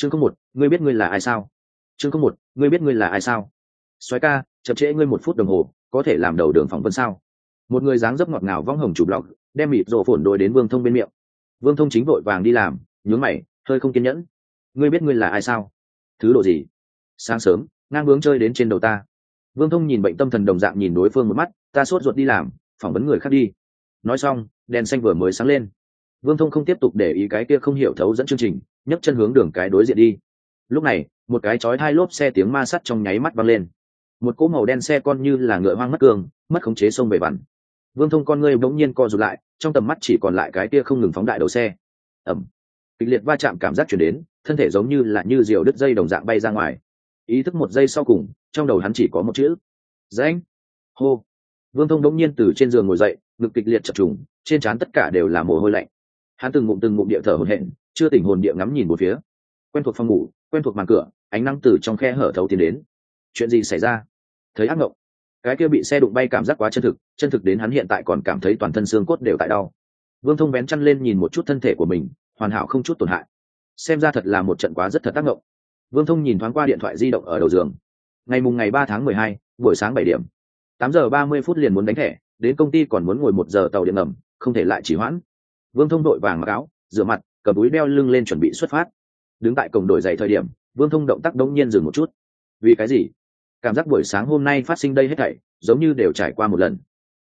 chương không một, ngươi biết ngươi là ai sao? Chương không một, ngươi biết ngươi là ai sao? Xoáy ca, chậm trễ ngươi một phút đồng hồ, có thể làm đầu đường phỏng vấn sao? Một người dáng dấp ngọt ngào vong hồng chủ blog đem mịt rổ phồn đôi đến vương thông bên miệng. Vương thông chính vội vàng đi làm, nhướng mày, hơi không kiên nhẫn. Ngươi biết ngươi là ai sao? Thứ độ gì? Sáng sớm, ngang bướng chơi đến trên đầu ta. Vương thông nhìn bệnh tâm thần đồng dạng nhìn đối phương một mắt, ta sốt ruột đi làm, phỏng vấn người khác đi. Nói xong, đèn xanh vừa mới sáng lên. Vương thông không tiếp tục để ý cái kia không hiểu thấu dẫn chương trình nhấc chân hướng đường cái đối diện đi. Lúc này, một cái chói hai lốp xe tiếng ma sắt trong nháy mắt văng lên. Một cỗ màu đen xe con như là ngựa hoang mất cường, mất khống chế sông về bắn vương thông con ngươi bỗng nhiên co rụt lại, trong tầm mắt chỉ còn lại cái kia không ngừng phóng đại đầu xe. Ẩm kịch liệt va chạm cảm giác chuyển đến, thân thể giống như là như diều đứt dây đồng dạng bay ra ngoài. Ý thức một giây sau cùng, trong đầu hắn chỉ có một chữ. Danh hô. Vương thông đống nhiên từ trên giường ngồi dậy, ngực kịch liệt chập trùng, trên trán tất cả đều là mồ hôi lạnh. Hắn từng ngụm từng ngụm địa thở hổn hển chưa tỉnh hồn địa ngắm nhìn một phía. Quen thuộc phòng ngủ, quen thuộc màn cửa, ánh nắng từ trong khe hở thấu tiến đến. Chuyện gì xảy ra? Thấy ác mộng cái kia bị xe đụng bay cảm giác quá chân thực chân thực đến hắn hiện tại còn cảm thấy toàn thân xương cốt đều tại đau. Vương thông vén chăn lên nhìn một chút thân thể của mình, hoàn hảo không chút tổn hại. Xem ra thật là một trận quá rất thật tác động vương thông nhìn thoáng qua điện thoại di động ở đầu giường. Ngày mùng ngày ba tháng mười hai, buổi sáng bảy điểm. Tám giờ ba mươi phút liền muốn đánh thẻ, đến công ty còn muốn ngồi một giờ tàu điện ngầm, không thể lại chỉ hoãn. Vương thông đội vàng mặc áo, rửa mặt cầm túi đeo lưng lên chuẩn bị xuất phát. Đứng tại cổng đổi giày thời điểm, vương thông động tác đống nhiên dừng một chút. Vì cái gì? Cảm giác buổi sáng hôm nay phát sinh đây hết thảy, giống như đều trải qua một lần.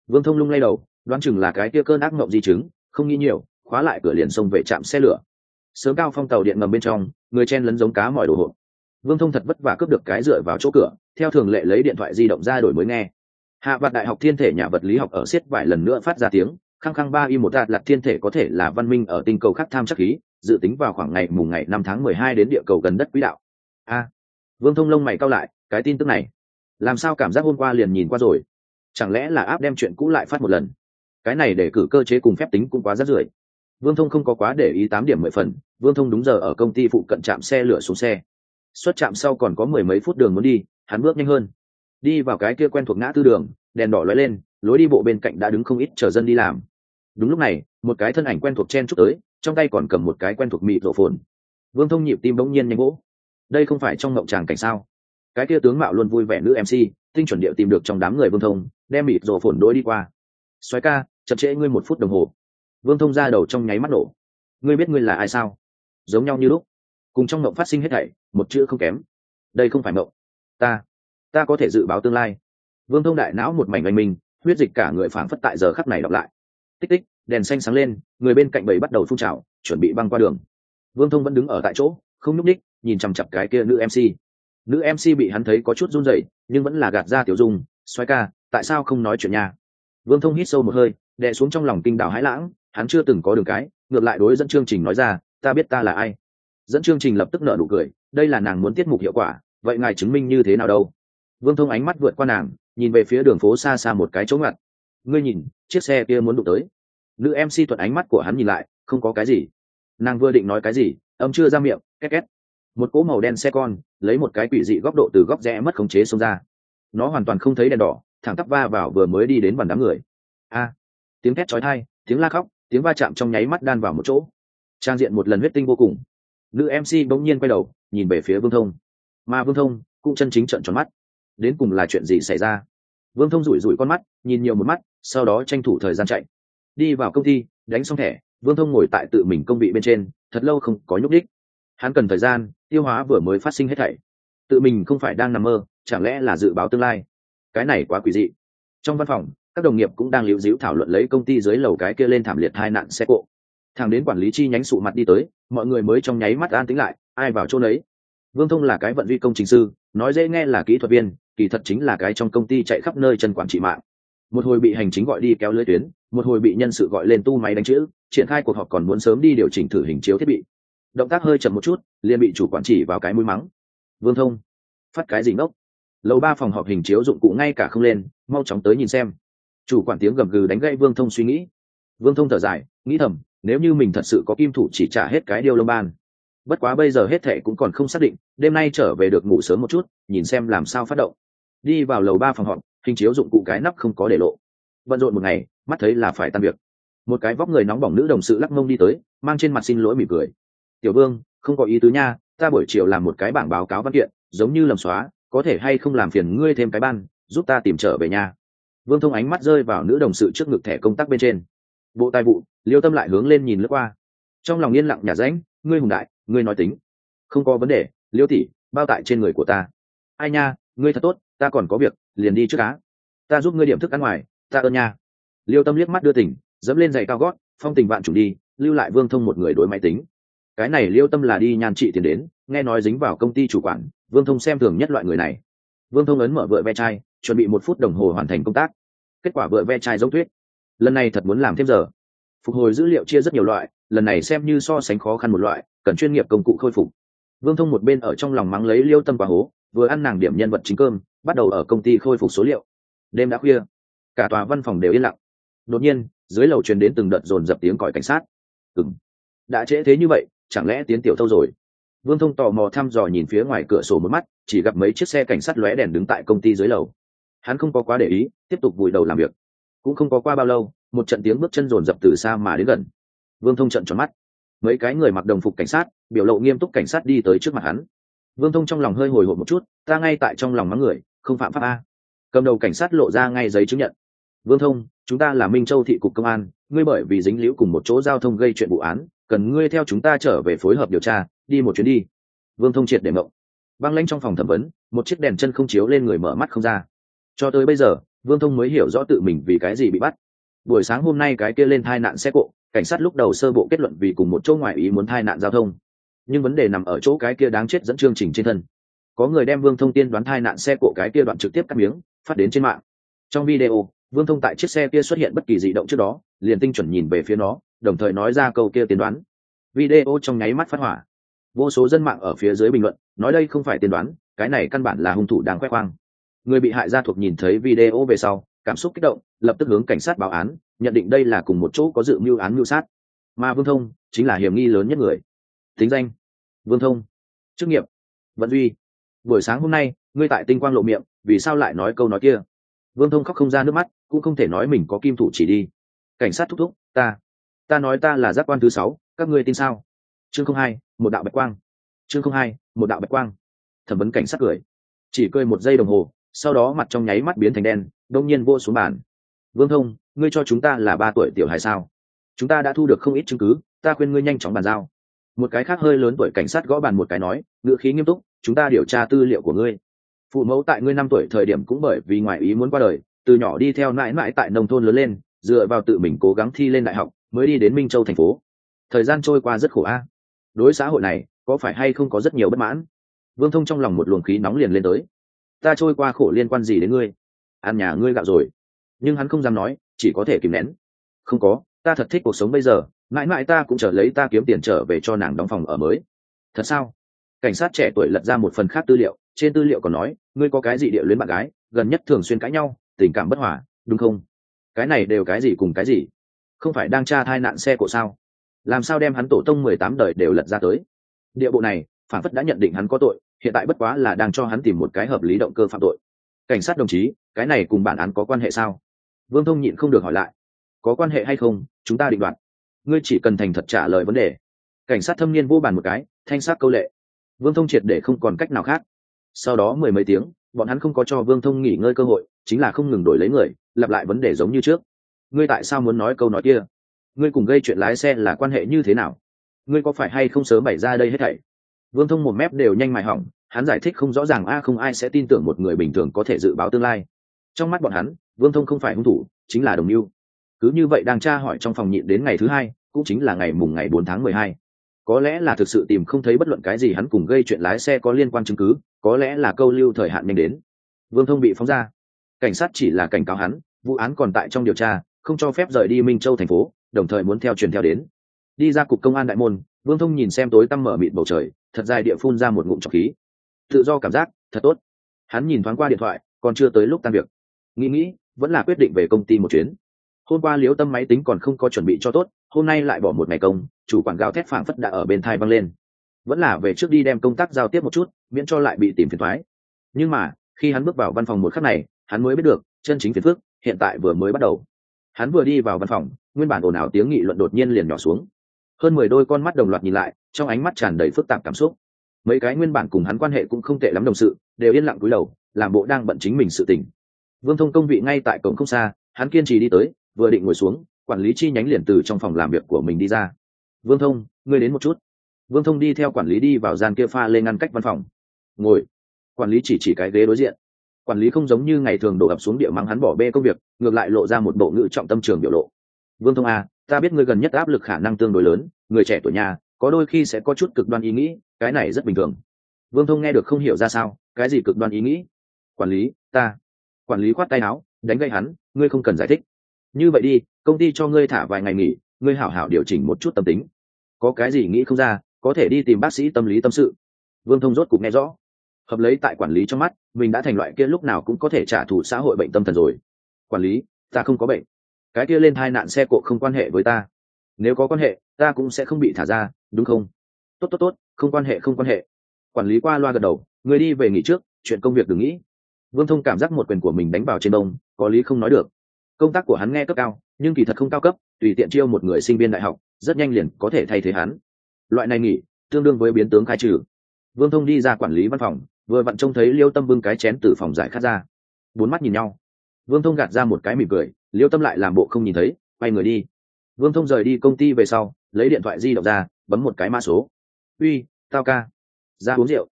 Vương thông lung lay đầu, đoán chừng là cái kia cơn ác mộng di chứng, không nghĩ nhiều, khóa lại cửa liền xông về trạm xe lửa. Sớm cao phong tàu điện ngầm bên trong, người chen lấn giống cá mọi đồ hộp. Vương thông thật vất vả cướp được cái dựa vào chỗ cửa, theo thường lệ lấy điện thoại di động ra đổi mới nghe. Hạ vạn đại học thiên thể nhà vật lý học ở siết vài lần nữa phát ra tiếng khăng khăng ba y một đạt lạc thiên thể có thể là văn minh ở tinh cầu khác tham chắc khí, dự tính vào khoảng ngày mùng ngày năm tháng mười hai đến địa cầu gần đất quỹ đạo. A. Vương thông lông mày cao lại, cái tin tức này, làm sao cảm giác hôm qua liền nhìn qua rồi? Chẳng lẽ là áp đem chuyện cũ lại phát một lần? Cái này để cử cơ chế cùng phép tính cũng quá rất rưởi. Vương thông không có quá để ý tám điểm mười phần, vương thông đúng giờ ở công ty phụ cận trạm xe lửa xuống xe. Xuất trạm sau còn có mười mấy phút đường muốn đi, hắn bước nhanh hơn. Đi vào cái kia quen thuộc ngã tư đường, đèn đỏ lóe lên, lối đi bộ bên cạnh đã đứng không ít chờ dân đi làm đúng lúc này, một cái thân ảnh quen thuộc chen chúc tới, trong tay còn cầm một cái quen thuộc mịt rộ phồn. Vương thông nhịp tim bỗng nhiên nhanh gỗ đây không phải trong ngộng tràng cảnh sao? Cái kia tướng mạo luôn vui vẻ nữ mc tinh chuẩn điệu tìm được trong đám người vương thông, đem mịt rộ phồn đôi đi qua. Xoáy ca, chậm trễ ngươi một phút đồng hồ. Vương thông ra đầu trong nháy mắt nổ. Ngươi biết ngươi là ai sao? Giống nhau như lúc. Cùng trong mộng phát sinh hết thảy, một chữ không kém. Đây không phải mộng. Ta ta có thể dự báo tương lai. Vương thông đại não một mảnh anh minh, huyết dịch cả người phảng phất tại giờ khắc này đọc lại tích tích, đèn xanh sáng lên, người bên cạnh bầy bắt đầu phun trào, chuẩn bị băng qua đường. Vương thông vẫn đứng ở tại chỗ, không nhúc ních nhìn chằm chặp cái kia nữ mc nữ mc bị hắn thấy có chút run rẩy, nhưng vẫn là gạt ra tiểu dung xoay ca, tại sao không nói chuyện nha? Vương thông hít sâu một hơi, đè xuống trong lòng kinh đảo hãi lãng, hắn chưa từng có đường cái, ngược lại đối dẫn chương trình nói ra, ta biết ta là ai. Dẫn chương trình lập tức nở nụ cười, đây là nàng muốn tiết mục hiệu quả, vậy ngài chứng minh như thế nào đâu? Vương thông ánh mắt vượt qua nàng, nhìn về phía đường phố xa xa một cái chỗ ngặt ngươi nhìn, chiếc xe kia muốn đụng tới. Nữ mc thuận ánh mắt của hắn nhìn lại, không có cái gì. Nàng vừa định nói cái gì, âm chưa ra miệng, két két. Một cỗ màu đen xe con, lấy một cái quỷ dị góc độ từ góc rẽ mất khống chế xông ra. Nó hoàn toàn không thấy đèn đỏ, thẳng tắp va vào vừa mới đi đến bàn đám người. A! Tiếng thét chói tai, tiếng la khóc, tiếng va chạm trong nháy mắt đan vào một chỗ. Trang diện một lần huyết tinh vô cùng. Nữ mc bỗng nhiên quay đầu, nhìn về phía vương thông. Mà vương thông, cũng chân chính trận tròn mắt. Đến cùng là chuyện gì xảy ra? Vương thông rủi rủi con mắt, nhìn nhiều một mắt, sau đó tranh thủ thời gian chạy. Đi vào công ty, đánh xong thẻ, vương thông ngồi tại tự mình công vị bên trên, thật lâu không có nhúc đích hắn cần thời gian, tiêu hóa vừa mới phát sinh hết thảy. Tự mình không phải đang nằm mơ, chẳng lẽ là dự báo tương lai? Cái này quá quỷ dị. Trong văn phòng, các đồng nghiệp cũng đang liễu díu thảo luận lấy công ty dưới lầu cái kia lên thảm liệt hai nạn xe cộ. Thằng đến quản lý chi nhánh sụ mặt đi tới, mọi người mới trong nháy mắt an tính lại, ai vào chỗ đấy vương thông là cái vận vi công trình sư, nói dễ nghe là kỹ thuật viên kỳ thật chính là cái trong công ty chạy khắp nơi chân quản trị mạng. Một hồi bị hành chính gọi đi kéo lưới tuyến, một hồi bị nhân sự gọi lên tu máy đánh chữ, triển khai cuộc họp còn muốn sớm đi điều chỉnh thử hình chiếu thiết bị. Động tác hơi chậm một chút, liền bị chủ quản chỉ vào cái mũi mắng. Vương thông, phát cái gì ngốc? Lầu ba phòng họp hình chiếu dụng cụ ngay cả không lên, mau chóng tới nhìn xem. Chủ quản tiếng gầm gừ đánh gậy vương thông suy nghĩ. Vương thông thở dài, nghĩ thầm, nếu như mình thật sự có kim thủ chỉ trả hết cái điều lông ban. Bất quá bây giờ hết thệ cũng còn không xác định, đêm nay trở về được ngủ sớm một chút, nhìn xem làm sao phát động đi vào lầu ba phòng họp, hình chiếu dụng cụ cái nắp không có để lộ. Bận rộn một ngày, mắt thấy là phải tan việc. Một cái vóc người nóng bỏng nữ đồng sự lắc mông đi tới, mang trên mặt xin lỗi mỉm cười. Tiểu vương, không có ý tứ nha, ta buổi chiều làm một cái bảng báo cáo văn kiện, giống như lầm xóa, có thể hay không làm phiền ngươi thêm cái ban, giúp ta tìm trở về nhà vương thông ánh mắt rơi vào nữ đồng sự trước ngực thẻ công tác bên trên. Bộ tài vụ, liêu tâm lại hướng lên nhìn lướt qua. Trong lòng yên lặng nhà rãnh ngươi hùng đại, ngươi nói tính. Không có vấn đề, liêu tỷ, bao tại trên người của ta. Ai nha, ngươi thật tốt ta còn có việc, liền đi trước cá. Ta giúp ngươi điểm thức ăn ngoài, ta ơn nha. Liêu tâm liếc mắt đưa tỉnh, dẫm lên giày cao gót, phong tình bạn chủ đi, lưu lại vương thông một người đối máy tính. Cái này liêu tâm là đi nhàn trị tiền đến, nghe nói dính vào công ty chủ quản, vương thông xem thường nhất loại người này. Vương thông ấn mở vợ ve chai, chuẩn bị một phút đồng hồ hoàn thành công tác. Kết quả vợ ve chai giống thuyết lần này thật muốn làm thêm giờ. Phục hồi dữ liệu chia rất nhiều loại, lần này xem như so sánh khó khăn một loại, cần chuyên nghiệp công cụ khôi phục. Vương thông một bên ở trong lòng mắng lấy liêu tâm và hố vừa ăn nàng điểm nhân vật chính cơm, bắt đầu ở công ty khôi phục số liệu. Đêm đã khuya, cả tòa văn phòng đều yên lặng. Đột nhiên, dưới lầu truyền đến từng đợt dồn dập tiếng còi cảnh sát. Ừng đã trễ thế như vậy, chẳng lẽ tiến tiểu thâu rồi? Vương thông tò mò thăm dò nhìn phía ngoài cửa sổ một mắt, chỉ gặp mấy chiếc xe cảnh sát lóe đèn đứng tại công ty dưới lầu. Hắn không có quá để ý, tiếp tục vùi đầu làm việc. Cũng không có qua bao lâu, một trận tiếng bước chân rồn rập từ xa mà đến gần. Vương thông trận tròn mắt. Mấy cái người mặc đồng phục cảnh sát, biểu lộ nghiêm túc cảnh sát đi tới trước mặt hắn vương thông trong lòng hơi hồi hộp một chút, ta ngay tại trong lòng mắng người, không phạm pháp a. Cầm đầu cảnh sát lộ ra ngay giấy chứng nhận. Vương thông, chúng ta là minh châu thị cục công an, ngươi bởi vì dính liễu cùng một chỗ giao thông gây chuyện vụ án, cần ngươi theo chúng ta trở về phối hợp điều tra, đi một chuyến đi. Vương thông triệt để mộng. Băng lãnh trong phòng thẩm vấn, một chiếc đèn chân không chiếu lên người mở mắt không ra. Cho tới bây giờ, vương thông mới hiểu rõ tự mình vì cái gì bị bắt. Buổi sáng hôm nay cái kia lên thai nạn xe cộ, cảnh sát lúc đầu sơ bộ kết luận vì cùng một chỗ ngoại ý muốn thai nạn giao thông nhưng vấn đề nằm ở chỗ cái kia đáng chết dẫn chương trình trên thân. Có người đem vương thông tiên đoán thai nạn xe của cái kia đoạn trực tiếp cắt miếng, phát đến trên mạng. Trong video, vương thông tại chiếc xe kia xuất hiện bất kỳ dị động trước đó, liền tinh chuẩn nhìn về phía nó, đồng thời nói ra câu kia tiên đoán. Video trong nháy mắt phát hỏa. Vô số dân mạng ở phía dưới bình luận, nói đây không phải tiên đoán, cái này căn bản là hung thủ đang khoe khoang. Người bị hại gia thuộc nhìn thấy video về sau, cảm xúc kích động, lập tức hướng cảnh sát báo án, nhận định đây là cùng một chỗ có dự mưu án mưu sát. Mà vương thông chính là hiểm nghi lớn nhất người tính danh, vương thông, chức nghiệp, vận duy. Buổi sáng hôm nay, ngươi tại tinh quang lộ miệng, vì sao lại nói câu nói kia? Vương thông khóc không ra nước mắt, cũng không thể nói mình có kim thủ chỉ đi. Cảnh sát thúc thúc, ta ta nói ta là giác quan thứ sáu, các ngươi tin sao? Chương không hai, một đạo bạch quang. Chương không hai, một đạo bạch quang. Thẩm vấn cảnh sát cười. Chỉ cười một giây đồng hồ, sau đó mặt trong nháy mắt biến thành đen, đông nhiên vô xuống bàn. Vương thông, ngươi cho chúng ta là ba tuổi tiểu hài sao? Chúng ta đã thu được không ít chứng cứ, ta khuyên ngươi nhanh chóng bàn giao một cái khác hơi lớn tuổi cảnh sát gõ bàn một cái nói, ngữ khí nghiêm túc, chúng ta điều tra tư liệu của ngươi. Phụ mẫu tại ngươi năm tuổi thời điểm cũng bởi vì ngoại ý muốn qua đời, từ nhỏ đi theo mãi mãi tại nông thôn lớn lên, dựa vào tự mình cố gắng thi lên đại học, mới đi đến minh châu thành phố. Thời gian trôi qua rất khổ a. Đối xã hội này, có phải hay không có rất nhiều bất mãn? Vương thông trong lòng một luồng khí nóng liền lên tới. Ta trôi qua khổ liên quan gì đến ngươi? Ăn nhà ngươi gạo rồi. Nhưng hắn không dám nói, chỉ có thể kìm nén. Không có, ta thật thích cuộc sống bây giờ mãi mãi ta cũng trở lấy ta kiếm tiền trở về cho nàng đóng phòng ở mới. Thật sao? Cảnh sát trẻ tuổi lật ra một phần khác tư liệu, trên tư liệu còn nói, ngươi có cái gì địa luyến bạn gái, gần nhất thường xuyên cãi nhau, tình cảm bất hòa, đúng không? Cái này đều cái gì cùng cái gì? Không phải đang tra thai nạn xe cộ sao? Làm sao đem hắn tổ tông mười tám đời đều lật ra tới? Địa bộ này, phản phất đã nhận định hắn có tội, hiện tại bất quá là đang cho hắn tìm một cái hợp lý động cơ phạm tội. Cảnh sát đồng chí, cái này cùng bản án có quan hệ sao? Vương thông nhịn không được hỏi lại. Có quan hệ hay không? Chúng ta định đoạt ngươi chỉ cần thành thật trả lời vấn đề. Cảnh sát thâm niên vô bàn một cái, thanh sát câu lệ. Vương thông triệt để không còn cách nào khác. Sau đó mười mấy tiếng, bọn hắn không có cho vương thông nghỉ ngơi cơ hội, chính là không ngừng đổi lấy người, lặp lại vấn đề giống như trước. Ngươi tại sao muốn nói câu nói kia? Ngươi cùng gây chuyện lái xe là quan hệ như thế nào? Ngươi có phải hay không sớm bày ra đây hết thảy? Vương thông một mép đều nhanh mài hỏng, hắn giải thích không rõ ràng a không ai sẽ tin tưởng một người bình thường có thể dự báo tương lai. Trong mắt bọn hắn, vương thông không phải hung thủ, chính là đồng mưu cứ như vậy đang tra hỏi trong phòng nhịn đến ngày thứ hai, cũng chính là ngày mùng ngày bốn tháng mười hai. Có lẽ là thực sự tìm không thấy bất luận cái gì hắn cùng gây chuyện lái xe có liên quan chứng cứ, có lẽ là câu lưu thời hạn nhanh đến. Vương thông bị phóng ra. Cảnh sát chỉ là cảnh cáo hắn, vụ án còn tại trong điều tra, không cho phép rời đi minh châu thành phố, đồng thời muốn theo truyền theo đến. Đi ra cục công an đại môn, vương thông nhìn xem tối tăm mở mịt bầu trời, thật dài địa phun ra một ngụm trọc khí. Tự do cảm giác, thật tốt. Hắn nhìn thoáng qua điện thoại, còn chưa tới lúc tan việc. Nghĩ nghĩ, vẫn là quyết định về công ty một chuyến hôm qua liếu tâm máy tính còn không có chuẩn bị cho tốt, hôm nay lại bỏ một ngày công, chủ quản gào thét phảng phất đã ở bên thai văng lên. Vẫn là về trước đi đem công tác giao tiếp một chút, miễn cho lại bị tìm phiền thoái. Nhưng mà, khi hắn bước vào văn phòng một khắc này, hắn mới biết được, chân chính phiền phước hiện tại vừa mới bắt đầu. Hắn vừa đi vào văn phòng, nguyên bản ồn ào tiếng nghị luận đột nhiên liền nhỏ xuống. Hơn mười đôi con mắt đồng loạt nhìn lại, trong ánh mắt tràn đầy phức tạp cảm xúc. Mấy cái nguyên bản cùng hắn quan hệ cũng không tệ lắm đồng sự, đều yên lặng cúi đầu, làm bộ đang bận chính mình sự tình. Vương thông công vị ngay tại cổng không xa, hắn kiên trì đi tới vừa định ngồi xuống, quản lý chi nhánh liền từ trong phòng làm việc của mình đi ra. Vương thông, ngươi đến một chút. Vương thông đi theo quản lý đi vào gian kia pha lên ngăn cách văn phòng. Ngồi. Quản lý chỉ chỉ cái ghế đối diện. Quản lý không giống như ngày thường đổ ập xuống địa mắng hắn bỏ bê công việc, ngược lại lộ ra một bộ ngữ trọng tâm trường biểu lộ. Vương thông a ta biết ngươi gần nhất áp lực khả năng tương đối lớn, người trẻ tuổi nhà, có đôi khi sẽ có chút cực đoan ý nghĩ, cái này rất bình thường. Vương thông nghe được không hiểu ra sao, cái gì cực đoan ý nghĩ? Quản lý, ta. Quản lý khoát tay áo, đánh gây hắn, ngươi không cần giải thích như vậy đi, công ty cho ngươi thả vài ngày nghỉ, ngươi hảo hảo điều chỉnh một chút tâm tính. Có cái gì nghĩ không ra, có thể đi tìm bác sĩ tâm lý tâm sự. Vương thông rốt cục nghe rõ. Hợp lấy tại quản lý trong mắt, mình đã thành loại kia lúc nào cũng có thể trả thù xã hội bệnh tâm thần rồi. Quản lý, ta không có bệnh. Cái kia lên hai nạn xe cộ không quan hệ với ta. Nếu có quan hệ, ta cũng sẽ không bị thả ra, đúng không? Tốt tốt tốt, không quan hệ, không quan hệ. Quản lý qua loa gật đầu, người đi về nghỉ trước, chuyện công việc đừng nghĩ. Vương thông cảm giác một quyền của mình đánh vào trên đông có lý không nói được công tác của hắn nghe cấp cao, nhưng kỳ thật không cao cấp, tùy tiện chiêu một người sinh viên đại học, rất nhanh liền có thể thay thế hắn. Loại này nghỉ, tương đương với biến tướng khai trừ. Vương thông đi ra quản lý văn phòng, vừa vặn trông thấy liêu tâm bưng cái chén từ phòng giải khát ra. Bốn mắt nhìn nhau. Vương thông gạt ra một cái mỉm cười, liêu tâm lại làm bộ không nhìn thấy, quay người đi. Vương thông rời đi công ty về sau, lấy điện thoại di động ra, bấm một cái mã số. Uy, tao ca. Ra uống rượu.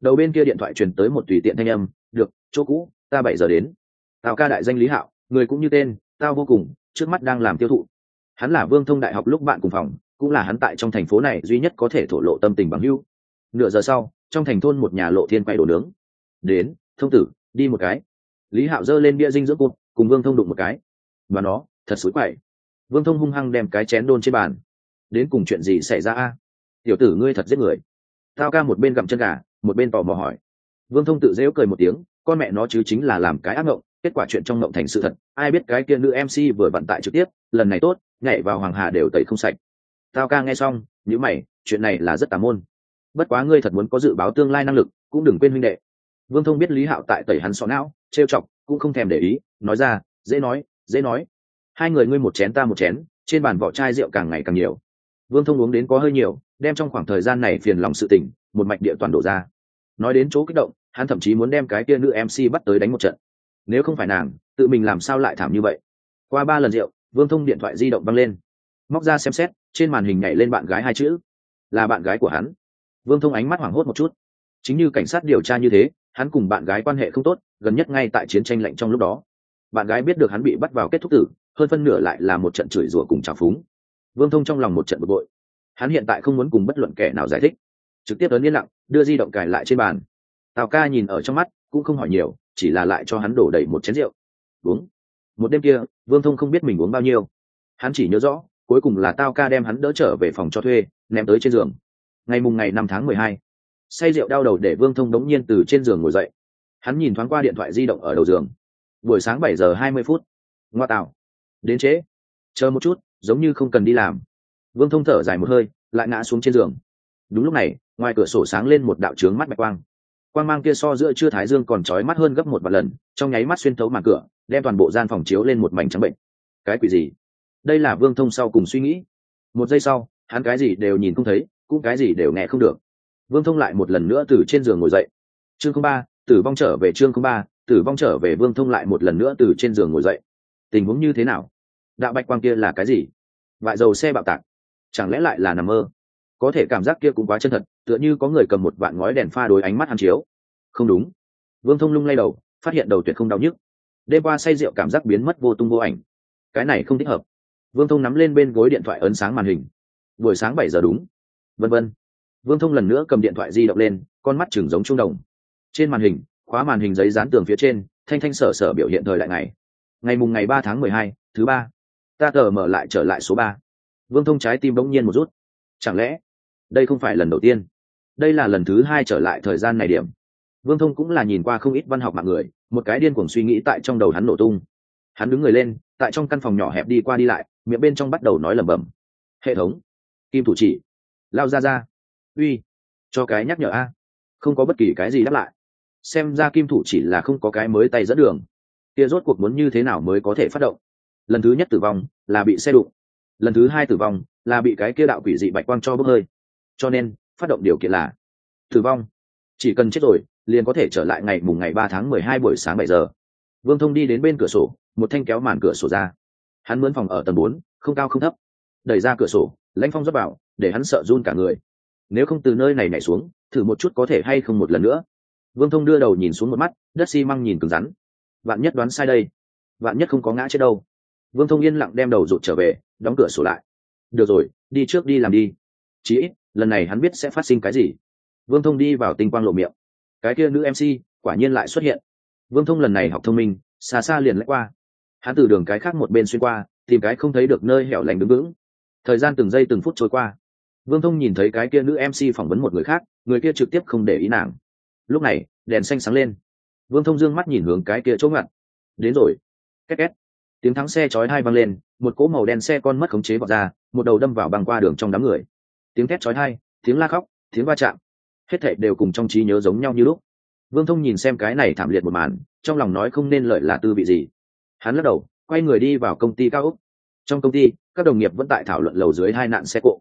Đầu bên kia điện thoại truyền tới một tùy tiện thanh âm, được, chỗ cũ, ta bảy giờ đến. Tao ca đại danh lý hạo người cũng như tên, tao vô cùng, trước mắt đang làm tiêu thụ. Hắn là vương thông đại học lúc bạn cùng phòng, cũng là hắn tại trong thành phố này duy nhất có thể thổ lộ tâm tình bằng hưu nửa giờ sau, trong thành thôn một nhà lộ thiên quay đồ nướng. Đến, thông tử, đi một cái. Lý hạo giơ lên bia dinh dưỡng cụt cùng vương thông đụng một cái. Và nó, thật xối quậy. Vương thông hung hăng đem cái chén đôn trên bàn. Đến cùng chuyện gì xảy ra a? Tiểu tử ngươi thật giết người. Tao ca một bên gặm chân gà, một bên tò mò hỏi. Vương thông tự dễu cười một tiếng, con mẹ nó chứ chính là làm cái ác ngộng kết quả chuyện trong ngộng thành sự thật, ai biết cái kia nữ mc vừa vận tại trực tiếp, lần này tốt, nhảy vào hoàng hà đều tẩy không sạch. Tao ca nghe xong nhữ mày, chuyện này là rất tà môn. Bất quá ngươi thật muốn có dự báo tương lai năng lực, cũng đừng quên huynh đệ. Vương thông biết lý hạo tại tẩy hắn sọ não, trêu chọc, cũng không thèm để ý, nói ra, dễ nói dễ nói. Hai người ngươi một chén ta một chén, trên bàn vỏ chai rượu càng ngày càng nhiều. Vương thông uống đến có hơi nhiều, đem trong khoảng thời gian này phiền lòng sự tỉnh một mạch địa toàn đổ ra. Nói đến chỗ kích động, hắn thậm chí muốn đem cái kia nữ mc bắt tới đánh một trận nếu không phải nàng, tự mình làm sao lại thảm như vậy? Qua ba lần rượu, vương thông điện thoại di động văng lên. Móc ra xem xét, trên màn hình nhảy lên bạn gái hai chữ. Là bạn gái của hắn. Vương thông ánh mắt hoảng hốt một chút. Chính như cảnh sát điều tra như thế, hắn cùng bạn gái quan hệ không tốt, gần nhất ngay tại chiến tranh lạnh trong lúc đó. Bạn gái biết được hắn bị bắt vào kết thúc tử, hơn phân nửa lại là một trận chửi rủa cùng trào phúng. Vương thông trong lòng một trận bực bội. Hắn hiện tại không muốn cùng bất luận kẻ nào giải thích. Trực tiếp ấn yên lặng, đưa di động cài lại trên bàn. Tào ca nhìn ở trong mắt cũng không hỏi nhiều, chỉ là lại cho hắn đổ đầy một chén rượu. Uống. Một đêm kia, vương thông không biết mình uống bao nhiêu. Hắn chỉ nhớ rõ, cuối cùng là tao ca đem hắn đỡ trở về phòng cho thuê, ném tới trên giường. Ngày mùng ngày năm tháng mười hai, say rượu đau đầu để vương thông đống nhiên từ trên giường ngồi dậy. Hắn nhìn thoáng qua điện thoại di động ở đầu giường. Buổi sáng bảy giờ hai mươi phút. Ngoa tạo. Đến trễ. Chờ một chút, giống như không cần đi làm. Vương thông thở dài một hơi, lại ngã xuống trên giường. Đúng lúc này, ngoài cửa sổ sáng lên một đạo trướng mắt bạch quang quang mang kia so giữa chưa thái dương còn trói mắt hơn gấp một vài lần, trong nháy mắt xuyên thấu màn cửa, đem toàn bộ gian phòng chiếu lên một mảnh trắng bệnh. Cái quỷ gì? Đây là vương thông sau cùng suy nghĩ. Một giây sau, hắn cái gì đều nhìn không thấy, cũng cái gì đều nghe không được. Vương thông lại một lần nữa từ trên giường ngồi dậy. Chương không ba, tử vong trở về chương không ba, tử vong trở về vương thông lại một lần nữa từ trên giường ngồi dậy. Tình huống như thế nào? Đạo bạch quang kia là cái gì? Vại dầu xe bạo tạc. Chẳng lẽ lại là nằm mơ? Có thể cảm giác kia cũng quá chân thật, tựa như có người cầm một vạn ngói đèn pha đối ánh mắt hắn chiếu. Không đúng. Vương thông lung lay đầu, phát hiện đầu tuyệt không đau nhức. Đêm qua say rượu cảm giác biến mất vô tung vô ảnh. Cái này không thích hợp. Vương thông nắm lên bên gối điện thoại ấn sáng màn hình. Buổi sáng bảy giờ đúng. Vân vân. Vương thông lần nữa cầm điện thoại di động lên, con mắt chừng giống trung đồng. Trên màn hình, khóa màn hình giấy dán tường phía trên, thanh thanh sở sở biểu hiện thời đại ngày ngày mùng ngày ba tháng mười hai, thứ ba. Ta tờ mở lại trở lại số ba. Vương thông trái tim bỗng nhiên một rút. Chẳng lẽ đây không phải lần đầu tiên. Đây là lần thứ hai trở lại thời gian này điểm. Vương thông cũng là nhìn qua không ít văn học mạng người, một cái điên cuồng suy nghĩ tại trong đầu hắn nổ tung. Hắn đứng người lên, tại trong căn phòng nhỏ hẹp đi qua đi lại, miệng bên trong bắt đầu nói lẩm bẩm. Hệ thống, kim thủ chỉ, lao ra ra uy, cho cái nhắc nhở a, không có bất kỳ cái gì đáp lại. Xem ra kim thủ chỉ là không có cái mới tay dẫn đường. Kia rốt cuộc muốn như thế nào mới có thể phát động? Lần thứ nhất tử vong là bị xe đụng. Lần thứ hai tử vong là bị cái kia đạo quỷ dị bạch quang cho bốc hơi cho nên, phát động điều kiện là tử vong. Chỉ cần chết rồi, liền có thể trở lại ngày mùng ngày ba tháng mười hai buổi sáng bảy giờ. Vương thông đi đến bên cửa sổ, một thanh kéo màn cửa sổ ra. Hắn mướn phòng ở tầng bốn, không cao không thấp. Đẩy ra cửa sổ, lãnh phong rót vào, để hắn sợ run cả người. Nếu không từ nơi này nhảy xuống, thử một chút có thể hay không một lần nữa. Vương thông đưa đầu nhìn xuống một mắt, đất xi、si、măng nhìn cứng rắn. Vạn nhất đoán sai đây. Vạn nhất không có ngã chết đâu. Vương thông yên lặng đem đầu rụt trở về, đóng cửa sổ lại. Được rồi, đi trước đi làm đi. Chí ít lần này hắn biết sẽ phát sinh cái gì. Vương thông đi vào tinh quang lộ miệng. Cái kia nữ mc quả nhiên lại xuất hiện. Vương thông lần này học thông minh, xa xa liền lách qua. Hắn từ đường cái khác một bên xuyên qua, tìm cái không thấy được nơi hẻo lánh đứng vững. Thời gian từng giây từng phút trôi qua. Vương thông nhìn thấy cái kia nữ mc phỏng vấn một người khác, người kia trực tiếp không để ý nàng. Lúc này, đèn xanh sáng lên. Vương thông dương mắt nhìn hướng cái kia chỗ ngặt. Đến rồi. Két két. Tiếng thắng xe chói hai văng lên, một cỗ màu đen xe con mất khống chế vọt ra, một đầu đâm vào băng qua đường trong đám người tiếng thét chói tai, tiếng la khóc tiếng va chạm hết thảy đều cùng trong trí nhớ giống nhau như lúc. Vương thông nhìn xem cái này thảm liệt một màn trong lòng nói không nên lợi là tư vị gì. Hắn lắc đầu quay người đi vào công ty cao úc trong công ty các đồng nghiệp vẫn tại thảo luận lầu dưới hai nạn xe cộ.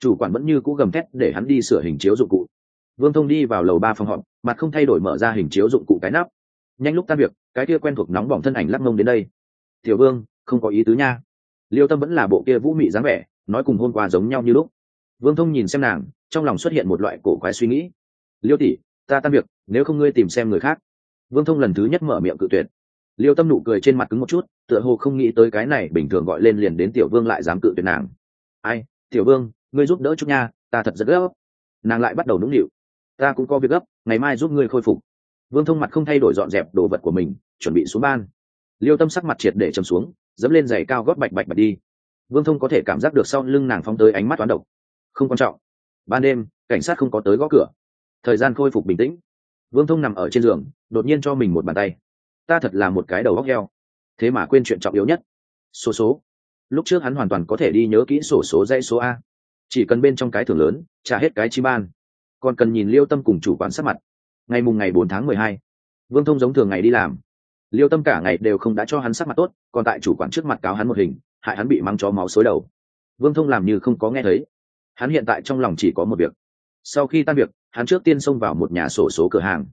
Chủ quản vẫn như cũ gầm thét để hắn đi sửa hình chiếu dụng cụ. Vương thông đi vào lầu ba phòng họp mặt không thay đổi mở ra hình chiếu dụng cụ cái nắp. Nhanh lúc tan việc cái kia quen thuộc nóng bỏng thân ảnh lắc mông đến đây. Tiểu vương không có ý tứ nha. Liêu tâm vẫn là bộ kia vũ mị dáng vẻ nói cùng hôm qua giống nhau như lúc vương thông nhìn xem nàng, trong lòng xuất hiện một loại cổ quái suy nghĩ. Liêu tỷ, ta tan việc, nếu không ngươi tìm xem người khác. Vương thông lần thứ nhất mở miệng cự tuyệt. Liêu tâm nụ cười trên mặt cứng một chút, tựa hồ không nghĩ tới cái này bình thường gọi lên liền đến tiểu vương lại dám cự tuyệt nàng. Ai, tiểu vương, ngươi giúp đỡ chút nha, ta thật rất gấp. Nàng lại bắt đầu nũng nịu. Ta cũng có việc gấp, ngày mai giúp ngươi khôi phục. Vương thông mặt không thay đổi dọn dẹp đồ vật của mình, chuẩn bị xuống ban. Liêu tâm sắc mặt triệt để chầm xuống, dẫm lên giày cao gót bạch bạch bạch đi. Vương thông có thể cảm giác được sau lưng nàng phóng tới ánh mắt toán độc không quan trọng. Ban đêm, cảnh sát không có tới gõ cửa. Thời gian khôi phục bình tĩnh. Vương thông nằm ở trên giường, đột nhiên cho mình một bàn tay. Ta thật là một cái đầu góc heo. Thế mà quên chuyện trọng yếu nhất. Số số. Lúc trước hắn hoàn toàn có thể đi nhớ kỹ sổ số dãy số a. Chỉ cần bên trong cái thưởng lớn, trả hết cái chi ban. Còn cần nhìn liêu tâm cùng chủ quán sát mặt. Ngày mùng ngày bốn tháng mười hai. Vương thông giống thường ngày đi làm. Liêu tâm cả ngày đều không đã cho hắn sắc mặt tốt, còn tại chủ quản trước mặt cáo hắn một hình, hại hắn bị mắng chó máu xối đầu. Vương thông làm như không có nghe thấy hắn hiện tại trong lòng chỉ có một việc. Sau khi tan việc, hắn trước tiên xông vào một nhà sổ số cửa hàng.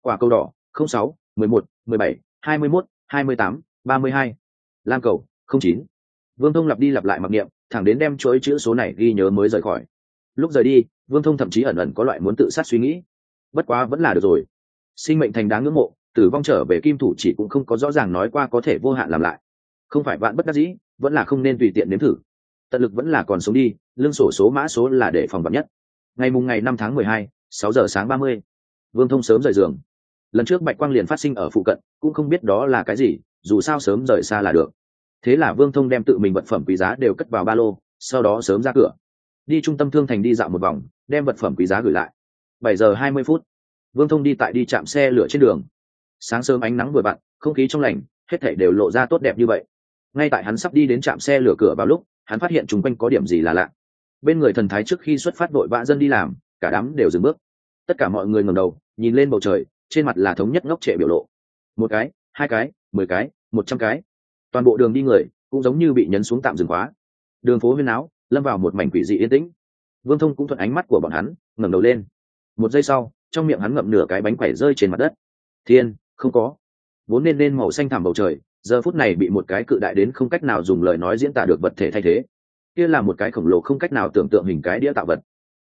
Quả câu đỏ, không sáu, mười một, mười bảy, hai mươi mốt, hai mươi tám, ba mươi hai. Lam cầu, không chín. Vương thông lặp đi lặp lại mặc niệm, thẳng đến đem chuỗi chữ số này ghi nhớ mới rời khỏi. Lúc rời đi, vương thông thậm chí ẩn ẩn có loại muốn tự sát suy nghĩ. Bất quá vẫn là được rồi. Sinh mệnh thành đáng ngưỡng mộ, tử vong trở về kim thủ chỉ cũng không có rõ ràng nói qua có thể vô hạn làm lại. Không phải bạn bất đắc dĩ, vẫn là không nên tùy tiện nếm thử. Tận lực vẫn là còn sống đi lương sổ số mã số là để phòng vật nhất. Ngày mùng ngày năm tháng mười hai, sáu giờ sáng ba mươi, vương thông sớm rời giường. Lần trước bạch quang liền phát sinh ở phụ cận, cũng không biết đó là cái gì, dù sao sớm rời xa là được. Thế là vương thông đem tự mình vật phẩm quý giá đều cất vào ba lô, sau đó sớm ra cửa. Đi trung tâm thương thành đi dạo một vòng, đem vật phẩm quý giá gửi lại. Bảy giờ hai mươi phút, vương thông đi tại đi chạm xe lửa trên đường. Sáng sớm ánh nắng vừa vặn, không khí trong lành, hết thảy đều lộ ra tốt đẹp như vậy. Ngay tại hắn sắp đi đến trạm xe lửa cửa vào lúc, hắn phát hiện chung quanh có điểm gì là lạ bên người thần thái trước khi xuất phát đội vã dân đi làm, cả đám đều dừng bước. Tất cả mọi người ngầm đầu, nhìn lên bầu trời, trên mặt là thống nhất ngốc trệ biểu lộ. Một cái, hai cái, mười cái, một trăm cái. Toàn bộ đường đi người cũng giống như bị nhấn xuống tạm dừng khóa. Đường phố huyên áo lâm vào một mảnh quỷ dị yên tĩnh. Vương thông cũng thuận ánh mắt của bọn hắn, ngẩng đầu lên. Một giây sau, trong miệng hắn ngậm nửa cái bánh quẩy rơi trên mặt đất. Thiên, không có. Vốn nên nên màu xanh thảm bầu trời, giờ phút này bị một cái cự đại đến không cách nào dùng lời nói diễn tả được vật thể thay thế kia là một cái khổng lồ không cách nào tưởng tượng hình cái đĩa tạo vật.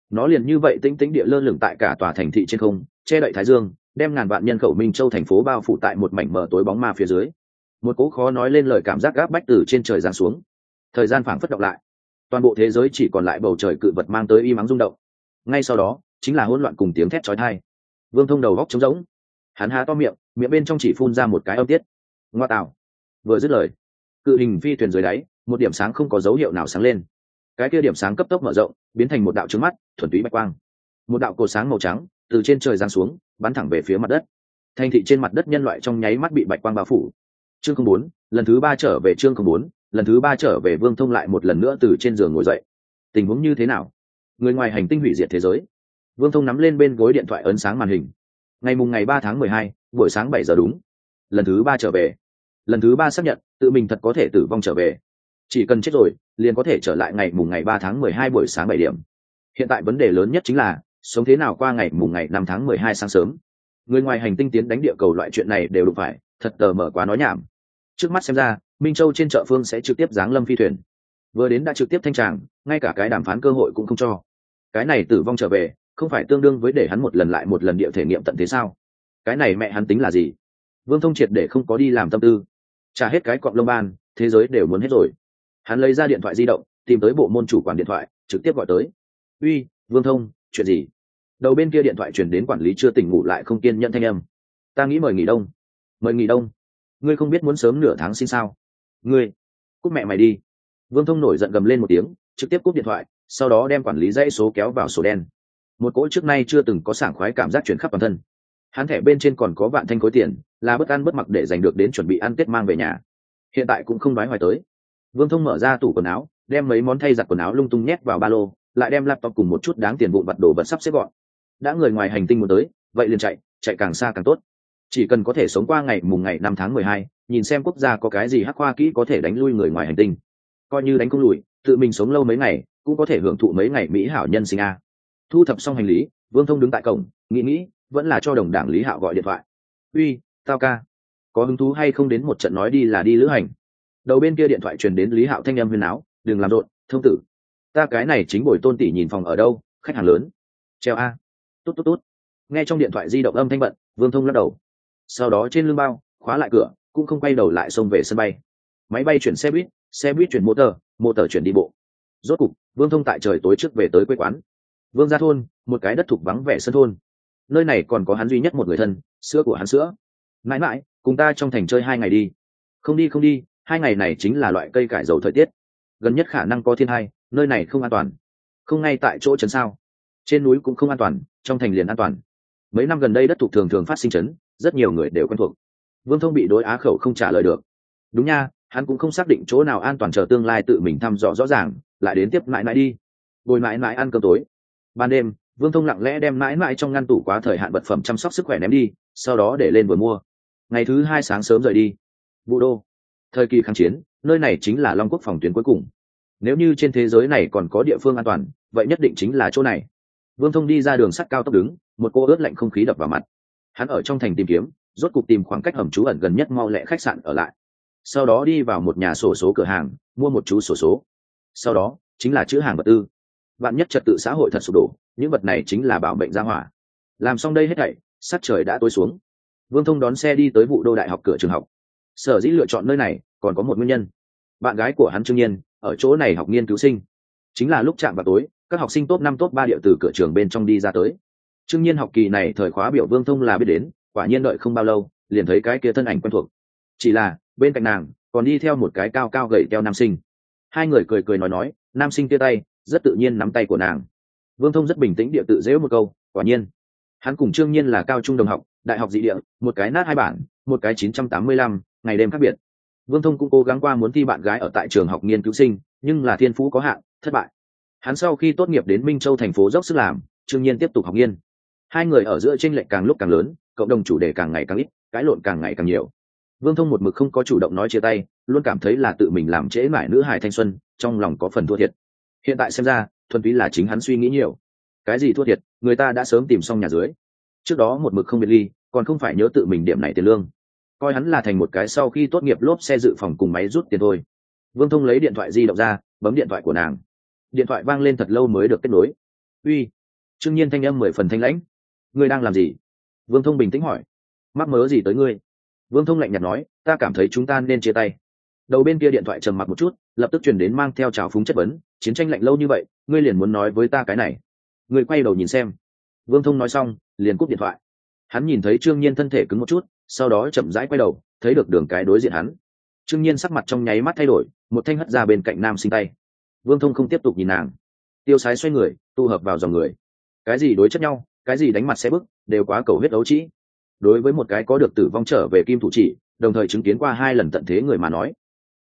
Nó liền như vậy tĩnh tĩnh địa lơ lửng tại cả tòa thành thị trên không, che đậy thái dương, đem ngàn vạn nhân khẩu minh châu thành phố bao phủ tại một mảnh mờ tối bóng ma phía dưới. Một cố khó nói lên lời cảm giác gáp bách từ trên trời giáng xuống. Thời gian phảng phất động lại. Toàn bộ thế giới chỉ còn lại bầu trời cự vật mang tới y mắng rung động. Ngay sau đó, chính là hỗn loạn cùng tiếng thét chói tai. Vương thông đầu góc trống rỗng. Hắn há to miệng miệng bên trong chỉ phun ra một cái âm tiết. Ngoa tạo. Vừa dứt lời, cự hình phi thuyền dưới đáy một điểm sáng không có dấu hiệu nào sáng lên. Cái kia điểm sáng cấp tốc mở rộng, biến thành một đạo trứng mắt, thuần túy bạch quang. Một đạo cột sáng màu trắng, từ trên trời giáng xuống, bắn thẳng về phía mặt đất. Thành thị trên mặt đất nhân loại trong nháy mắt bị bạch quang bao phủ. Chương không bốn, lần thứ ba trở về chương không bốn, lần thứ ba trở về vương thông lại một lần nữa từ trên giường ngồi dậy. Tình huống như thế nào? Người ngoài hành tinh hủy diệt thế giới. Vương thông nắm lên bên gối điện thoại ấn sáng màn hình. Ngày mùng ngày ba tháng mười hai, buổi sáng bảy giờ đúng. Lần thứ ba trở về. Lần thứ ba xác nhận, tự mình thật có thể tử vong trở về chỉ cần chết rồi, liền có thể trở lại ngày mùng ngày ba tháng mười hai buổi sáng bảy điểm. Hiện tại vấn đề lớn nhất chính là, sống thế nào qua ngày mùng ngày năm tháng mười hai sáng sớm. Người ngoài hành tinh tiến đánh địa cầu loại chuyện này đều đụng phải, thật tờ mở quá nói nhảm. Trước mắt xem ra, minh châu trên chợ phương sẽ trực tiếp giáng lâm phi thuyền. Vừa đến đã trực tiếp thanh tràng, ngay cả cái đàm phán cơ hội cũng không cho. Cái này tử vong trở về, không phải tương đương với để hắn một lần lại một lần địa thể nghiệm tận thế sao? Cái này mẹ hắn tính là gì? Vương thông triệt để không có đi làm tâm tư. Trả hết cái cọp lông ban, thế giới đều muốn hết rồi hắn lấy ra điện thoại di động, tìm tới bộ môn chủ quản điện thoại, trực tiếp gọi tới. Uy, vương thông, chuyện gì? Đầu bên kia điện thoại chuyển đến quản lý chưa tỉnh ngủ lại không kiên nhận thanh âm. Ta nghĩ mời nghỉ đông. Mời nghỉ đông? Ngươi không biết muốn sớm nửa tháng xin sao? Ngươi cúc mẹ mày đi. Vương thông nổi giận gầm lên một tiếng, trực tiếp cúp điện thoại, sau đó đem quản lý dãy số kéo vào sổ đen. Một cỗ trước nay chưa từng có sảng khoái cảm giác chuyển khắp toàn thân. Hắn thẻ bên trên còn có vạn thanh khối tiền, là bất ăn bất mặc để giành được đến chuẩn bị ăn tết mang về nhà. Hiện tại cũng không nói hoài tới vương thông mở ra tủ quần áo, đem mấy món thay giặt quần áo lung tung nhét vào ba lô, lại đem laptop cùng một chút đáng tiền vụn vặt đồ vật sắp xếp gọn. Đã người ngoài hành tinh muốn tới, vậy liền chạy chạy càng xa càng tốt. Chỉ cần có thể sống qua ngày mùng ngày năm tháng mười hai, nhìn xem quốc gia có cái gì hắc khoa kỹ có thể đánh lui người ngoài hành tinh. Coi như đánh không lùi, tự mình sống lâu mấy ngày, cũng có thể hưởng thụ mấy ngày mỹ hảo nhân sinh a. Thu thập xong hành lý, vương thông đứng tại cổng, nghĩ nghĩ, vẫn là cho đồng đảng lý hạo gọi điện thoại. Uy, tao ca, có hứng thú hay không đến một trận nói đi là đi lữ hành? Đầu bên kia điện thoại truyền đến lý hạo thanh em huyền áo, đừng làm rộn, thông tử. Ta cái này chính bồi tôn tỷ nhìn phòng ở đâu, khách hàng lớn. Treo a. Tốt tốt tốt nghe trong điện thoại di động âm thanh bận, vương thông lắc đầu. Sau đó trên lưng bao, khóa lại cửa, cũng không quay đầu lại xông về sân bay. Máy bay chuyển xe buýt xe buýt chuyển motor motor chuyển đi bộ. Rốt cục, vương thông tại trời tối trước về tới quê quán. Vương ra thôn, một cái đất thục vắng vẻ sân thôn. Nơi này còn có hắn duy nhất một người thân, sữa của hắn sữa. Mãi mãi, cùng ta trong thành chơi hai ngày đi. Không đi không đi hai ngày này chính là loại cây cải dầu thời tiết. Gần nhất khả năng có thiên hai, nơi này không an toàn. Không ngay tại chỗ chấn sao? Trên núi cũng không an toàn, trong thành liền an toàn. Mấy năm gần đây đất thục thường thường phát sinh chấn, rất nhiều người đều quen thuộc. Vương thông bị đối á khẩu không trả lời được. Đúng nha, hắn cũng không xác định chỗ nào an toàn chờ tương lai tự mình thăm dò rõ ràng, lại đến tiếp mãi mãi đi. Bồi mãi mãi ăn cơm tối. Ban đêm, vương thông lặng lẽ đem mãi mãi trong ngăn tủ quá thời hạn vật phẩm chăm sóc sức khỏe ném đi, sau đó để lên vừa mua. Ngày thứ hai sáng sớm rời đi. Vũ đô thời kỳ kháng chiến, nơi này chính là long quốc phòng tuyến cuối cùng. Nếu như trên thế giới này còn có địa phương an toàn, vậy nhất định chính là chỗ này. Vương thông đi ra đường sắt cao tốc đứng, một cô ướt lạnh không khí đập vào mặt. Hắn ở trong thành tìm kiếm, rốt cục tìm khoảng cách hầm trú ẩn gần nhất mau lẹ khách sạn ở lại. Sau đó đi vào một nhà sổ số cửa hàng, mua một chú sổ số. Sau đó, chính là chữ hàng vật tư. Vạn nhất trật tự xã hội thật sụp đổ, những vật này chính là bảo bệnh gia hỏa. Làm xong đây hết thảy, sắc trời đã tối xuống. Vương thông đón xe đi tới vụ đô đại học cửa trường học sở dĩ lựa chọn nơi này còn có một nguyên nhân. Bạn gái của hắn trương nhiên, ở chỗ này học nghiên cứu sinh. Chính là lúc chạm vào tối, các học sinh top năm, top ba điệu từ cửa trường bên trong đi ra tới. Trương nhiên học kỳ này thời khóa biểu vương thông là biết đến, quả nhiên đợi không bao lâu, liền thấy cái kia thân ảnh quen thuộc. Chỉ là, bên cạnh nàng, còn đi theo một cái cao cao gậy teo nam sinh. Hai người cười cười nói nói, nam sinh tia tay, rất tự nhiên nắm tay của nàng. Vương thông rất bình tĩnh địa tự dễ một câu, quả nhiên. Hắn cùng trương nhiên là cao trung đồng học, đại học dị địa, một cái nát hai bản, một cái chín trăm tám mươi lăm ngày đêm khác biệt. Vương thông cũng cố gắng qua muốn thi bạn gái ở tại trường học nghiên cứu sinh, nhưng là thiên phú có hạn, thất bại. Hắn sau khi tốt nghiệp đến minh châu thành phố dốc sức làm, trương nhiên tiếp tục học nghiên. Hai người ở giữa tranh lệch càng lúc càng lớn, cộng đồng chủ đề càng ngày càng ít, cãi lộn càng ngày càng nhiều. Vương thông một mực không có chủ động nói chia tay, luôn cảm thấy là tự mình làm trễ mãi nữ hài thanh xuân, trong lòng có phần thua thiệt. Hiện tại xem ra, thuần túy là chính hắn suy nghĩ nhiều. Cái gì thua thiệt, người ta đã sớm tìm xong nhà dưới. Trước đó một mực không biệt ly, còn không phải nhớ tự mình điểm này tiền lương coi hắn là thành một cái sau khi tốt nghiệp lốp xe dự phòng cùng máy rút tiền thôi. Vương thông lấy điện thoại di động ra, bấm điện thoại của nàng. Điện thoại vang lên thật lâu mới được kết nối. Uy. Trương nhiên thanh âm mười phần thanh lãnh. Ngươi đang làm gì? Vương thông bình tĩnh hỏi. Mắc mớ gì tới ngươi? Vương thông lạnh nhạt nói, ta cảm thấy chúng ta nên chia tay. Đầu bên kia điện thoại trầm mặc một chút, lập tức chuyển đến mang theo trào phúng chất vấn, chiến tranh lạnh lâu như vậy, ngươi liền muốn nói với ta cái này? Ngươi quay đầu nhìn xem. Vương thông nói xong, liền cúp điện thoại. Hắn nhìn thấy trương nhiên thân thể cứng một chút sau đó chậm rãi quay đầu, thấy được đường cái đối diện hắn. Trương nhiên sắc mặt trong nháy mắt thay đổi, một thanh hất ra bên cạnh nam sinh tay. Vương thông không tiếp tục nhìn nàng. Tiêu sái xoay người tụ hợp vào dòng người. Cái gì đối chất nhau, cái gì đánh mặt xe bức, đều quá cầu huyết đấu trĩ. Đối với một cái có được tử vong trở về kim thủ chỉ, đồng thời chứng kiến qua hai lần tận thế người mà nói.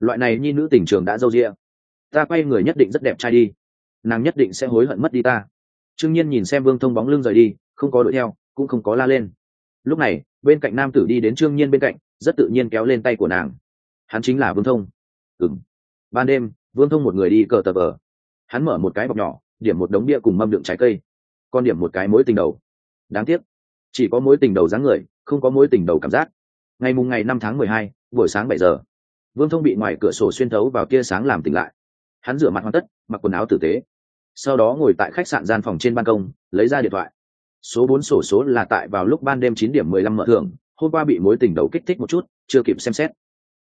Loại này nhi nữ tình trường đã dâu rịa ta quay người nhất định rất đẹp trai đi. Nàng nhất định sẽ hối hận mất đi ta. Trương nhiên nhìn xem vương thông bóng lưng rời đi, không có đuổi theo, cũng không có la lên. Lúc này bên cạnh nam tử đi đến trương nhiên bên cạnh, rất tự nhiên kéo lên tay của nàng. Hắn chính là vương thông. Ừng ban đêm, vương thông một người đi cờ tờ vờ hắn mở một cái bọc nhỏ, điểm một đống bia cùng mâm đựng trái cây. Con điểm một cái mối tình đầu. Đáng tiếc, chỉ có mối tình đầu dáng người, không có mối tình đầu cảm giác. Ngày mùng ngày năm tháng mười hai, buổi sáng bảy giờ, vương thông bị ngoài cửa sổ xuyên thấu vào tia sáng làm tỉnh lại. Hắn rửa mặt hoàn tất, mặc quần áo tử tế. Sau đó ngồi tại khách sạn gian phòng trên ban công, lấy ra điện thoại số bốn sổ số là tại vào lúc ban đêm chín điểm mười lăm mở thưởng, hôm qua bị mối tình đầu kích thích một chút, chưa kịp xem xét.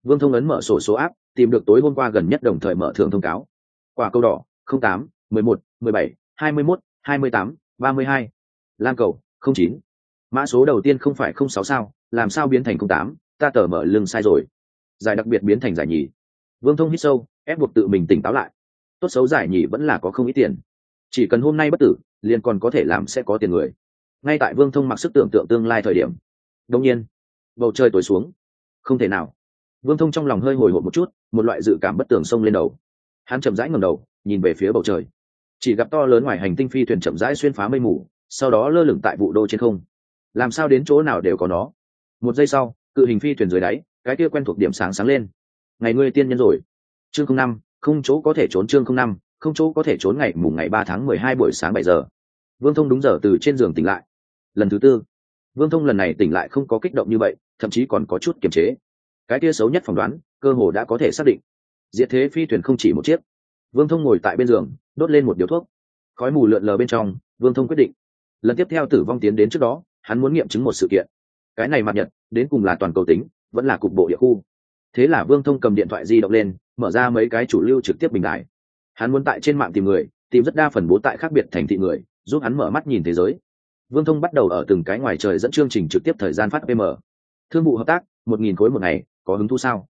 Vương thông ấn mở sổ số áp tìm được tối hôm qua gần nhất đồng thời mở thưởng thông cáo. Quả câu đỏ, không tám, mười một, mười bảy, hai mươi mốt, hai mươi tám, ba mươi hai. Lam cầu, không chín. Mã số đầu tiên không phải không sáu sao, làm sao biến thành không tám? Ta tờ mở lưng sai rồi. Giải đặc biệt biến thành giải nhì. Vương thông hít sâu, ép buộc tự mình tỉnh táo lại. Tốt xấu giải nhì vẫn là có không ít tiền. Chỉ cần hôm nay bất tử, liền còn có thể làm sẽ có tiền người ngay tại vương thông mặc sức tưởng tượng tương lai thời điểm. Đông nhiên, bầu trời tối xuống. Không thể nào. Vương thông trong lòng hơi hồi hộp một chút, một loại dự cảm bất tường sông lên đầu. Hắn chậm rãi ngầm đầu, nhìn về phía bầu trời. Chỉ gặp to lớn ngoài hành tinh phi thuyền chậm rãi xuyên phá mây mù, sau đó lơ lửng tại vụ đô trên không. Làm sao đến chỗ nào đều có nó. Một giây sau, cự hình phi thuyền dưới đáy, cái kia quen thuộc điểm sáng sáng lên. Ngày ngươi tiên nhân rồi. Chương không năm, không chỗ có thể trốn chương không năm, không chỗ có thể trốn ngày mùng ngày ba tháng mười hai buổi sáng bảy giờ. Vương thông đúng giờ từ trên giường tỉnh lại lần thứ tư. Vương thông lần này tỉnh lại không có kích động như vậy, thậm chí còn có chút kiềm chế. Cái kia xấu nhất phỏng đoán, cơ hồ đã có thể xác định. Diệt thế phi thuyền không chỉ một chiếc. Vương thông ngồi tại bên giường, đốt lên một điếu thuốc. Khói mù lượn lờ bên trong, vương thông quyết định. Lần tiếp theo tử vong tiến đến trước đó, hắn muốn nghiệm chứng một sự kiện. Cái này mặt nhật, đến cùng là toàn cầu tính, vẫn là cục bộ địa khu. Thế là vương thông cầm điện thoại di động lên, mở ra mấy cái chủ lưu trực tiếp bình đại hắn muốn tại trên mạng tìm người, tìm rất đa phần bố tại khác biệt thành thị người, giúp hắn mở mắt nhìn thế giới vương thông bắt đầu ở từng cái ngoài trời dẫn chương trình trực tiếp thời gian phát pm thương vụ hợp tác, một nghìn khối một ngày, có hứng thú sao?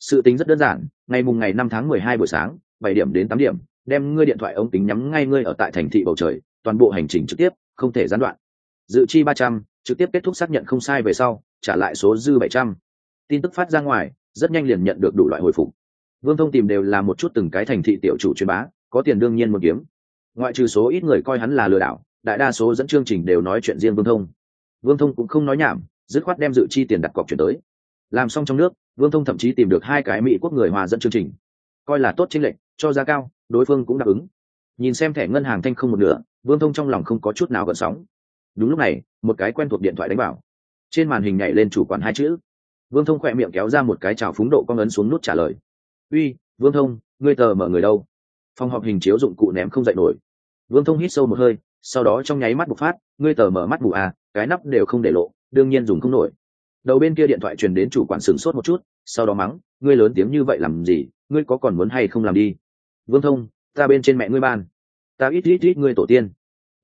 Sự tính rất đơn giản, ngày mùng ngày năm tháng mười hai buổi sáng, bảy điểm đến tám điểm, đem ngươi điện thoại ống kính nhắm ngay ngươi ở tại thành thị bầu trời, toàn bộ hành trình trực tiếp, không thể gián đoạn. Dự chi ba trăm, trực tiếp kết thúc xác nhận không sai về sau, trả lại số dư bảy trăm. Tin tức phát ra ngoài, rất nhanh liền nhận được đủ loại hồi phục. Vương thông tìm đều là một chút từng cái thành thị tiểu chủ truyền bá, có tiền đương nhiên một kiếm. Ngoại trừ số ít người coi hắn là lừa đảo đại đa số dẫn chương trình đều nói chuyện riêng vương thông. Vương thông cũng không nói nhảm, dứt khoát đem dự chi tiền đặt cọc chuyển tới. Làm xong trong nước, vương thông thậm chí tìm được hai cái mỹ quốc người hòa dẫn chương trình. Coi là tốt chính lệnh cho giá cao, đối phương cũng đáp ứng. Nhìn xem thẻ ngân hàng thanh không một nửa, vương thông trong lòng không có chút nào gợn sóng. Đúng lúc này, một cái quen thuộc điện thoại đánh vào. Trên màn hình nhảy lên chủ quản hai chữ. Vương thông khỏe miệng kéo ra một cái trào phúng độ con ấn xuống nút trả lời. Uy, vương thông, ngươi tờ mở người đâu? Phòng họp hình chiếu dụng cụ ném không dậy nổi. Vương thông hít sâu một hơi sau đó trong nháy mắt bộc phát, ngươi tờ mở mắt bù à cái nắp đều không để lộ, đương nhiên dùng không nổi. Đầu bên kia điện thoại truyền đến chủ quản sửng sốt một chút, sau đó mắng, ngươi lớn tiếng như vậy làm gì, ngươi có còn muốn hay không làm đi? Vương thông, ta bên trên mẹ ngươi ban. Ta ít ít ít ngươi tổ tiên.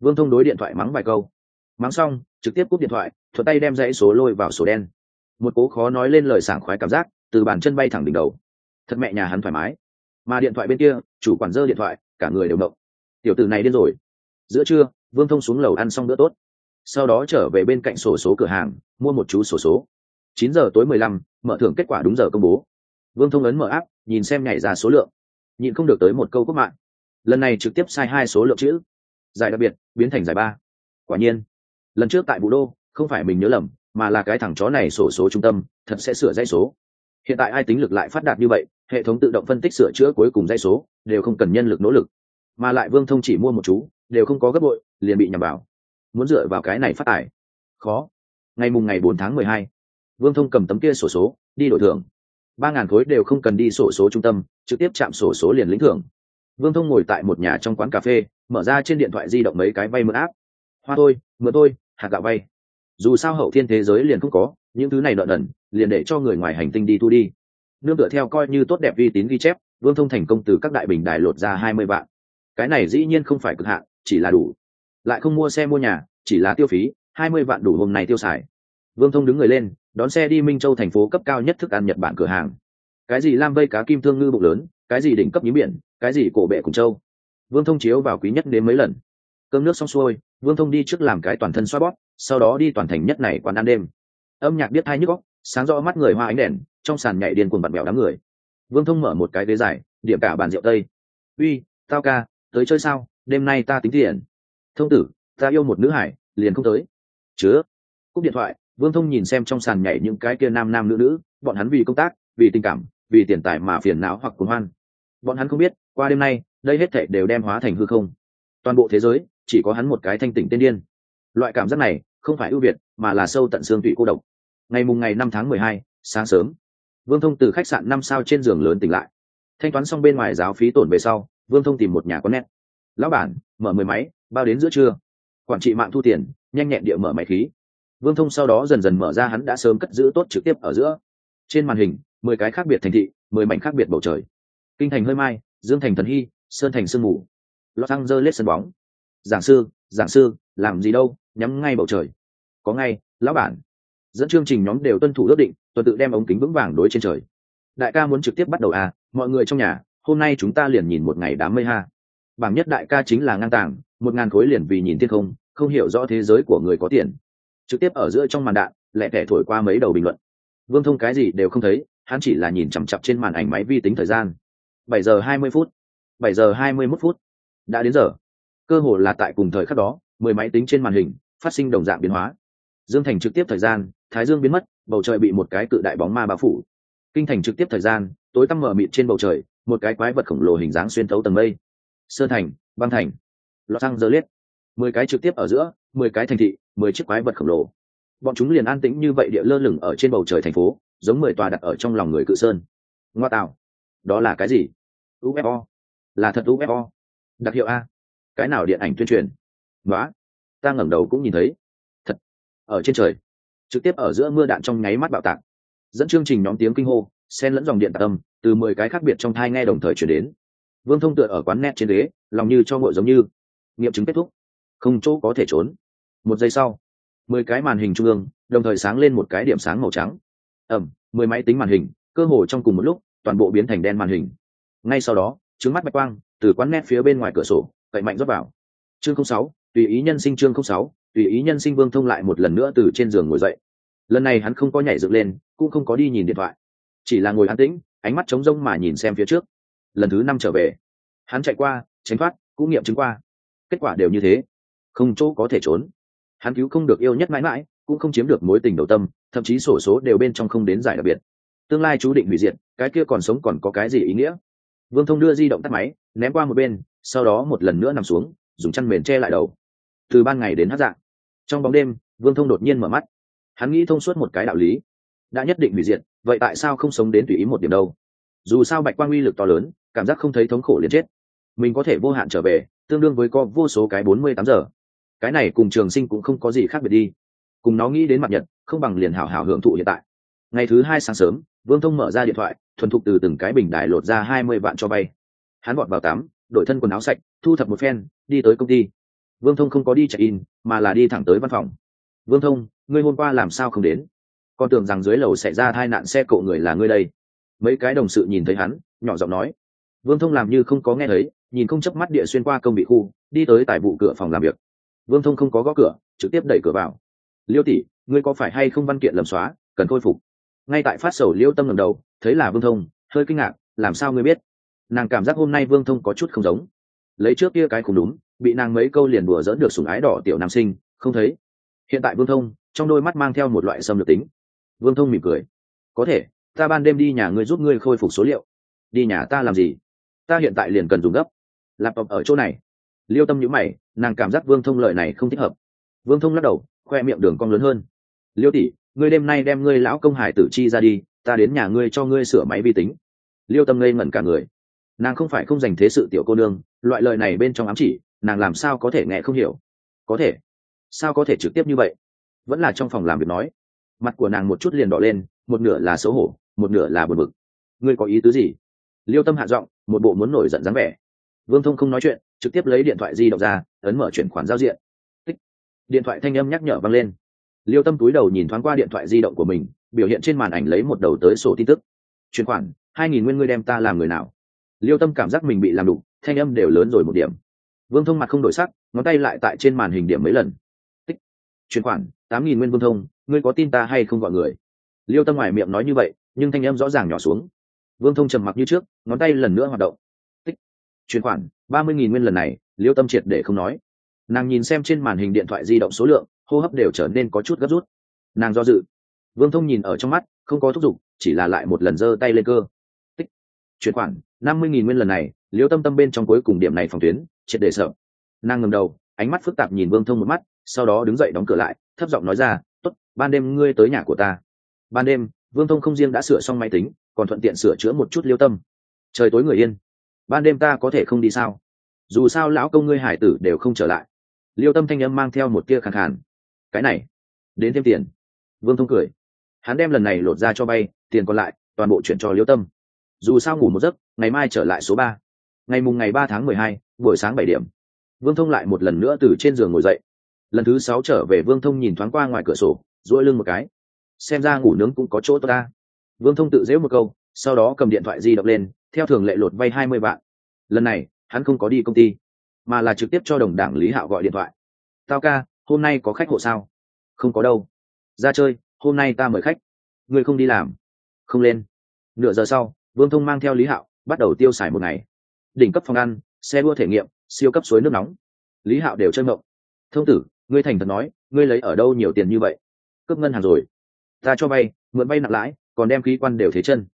Vương thông đối điện thoại mắng vài câu. Mắng xong, trực tiếp cúp điện thoại, thuận tay đem dãy số lôi vào sổ đen. Một cố khó nói lên lời sảng khoái cảm giác từ bàn chân bay thẳng đỉnh đầu. Thật mẹ nhà hắn thoải mái. Mà điện thoại bên kia, chủ quản dơ điện thoại, cả người đều động. Tiểu tử này điên rồi giữa trưa, vương thông xuống lầu ăn xong bữa tốt. Sau đó trở về bên cạnh sổ số cửa hàng, mua một chú sổ số. Chín giờ tối mười lăm, mở thưởng kết quả đúng giờ công bố. Vương thông ấn mở áp nhìn xem nhảy ra số lượng. Nhịn không được tới một câu quốc mạng. Lần này trực tiếp sai hai số lượng chữ. Giải đặc biệt, biến thành giải ba. Quả nhiên, lần trước tại vũ đô, không phải mình nhớ lầm, mà là cái thằng chó này sổ số trung tâm, thật sẽ sửa dãy số. Hiện tại ai tính lực lại phát đạt như vậy, hệ thống tự động phân tích sửa chữa cuối cùng dãy số, đều không cần nhân lực nỗ lực. Mà lại vương thông chỉ mua một chú đều không có gấp bội, liền bị nhầm vào. Muốn dựa vào cái này phát tải khó. Ngày mùng ngày bốn tháng mười hai, vương thông cầm tấm kia sổ số, đi đổi thưởng. Ba ngàn khối đều không cần đi sổ số trung tâm, trực tiếp chạm sổ số liền lĩnh thưởng. Vương thông ngồi tại một nhà trong quán cà phê, mở ra trên điện thoại di động mấy cái vay mượn áp hoa tôi mượn tôi hạt gạo vay. Dù sao hậu thiên thế giới liền không có, những thứ này nợ nần, liền để cho người ngoài hành tinh đi thu đi. Nương tựa theo coi như tốt đẹp uy tín ghi chép, vương thông thành công từ các đại bình đài lột ra hai mươi vạn. Cái này dĩ nhiên không phải cực hạn chỉ là đủ. Lại không mua xe mua nhà, chỉ là tiêu phí, hai mươi vạn đủ hôm nay tiêu xài. Vương thông đứng người lên, đón xe đi minh châu thành phố cấp cao nhất thức ăn nhật bản cửa hàng. Cái gì lam vây cá kim thương ngư bụng lớn, cái gì đỉnh cấp nhím biển, cái gì cổ bệ cùng châu. Vương thông chiếu vào quý nhất đến mấy lần. Cơm nước xong xuôi, vương thông đi trước làm cái toàn thân xoa bóp, sau đó đi toàn thành nhất này quán ăn đêm. Âm nhạc biết hai nhức góc sáng rõ mắt người hoa ánh đèn, trong sàn nhảy điên cuồng bật mèo đám người. Vương thông mở một cái ghế dài, điểm cả bàn rượu tây. Uy, tao ca, tới chơi sao? Đêm nay ta tính tiền. Thông tử, ta yêu một nữ hải, liền không tới. Chứa cúp điện thoại, vương thông nhìn xem trong sàn nhảy những cái kia nam nam nữ nữ, bọn hắn vì công tác, vì tình cảm, vì tiền tài mà phiền não hoặc cuồng hoan. Bọn hắn không biết, qua đêm nay, đây hết thệ đều đem hóa thành hư không. Toàn bộ thế giới, chỉ có hắn một cái thanh tỉnh tên điên. Loại cảm giác này, không phải ưu việt, mà là sâu tận xương tụy cô độc. Ngày mùng ngày năm tháng mười hai, sáng sớm, vương thông từ khách sạn năm sao trên giường lớn tỉnh lại. Thanh toán xong bên ngoài giáo phí tổn về sau, vương thông tìm một nhà có nét lão bản, mở mười máy, bao đến giữa trưa. Quản trị mạng thu tiền, nhanh nhẹn địa mở máy khí. Vương thông sau đó dần dần mở ra hắn đã sớm cất giữ tốt trực tiếp ở giữa. Trên màn hình, mười cái khác biệt thành thị, mười mảnh khác biệt bầu trời. Kinh thành hơi mai, dương thành thần hy, sơn thành sương mù. Los angeles sân bóng. Giảng sư giảng sư, làm gì đâu, nhắm ngay bầu trời. Có ngay, lão bản. Dẫn chương trình nhóm đều tuân thủ ước định, tuần tự đem ống kính vững vàng đối trên trời. Đại ca muốn trực tiếp bắt đầu à mọi người trong nhà, hôm nay chúng ta liền nhìn một ngày đám mây ha bảng nhất đại ca chính là ngang tàng, một ngàn khối liền vì nhìn thiên không không hiểu rõ thế giới của người có tiền. Trực tiếp ở giữa trong màn đạn, lẹ tẻ thổi qua mấy đầu bình luận. Vương thông cái gì đều không thấy, hắn chỉ là nhìn chằm chặp trên màn ảnh máy vi tính thời gian. Bảy giờ hai mươi phút. Bảy giờ hai mươi mốt phút. Đã đến giờ. Cơ hồ là tại cùng thời khắc đó, mười máy tính trên màn hình, phát sinh đồng dạng biến hóa. Dương thành trực tiếp thời gian, thái dương biến mất, bầu trời bị một cái cự đại bóng ma bao phủ. Kinh thành trực tiếp thời gian, tối tăm mở mịt trên bầu trời, một cái quái vật khổng lồ hình dáng xuyên thấu tầng mây sơn thành, băng thành lọt xăng dơ liết mười cái trực tiếp ở giữa, mười cái thành thị, mười chiếc quái vật khổng lồ. Bọn chúng liền an tĩnh như vậy địa lơ lửng ở trên bầu trời thành phố, giống mười tòa đặt ở trong lòng người cự sơn. Ngoa tạo. Đó là cái gì? Ufo là thật ufo đặc hiệu a. Cái nào điện ảnh tuyên truyền? Nói ta ngẩng đầu cũng nhìn thấy. Thật. Ở trên trời. Trực tiếp ở giữa mưa đạn trong nháy mắt bạo tạc. Dẫn chương trình nhóm tiếng kinh hô, xen lẫn dòng điện tạc âm, từ mười cái khác biệt trong thai nghe đồng thời chuyển đến vương thông tựa ở quán net trên ghế, lòng như cho ngội giống như. Nghiệm chứng kết thúc. Không chỗ có thể trốn. Một giây sau, mười cái màn hình trung ương, đồng thời sáng lên một cái điểm sáng màu trắng. Ẩm, mười máy tính màn hình, cơ hồ trong cùng một lúc, toàn bộ biến thành đen màn hình. Ngay sau đó trứng mắt bạch quang, từ quán net phía bên ngoài cửa sổ, cậy mạnh rót vào. Chương sáu, tùy ý nhân sinh chương sáu, tùy ý nhân sinh vương thông lại một lần nữa từ trên giường ngồi dậy. Lần này hắn không có nhảy dựng lên, cũng không có đi nhìn điện thoại. Chỉ là ngồi an tĩnh, ánh mắt trống rông mà nhìn xem phía trước lần thứ năm trở về. Hắn chạy qua, tránh thoát, cũng nghiệm chứng qua. Kết quả đều như thế. Không chỗ có thể trốn. Hắn cứu không được yêu nhất mãi mãi, cũng không chiếm được mối tình đầu tâm, thậm chí sổ số đều bên trong không đến giải đặc biệt. Tương lai chú định hủy diệt, cái kia còn sống còn có cái gì ý nghĩa? Vương thông đưa di động tắt máy, ném qua một bên, sau đó một lần nữa nằm xuống, dùng chăn mền che lại đầu. Từ ban ngày đến hát dạng. Trong bóng đêm, vương thông đột nhiên mở mắt. Hắn nghĩ thông suốt một cái đạo lý. Đã nhất định hủy diệt, vậy tại sao không sống đến tùy ý một điểm đâu? Dù sao bạch quang uy lực to lớn cảm giác không thấy thống khổ liền chết. Mình có thể vô hạn trở về, tương đương với có vô số cái bốn mươi tám giờ. Cái này cùng trường sinh cũng không có gì khác biệt đi. Cùng nó nghĩ đến mặt nhật, không bằng liền hảo hảo hưởng thụ hiện tại. Ngày thứ hai sáng sớm, vương thông mở ra điện thoại, thuần thục từ từng cái bình đài lột ra hai mươi vạn cho bay. Hắn gọt vào tắm, đổi thân quần áo sạch, thu thập một phen, đi tới công ty. Vương thông không có đi check in mà là đi thẳng tới văn phòng. Vương thông, ngươi hôm qua làm sao không đến? Con tưởng rằng dưới lầu xảy ra tai nạn xe cộ người là ngươi đây. Mấy cái đồng sự nhìn thấy hắn, nhỏ giọng nói vương thông làm như không có nghe thấy, nhìn không chớp mắt địa xuyên qua công bị khu, đi tới tại vụ cửa phòng làm việc. Vương thông không có gõ cửa, trực tiếp đẩy cửa vào. Liêu tỷ, ngươi có phải hay không văn kiện lầm xóa, cần khôi phục? Ngay tại phát sầu liêu tâm lần đầu, thấy là vương thông, hơi kinh ngạc, làm sao ngươi biết? Nàng cảm giác hôm nay vương thông có chút không giống. Lấy trước kia cái không đúng, bị nàng mấy câu liền đùa dỡn được sủng ái đỏ tiểu nam sinh, không thấy. Hiện tại vương thông, trong đôi mắt mang theo một loại xâm lược tính. Vương thông mỉm cười. Có thể, ta ban đêm đi nhà ngươi giúp ngươi khôi phục số liệu. Đi nhà ta làm gì? Ta hiện tại liền cần dùng gấp. Laptop ở chỗ này. Liêu tâm nhữ mày, nàng cảm giác vương thông lợi này không thích hợp. Vương thông lắc đầu, khoe miệng đường cong lớn hơn. Liêu tỷ, ngươi đêm nay đem ngươi lão công hải tử chi ra đi, ta đến nhà ngươi cho ngươi sửa máy vi tính. Liêu tâm ngây ngẩn cả người. Nàng không phải không dành thế sự tiểu cô nương, loại lời này bên trong ám chỉ, nàng làm sao có thể nghe không hiểu? Có thể. Sao có thể trực tiếp như vậy? Vẫn là trong phòng làm việc nói. Mặt của nàng một chút liền đỏ lên, một nửa là xấu hổ, một nửa là buồn bực. Ngươi có ý tứ gì? Liêu tâm hạ giọng một bộ muốn nổi giận dáng vẻ. Vương thông không nói chuyện trực tiếp lấy điện thoại di động ra ấn mở chuyển khoản giao diện. Tích. điện thoại thanh âm nhắc nhở vang lên. Liêu tâm túi đầu nhìn thoáng qua điện thoại di động của mình biểu hiện trên màn ảnh lấy một đầu tới sổ tin tức. Chuyển khoản hai nghìn nguyên ngươi đem ta làm người nào? Liêu tâm cảm giác mình bị làm đủ, thanh âm đều lớn rồi một điểm. Vương thông mặt không đổi sắc ngón tay lại tại trên màn hình điểm mấy lần. Tích. Chuyển khoản tám nghìn nguyên vương thông ngươi có tin ta hay không gọi người? Liêu tâm ngoài miệng nói như vậy nhưng thanh âm rõ ràng nhỏ xuống vương thông trầm mặc như trước, ngón tay lần nữa hoạt động. Tích. Chuyển khoản, ba mươi nghìn nguyên lần này, liêu tâm triệt để không nói. Nàng nhìn xem trên màn hình điện thoại di động số lượng, hô hấp đều trở nên có chút gấp rút. Nàng do dự. Vương thông nhìn ở trong mắt, không có thúc giục, chỉ là lại một lần giơ tay lên cơ. Tích. Chuyển khoản, năm mươi nghìn nguyên lần này, liêu tâm tâm bên trong cuối cùng điểm này phòng tuyến, triệt để sợ. Nàng ngầm đầu, ánh mắt phức tạp nhìn vương thông một mắt, sau đó đứng dậy đóng cửa lại, thấp giọng nói ra t ố t ban đêm ngươi tới nhà của ta. Ban đêm, vương thông không riêng đã sửa xong máy tính còn thuận tiện sửa chữa một chút liêu tâm. Trời tối người yên. Ban đêm ta có thể không đi sao? Dù sao lão công ngươi hải tử đều không trở lại. Liêu tâm thanh âm mang theo một tia khẳng khàn. Cái này, đến thêm tiền. Vương thông cười. Hắn đem lần này lột ra cho bay, tiền còn lại, toàn bộ chuyển cho liêu tâm. Dù sao ngủ một giấc, ngày mai trở lại số ba. Ngày mùng ngày ba tháng mười hai, buổi sáng bảy điểm. Vương thông lại một lần nữa từ trên giường ngồi dậy. Lần thứ sáu trở về, vương thông nhìn thoáng qua ngoài cửa sổ dỗi lưng một cái. Xem ra ngủ nướng cũng có chỗ tốt ta vương thông tự dễu một câu, sau đó cầm điện thoại di động lên, theo thường lệ lột vay hai mươi vạn. Lần này, hắn không có đi công ty, mà là trực tiếp cho đồng đảng lý hạo gọi điện thoại. Tao ca, hôm nay có khách hộ sao? Không có đâu. Ra chơi, hôm nay ta mời khách. Người không đi làm? Không lên. Nửa giờ sau, vương thông mang theo lý hạo, bắt đầu tiêu xài một ngày. Đỉnh cấp phòng ăn, xe đua thể nghiệm, siêu cấp suối nước nóng. Lý hạo đều chơi mộng. Thông tử, ngươi thành thật nói, ngươi lấy ở đâu nhiều tiền như vậy? Cướp ngân hàng rồi. Ta cho vay, mượn vay nặng lãi còn đem khí quan đều thế chân.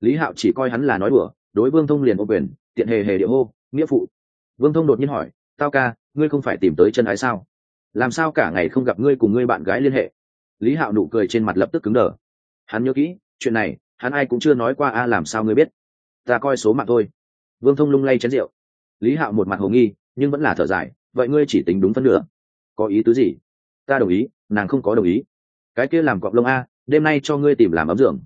Lý hạo chỉ coi hắn là nói đùa, đối vương thông liền ô quyền, tiện hề hề địa hô, nghĩa phụ. Vương thông đột nhiên hỏi, tao ca, ngươi không phải tìm tới chân ái sao? Làm sao cả ngày không gặp ngươi cùng ngươi bạn gái liên hệ? Lý hạo nụ cười trên mặt lập tức cứng đờ. Hắn nhớ kỹ, chuyện này, hắn ai cũng chưa nói qua a, làm sao ngươi biết? Ta coi số mạng thôi. Vương thông lung lay chén rượu. Lý hạo một mặt hồ nghi, nhưng vẫn là thở dài, vậy ngươi chỉ tính đúng phân nửa. Có ý tứ gì? Ta đồng ý, nàng không có đồng ý. Cái kia làm cọp lông a đêm nay cho ngươi tìm làm ấm giường.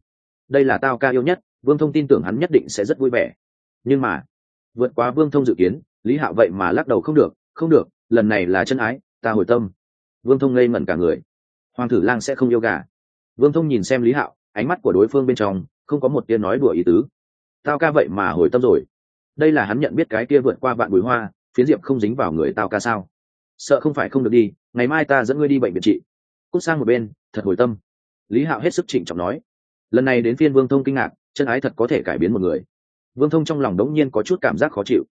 Đây là tao ca yêu nhất, vương thông tin tưởng hắn nhất định sẽ rất vui vẻ. Nhưng mà, vượt quá vương thông dự kiến, lý hạo vậy mà lắc đầu không được không được, lần này là chân ái, ta hồi tâm. Vương thông ngây mẩn cả người. Hoàng thử lang sẽ không yêu gà. Vương thông nhìn xem lý hạo, ánh mắt của đối phương bên trong, không có một tia nói đùa ý tứ. Tao ca vậy mà hồi tâm rồi. Đây là hắn nhận biết cái kia vượt qua vạn bùi hoa, phiến diệp không dính vào người tao ca sao? Sợ không phải không được đi, ngày mai ta dẫn ngươi đi bệnh viện trị. Cút sang một bên, thật hồi tâm lý hạo hết sức trịnh trọng nói. Lần này đến phiên vương thông kinh ngạc, chân ái thật có thể cải biến một người. Vương thông trong lòng đống nhiên có chút cảm giác khó chịu.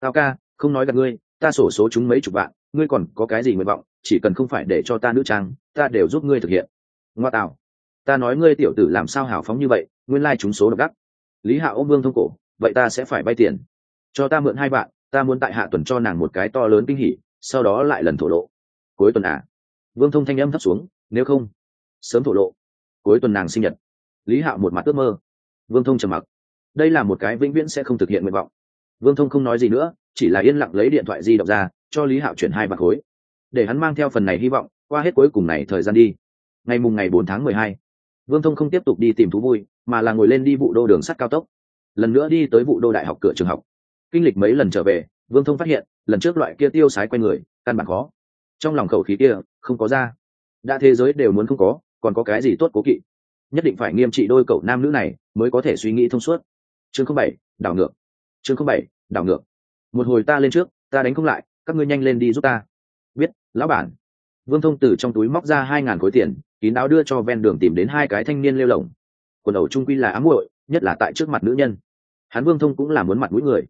Tao ca, không nói gặp ngươi, ta sổ số chúng mấy chục vạn, ngươi còn có cái gì nguyện vọng, chỉ cần không phải để cho ta nữ trang, ta đều giúp ngươi thực hiện. Ngoa tạo. Ta nói ngươi tiểu tử làm sao hào phóng như vậy, nguyên lai chúng số độc đắc. Lý hạ ôm vương thông cổ, vậy ta sẽ phải vay tiền. Cho ta mượn hai bạn ta muốn tại hạ tuần cho nàng một cái to lớn kinh hỉ, sau đó lại lần thổ lộ. Cuối tuần à? Vương thông thanh âm thấp xuống, nếu không, sớm thổ lộ cuối tuần nàng sinh nhật. Lý hạo một mặt ước mơ. Vương thông trầm mặc. Đây là một cái vĩnh viễn sẽ không thực hiện nguyện vọng. Vương thông không nói gì nữa, chỉ là yên lặng lấy điện thoại di động ra, cho lý hạo chuyển hai bạc khối. Để hắn mang theo phần này hy vọng, qua hết cuối cùng này thời gian đi. Ngày mùng ngày bốn tháng mười hai, vương thông không tiếp tục đi tìm thú vui, mà là ngồi lên đi vụ đô đường sắt cao tốc. Lần nữa đi tới vụ đô đại học cửa trường học. Kinh lịch mấy lần trở về, vương thông phát hiện, lần trước loại kia tiêu sái q u a y người, căn bản khó. Trong lòng khẩu khí kia, không có ra. Đã thế giới đều muốn không có còn có cái gì tốt cố kỵ? Nhất định phải nghiêm trị đôi cậu nam nữ này mới có thể suy nghĩ thông suốt. Chương không bảy, đảo ngược. Chương không bảy, đảo ngược. Một hồi ta lên trước, ta đánh không lại, các ngươi nhanh lên đi giúp ta. Biết, lão bản. Vương thông từ trong túi móc ra hai ngàn khối tiền, kín đáo đưa cho ven đường tìm đến hai cái thanh niên lêu lồng. Quần đầu trung quy là ám muội, nhất là tại trước mặt nữ nhân. Hắn vương thông cũng là muốn mặt mũi người.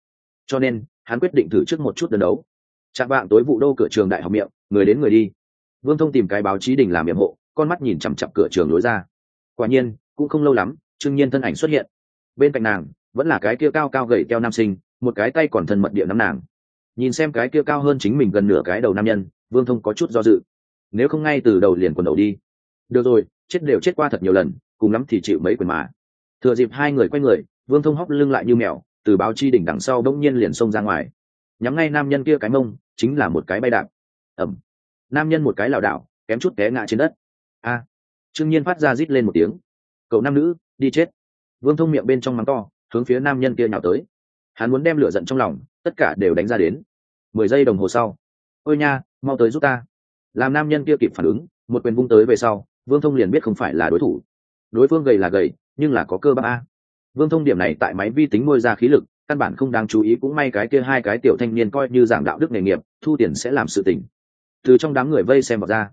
Cho nên, hắn quyết định thử trước một chút đơn đấu. Chạm bạn tối vụ đô cửa trường đại học miệng, người đến người đi. Vương thông tìm cái báo chí đình làm nhiệm hộ con mắt nhìn chằm chặp cửa trường lối ra. Quả nhiên, cũng không lâu lắm, trương nhiên thân ảnh xuất hiện. Bên cạnh nàng, vẫn là cái kia cao cao gậy keo nam sinh, một cái tay còn thân mật địa nắm nàng. Nhìn xem cái kia cao hơn chính mình gần nửa cái đầu nam nhân, vương thông có chút do dự. Nếu không ngay từ đầu liền quần đầu đi. Được rồi, chết đều chết qua thật nhiều lần, cùng lắm thì chịu mấy quyền mà. Thừa dịp hai người quay người, vương thông hóc lưng lại như mèo, từ báo chi đỉnh đằng sau đông nhiên liền xông ra ngoài. Nhắm ngay nam nhân kia cái mông, chính là một cái bay đạp. Ẩm nam nhân một cái lảo đảo, kém chút té ngã trên đất a. À, trương nhiên phát ra rít lên một tiếng. Cậu nam nữ đi chết. Vương thông miệng bên trong mắng to hướng phía nam nhân kia nhào tới. Hắn muốn đem lửa giận trong lòng tất cả đều đánh ra đến. Mười giây đồng hồ sau. Ôi nha mau tới giúp ta. Làm nam nhân kia kịp phản ứng một quyền vung tới về sau vương thông liền biết không phải là đối thủ. Đối phương gầy là gầy nhưng là có cơ bắp a. Vương thông điểm này tại máy vi tính môi ra khí lực căn bản không đáng chú ý cũng may cái kia hai cái tiểu thanh niên coi như giảng đạo đức nghề nghiệp thu tiền sẽ làm sự tình. Từ trong đám người vây xem vào ra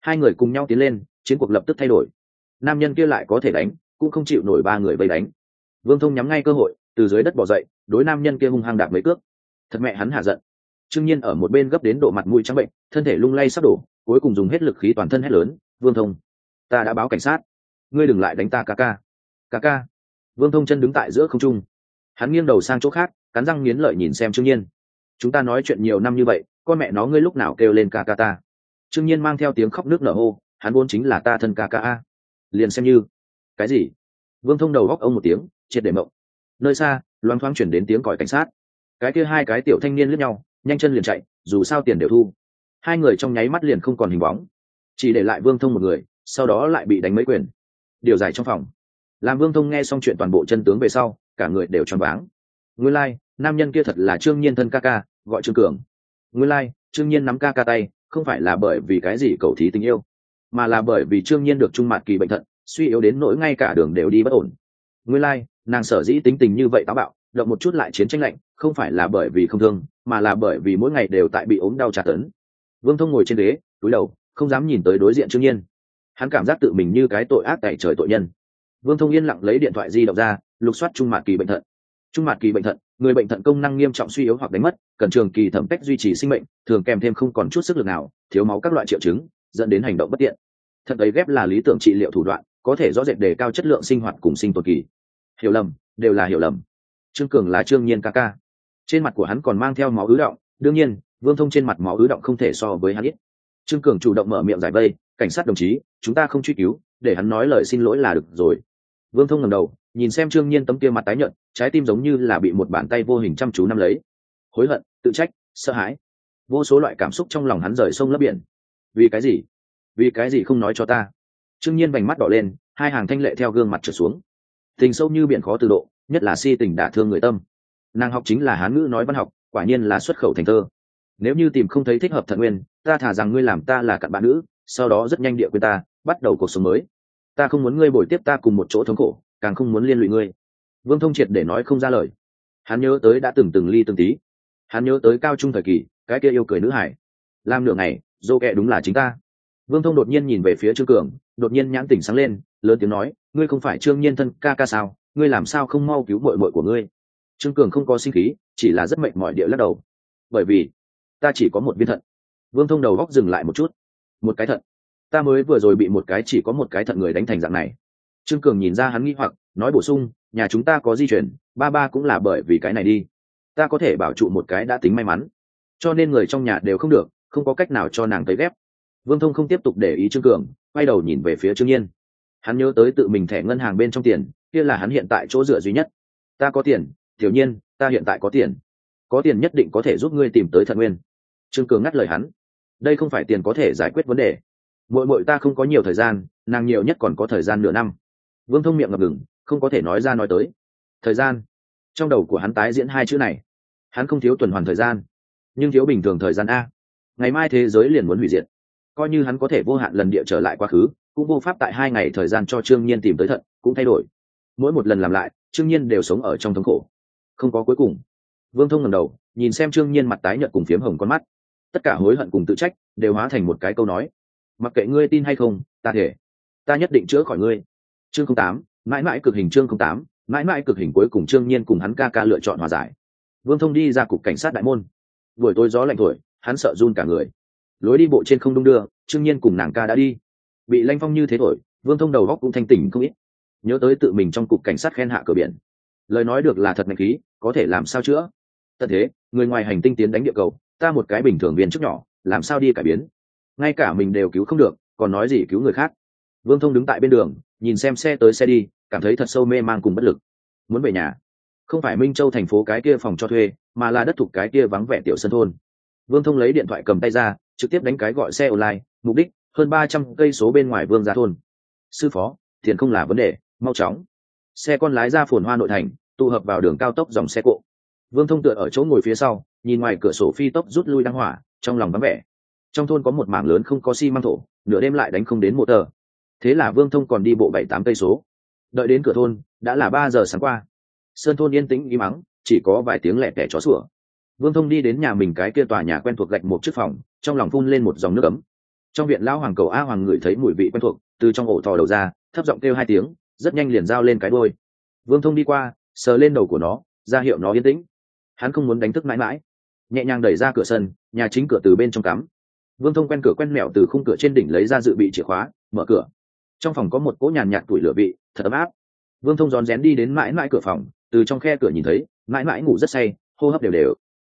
hai người cùng nhau tiến lên, chiến cuộc lập tức thay đổi. Nam nhân kia lại có thể đánh, cũng không chịu nổi ba người vây đánh. Vương thông nhắm ngay cơ hội, từ dưới đất bỏ dậy, đối nam nhân kia hung hăng đạp mấy cước. Thật mẹ hắn hạ giận. Trương nhiên ở một bên gấp đến độ mặt mũi trắng bệnh, thân thể lung lay sắp đổ, cuối cùng dùng hết lực khí toàn thân hét lớn, vương thông, ta đã báo cảnh sát. Ngươi đừng lại đánh ta ca ca. Ca ca? Vương thông chân đứng tại giữa không trung. Hắn nghiêng đầu sang chỗ khác, cắn răng nghiến lợi nhìn xem trương nhiên. Chúng ta nói chuyện nhiều năm như vậy, con mẹ nó ngươi lúc nào kêu lên ca ca ta? Trương nhiên mang theo tiếng khóc nước nở hô hắn vốn chính là ta thân ca ca a. Liền xem như. Cái gì? Vương thông đầu góc ông một tiếng triệt để mộng. Nơi xa loang thoáng chuyển đến tiếng còi cảnh sát. Cái kia hai cái tiểu thanh niên lướt nhau nhanh chân liền chạy dù sao tiền đều thu. Hai người trong nháy mắt liền không còn hình bóng. Chỉ để lại vương thông một người sau đó lại bị đánh mấy quyền. Điều giải trong phòng. Làm vương thông nghe xong chuyện toàn bộ chân tướng về sau cả người đều choáng váng. Nguyên lai、like, nam nhân kia thật là trương nhiên thân ca ca gọi trương cường. Nguyên lai、like, trương nhiên nắm ca ca tay không phải là bởi vì cái gì cầu thí tình yêu mà là bởi vì trương nhiên được trung mặt kỳ bệnh thận suy yếu đến nỗi ngay cả đường đều đi bất ổn. Nguyên lai、like, nàng sở dĩ tính tình như vậy táo bạo động một chút lại chiến tranh lạnh không phải là bởi vì không thương mà là bởi vì mỗi ngày đều tại bị ốm đau tra tấn. Vương thông ngồi trên ghế túi đầu không dám nhìn tới đối diện trương nhiên. Hắn cảm giác tự mình như cái tội ác tại trời tội nhân. Vương thông yên lặng lấy điện thoại di động ra lục soát trung mạc kỳ bệnh thận. Trung mạc kỳ bệnh thận người bệnh thận công năng nghiêm trọng suy yếu hoặc đánh mất, cần trường kỳ thẩm cách duy trì sinh mệnh, thường kèm thêm không còn chút sức lực nào, thiếu máu các loại triệu chứng, dẫn đến hành động bất tiện. Thận ấy ghép là lý tưởng trị liệu thủ đoạn, có thể rõ rệt đề cao chất lượng sinh hoạt cùng sinh tồn kỳ. Hiểu lầm, đều là hiểu lầm. Trương cường là trương nhiên ca ca. Trên mặt của hắn còn mang theo máu ứ động, đương nhiên, vương thông trên mặt máu ứ động không thể so với hắn ít. Trương cường chủ động mở miệng giải vây, cảnh sát đồng chí, chúng ta không truy cứu, để hắn nói lời xin lỗi là được rồi. Vương thông ngầm đầu nhìn xem trương nhiên tấm kia mặt tái nhợt, trái tim giống như là bị một bàn tay vô hình chăm chú nắm lấy. Hối hận, tự trách, sợ hãi. Vô số loại cảm xúc trong lòng hắn rời sông lấp biển. Vì cái gì? Vì cái gì không nói cho ta? Trương nhiên vành mắt đỏ lên, hai hàng thanh lệ theo gương mặt trở xuống. Tình sâu như biển khó từ độ, nhất là si tình đả thương người tâm. Nàng học chính là hán ngữ nói văn học, quả nhiên là xuất khẩu thành thơ. Nếu như tìm không thấy thích hợp thận nguyên, ta thả rằng ngươi làm ta là cặn bạn nữ, sau đó rất nhanh địa quên ta, bắt đầu cuộc sống mới. Ta không muốn ngươi bồi tiếp ta cùng một chỗ thống khổ càng không muốn liên lụy ngươi. Vương thông triệt để nói không ra lời. Hắn nhớ tới đã từng từng ly từng tí. Hắn nhớ tới cao trung thời kỳ, cái kia yêu cười nữ hải. Làm nửa ngày, dô kẹ đúng là chính ta. Vương thông đột nhiên nhìn về phía trương cường, đột nhiên nhãn tỉnh sáng lên, lớn tiếng nói, ngươi không phải trương nhiên thân ca ca sao? Ngươi làm sao không mau cứu bội bội của ngươi? Trương cường không có sinh khí, chỉ là rất mệnh mọi địa lắc đầu. Bởi vì, ta chỉ có một viên thận. Vương thông đầu góc dừng lại một chút. Một cái thận? Ta mới vừa rồi bị một cái chỉ có một cái thận người đánh thành dạng này trương cường nhìn ra hắn nghĩ hoặc, nói bổ sung, nhà chúng ta có di chuyển, ba ba cũng là bởi vì cái này đi. Ta có thể bảo trụ một cái đã tính may mắn. Cho nên người trong nhà đều không được, không có cách nào cho nàng tới ghép. Vương thông không tiếp tục để ý trương cường, quay đầu nhìn về phía trương nhiên. Hắn nhớ tới tự mình thẻ ngân hàng bên trong tiền, kia là hắn hiện tại chỗ dựa duy nhất. Ta có tiền, tiểu nhiên, ta hiện tại có tiền. Có tiền nhất định có thể giúp ngươi tìm tới thận nguyên. Trương cường ngắt lời hắn. Đây không phải tiền có thể giải quyết vấn đề. Mội mội ta không có nhiều thời gian, nàng nhiều nhất còn có thời gian nửa năm vương thông miệng ngập ngừng, không có thể nói ra nói tới. Thời gian. Trong đầu của hắn tái diễn hai chữ này. Hắn không thiếu tuần hoàn thời gian, nhưng thiếu bình thường thời gian a. Ngày mai thế giới liền muốn hủy diệt. Coi như hắn có thể vô hạn lần địa trở lại quá khứ, cũng vô pháp tại hai ngày thời gian cho trương nhiên tìm tới thận, cũng thay đổi. Mỗi một lần làm lại, trương nhiên đều sống ở trong thống khổ. Không có cuối cùng. Vương thông ngầm đầu, nhìn xem trương nhiên mặt tái nhợt cùng phiếm hồng con mắt. Tất cả hối hận cùng tự trách đều hóa thành một cái câu nói. Mặc kệ ngươi tin hay không, ta thể. Ta nhất định chữa khỏi ngươi chương không tám, mãi mãi cực hình chương không tám, mãi mãi cực hình cuối cùng trương nhiên cùng hắn ca ca lựa chọn hòa giải. Vương thông đi ra cục cảnh sát đại môn. Buổi tối gió lạnh thổi, hắn sợ run cả người. Lối đi bộ trên không đung đưa, trương nhiên cùng nàng ca đã đi. Bị lanh phong như thế thổi, vương thông đầu góc cũng thanh tỉnh không ít. Nhớ tới tự mình trong cục cảnh sát khen hạ cửa biển. Lời nói được là thật mạnh khí, có thể làm sao chữa? Tận thế, người ngoài hành tinh tiến đánh địa cầu, ta một cái bình thường viên chức nhỏ, làm sao đi cải biến? Ngay cả mình đều cứu không được, còn nói gì cứu người khác? Vương thông đứng tại bên đường nhìn xem xe tới xe đi, cảm thấy thật sâu mê man cùng bất lực. Muốn về nhà. Không phải minh châu thành phố cái kia phòng cho thuê, mà là đất thục cái kia vắng vẻ tiểu sân thôn. Vương thông lấy điện thoại cầm tay ra, trực tiếp đánh cái gọi xe online, mục đích, hơn ba trăm cây số bên ngoài vương gia thôn. Sư phó, tiền không là vấn đề, mau chóng. Xe con lái ra phồn hoa nội thành, tụ hợp vào đường cao tốc dòng xe cộ. Vương thông tựa ở chỗ ngồi phía sau, nhìn ngoài cửa sổ phi tốc rút lui đăng hỏa, trong lòng vắng vẻ. Trong thôn có một mảng lớn không có xi măng thổ, nửa đêm lại đánh không đến một tờ thế là vương thông còn đi bộ bảy tám cây số. Đợi đến cửa thôn, đã là ba giờ sáng qua. Sơn thôn yên tĩnh, im mắng chỉ có vài tiếng lẹ tẻ chó sủa. Vương thông đi đến nhà mình cái kia tòa nhà quen thuộc gạch một chiếc phòng, trong lòng phun lên một dòng nước ấm. Trong viện lão hoàng cầu a hoàng ngửi thấy mùi vị quen thuộc, từ trong ổ thò đầu ra, thấp giọng kêu hai tiếng, rất nhanh liền giao lên cái đôi vương thông đi qua, sờ lên đầu của nó, ra hiệu nó yên tĩnh. Hắn không muốn đánh thức mãi mãi. Nhẹ nhàng đẩy ra cửa sân, nhà chính cửa từ bên trong cắm. Vương thông quen cửa quen mẹo từ khung cửa trên đỉnh lấy ra dự bị chìa khóa, mở cửa trong phòng có một cỗ nhàn nhạt tuổi lửa vị, thật ấm áp. Vương thông rón rén đi đến mãi mãi cửa phòng, từ trong khe cửa nhìn thấy, mãi mãi ngủ rất say, hô hấp đều đều.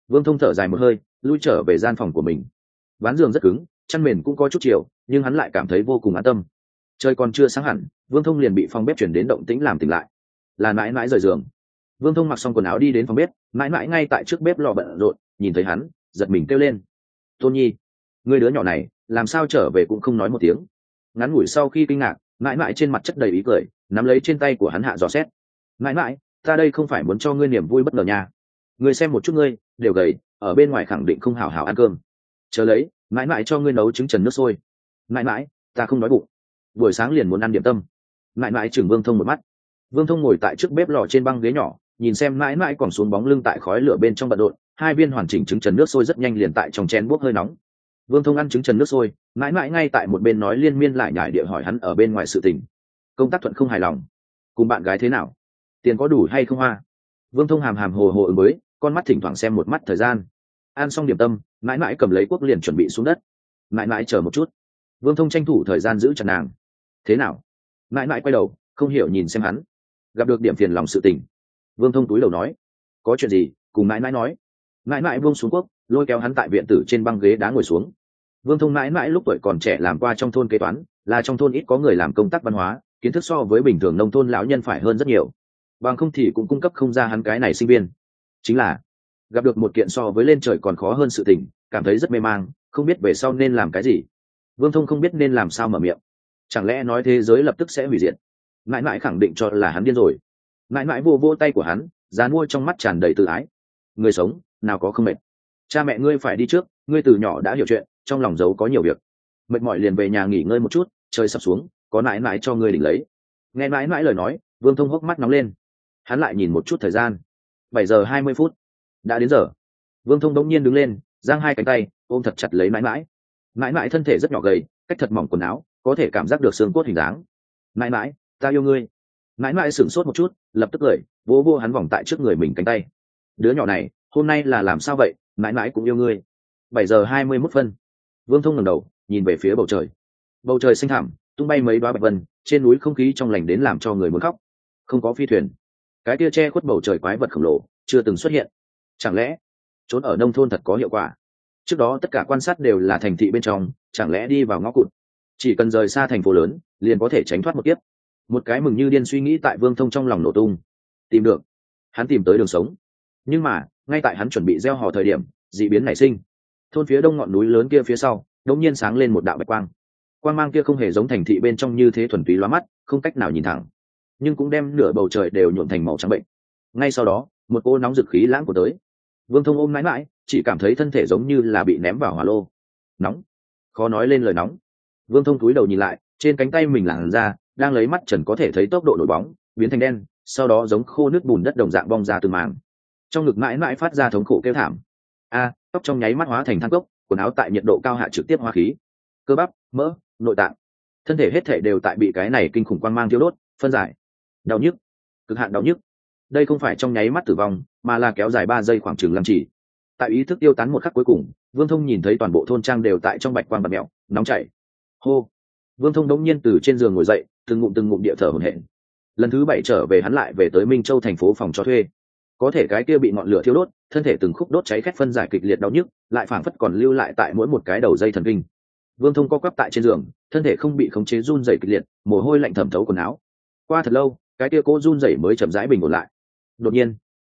Vương thông thở dài một hơi, lui trở về gian phòng của mình. Ván giường rất cứng, chăn mền cũng có chút chiều, nhưng hắn lại cảm thấy vô cùng an tâm. Trời còn chưa sáng hẳn, vương thông liền bị phòng bếp chuyển đến động tĩnh làm tỉnh lại. Là mãi mãi rời giường. Vương thông mặc xong quần áo đi đến phòng bếp, mãi mãi ngay tại trước bếp lò bận rộn, nhìn thấy hắn, giật mình kêu lên. Tôn nhi, người đứa nhỏ này, làm sao trở về cũng không nói một tiếng ngắn ngủi sau khi kinh ngạc, mãi mãi trên mặt chất đầy ý cười, nắm lấy trên tay của hắn hạ dò xét. Mãi mãi, ta đây không phải muốn cho ngươi niềm vui bất ngờ nha. Người xem một chút ngươi, đều gầy, ở bên ngoài khẳng định không hào hào ăn cơm. Chờ lấy, mãi mãi cho ngươi nấu trứng trần nước sôi. Mãi mãi, ta không nói bụng. Buổi sáng liền muốn ăn điểm tâm. Mãi mãi chừng vương thông một mắt. Vương thông ngồi tại trước bếp lò trên băng ghế nhỏ, nhìn xem mãi mãi còn xuống bóng lưng tại khói lửa bên trong bận rộn, hai viên hoàn chỉnh trứng trần nước sôi rất nhanh liền tại trong chén bốc hơi nóng. Vương thông ăn trứng trần nước sôi mãi mãi ngay tại một bên nói liên miên lại nhải địa hỏi hắn ở bên ngoài sự tình. Công tác thuận không hài lòng. Cùng bạn gái thế nào? Tiền có đủ hay không hoa? Vương thông hàm hàm hồ hồ ứng mới con mắt thỉnh thoảng xem một mắt thời gian. Ăn xong điểm tâm, mãi mãi cầm lấy quốc liền chuẩn bị xuống đất. Mãi mãi chờ một chút. Vương thông tranh thủ thời gian giữ chặt nàng. Thế nào? Mãi mãi quay đầu, không hiểu nhìn xem hắn. Gặp được điểm phiền lòng sự tình. Vương thông túi đầu nói. Có chuyện gì? Cùng mãi mãi nói. Mãi mãi vương xuống quốc lôi kéo hắn tại viện tử trên băng ghế đá ngồi xuống vương thông mãi mãi lúc tuổi còn trẻ làm qua trong thôn kế toán, là trong thôn ít có người làm công tác văn hóa, kiến thức so với bình thường nông thôn lão nhân phải hơn rất nhiều. Bằng không thì cũng cung cấp không ra hắn cái này sinh viên. Chính là, gặp được một kiện so với lên trời còn khó hơn sự tình, cảm thấy rất mê mang, không biết về sau nên làm cái gì. Vương thông không biết nên làm sao mở miệng. Chẳng lẽ nói thế giới lập tức sẽ hủy diệt? Mãi mãi khẳng định cho là hắn điên rồi. Mãi mãi vô vô tay của hắn, dán mua trong mắt tràn đầy tự ái. Người sống, nào có không mệt. Cha mẹ ngươi phải đi trước, ngươi từ nhỏ đã hiểu chuyện trong lòng giấu có nhiều việc. Mệt mỏi liền về nhà nghỉ ngơi một chút, trời sập xuống, có mãi mãi cho ngươi đỉnh lấy. Nghe mãi mãi lời nói, vương thông hốc mắt nóng lên. Hắn lại nhìn một chút thời gian. Bảy giờ hai mươi phút. Đã đến giờ. Vương thông đống nhiên đứng lên, giang hai cánh tay, ôm thật chặt lấy mãi mãi. Mãi mãi thân thể rất nhỏ gầy, cách thật mỏng quần áo, có thể cảm giác được xương cốt hình dáng. Mãi mãi, ta yêu ngươi. Mãi mãi sửng sốt một chút, lập tức cười, vỗ vô hắn vòng tại trước người mình cánh tay. Đứa nhỏ này, hôm nay là làm sao vậy? Mãi mãi cũng yêu ngươi. Bảy giờ hai mươi mốt phân vương thông ngẩng đầu nhìn về phía bầu trời. Bầu trời xanh thảm, tung bay mấy đoá bạch vân trên núi không khí trong lành đến làm cho người muốn khóc. Không có phi thuyền. Cái tia che khuất bầu trời quái vật khổng lồ chưa từng xuất hiện. Chẳng lẽ trốn ở nông thôn thật có hiệu quả? Trước đó tất cả quan sát đều là thành thị bên trong chẳng lẽ đi vào ngõ cụt? Chỉ cần rời xa thành phố lớn liền có thể tránh thoát một kiếp. Một cái mừng như điên suy nghĩ tại vương thông trong lòng nổ tung. Tìm được. Hắn tìm tới đường sống. Nhưng mà ngay tại hắn chuẩn bị gieo hò thời điểm d ị biến nảy sinh thôn phía đông ngọn núi lớn kia phía sau đống nhiên sáng lên một đạo bạch quang. Quang mang kia không hề giống thành thị bên trong như thế thuần túy loa mắt, không cách nào nhìn thẳng, nhưng cũng đem nửa bầu trời đều nhuộm thành màu trắng bệnh. Ngay sau đó, một cô nóng rực khí lãng của tới. Vương thông ôm mãi mãi, chỉ cảm thấy thân thể giống như là bị ném vào hỏa lô. Nóng. Khó nói lên lời nóng. Vương thông cúi đầu nhìn lại, trên cánh tay mình làn ra đang lấy mắt trần có thể thấy tốc độ nổi bóng, biến thành đen, sau đó giống khô nước bùn đất đồng dạng bong ra từ màng trong ngực mãi mãi phát ra thống khổ kêu thảm. A tóc trong nháy mắt hóa thành than cốc, quần áo tại nhiệt độ cao hạ trực tiếp hóa khí. Cơ bắp, mỡ, nội tạng, thân thể hết thể đều tại bị cái này kinh khủng quang mang thiếu đốt, phân giải. Đau nhức, cực hạn đau nhức. Đây không phải trong nháy mắt tử vong, mà là kéo dài ba giây khoảng chừng làm chỉ tại ý thức tiêu tán một khắc cuối cùng, vương thông nhìn thấy toàn bộ thôn trang đều tại trong bạch quang bật mẹo nóng chảy. Hô! Vương thông đống nhiên từ trên giường ngồi dậy, từng ngụm từng ngụm địa thở hổn hển. Lần thứ bảy trở về hắn lại về tới minh châu thành phố phòng cho thuê có thể cái kia bị ngọn lửa thiêu đốt, thân thể từng khúc đốt cháy khét phân giải kịch liệt đau nhức, lại phảng phất còn lưu lại tại mỗi một cái đầu dây thần kinh. Vương thông co quắp tại trên giường, thân thể không bị khống chế run dày kịch liệt, mồ hôi lạnh thẩm thấu quần áo. Qua thật lâu, cái kia cố run dày mới chậm rãi bình ổn lại. Đột nhiên,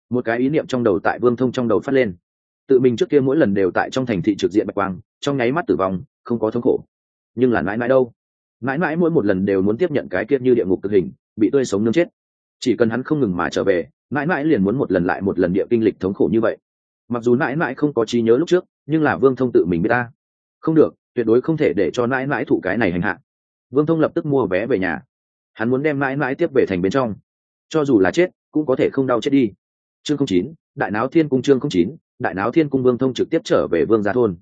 một cái ý niệm trong đầu tại vương thông trong đầu phát lên. Tự mình trước kia mỗi lần đều tại trong thành thị trực diện bạch quang, trong nháy mắt tử vong, không có thống khổ. Nhưng là mãi mãi đâu? Mãi mãi mỗi một lần đều muốn tiếp nhận cái kia như địa ngục cực hình, bị tươi sống nương chết. Chỉ cần hắn không ngừng mà trở về mãi mãi liền muốn một lần lại một lần địa kinh lịch thống khổ như vậy. Mặc dù mãi mãi không có trí nhớ lúc trước, nhưng là vương thông tự mình biết ta. Không được, tuyệt đối không thể để cho mãi mãi thụ cái này hành hạ. Vương thông lập tức mua vé về nhà. Hắn muốn đem mãi mãi tiếp về thành bên trong. Cho dù là chết, cũng có thể không đau chết đi. Chương không chín, đại náo thiên cung chương không chín, đại náo thiên cung vương thông trực tiếp trở về vương gia thôn.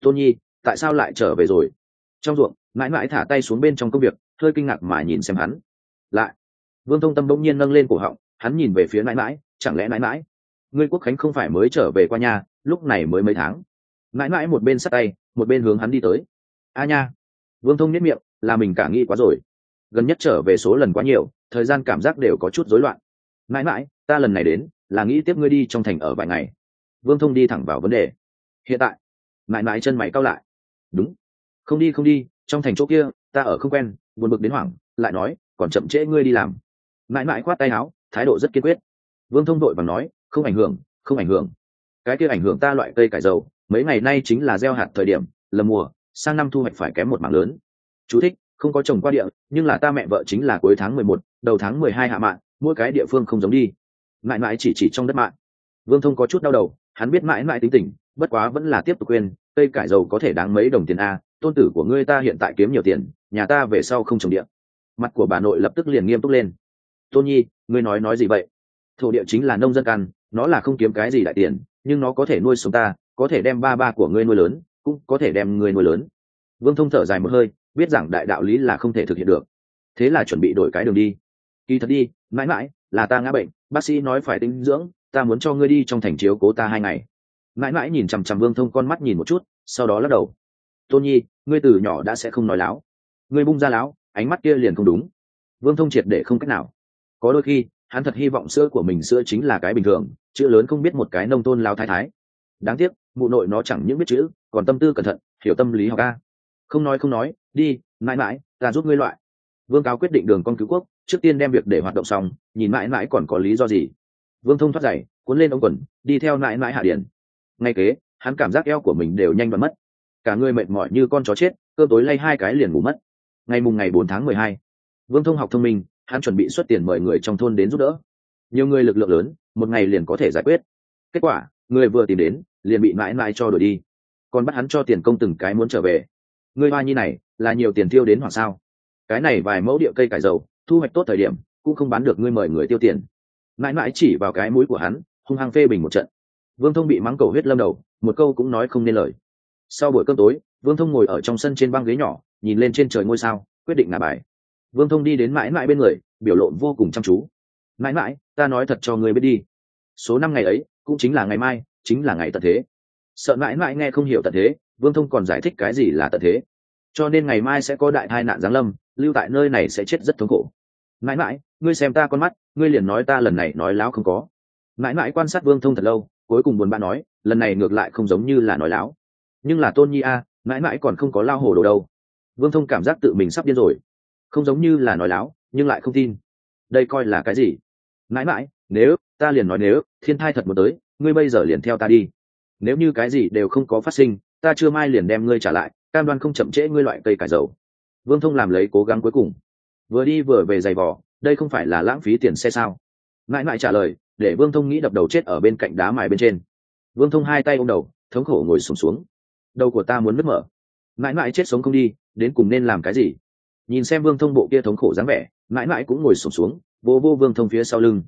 Tôn nhi, tại sao lại trở về rồi? Trong ruộng, mãi mãi thả tay xuống bên trong công việc, hơi kinh ngạc mà nhìn xem hắn. Lại, vương thông tâm bỗng nhiên nâng lên cổ họng hắn nhìn về phía mãi mãi, chẳng lẽ mãi mãi? Ngươi quốc khánh không phải mới trở về qua nhà, lúc này mới mấy tháng. Mãi mãi một bên sát tay, một bên hướng hắn đi tới. A nha. Vương thông nhất miệng, là mình cả nghĩ quá rồi. Gần nhất trở về số lần quá nhiều, thời gian cảm giác đều có chút rối loạn. Mãi mãi, ta lần này đến, là nghĩ tiếp ngươi đi trong thành ở vài ngày. Vương thông đi thẳng vào vấn đề. Hiện tại, mãi mãi chân mày cao lại. Đúng. Không đi không đi, trong thành chỗ kia, ta ở không quen, buồn bực đến hoảng, lại nói, còn chậm trễ ngươi đi làm. Mãi mãi khoát tay áo thái độ rất kiên quyết. Vương thông đội và nói, không ảnh hưởng, không ảnh hưởng. Cái kia ảnh hưởng ta loại cây cải dầu, mấy ngày nay chính là gieo hạt thời điểm lầm mùa, sang năm thu hoạch phải kém một mảng lớn. Chú thích, không có trồng qua địa, nhưng là ta mẹ vợ chính là cuối tháng mười một, đầu tháng mười hai hạ mạng mỗi cái địa phương không giống đi. Mãi mãi chỉ chỉ trong đất mạng vương thông có chút đau đầu, hắn biết mãi mãi tính tình, bất quá vẫn là tiếp tục quên cây cải dầu có thể đáng mấy đồng tiền a, tôn tử của ngươi ta hiện tại kiếm nhiều tiền, nhà ta về sau không trồng địa. Mặt của bà nội lập tức liền nghiêm túc lên tôn nhi, ngươi nói nói gì vậy? Thổ địa chính là nông dân căn, nó là không kiếm cái gì đại tiền, nhưng nó có thể nuôi sống ta, có thể đem ba ba của ngươi nuôi lớn, cũng có thể đem ngươi nuôi lớn. Vương thông thở dài một hơi, biết rằng đại đạo lý là không thể thực hiện được. Thế là chuẩn bị đổi cái đường đi. Kỳ thật đi, mãi mãi, là ta ngã bệnh, bác sĩ nói phải tinh dưỡng, ta muốn cho ngươi đi trong thành chiếu cố ta hai ngày. Mãi mãi nhìn chằm chằm vương thông con mắt nhìn một chút, sau đó lắc đầu. Tôn nhi, ngươi từ nhỏ đã sẽ không nói láo. Ngươi bung ra láo, ánh mắt kia liền không đúng. Vương thông triệt để không cách nào có đôi khi, hắn thật hy vọng sữa của mình sữa chính là cái bình thường, chữ lớn không biết một cái nông thôn lao thái thái. Đáng tiếc, mụ nội nó chẳng những biết chữ, còn tâm tư cẩn thận, hiểu tâm lý học ca không nói không nói, đi, mãi mãi, ta giúp ngươi loại. Vương cáo quyết định đường con cứu quốc, trước tiên đem việc để hoạt động xong, nhìn mãi mãi còn có lý do gì. Vương thông thoát giày, cuốn lên ống quần, đi theo mãi mãi hạ điển. Ngay kế, hắn cảm giác eo của mình đều nhanh và mất. Cả người mệt mỏi như con chó chết, cơ tối lay hai cái liền ngủ mất. Ngày mùng ngày bốn tháng mười hai, vương thông học thông minh hắn chuẩn bị xuất tiền mời người trong thôn đến giúp đỡ. Nhiều người lực lượng lớn, một ngày liền có thể giải quyết. Kết quả, người vừa tìm đến, liền bị mãi mãi cho đổi đi. Còn bắt hắn cho tiền công từng cái muốn trở về. Người hoa nhi này, là nhiều tiền tiêu đến hoặc sao? Cái này vài mẫu địa cây cải dầu, thu hoạch tốt thời điểm, cũng không bán được ngươi mời người tiêu tiền. Mãi mãi chỉ vào cái mũi của hắn, hung hăng phê bình một trận. Vương thông bị mắng cầu huyết lâm đầu, một câu cũng nói không nên lời. Sau buổi cơm tối, vương thông ngồi ở trong sân trên băng ghế nhỏ, nhìn lên trên trời ngôi sao, quyết định ngả bài vương thông đi đến mãi mãi bên người, biểu lộ vô cùng chăm chú. Mãi mãi, ta nói thật cho ngươi biết đi. Số năm ngày ấy, cũng chính là ngày mai, chính là ngày tận thế. Sợ mãi mãi nghe không hiểu tận thế, vương thông còn giải thích cái gì là tận thế. Cho nên ngày mai sẽ có đại tai nạn giáng lâm, lưu tại nơi này sẽ chết rất thống khổ. Mãi mãi, ngươi xem ta con mắt, ngươi liền nói ta lần này nói láo không có. Mãi mãi quan sát vương thông thật lâu, cuối cùng buồn bã nói, lần này ngược lại không giống như là nói láo. Nhưng là tôn nhi a, mãi mãi còn không có lao hồ đồ đâu. Vương thông cảm giác tự mình sắp điên rồi không giống như là nói láo nhưng lại không tin. Đây coi là cái gì? Mãi mãi nếu ta liền nói nếu thiên thai thật một tới ngươi bây giờ liền theo ta đi. Nếu như cái gì đều không có phát sinh ta chưa mai liền đem ngươi trả lại cam đoan không chậm trễ ngươi loại cây cải dầu. Vương thông làm lấy cố gắng cuối cùng. Vừa đi vừa về giày vò đây không phải là lãng phí tiền xe sao? Mãi mãi trả lời để vương thông nghĩ đập đầu chết ở bên cạnh đá mài bên trên. Vương thông hai tay ôm đầu thống khổ ngồi sùng xuống, xuống. Đầu của ta muốn nứt mở. Mãi mãi chết sống không đi đến cùng nên làm cái gì? Nhìn xem vương thông bộ kia thống khổ dáng vẻ mãi mãi cũng ngồi sụp xuống, xuống vô vô vương thông phía sau lưng.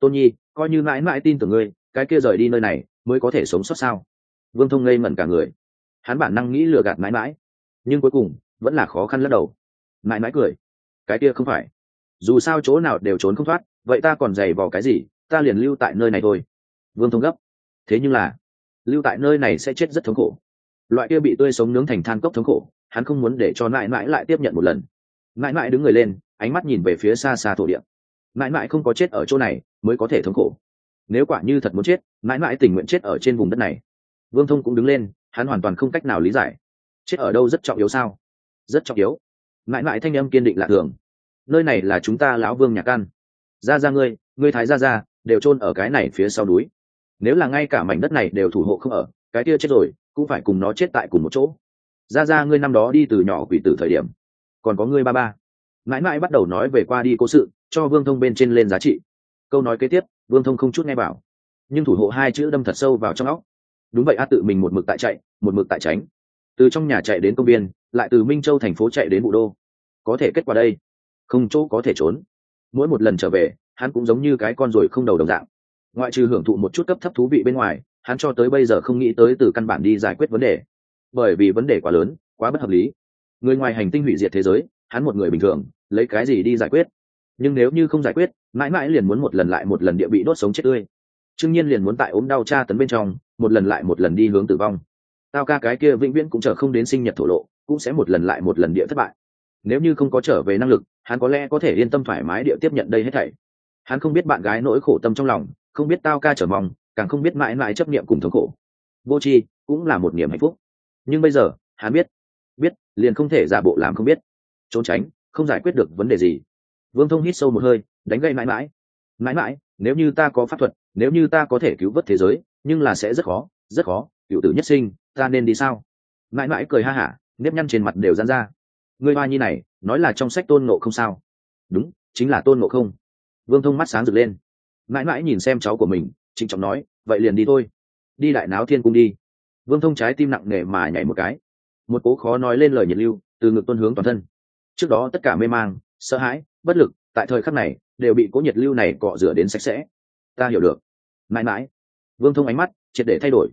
Tôn nhi coi như mãi mãi tin tưởng ngươi cái kia rời đi nơi này mới có thể sống sót sao? Vương thông ngây mẩn cả người. Hắn bản năng nghĩ lừa gạt mãi mãi nhưng cuối cùng vẫn là khó khăn lắc đầu. Mãi mãi cười. Cái kia không phải. Dù sao chỗ nào đều trốn không thoát vậy ta còn giày vò cái gì ta liền lưu tại nơi này thôi. Vương thông gấp. Thế nhưng là lưu tại nơi này sẽ chết rất thống khổ. Loại kia bị tươi sống nướng thành than cốc thống khổ hắn không muốn để cho mãi mãi lại tiếp nhận một lần mãi mãi đứng người lên, ánh mắt nhìn về phía xa xa thổ địa. Mãi mãi không có chết ở chỗ này mới có thể thống khổ. Nếu quả như thật muốn chết, mãi mãi tình nguyện chết ở trên vùng đất này. Vương thông cũng đứng lên, hắn hoàn toàn không cách nào lý giải. Chết ở đâu rất trọng yếu sao? Rất trọng yếu. Mãi mãi thanh âm kiên định lạ thường. Nơi này là chúng ta lão vương nhà căn. Ra ra ngươi ngươi thái ra ra đều chôn ở cái này phía sau núi. Nếu là ngay cả mảnh đất này đều thủ hộ không ở, cái kia chết rồi, cũng phải cùng nó chết tại cùng một chỗ. Ra ra ngươi năm đó đi từ nhỏ quỷ tử thời điểm còn có ngươi ba ba. Mãi mãi bắt đầu nói về qua đi cố sự, cho vương thông bên trên lên giá trị. Câu nói kế tiếp, vương thông không chút nghe bảo. Nhưng thủ hộ hai chữ đâm thật sâu vào trong óc. Đúng vậy, a tự mình một mực tại chạy, một mực tại tránh. Từ trong nhà chạy đến công viên, lại từ minh châu thành phố chạy đến bộ đô. Có thể kết quả đây. Không chỗ có thể trốn. Mỗi một lần trở về, hắn cũng giống như cái con ruồi không đầu đồng dạng. Ngoại trừ hưởng thụ một chút cấp thấp thú vị bên ngoài, hắn cho tới bây giờ không nghĩ tới từ căn bản đi giải quyết vấn đề. Bởi vì vấn đề quá lớn, quá bất hợp lý người ngoài hành tinh hủy diệt thế giới, hắn một người bình thường, lấy cái gì đi giải quyết? Nhưng nếu như không giải quyết, mãi mãi liền muốn một lần lại một lần địa bị đốt sống chết tươi. Trương nhiên liền muốn tại ốm đau tra tấn bên trong, một lần lại một lần đi hướng tử vong. Tao ca cái kia vĩnh viễn cũng chờ không đến sinh nhật thổ lộ, cũng sẽ một lần lại một lần địa thất bại. Nếu như không có trở về năng lực, hắn có lẽ có thể yên tâm thoải mái địa tiếp nhận đây hết thảy. Hắn không biết bạn gái nỗi khổ tâm trong lòng, không biết tao ca trở mong, càng không biết mãi mãi chấp niệm cùng thống khổ. Vô tri cũng là một niềm hạnh phúc. Nhưng bây giờ, hắn biết biết, liền không thể giả bộ làm không biết. Trốn tránh, không giải quyết được vấn đề gì. Vương thông hít sâu một hơi, đánh gây mãi mãi. Mãi mãi, nếu như ta có pháp thuật, nếu như ta có thể cứu vớt thế giới, nhưng là sẽ rất khó rất khó, cựu tử nhất sinh, ta nên đi sao? Mãi mãi cười ha hả, nếp nhăn trên mặt đều dán ra. Người hoa nhi này, nói là trong sách tôn nộ không sao? Đúng, chính là tôn nộ không. Vương thông mắt sáng rực lên. Mãi mãi nhìn xem cháu của mình, trịnh trọng nói, vậy liền đi thôi. Đi đại náo thiên cung đi. Vương thông trái tim nặng nề mà nhảy một cái một cố khó nói lên lời nhiệt lưu từ ngực tuân hướng toàn thân. Trước đó tất cả mê mang, sợ hãi, bất lực, tại thời khắc này đều bị cố nhiệt lưu này cọ rửa đến sạch sẽ. Ta hiểu được. Mãi mãi. Vương thông ánh mắt triệt để thay đổi.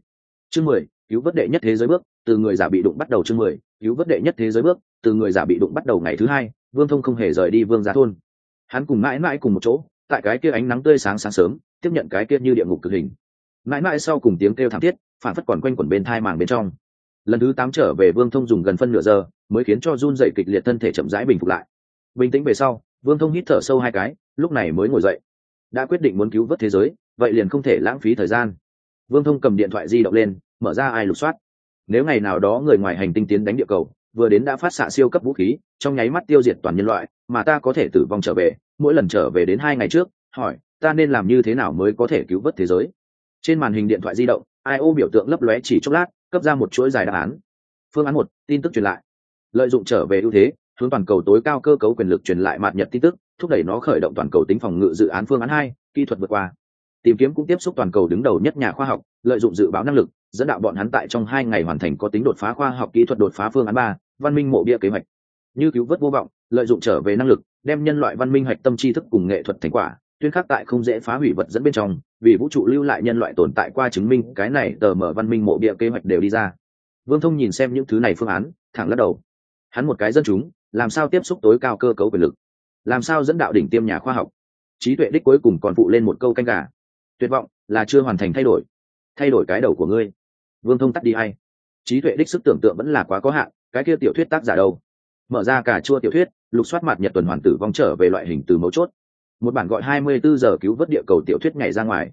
Chương mười, cứu vớt đệ nhất thế giới bước, từ người giả bị đụng bắt đầu chương mười, cứu vớt đệ nhất thế giới bước, từ người giả bị đụng bắt đầu ngày thứ hai, vương thông không hề rời đi vương gia thôn. Hắn cùng mãi mãi cùng một chỗ, tại cái kia ánh nắng tươi sáng sáng sớm, tiếp nhận cái kia như địa ngục cực hình. Mãi mãi sau cùng tiếng kêu thảm thiết, phản phất còn quanh quẩn bên thai màng bên trong lần thứ tám trở về vương thông dùng gần phân nửa giờ, mới khiến cho run dậy kịch liệt thân thể chậm rãi bình phục lại. Bình tĩnh về sau, vương thông hít thở sâu hai cái, lúc này mới ngồi dậy. Đã quyết định muốn cứu vớt thế giới, vậy liền không thể lãng phí thời gian. Vương thông cầm điện thoại di động lên, mở ra ai lục soát. Nếu ngày nào đó người ngoài hành tinh tiến đánh địa cầu, vừa đến đã phát xạ siêu cấp vũ khí, trong nháy mắt tiêu diệt toàn nhân loại, mà ta có thể tử vong trở về, mỗi lần trở về đến hai ngày trước, hỏi, ta nên làm như thế nào mới có thể cứu vớt thế giới? Trên màn hình điện thoại di động ai ô biểu tượng lấp lóe chỉ chốc lát cấp ra một chuỗi dài đáp án. Phương án một, tin tức truyền lại. Lợi dụng trở về ưu thế, hướng toàn cầu tối cao cơ cấu quyền lực truyền lại mạt nhật tin tức, thúc đẩy nó khởi động toàn cầu tính phòng ngự dự án phương án hai, kỹ thuật vượt qua. Tìm kiếm cũng tiếp xúc toàn cầu đứng đầu nhất nhà khoa học, lợi dụng dự báo năng lực, dẫn đạo bọn hắn tại trong hai ngày hoàn thành có tính đột phá khoa học kỹ thuật đột phá phương án ba, văn minh mộ bia kế hoạch. Như cứu vớt vô vọng, lợi dụng trở về năng lực, đem nhân loại văn minh hoạch tâm tri thức cùng nghệ thuật thành quả, tuyên khắc tại không dễ phá hủy vật dẫn bên trong vì vũ trụ lưu lại nhân loại tồn tại qua chứng minh cái này tờ mở văn minh mộ bia kế hoạch đều đi ra. Vương thông nhìn xem những thứ này phương án, thẳng lắc đầu. Hắn một cái dân chúng, làm sao tiếp xúc tối cao cơ cấu quyền lực? Làm sao dẫn đạo đỉnh tiêm nhà khoa học? Trí tuệ đích cuối cùng còn phụ lên một câu canh gà. Tuyệt vọng là chưa hoàn thành thay đổi. Thay đổi cái đầu của ngươi. Vương thông tắt đi hay. Trí tuệ đích sức tưởng tượng vẫn là quá có hạn, cái kia tiểu thuyết tác giả đâu? Mở ra cả chua tiểu thuyết, lục soát mặt nhật tuần hoàn tử vong trở về loại hình từ mấu chốt một bản gọi 24 giờ cứu vớt địa cầu tiểu thuyết nhảy ra ngoài.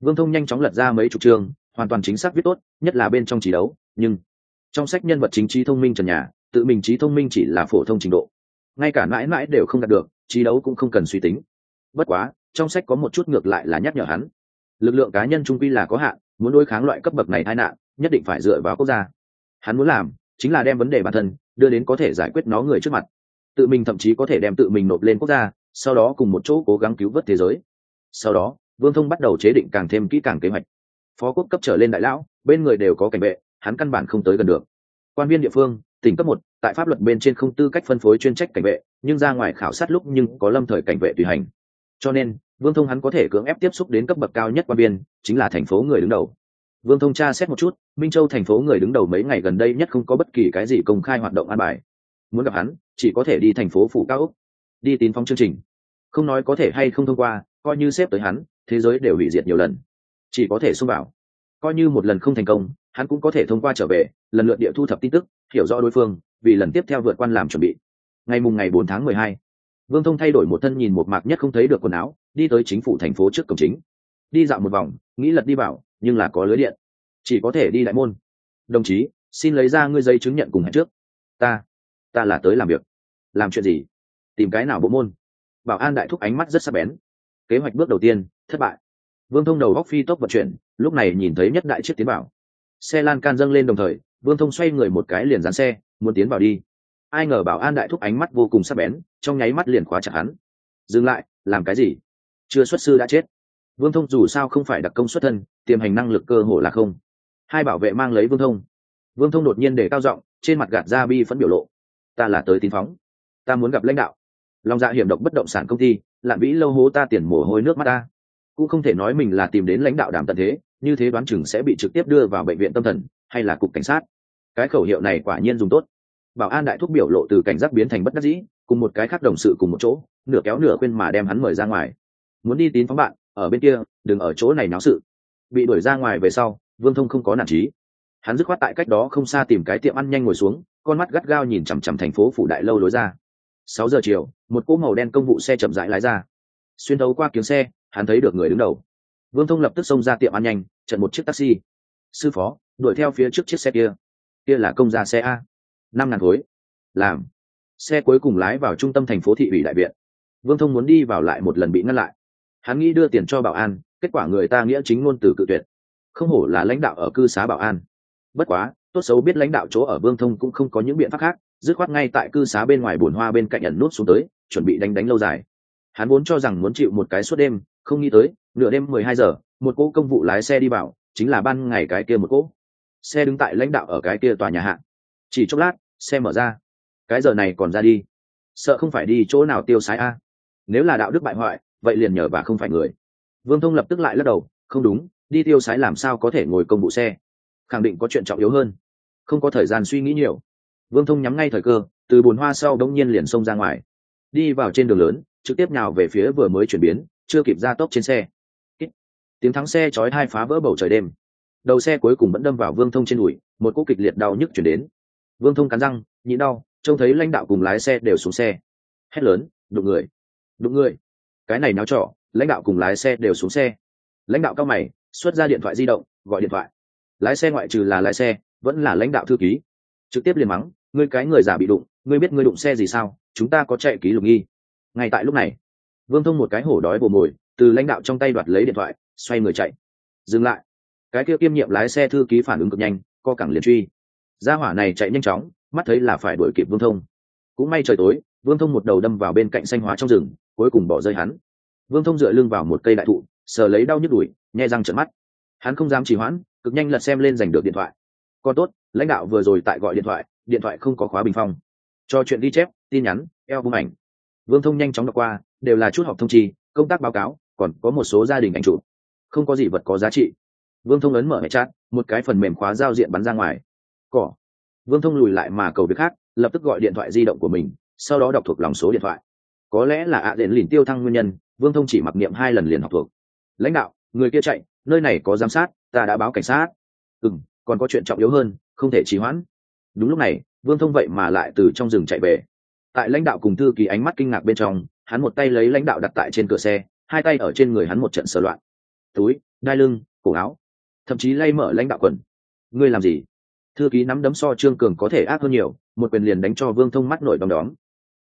Vương thông nhanh chóng lật ra mấy chục chương, hoàn toàn chính xác viết tốt, nhất là bên trong trí đấu, nhưng trong sách nhân vật chính trí thông minh trần nhà, tự mình trí thông minh chỉ là phổ thông trình độ. Ngay cả mãi mãi đều không đạt được, trí đấu cũng không cần suy tính. Bất quá, trong sách có một chút ngược lại là nhắc nhở hắn. Lực lượng cá nhân trung quy là có hạn, muốn đối kháng loại cấp bậc này tai nạn, nhất định phải dựa vào quốc gia. Hắn muốn làm, chính là đem vấn đề bản thân đưa đến có thể giải quyết nó người trước mặt. Tự mình thậm chí có thể đem tự mình nộp lên quốc gia sau đó cùng một chỗ cố gắng cứu vớt thế giới. Sau đó, vương thông bắt đầu chế định càng thêm kỹ càng kế hoạch. Phó quốc cấp trở lên đại lão, bên người đều có cảnh vệ, hắn căn bản không tới gần được. Quan viên địa phương, tỉnh cấp một, tại pháp luật bên trên không tư cách phân phối chuyên trách cảnh vệ, nhưng ra ngoài khảo sát lúc nhưng có lâm thời cảnh vệ tùy hành. Cho nên, vương thông hắn có thể cưỡng ép tiếp xúc đến cấp bậc cao nhất quan viên, chính là thành phố người đứng đầu. Vương thông tra xét một chút, minh châu thành phố người đứng đầu mấy ngày gần đây nhất không có bất kỳ cái gì công khai hoạt động an bài. Muốn gặp hắn, chỉ có thể đi thành phố phủ cao úc đi tín phóng chương trình không nói có thể hay không thông qua, coi như xếp tới hắn, thế giới đều hủy diệt nhiều lần. Chỉ có thể xung vào. Coi như một lần không thành công, hắn cũng có thể thông qua trở về, lần lượt địa thu thập tin tức, hiểu rõ đối phương, vì lần tiếp theo vượt quan làm chuẩn bị. Ngày mùng ngày bốn tháng mười hai, vương thông thay đổi một thân nhìn một mạc nhất không thấy được quần áo, đi tới chính phủ thành phố trước cổng chính. Đi dạo một vòng, nghĩ lật đi vào nhưng là có lưới điện. Chỉ có thể đi đại môn. Đồng chí, xin lấy ra ngươi giấy chứng nhận cùng hẹn trước. Ta ta là tới làm việc. Làm chuyện gì? Tìm cái nào bộ môn bảo an đại thúc ánh mắt rất sắc bén. Kế hoạch bước đầu tiên, thất bại. Vương thông đầu góc phi tốc vận chuyển, lúc này nhìn thấy nhất đại chiếc tiến bảo. Xe lan can dâng lên đồng thời, vương thông xoay người một cái liền dán xe, muốn tiến vào đi. Ai ngờ bảo an đại thúc ánh mắt vô cùng sắc bén, trong nháy mắt liền khóa chặt hắn. Dừng lại, làm cái gì? Chưa xuất sư đã chết. Vương thông dù sao không phải đặc công xuất thân, tiềm hành năng lực cơ hồ là không. Hai bảo vệ mang lấy vương thông. Vương thông đột nhiên để cao giọng, trên mặt gạt ra bi phẫn biểu lộ. Ta là tới tín phóng. Ta muốn gặp lãnh đạo lòng dạ hiểm độc bất động sản công ty, lạn vĩ lâu hố ta tiền mồ hôi nước mắt ta. Cũng không thể nói mình là tìm đến lãnh đạo đảm tận thế, như thế đoán chừng sẽ bị trực tiếp đưa vào bệnh viện tâm thần, hay là cục cảnh sát. Cái khẩu hiệu này quả nhiên dùng tốt. Bảo an đại thúc biểu lộ từ cảnh giác biến thành bất đắc dĩ, cùng một cái khác đồng sự cùng một chỗ, nửa kéo nửa khuyên mà đem hắn mời ra ngoài. Muốn đi tín phóng bạn, ở bên kia, đừng ở chỗ này náo sự. Bị đuổi ra ngoài về sau, vương thông không có nản trí. Hắn dứt khoát tại cách đó không xa tìm cái tiệm ăn nhanh ngồi xuống, con mắt gắt gao nhìn chằm chằm thành phố phủ đại lâu lối ra sáu giờ chiều, một cỗ màu đen công vụ xe chậm rãi lái ra. Xuyên thấu qua kiếng xe, hắn thấy được người đứng đầu. Vương thông lập tức xông ra tiệm ăn nhanh, chặn một chiếc taxi. Sư phó, đuổi theo phía trước chiếc xe kia. Kia là công gia xe a. Năm ngàn khối. Làm. Xe cuối cùng lái vào trung tâm thành phố thị ủy đại viện. Vương thông muốn đi vào lại một lần bị ngăn lại. Hắn nghĩ đưa tiền cho bảo an, kết quả người ta nghĩa chính ngôn từ cự tuyệt. Không hổ là lãnh đạo ở cư xá bảo an. Bất quá, tốt xấu biết lãnh đạo chỗ ở vương thông cũng không có những biện pháp khác dứt khoát ngay tại cư xá bên ngoài bồn hoa bên cạnh ẩn nút xuống tới, chuẩn bị đánh đánh lâu dài. Hắn vốn cho rằng muốn chịu một cái suốt đêm, không nghĩ tới, nửa đêm mười hai giờ, một cỗ công vụ lái xe đi vào, chính là ban ngày cái kia một cỗ xe đứng tại lãnh đạo ở cái kia tòa nhà hạng chỉ chốc lát, xe mở ra. Cái giờ này còn ra đi. Sợ không phải đi chỗ nào tiêu sái a. Nếu là đạo đức bại hoại, vậy liền nhờ và không phải người. Vương thông lập tức lại lắc đầu, không đúng, đi tiêu sái làm sao có thể ngồi công vụ xe? Khẳng định có chuyện trọng yếu hơn. Không có thời gian suy nghĩ nhiều vương thông nhắm ngay thời cơ từ bồn hoa sau đông nhiên liền xông ra ngoài. Đi vào trên đường lớn trực tiếp nào về phía vừa mới chuyển biến chưa kịp ra tốc trên xe. Tiếng thắng xe chói hai phá vỡ bầu trời đêm. Đầu xe cuối cùng vẫn đâm vào vương thông trên đùi một cỗ kịch liệt đau nhức chuyển đến. Vương thông cắn răng nhịn đau trông thấy lãnh đạo cùng lái xe đều xuống xe. Hét lớn đụng người! Đụng người! Cái này náo trọ, lãnh đạo cùng lái xe đều xuống xe. Lãnh đạo cao mày xuất ra điện thoại di động gọi điện thoại. Lái xe ngoại trừ là lái xe vẫn là lãnh đạo thư ký. Trực tiếp liền mắng ngươi cái người giả bị đụng, ngươi biết ngươi đụng xe gì sao? Chúng ta có chạy ký lục nghi. Ngay tại lúc này, vương thông một cái hổ đói bồ mồi, từ lãnh đạo trong tay đoạt lấy điện thoại, xoay người chạy. Dừng lại. Cái kia kiêm nhiệm lái xe thư ký phản ứng cực nhanh, co cẳng liền truy. Gia hỏa này chạy nhanh chóng, mắt thấy là phải đuổi kịp vương thông. Cũng may trời tối, vương thông một đầu đâm vào bên cạnh xanh hóa trong rừng, cuối cùng bỏ rơi hắn. Vương thông dựa lưng vào một cây đại thụ, sờ lấy đau nhức đùi nhẹ răng trợn mắt. Hắn không dám trì hoãn, cực nhanh lật xem lên giành được điện thoại. Còn tốt, lãnh đạo vừa rồi tại gọi điện thoại điện thoại không có khóa bình phong. Cho chuyện ghi chép, tin nhắn, eo bung ảnh. Vương thông nhanh chóng đọc qua, đều là chút học thông trì công tác báo cáo, còn có một số gia đình ảnh chụp. Không có gì vật có giá trị. Vương thông ấn mở hệ chat, một cái phần mềm khóa giao diện bắn ra ngoài. Cỏ. Vương thông lùi lại mà cầu việc khác, lập tức gọi điện thoại di động của mình, sau đó đọc thuộc lòng số điện thoại. Có lẽ là ạ à đền lìn tiêu thăng nguyên nhân, vương thông chỉ mặc niệm hai lần liền học thuộc. Lãnh đạo, người kia chạy, nơi này có giám sát, ta đã báo cảnh sát. Ừ còn có chuyện trọng yếu hơn, không thể trì hoãn đúng lúc này, vương thông vậy mà lại từ trong rừng chạy về. Tại lãnh đạo cùng thư ký ánh mắt kinh ngạc bên trong, hắn một tay lấy lãnh đạo đặt tại trên cửa xe, hai tay ở trên người hắn một trận sờ loạn. Túi, đai lưng, cổ áo. Thậm chí lay mở lãnh đạo quần. Ngươi làm gì? Thư ký nắm đấm so trương cường có thể ác hơn nhiều, một quyền liền đánh cho vương thông mắt nổi đom đóm.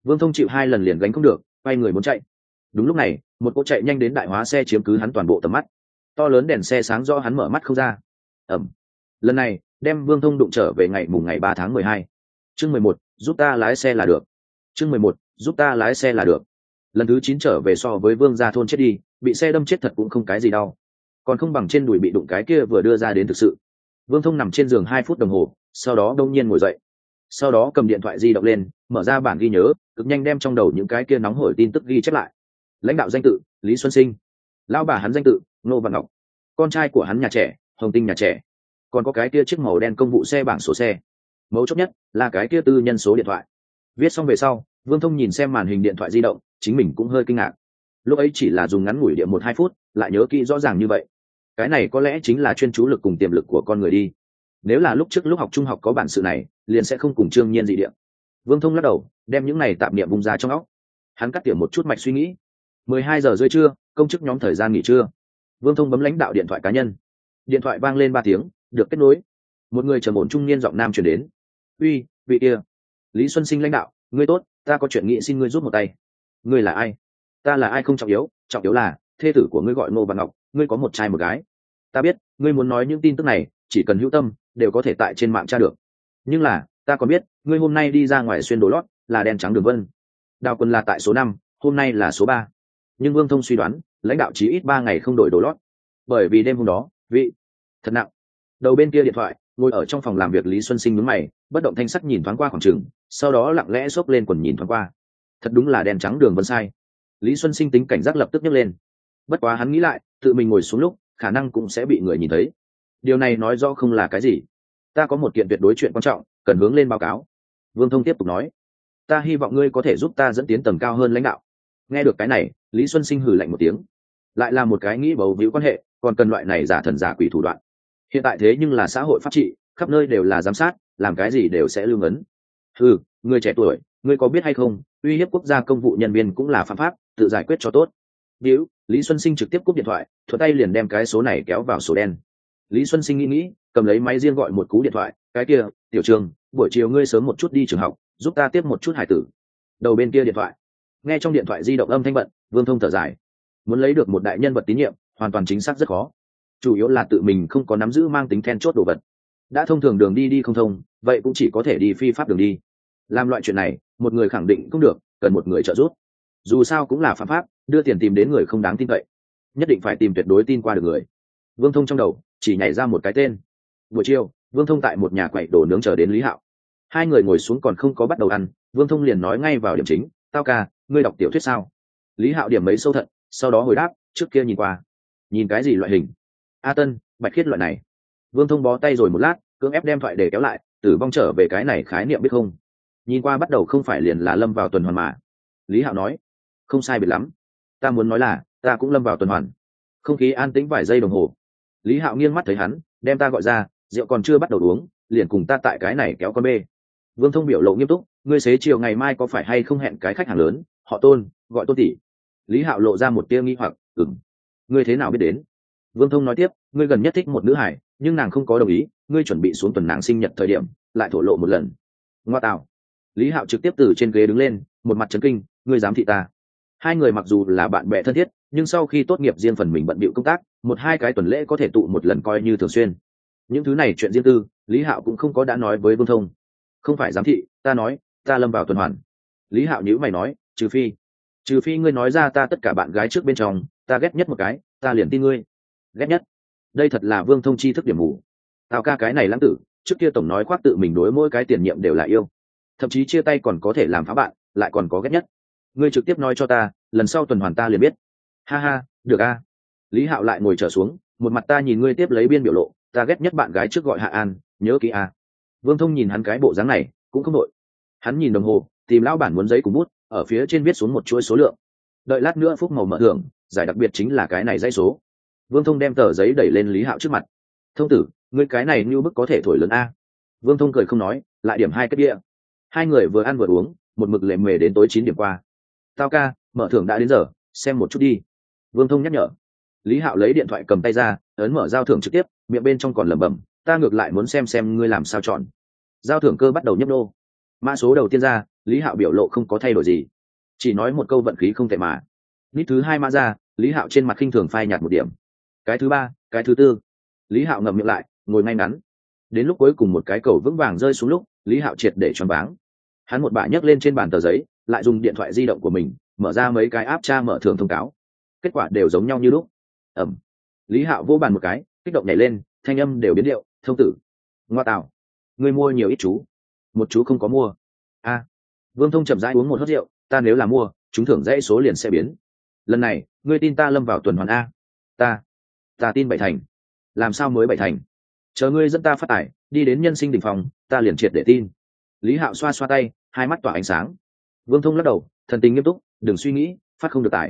Vương thông chịu hai lần liền gánh không được, quay người muốn chạy. Đúng lúc này, một cỗ chạy nhanh đến đại hóa xe chiếm cứ hắn toàn bộ tầm mắt. To lớn đèn xe sáng do hắn mở mắt không ra. Ẩm lần này đem vương thông đụng trở về ngày mùng ngày ba tháng mười hai. Chương mười một, giúp ta lái xe là được. Chương mười một, giúp ta lái xe là được. Lần thứ chín trở về so với vương gia thôn chết đi, bị xe đâm chết thật cũng không cái gì đau. Còn không bằng trên đùi bị đụng cái kia vừa đưa ra đến thực sự. Vương thông nằm trên giường hai phút đồng hồ, sau đó đông nhiên ngồi dậy. Sau đó cầm điện thoại di động lên, mở ra bản ghi nhớ, cực nhanh đem trong đầu những cái kia nóng hổi tin tức ghi chép lại. Lãnh đạo danh tự, lý xuân sinh. Lao bà hắn danh tự nô văn ngọc. Con trai của hắn nhà trẻ, hồng tinh nhà trẻ còn có cái kia chiếc màu đen công vụ xe bảng số xe. Mấu chốt nhất là cái kia tư nhân số điện thoại. Viết xong về sau, vương thông nhìn xem màn hình điện thoại di động, chính mình cũng hơi kinh ngạc. Lúc ấy chỉ là dùng ngắn ngủi điện một hai phút, lại nhớ kỹ rõ ràng như vậy. Cái này có lẽ chính là chuyên chú lực cùng tiềm lực của con người đi. Nếu là lúc trước lúc học trung học có bản sự này, liền sẽ không cùng trương nhiên dị điện. Vương thông lắc đầu, đem những này tạm niệm vùng ra trong óc. Hắn cắt tiệm một chút mạch suy nghĩ. Mười hai giờ rưỡi trưa, công chức nhóm thời gian nghỉ trưa. Vương thông bấm lãnh đạo điện thoại cá nhân. Điện thoại vang lên ba tiếng được kết nối. Một người trầm ổn trung niên giọng nam chuyển đến. Uy, vị kia, lý xuân sinh lãnh đạo, ngươi tốt, ta có chuyện nghị xin ngươi giúp một tay. Ngươi là ai? Ta là ai không trọng yếu trọng yếu là, thê tử của ngươi gọi ngô văn ngọc, ngươi có một trai một gái. Ta biết, ngươi muốn nói những tin tức này, chỉ cần hữu tâm, đều có thể tại trên mạng tra được. Nhưng là, ta còn biết, ngươi hôm nay đi ra ngoài xuyên đồ lót, là đen trắng đường vân. Đào quân là tại số năm, hôm nay là số ba. Nhưng vương thông suy đoán, lãnh đạo chỉ ít ba ngày không đổi đồ lót. Bởi vì đêm hôm đó, vị, thật nặng đầu bên kia điện thoại, ngồi ở trong phòng làm việc lý xuân sinh nhướng mày, bất động thanh sắc nhìn thoáng qua khoảng trừng sau đó lặng lẽ xốc lên quần nhìn thoáng qua. Thật đúng là đen trắng đường vân sai. Lý xuân sinh tính cảnh giác lập tức nhấc lên. Bất quá hắn nghĩ lại, tự mình ngồi xuống lúc, khả năng cũng sẽ bị người nhìn thấy. Điều này nói rõ không là cái gì. Ta có một kiện tuyệt đối chuyện quan trọng, cần hướng lên báo cáo. Vương thông tiếp tục nói. Ta hy vọng ngươi có thể giúp ta dẫn tiến tầm cao hơn lãnh đạo. Nghe được cái này, lý xuân sinh hừ lạnh một tiếng. Lại là một cái nghĩ bầu víu quan hệ, còn cần loại này giả thần giả quỷ thủ đoạn hiện tại thế nhưng là xã hội pháp trị, khắp nơi đều là giám sát, làm cái gì đều sẽ lưu ngấn. Ừ người trẻ tuổi người có biết hay không, uy hiếp quốc gia công vụ nhân viên cũng là phạm pháp, tự giải quyết cho tốt. Víu lý xuân sinh trực tiếp cúp điện thoại thuật tay liền đem cái số này kéo vào sổ đen. Lý xuân sinh nghĩ nghĩ, cầm lấy máy riêng gọi một cú điện thoại, cái kia, tiểu trường, buổi chiều ngươi sớm một chút đi trường học, giúp ta tiếp một chút hải tử. Đầu bên kia điện thoại. Nghe trong điện thoại di động âm thanh bận, vương thông thở dài. Muốn lấy được một đại nhân vật tín nhiệm, hoàn toàn chính xác rất khó chủ yếu là tự mình không có nắm giữ mang tính then chốt đồ vật. Đã thông thường đường đi đi không thông, vậy cũng chỉ có thể đi phi pháp đường đi. Làm loại chuyện này, một người khẳng định cũng được, cần một người trợ giúp. Dù sao cũng là phạm pháp, đưa tiền tìm đến người không đáng tin cậy. Nhất định phải tìm tuyệt đối tin qua được người. Vương thông trong đầu, chỉ nhảy ra một cái tên. Buổi chiều, vương thông tại một nhà quậy đồ nướng chờ đến lý hạo. Hai người ngồi xuống còn không có bắt đầu ăn, vương thông liền nói ngay vào điểm chính, tao ca, ngươi đọc tiểu thuyết sao? Lý hạo điểm mấy sâu thận, sau đó hồi đáp, trước kia nhìn qua. Nhìn cái gì loại hình? A tân bạch khiết loại này. Vương thông bó tay rồi một lát, cưỡng ép đem thoại để kéo lại, tử vong trở về cái này khái niệm biết không? Nhìn qua bắt đầu không phải liền là lâm vào tuần hoàn mà. Lý hạo nói, không sai biệt lắm. Ta muốn nói là, ta cũng lâm vào tuần hoàn. Không khí an tĩnh vài giây đồng hồ. Lý hạo nghiêng mắt thấy hắn, đem ta gọi ra, rượu còn chưa bắt đầu uống, liền cùng ta tại cái này kéo con bê. Vương thông biểu lộ nghiêm túc, ngươi xế chiều ngày mai có phải hay không hẹn cái khách hàng lớn? Họ tôn, gọi tôn tỷ. Lý hạo lộ ra một tia nghi hoặc ừng ngươi thế nào biết đến? Vương thông nói tiếp, ngươi gần nhất thích một nữ hải nhưng nàng không có đồng ý, ngươi chuẩn bị xuống tuần nàng sinh nhật thời điểm, lại thổ lộ một lần. Ngoa tạo. Lý hạo trực tiếp từ trên ghế đứng lên, một mặt trấn kinh, ngươi dám thị ta. Hai người mặc dù là bạn bè thân thiết, nhưng sau khi tốt nghiệp riêng phần mình bận bịu công tác, một hai cái tuần lễ có thể tụ một lần coi như thường xuyên. Những thứ này chuyện riêng tư, lý hạo cũng không có đã nói với vương thông. Không phải giám thị, ta nói, ta lâm vào tuần hoàn. Lý hạo nhữ mày nói, trừ phi trừ phi ngươi nói ra ta tất cả bạn gái trước bên trong, ta ghét nhất một cái, ta liền tin ngươi ghét nhất. Đây thật là vương thông chi thức điểm mù. Tào ca cái này lãng tử, trước kia tổng nói khoác tự mình đối mỗi cái tiền nhiệm đều là yêu. Thậm chí chia tay còn có thể làm phá bạn, lại còn có ghét nhất. Ngươi trực tiếp nói cho ta, lần sau tuần hoàn ta liền biết. Ha ha, được a. Lý hạo lại ngồi trở xuống, một mặt ta nhìn ngươi tiếp lấy biên biểu lộ, ta ghét nhất bạn gái trước gọi hạ an, nhớ kỹ a. Vương thông nhìn hắn cái bộ dáng này, cũng không đội hắn nhìn đồng hồ, tìm lão bản muốn giấy cùng bút, ở phía trên viết xuống một chuỗi số lượng. Đợi lát nữa phúc màu mở thưởng, giải đặc biệt chính là cái này dãy số vương thông đem tờ giấy đẩy lên lý hạo trước mặt. Thông tử, ngươi cái này như bức có thể thổi lớn a? Vương thông cười không nói, lại điểm hai cái đĩa. Hai người vừa ăn vừa uống, một mực lệ mề đến tối chín điểm qua. Tao ca, mở thưởng đã đến giờ, xem một chút đi. Vương thông nhắc nhở. Lý hạo lấy điện thoại cầm tay ra, ấn mở giao thưởng trực tiếp, miệng bên trong còn lẩm bẩm, ta ngược lại muốn xem xem ngươi làm sao chọn. Giao thưởng cơ bắt đầu nhấp nô. mã số đầu tiên ra, lý hạo biểu lộ không có thay đổi gì. Chỉ nói một câu vận khí không tệ mà. Nít thứ hai mã ra, lý hạo trên mặt khinh thường phai nhạt một điểm cái thứ ba, cái thứ tư. Lý hạo ngậm miệng lại, ngồi ngay ngắn. Đến lúc cuối cùng một cái cầu vững vàng rơi xuống lúc, lý hạo triệt để choáng váng. Hắn một bà nhấc lên trên bàn tờ giấy, lại dùng điện thoại di động của mình, mở ra mấy cái áp tra mở thường thông cáo. Kết quả đều giống nhau như lúc. Ẩm. Lý hạo vô bàn một cái, kích động nhảy lên, thanh âm đều biến điệu, thông tử. Ngoa tạo người mua nhiều ít chú. Một chú không có mua. A. Vương thông chậm rãi uống một hớt rượu, ta nếu là mua, chúng thưởng dãy số liền sẽ biến. Lần này, ngươi tin ta lâm vào tuần hoàn a? Ta ta tin bảy thành. Làm sao mới bảy thành? Chờ ngươi dẫn ta phát tải đi đến nhân sinh đ ỉ n h phòng ta liền triệt để tin. Lý hạo xoa xoa tay, hai mắt tỏa ánh sáng. Vương thông lắc đầu, thần tình nghiêm túc, đừng suy nghĩ, phát không được tải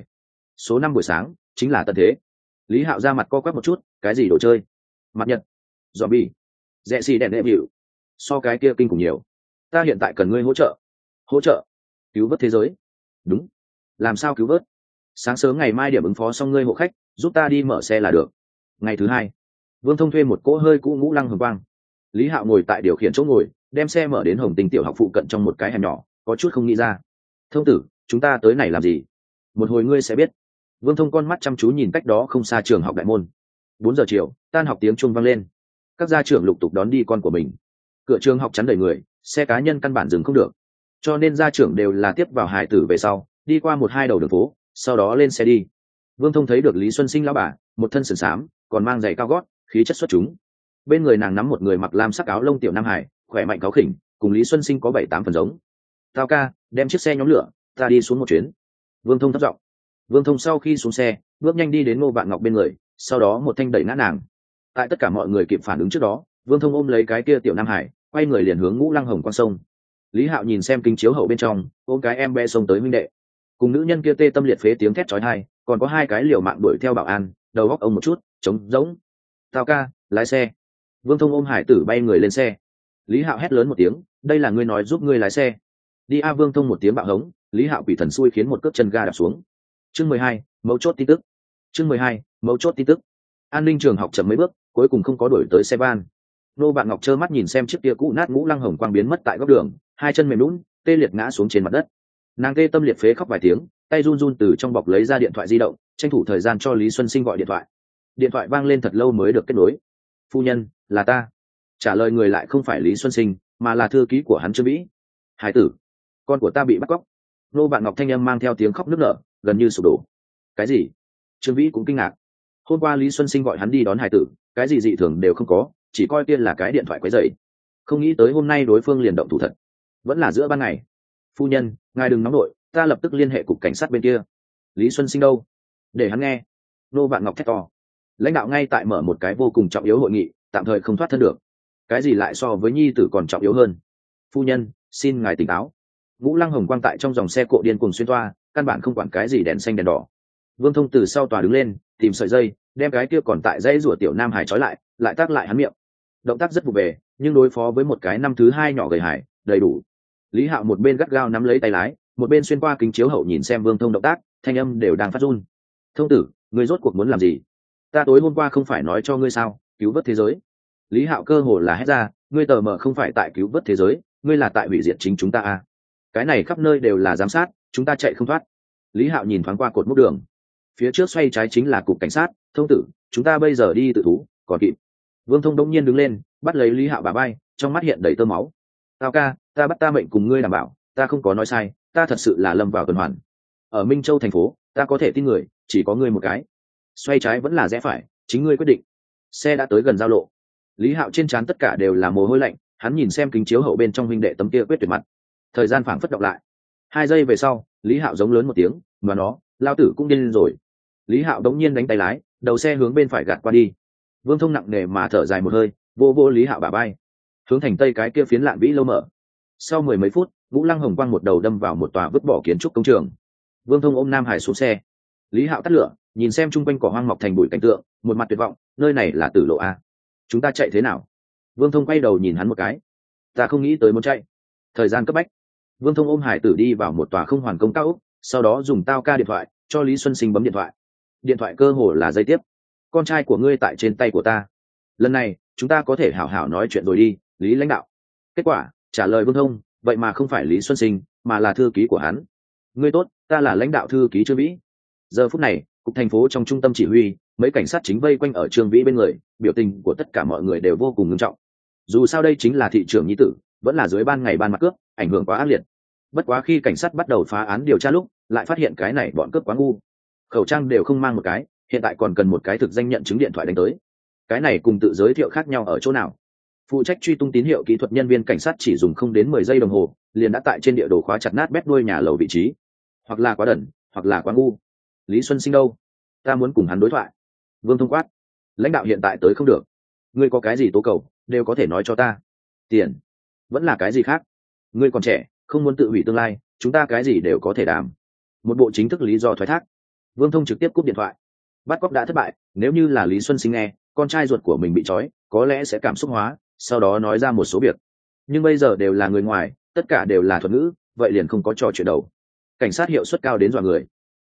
số năm buổi sáng, chính là tận thế. Lý hạo ra mặt co quắp một chút, cái gì đồ chơi? Mặt nhật. Dòm bi rẽ xì đèn đệm hiệu so cái kia kinh khủng nhiều. Ta hiện tại cần ngươi hỗ trợ. Hỗ trợ. Cứu vớt thế giới. Đúng. Làm sao cứu vớt? Sáng sớm ngày mai điểm ứng phó xong ngươi hộ khách, giúp ta đi mở xe là được. Ngày thứ hai, vương thông thuê một cỗ hơi cũ ngũ lăng hồng quang. Lý hạo ngồi tại điều khiển chỗ ngồi, đem xe mở đến hồng tinh tiểu học phụ cận trong một cái hẻm nhỏ, có chút không nghĩ ra. Thông tử, chúng ta tới này làm gì? Một hồi ngươi sẽ biết. Vương thông con mắt chăm chú nhìn cách đó không xa trường học đại môn. Bốn giờ chiều, tan học tiếng chuông vang lên. Các gia trưởng lục tục đón đi con của mình. Cửa trường học chắn đầy người, xe cá nhân căn bản dừng không được. Cho nên gia trưởng đều là tiếp vào hải tử về sau, đi qua một hai đầu đường phố sau đó lên xe đi. Vương thông thấy được lý xuân sinh lão bà, một thân sườn xám, còn mang giày cao gót, khí chất xuất chúng. Bên người nàng nắm một người mặc lam sắc áo lông tiểu nam hải, khỏe mạnh cáo khỉnh, cùng lý xuân sinh có bảy tám phần giống. Tao ca, đem chiếc xe nhóm lửa, ta đi xuống một chuyến. Vương thông thất giọng. Vương thông sau khi xuống xe, bước nhanh đi đến ngô vạn ngọc bên người, sau đó một thanh đẩy ngã nàng. Tại tất cả mọi người kịp phản ứng trước đó, vương thông ôm lấy cái kia tiểu nam hải, quay người liền hướng ngũ lăng hồng con sông. Lý hạo nhìn xem kính chiếu hậu bên trong, ôm cái em bé sông tới minh đệ cùng nữ nhân kia tê tâm liệt phế tiếng thét chói tai, còn có hai cái liều mạng đuổi theo bảo an, đầu góc ông một chút, trống rỗng. Tao ca, lái xe. Vương thông ôm hải tử bay người lên xe. Lý hạo hét lớn một tiếng, đây là ngươi nói giúp ngươi lái xe. Đi a. Vương thông một tiếng bạo hống, lý hạo bị thần xui khiến một cước chân ga đạp xuống. Chương mười hai, mấu chốt tin tức. Chương mười hai, mấu chốt tin tức. An ninh trường học chậm mấy bước, cuối cùng không có đổi tới xe van. Nô bạn ngọc trơ mắt nhìn xem chiếc kia cũ nát ngũ lăng hồng quang biến mất tại góc đường, hai chân mềm lún tê liệt ngã xuống trên mặt đất nàng tê tâm liệt phế khóc vài tiếng, tay run run từ trong bọc lấy ra điện thoại di động, tranh thủ thời gian cho lý xuân sinh gọi điện thoại. Điện thoại vang lên thật lâu mới được kết nối. Phu nhân, là ta. Trả lời người lại không phải lý xuân sinh, mà là thư ký của hắn trương vĩ hải tử, con của ta bị bắt cóc. Nô bạn ngọc thanh âm mang theo tiếng khóc nức nở, gần như sụp đổ. Cái gì? Trương vĩ cũng kinh ngạc. Hôm qua lý xuân sinh gọi hắn đi đón hải tử, cái gì dị thường đều không có, chỉ coi tiên là cái điện thoại quấy dày không nghĩ tới hôm nay đối phương liền động thủ thật. Vẫn là giữa ban ngày phu nhân, ngài đừng nóng đội, ta lập tức liên hệ cục cảnh sát bên kia. Lý xuân sinh đâu? Để hắn nghe. Nô vạn ngọc thét to. Lãnh đạo ngay tại mở một cái vô cùng trọng yếu hội nghị, tạm thời không thoát thân được. Cái gì lại so với nhi tử còn trọng yếu hơn? Phu nhân, xin ngài tỉnh táo. Ngũ lăng hồng quang tại trong dòng xe cộ điên cùng xuyên toa, căn bản không quản cái gì đèn xanh đèn đỏ. Vương thông từ sau tòa đứng lên, tìm sợi dây, đem cái kia còn tại dây rủa tiểu nam hải trói lại lại tác lại hắn miệng. Động tác rất vụ về, nhưng đối phó với một cái năm thứ hai nhỏ gầy hải, đầy đủ lý hạo một bên gắt gao nắm lấy tay lái, một bên xuyên qua kính chiếu hậu nhìn xem vương thông động tác, thanh âm đều đang phát run. Thông tử người rốt cuộc muốn làm gì? Ta tối hôm qua không phải nói cho ngươi sao, cứu vớt thế giới. Lý hạo cơ hồ là hét ra, ngươi tờ mờ không phải tại cứu vớt thế giới, ngươi là tại hủy diệt chính chúng ta à. cái này khắp nơi đều là giám sát, chúng ta chạy không thoát. Lý hạo nhìn thoáng qua cột múc đường. Phía trước xoay trái chính là cục cảnh sát, thông tử, chúng ta bây giờ đi tự thú, còn kịp. Vương thông đông nhiên đứng lên, bắt lấy lý hạo bà bay trong mắt hiện đầy tơ máu. Tao ca ta bắt ta mệnh cùng ngươi đảm bảo, ta không có nói sai, ta thật sự là lâm vào tuần hoàn. Ở minh châu thành phố, ta có thể tin người, chỉ có ngươi một cái. Xoay trái vẫn là rẽ phải, chính ngươi quyết định. Xe đã tới gần giao lộ. Lý hạo trên trán tất cả đều là mồ hôi lạnh, hắn nhìn xem kính chiếu hậu bên trong huynh đệ tấm kia quyết tuyệt mặt. Thời gian phảng phất động lại. Hai giây về sau, lý hạo giống lớn một tiếng và nó, lao tử cũng điên rồi. Lý hạo đống nhiên đánh tay lái, đầu xe hướng bên phải gạt qua đi. Vương thông nặng nề mà thở dài một hơi, vô vô lý hạo bà bay hướng thành tây cái kia phiến lạn vĩ lâu mở sau mười mấy phút vũ lăng hồng quang một đầu đâm vào một tòa vứt bỏ kiến trúc công trường. Vương thông ôm nam hải xuống xe. Lý hạo tắt lửa, nhìn xem chung quanh cỏ hoang mọc thành bụi cảnh tượng, một mặt tuyệt vọng, nơi này là tử lộ a. Chúng ta chạy thế nào? Vương thông quay đầu nhìn hắn một cái. Ta không nghĩ tới muốn chạy. Thời gian cấp bách. Vương thông ôm hải tử đi vào một tòa không hoàn công cao úc sau đó dùng tao ca điện thoại, cho lý xuân sinh bấm điện thoại. Điện thoại cơ hồ là dây tiếp. Con trai của ngươi tại trên tay của ta. Lần này, chúng ta có thể hảo hảo nói chuyện rồi đi, lý lãnh đạo. Kết quả trả lời vương thông, vậy mà không phải lý xuân sinh, mà là thư ký của hắn. Ngươi tốt, ta là lãnh đạo thư ký trương vĩ. Giờ phút này, cục thành phố trong trung tâm chỉ huy, mấy cảnh sát chính vây quanh ở trương vĩ bên người, biểu tình của tất cả mọi người đều vô cùng nghiêm trọng. Dù sao đây chính là thị trường nhi tử, vẫn là dưới ban ngày ban mặt cướp, ảnh hưởng quá ác liệt. Bất quá khi cảnh sát bắt đầu phá án điều tra lúc, lại phát hiện cái này bọn cướp quá ngu. Khẩu trang đều không mang một cái, hiện tại còn cần một cái thực danh nhận chứng điện thoại đánh tới. Cái này cùng tự giới thiệu khác nhau ở chỗ nào? Phụ trách truy tung tín hiệu kỹ thuật nhân viên cảnh sát chỉ dùng không đến mười giây đồng hồ, liền đã tại trên địa đồ khóa chặt nát bét đuôi nhà lầu vị trí. Hoặc là quá đẩn, hoặc là quá ngu. Lý xuân sinh đâu? Ta muốn cùng hắn đối thoại. Vương thông quát. Lãnh đạo hiện tại tới không được. Ngươi có cái gì tố cầu, đều có thể nói cho ta. Tiền. Vẫn là cái gì khác? Ngươi còn trẻ, không muốn tự hủy tương lai, chúng ta cái gì đều có thể đảm một bộ chính thức lý do thoái thác. Vương thông trực tiếp cúp điện thoại. Bắt cóc đã thất bại, nếu như là lý xuân sinh nghe, con trai ruột của mình bị trói, có lẽ sẽ cảm xúc hóa sau đó nói ra một số việc. Nhưng bây giờ đều là người ngoài, tất cả đều là thuật ngữ, vậy liền không có trò chuyện đầu. Cảnh sát hiệu suất cao đến dọa người.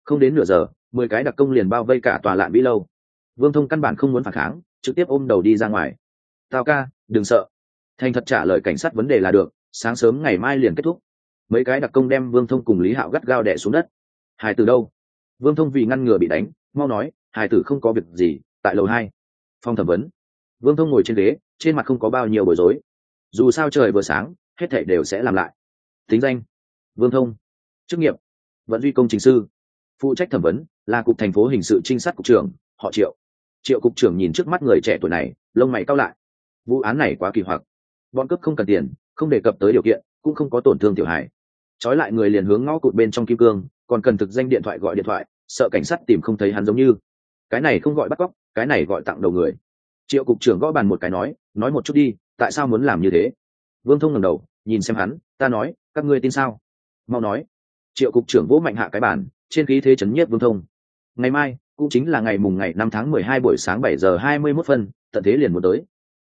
Không đến nửa giờ, mười cái đặc công liền bao vây cả tòa lạn vĩ lâu. Vương thông căn bản không muốn phản kháng, trực tiếp ôm đầu đi ra ngoài. Tao ca, đừng sợ. Thành thật trả lời cảnh sát vấn đề là được, sáng sớm ngày mai liền kết thúc. Mấy cái đặc công đem vương thông cùng lý hạo gắt gao đẻ xuống đất. Hải từ đâu? Vương thông vì ngăn ngừa bị đánh, mau nói, hải tử không có việc gì, tại lầu hai. Phòng thẩm vấn. Vương thông ngồi trên ghế trên mặt không có bao nhiêu bối rối. Dù sao trời vừa sáng, hết thảy đều sẽ làm lại. Tính danh, vương thông. Chức nghiệp, vận duy công trình sư. Phụ trách thẩm vấn là cục thành phố hình sự trinh sát cục trưởng họ triệu. Triệu cục trưởng nhìn trước mắt người trẻ tuổi này, lông mày cao lại. Vụ án này quá kỳ hoặc. Bọn cướp không cần tiền, không đề cập tới điều kiện, cũng không có tổn thương tiểu hải trói lại người liền hướng ngõ cụt bên trong kim cương, còn cần thực danh điện thoại gọi điện thoại, sợ cảnh sát tìm không thấy hắn giống như. Cái này không gọi bắt cóc, cái này gọi tặng đầu người triệu cục trưởng gõ bàn một cái nói nói một chút đi, tại sao muốn làm như thế? Vương thông ngẩng đầu, nhìn xem hắn, ta nói, các ngươi tin sao? Mau nói. Triệu cục trưởng vỗ mạnh hạ cái bàn, trên khí thế chấn nhiếp vương thông. Ngày mai, cũng chính là ngày mùng ngày năm tháng mười hai buổi sáng bảy giờ hai mươi mốt phân, tận thế liền muốn tới.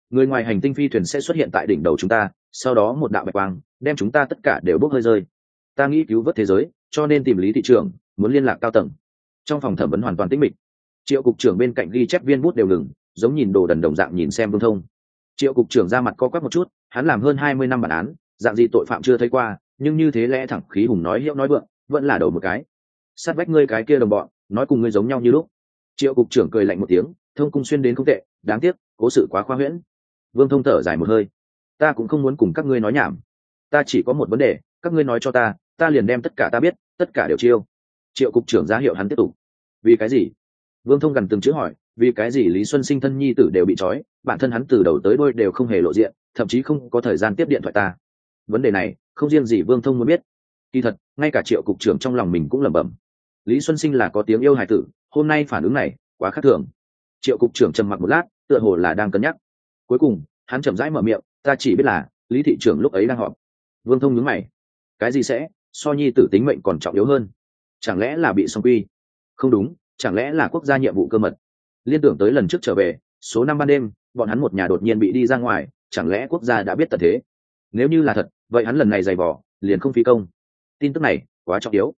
Người ngoài hành tinh phi thuyền sẽ xuất hiện tại đỉnh đầu chúng ta, sau đó một đạo bạch quang, đem chúng ta tất cả đều bốc hơi rơi. Ta nghĩ cứu vớt thế giới, cho nên tìm lý thị trường muốn liên lạc cao tầng. Trong phòng thẩm vấn hoàn toàn tĩnh mịch. Triệu cục trưởng bên cạnh ghi chép viên bút đều ngừng giống nhìn đồ đần đồng dạng nhìn xem vương thông. Triệu cục trưởng ra mặt co quắp một chút, hắn làm hơn hai mươi năm bản án, dạng gì tội phạm chưa thấy qua, nhưng như thế lẽ thẳng khí hùng nói hiệu nói vượng, vẫn là đầu một cái. Sát vách ngươi cái kia đồng bọn, nói cùng ngươi giống nhau như lúc. Triệu cục trưởng cười lạnh một tiếng, thông cung xuyên đến không tệ, đáng tiếc, cố sự quá khoa huyễn. Vương thông thở dài một hơi. Ta cũng không muốn cùng các ngươi nói nhảm. Ta chỉ có một vấn đề, các ngươi nói cho ta ta liền đem tất cả ta biết, tất cả đều chiêu. Triệu cục trưởng ra hiệu hắn tiếp tục. Vì cái gì? Vương thông gần từng chữ hỏi vì cái gì lý xuân sinh thân nhi tử đều bị trói, bản thân hắn từ đầu tới đôi đều không hề lộ diện, thậm chí không có thời gian tiếp điện thoại ta. Vấn đề này, không riêng gì vương thông muốn biết. Kỳ thật, ngay cả triệu cục trưởng trong lòng mình cũng lẩm bẩm. Lý xuân sinh là có tiếng yêu hài tử, hôm nay phản ứng này quá khác thường. Triệu cục trưởng trầm mặc một lát, tựa hồ là đang cân nhắc. Cuối cùng, hắn chậm rãi mở miệng, ta chỉ biết là, lý thị trưởng lúc ấy đang họp. Vương thông nhướng mày. Cái gì sẽ? So nhi tử tính mệnh còn trọng yếu hơn. Chẳng lẽ là bị song quy? Không đúng, chẳng lẽ là quốc gia nhiệm vụ cơ mật? Liên tưởng tới lần trước trở về, số năm ban đêm, bọn hắn một nhà đột nhiên bị đi ra ngoài, chẳng lẽ quốc gia đã biết tật thế? Nếu như là thật, vậy hắn lần này giày vỏ liền không phi công. Tin tức này, quá trọng yếu.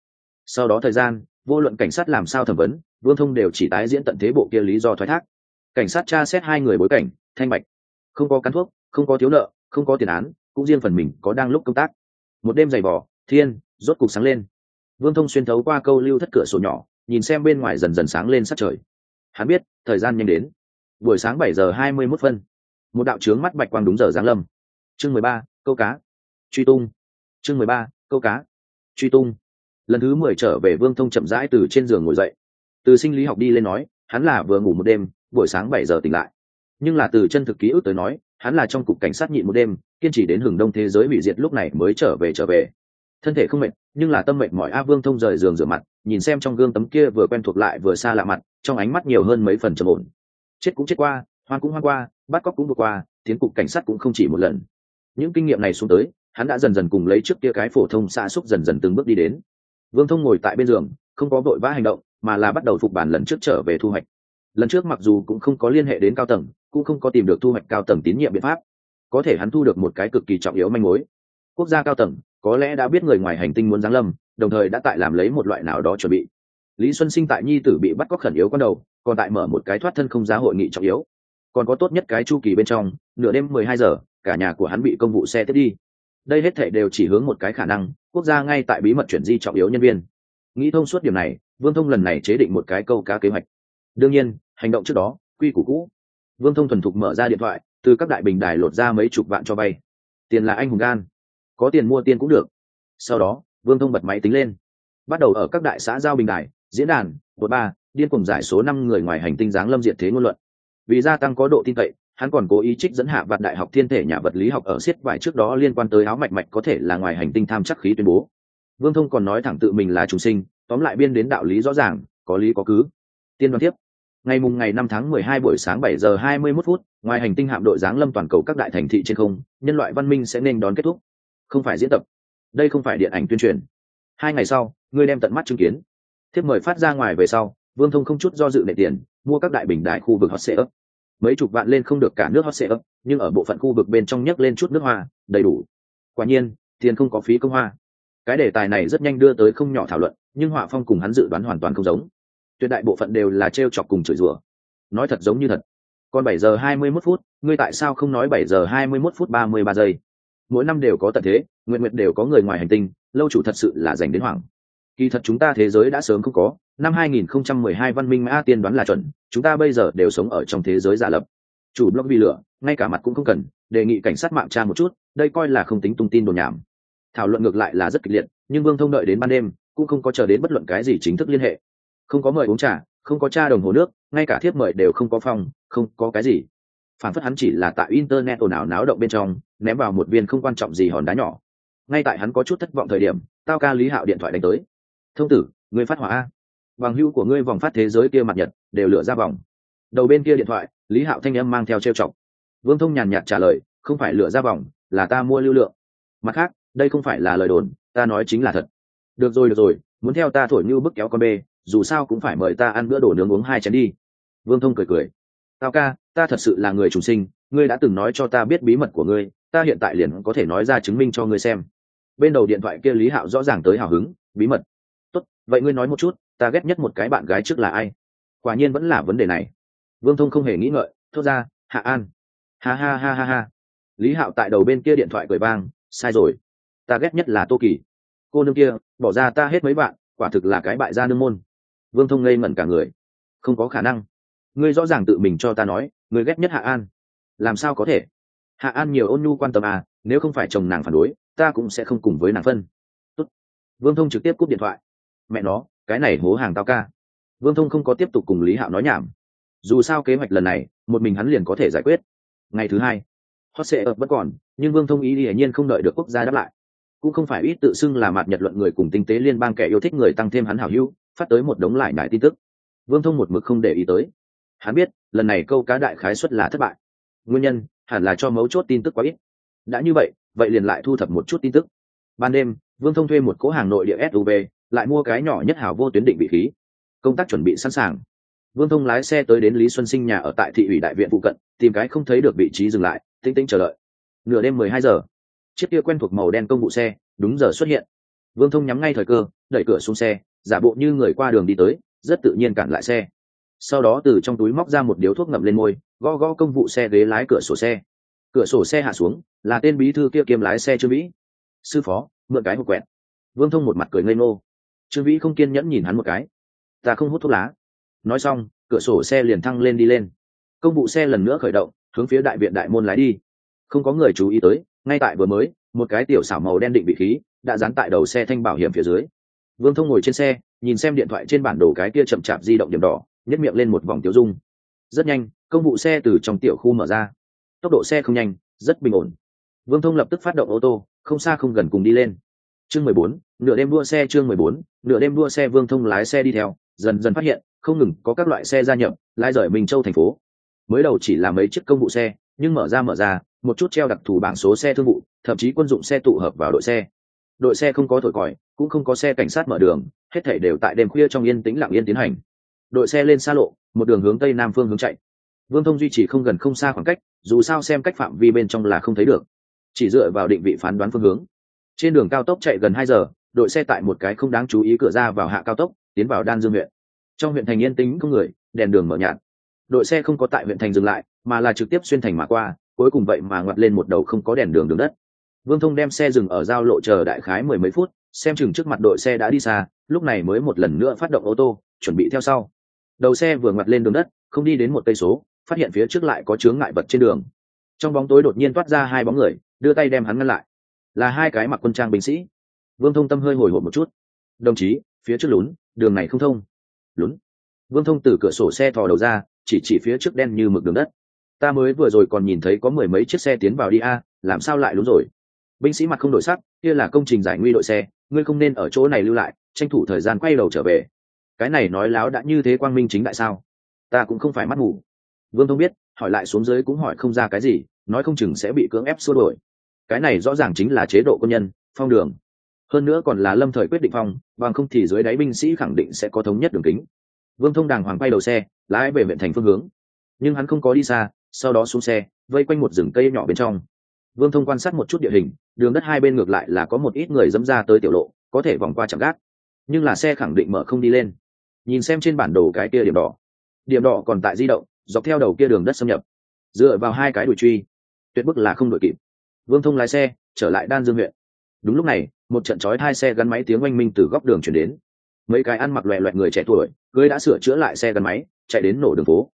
Sau đó thời gian, vô luận cảnh sát làm sao thẩm vấn, vương thông đều chỉ tái diễn tận thế bộ kia lý do thoái thác. Cảnh sát tra xét hai người bối cảnh, thanh bạch. Không có cán thuốc, không có thiếu nợ, không có tiền án, cũng riêng phần mình có đang lúc công tác. Một đêm giày vỏ thiên, rốt cục sáng lên. Vương thông xuyên thấu qua câu lưu thất cửa sổ nhỏ, nhìn xem bên ngoài dần dần sáng lên sát trời hắn biết, thời gian nhanh đến. Buổi sáng bảy giờ hai mươi mốt phân. Một đạo trướng mắt bạch quang đúng giờ giáng lâm. Chương mười ba, câu cá. Truy tung. Chương mười ba, câu cá. Truy tung. Lần thứ mười trở về vương thông chậm rãi từ trên giường ngồi dậy. Từ sinh lý học đi lên nói, hắn là vừa ngủ một đêm, buổi sáng bảy giờ tỉnh lại. Nhưng là từ chân thực ký ức tới nói, hắn là trong cục cảnh sát nhịn một đêm, kiên trì đến hừng đông thế giới hủy diệt lúc này mới trở về trở về thân thể không mệt, nhưng là tâm mệt mỏi a vương thông rời giường rửa mặt, nhìn xem trong gương tấm kia vừa quen thuộc lại vừa xa lạ mặt, trong ánh mắt nhiều hơn mấy phần trầm ổn. Chết cũng chết qua hoan cũng hoan qua, bắt cóc cũng vượt qua, tiến cục cảnh sát cũng không chỉ một lần. Những kinh nghiệm này xuống tới, hắn đã dần dần cùng lấy trước kia cái phổ thông xa xúc dần dần từng bước đi đến. Vương thông ngồi tại bên giường, không có vội vã hành động, mà là bắt đầu phục bản lần trước trở về thu hoạch. Lần trước mặc dù cũng không có liên hệ đến cao tầng, cũng không có tìm được thu hoạch cao tầng tín nhiệm biện pháp. Có thể hắn thu được một cái cực kỳ trọng yếu manh mối. Quốc gia cao tầng có lẽ đã biết người ngoài hành tinh muốn giáng lâm, đồng thời đã tại làm lấy một loại nào đó chuẩn bị. Lý xuân sinh tại nhi tử bị bắt cóc khẩn yếu con đầu, còn tại mở một cái thoát thân không giá hội nghị trọng yếu. Còn có tốt nhất cái chu kỳ bên trong, nửa đêm mười hai giờ, cả nhà của hắn bị công vụ xe tiếp đi. Đây hết thể đều chỉ hướng một cái khả năng, quốc gia ngay tại bí mật chuyển di trọng yếu nhân viên. Nghĩ thông suốt điểm này, vương thông lần này chế định một cái câu cá kế hoạch. Đương nhiên, hành động trước đó, quy củ cũ. Vương thông thuần thục mở ra điện thoại, từ các đại bình đài lột ra mấy chục vạn cho vay. Tiền là anh hùng gan có tiền mua tiền cũng được. Sau đó, vương thông bật máy tính lên. Bắt đầu ở các đại xã giao bình đại diễn đàn bột ba, điên cùng giải số năm người ngoài hành tinh giáng lâm diệt thế ngôn luận. Vì gia tăng có độ tin cậy, hắn còn cố ý trích dẫn hạ vạn đại học thiên thể nhà vật lý học ở siết vải trước đó liên quan tới áo mạch mạch có thể là ngoài hành tinh tham chắc khí tuyên bố. Vương thông còn nói thẳng tự mình là trùng sinh, tóm lại biên đến đạo lý rõ ràng, có lý có cứ. Tiên đoán tiếp. Ngày mùng ngày năm tháng mười hai buổi sáng bảy giờ hai mươi 21 phút, ngoài hành tinh hạm đội giáng lâm toàn cầu các đại thành thị trên không, nhân loại văn minh sẽ nên đón kết thúc không phải diễn tập, đây không phải điện ảnh tuyên truyền. Hai ngày sau, ngươi đem tận mắt chứng kiến. Thiếp mời phát ra ngoài về sau, vương thông không chút do dự nệ tiền, mua các đại bình đại khu vực hot sệ ấp mấy chục vạn lên không được cả nước hot sệ ấp nhưng ở bộ phận khu vực bên trong nhấc lên chút nước hoa, đầy đủ. Quả nhiên, tiền không có phí công hoa. Cái đề tài này rất nhanh đưa tới không nhỏ thảo luận, nhưng họa phong cùng hắn dự đoán hoàn toàn không giống. Tuyệt đại bộ phận đều là t r e o chọc cùng chửi rủa. Nói thật giống như thật. Còn bảy giờ hai mươi mốt phút, ngươi tại sao không nói bảy giờ hai mươi mốt phút ba mươi ba giây? Mỗi năm đều có tận thế, nguyện nguyện đều có người ngoài hành tinh, lâu chủ thật sự là dành đến hoảng. Kỳ thật chúng ta thế giới đã sớm không có, năm 2012 văn minh mã tiên đoán là chuẩn, chúng ta bây giờ đều sống ở trong thế giới giả lập. Chủ blog vì lửa, ngay cả mặt cũng không cần, đề nghị cảnh sát mạng tra một chút, đây coi là không tính tung tin đồn nhảm. Thảo luận ngược lại là rất kịch liệt, nhưng vương thông đợi đến ban đêm, cũng không có chờ đến bất luận cái gì chính thức liên hệ. Không có mời uống trà, không có cha đồng hồ nước, ngay cả thiếp mời đều không có phòng, không có cái gì phản phất hắn chỉ là tại internet ồn ào náo động bên trong, ném vào một viên không quan trọng gì hòn đá nhỏ. Ngay tại hắn có chút thất vọng thời điểm, tao ca lý hạo điện thoại đánh tới. Thông tử người phát hỏa a. Bằng hữu của ngươi vòng phát thế giới kia mặt nhật, đều lửa ra vòng. Đầu bên kia điện thoại, lý hạo thanh âm mang theo trêu chọc. Vương thông nhàn nhạt trả lời, không phải lửa ra vòng, là ta mua lưu lượng. Mặt khác, đây không phải là lời đồn, ta nói chính là thật. Được rồi được rồi, muốn theo ta thổi như bức kéo con bê, dù sao cũng phải mời ta ăn bữa đồ nướng uống hai chén đi. Vương thông cười cười tao ca, ta thật sự là người trùng sinh, ngươi đã từng nói cho ta biết bí mật của ngươi, ta hiện tại liền có thể nói ra chứng minh cho ngươi xem. Bên đầu điện thoại kia lý hạo rõ ràng tới hào hứng, bí mật. Tốt, vậy ngươi nói một chút, ta ghét nhất một cái bạn gái trước là ai? Quả nhiên vẫn là vấn đề này. Vương thông không hề nghĩ ngợi, thốt ra, hạ an. Ha ha ha ha ha. Lý hạo tại đầu bên kia điện thoại cười vang, sai rồi. Ta ghét nhất là tô kỳ. Cô nương kia, bỏ ra ta hết mấy bạn, quả thực là cái bại gia nương môn. Vương thông ngây ngẩn cả người. Không có khả năng ngươi rõ ràng tự mình cho ta nói, ngươi ghét nhất hạ an. Làm sao có thể? Hạ an nhiều ôn nhu quan tâm à nếu không phải chồng nàng phản đối, ta cũng sẽ không cùng với nàng phân. Tốt. vương thông trực tiếp cúp điện thoại. Mẹ nó, cái này hố hàng tao ca. Vương thông không có tiếp tục cùng lý hạo nói nhảm. Dù sao kế hoạch lần này, một mình hắn liền có thể giải quyết. Ngày thứ hai, hot sệ ập vẫn còn, nhưng vương thông ý hiển nhiên không đợi được quốc gia đáp lại. Cũng không phải ít tự xưng là mặt nhật luận người cùng tinh tế liên bang kẻ yêu thích người tăng thêm hắn hảo hữu, phát tới một đống lại nải tin tức. Vương thông một mực không để ý tới hắn biết, lần này câu cá đại khái xuất là thất bại. Nguyên nhân, hẳn là cho mấu chốt tin tức quá ít. Đã như vậy vậy liền lại thu thập một chút tin tức. Ban đêm, vương thông thuê một cỗ hàng nội địa suv lại mua cái nhỏ nhất hảo vô tuyến định vị khí. Công tác chuẩn bị sẵn sàng. Vương thông lái xe tới đến lý xuân sinh nhà ở tại thị ủy đại viện phụ cận, tìm cái không thấy được vị trí dừng lại tinh tinh chờ đợi. Nửa đêm mười hai giờ, chiếc kia quen thuộc màu đen công vụ xe, đúng giờ xuất hiện. Vương thông nhắm ngay thời cơ, đẩy cửa xuống xe, giả bộ như người qua đường đi tới, rất tự nhiên cản lại xe sau đó từ trong túi móc ra một điếu thuốc ngậm lên môi, gõ gõ công vụ xe ghế lái cửa sổ xe. Cửa sổ xe hạ xuống, là tên bí thư kia kiêm lái xe trương vĩ. Sư phó, mượn cái hộp quẹt. Vương thông một mặt cười ngây ngô. Trương vĩ không kiên nhẫn nhìn hắn một cái. Ta không hút thuốc lá. Nói xong, cửa sổ xe liền thăng lên đi lên. Công vụ xe lần nữa khởi động, hướng phía đại viện đại môn lái đi. Không có người chú ý tới, ngay tại vừa mới, một cái tiểu xảo màu đen định vị khí, đã dán tại đầu xe thanh bảo hiểm phía dưới. Vương thông ngồi trên xe, nhìn xem điện thoại trên bản đồ cái kia chậm chạp di động điểm đỏ nhất miệng lên một vòng tiêu dung. Rất nhanh, công vụ xe từ trong tiểu khu mở ra. Tốc độ xe không nhanh, rất bình ổn. Vương thông lập tức phát động ô tô, không xa không gần cùng đi lên. Chương mười bốn, nửa đêm đua xe chương mười bốn, nửa đêm đua xe vương thông lái xe đi theo, dần dần phát hiện, không ngừng có các loại xe gia nhập, lái rời Bình châu thành phố. Mới đầu chỉ là mấy chiếc công vụ xe, nhưng mở ra mở ra, một chút treo đặc thù bảng số xe thương vụ, thậm chí quân dụng xe tụ hợp vào đội xe. Đội xe không có thổi còi, cũng không có xe cảnh sát mở đường, hết thảy đều tại đêm khuya trong yên tĩnh lặng yên tiến hành đội xe lên xa lộ, một đường hướng tây nam phương hướng chạy. Vương thông duy trì không gần không xa khoảng cách, dù sao xem cách phạm vi bên trong là không thấy được. Chỉ dựa vào định vị phán đoán phương hướng. Trên đường cao tốc chạy gần hai giờ, đội xe tại một cái không đáng chú ý cửa ra vào hạ cao tốc, tiến vào đan dương huyện. Trong huyện thành yên tĩnh không người, đèn đường mở nhạt. Đội xe không có tại huyện thành dừng lại, mà là trực tiếp xuyên thành mà qua, cuối cùng vậy mà ngoặt lên một đầu không có đèn đường đường đất. Vương thông đem xe dừng ở giao lộ chờ đại khái mười mấy phút, xem chừng trước mặt đội xe đã đi xa, lúc này mới một lần nữa phát động ô tô, chuẩn bị theo sau đầu xe vừa ngoặt lên đường đất, không đi đến một cây số, phát hiện phía trước lại có chướng ngại vật trên đường. Trong bóng tối đột nhiên toát ra hai bóng người, đưa tay đem hắn ngăn lại. Là hai cái mặc quân trang binh sĩ. Vương thông tâm hơi hồi hộp một chút. Đồng chí, phía trước lún, đường này không thông. Lún? Vương thông từ cửa sổ xe thò đầu ra, chỉ chỉ phía trước đen như mực đường đất. Ta mới vừa rồi còn nhìn thấy có mười mấy chiếc xe tiến vào đi a, làm sao lại lún rồi? Binh sĩ mặt không đổi sắc, kia là công trình giải nguy đội xe, ngươi không nên ở chỗ này lưu lại, tranh thủ thời gian quay đầu trở về cái này nói láo đã như thế quang minh chính tại sao? Ta cũng không phải mắt ngủ vương thông biết, hỏi lại xuống dưới cũng hỏi không ra cái gì, nói không chừng sẽ bị cưỡng ép xua đổi cái này rõ ràng chính là chế độ quân nhân, phong đường. Hơn nữa còn là lâm thời quyết định phong, bằng không thì dưới đáy binh sĩ khẳng định sẽ có thống nhất đường kính. Vương thông đàng hoàng quay đầu xe, lái về huyện thành phương hướng. Nhưng hắn không có đi xa, sau đó xuống xe, vây quanh một rừng cây nhỏ bên trong. Vương thông quan sát một chút địa hình, đường đất hai bên ngược lại là có một ít người dẫm ra tới tiểu lộ, có thể vòng qua chạm gác. Nhưng là xe khẳng định mở không đi lên nhìn xem trên bản đồ cái kia điểm đỏ. Điểm đỏ còn tại di động, dọc theo đầu kia đường đất xâm nhập. Dựa vào hai cái đuổi truy, tuyệt bức là không đội kịp. Vương thông lái xe, trở lại đan dương huyện. Đúng lúc này, một trận chói hai xe gắn máy tiếng oanh minh từ góc đường chuyển đến. Mấy cái ăn mặc loẹ loẹt người trẻ tuổi, cưới đã sửa chữa lại xe gắn máy, chạy đến nổ đường phố.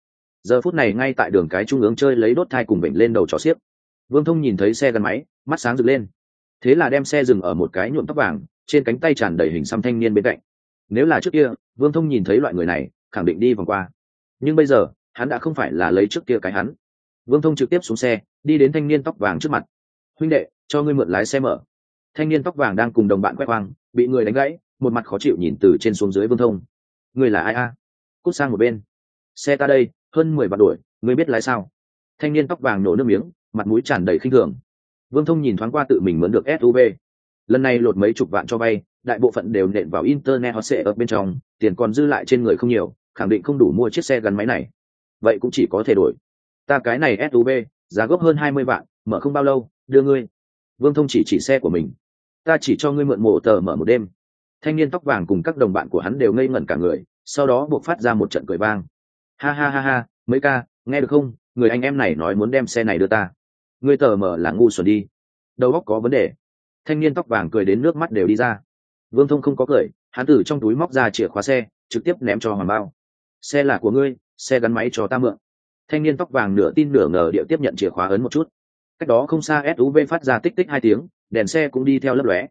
Giờ phút này ngay tại đường cái trung ương chơi lấy đốt thai cùng bệnh lên đầu trò xiếc. Vương thông nhìn thấy xe gắn máy, mắt sáng rực lên. Thế là đem xe dừng ở một cái nhuộm tóc vàng, trên cánh tay tràn đầy hình xăm thanh niên bên cạnh nếu là trước kia, vương thông nhìn thấy loại người này, khẳng định đi vòng qua. Nhưng bây giờ, hắn đã không phải là lấy trước kia cái hắn. Vương thông trực tiếp xuống xe, đi đến thanh niên tóc vàng trước mặt. Huynh đệ, cho ngươi mượn lái xe mở. Thanh niên tóc vàng đang cùng đồng bạn quét hoang bị người đánh gãy, một mặt khó chịu nhìn từ trên xuống dưới vương thông. Người là ai a? Cút sang một bên. Xe ta đây, hơn mười vạn đuổi, ngươi biết lái sao? Thanh niên tóc vàng nổ nước miếng, mặt mũi tràn đầy khinh thường. Vương thông nhìn thoáng qua tự mình mướn được suv lần này lột mấy chục vạn cho vay, đại bộ phận đều nện vào internet hoặc sẽ ở bên trong, tiền còn dư lại trên người không nhiều, khẳng định không đủ mua chiếc xe gắn máy này. Vậy cũng chỉ có thể đổi. Ta cái này suv giá gốc hơn hai mươi vạn, mở không bao lâu, đưa ngươi. Vương thông chỉ chỉ xe của mình. Ta chỉ cho ngươi mượn mộ tờ mở một đêm. Thanh niên tóc vàng cùng các đồng bạn của hắn đều ngây ngẩn cả người, sau đó buộc phát ra một trận cười vang. Ha ha ha ha, mấy ca, nghe được không? Người anh em này nói muốn đem xe này đưa ta. Ngươi tờ mở là ngu xuẩn đi. Đầu óc có vấn đề thanh niên tóc vàng cười đến nước mắt đều đi ra. Vương thông không có cười, hắn từ trong túi móc ra chìa khóa xe, trực tiếp ném cho hoàng bao. Xe là của ngươi, xe gắn máy cho ta mượn. Thanh niên tóc vàng nửa tin nửa ngờ điệu tiếp nhận chìa khóa ấn một chút. Cách đó không xa suv phát ra tích tích hai tiếng, đèn xe cũng đi theo lấp lóe.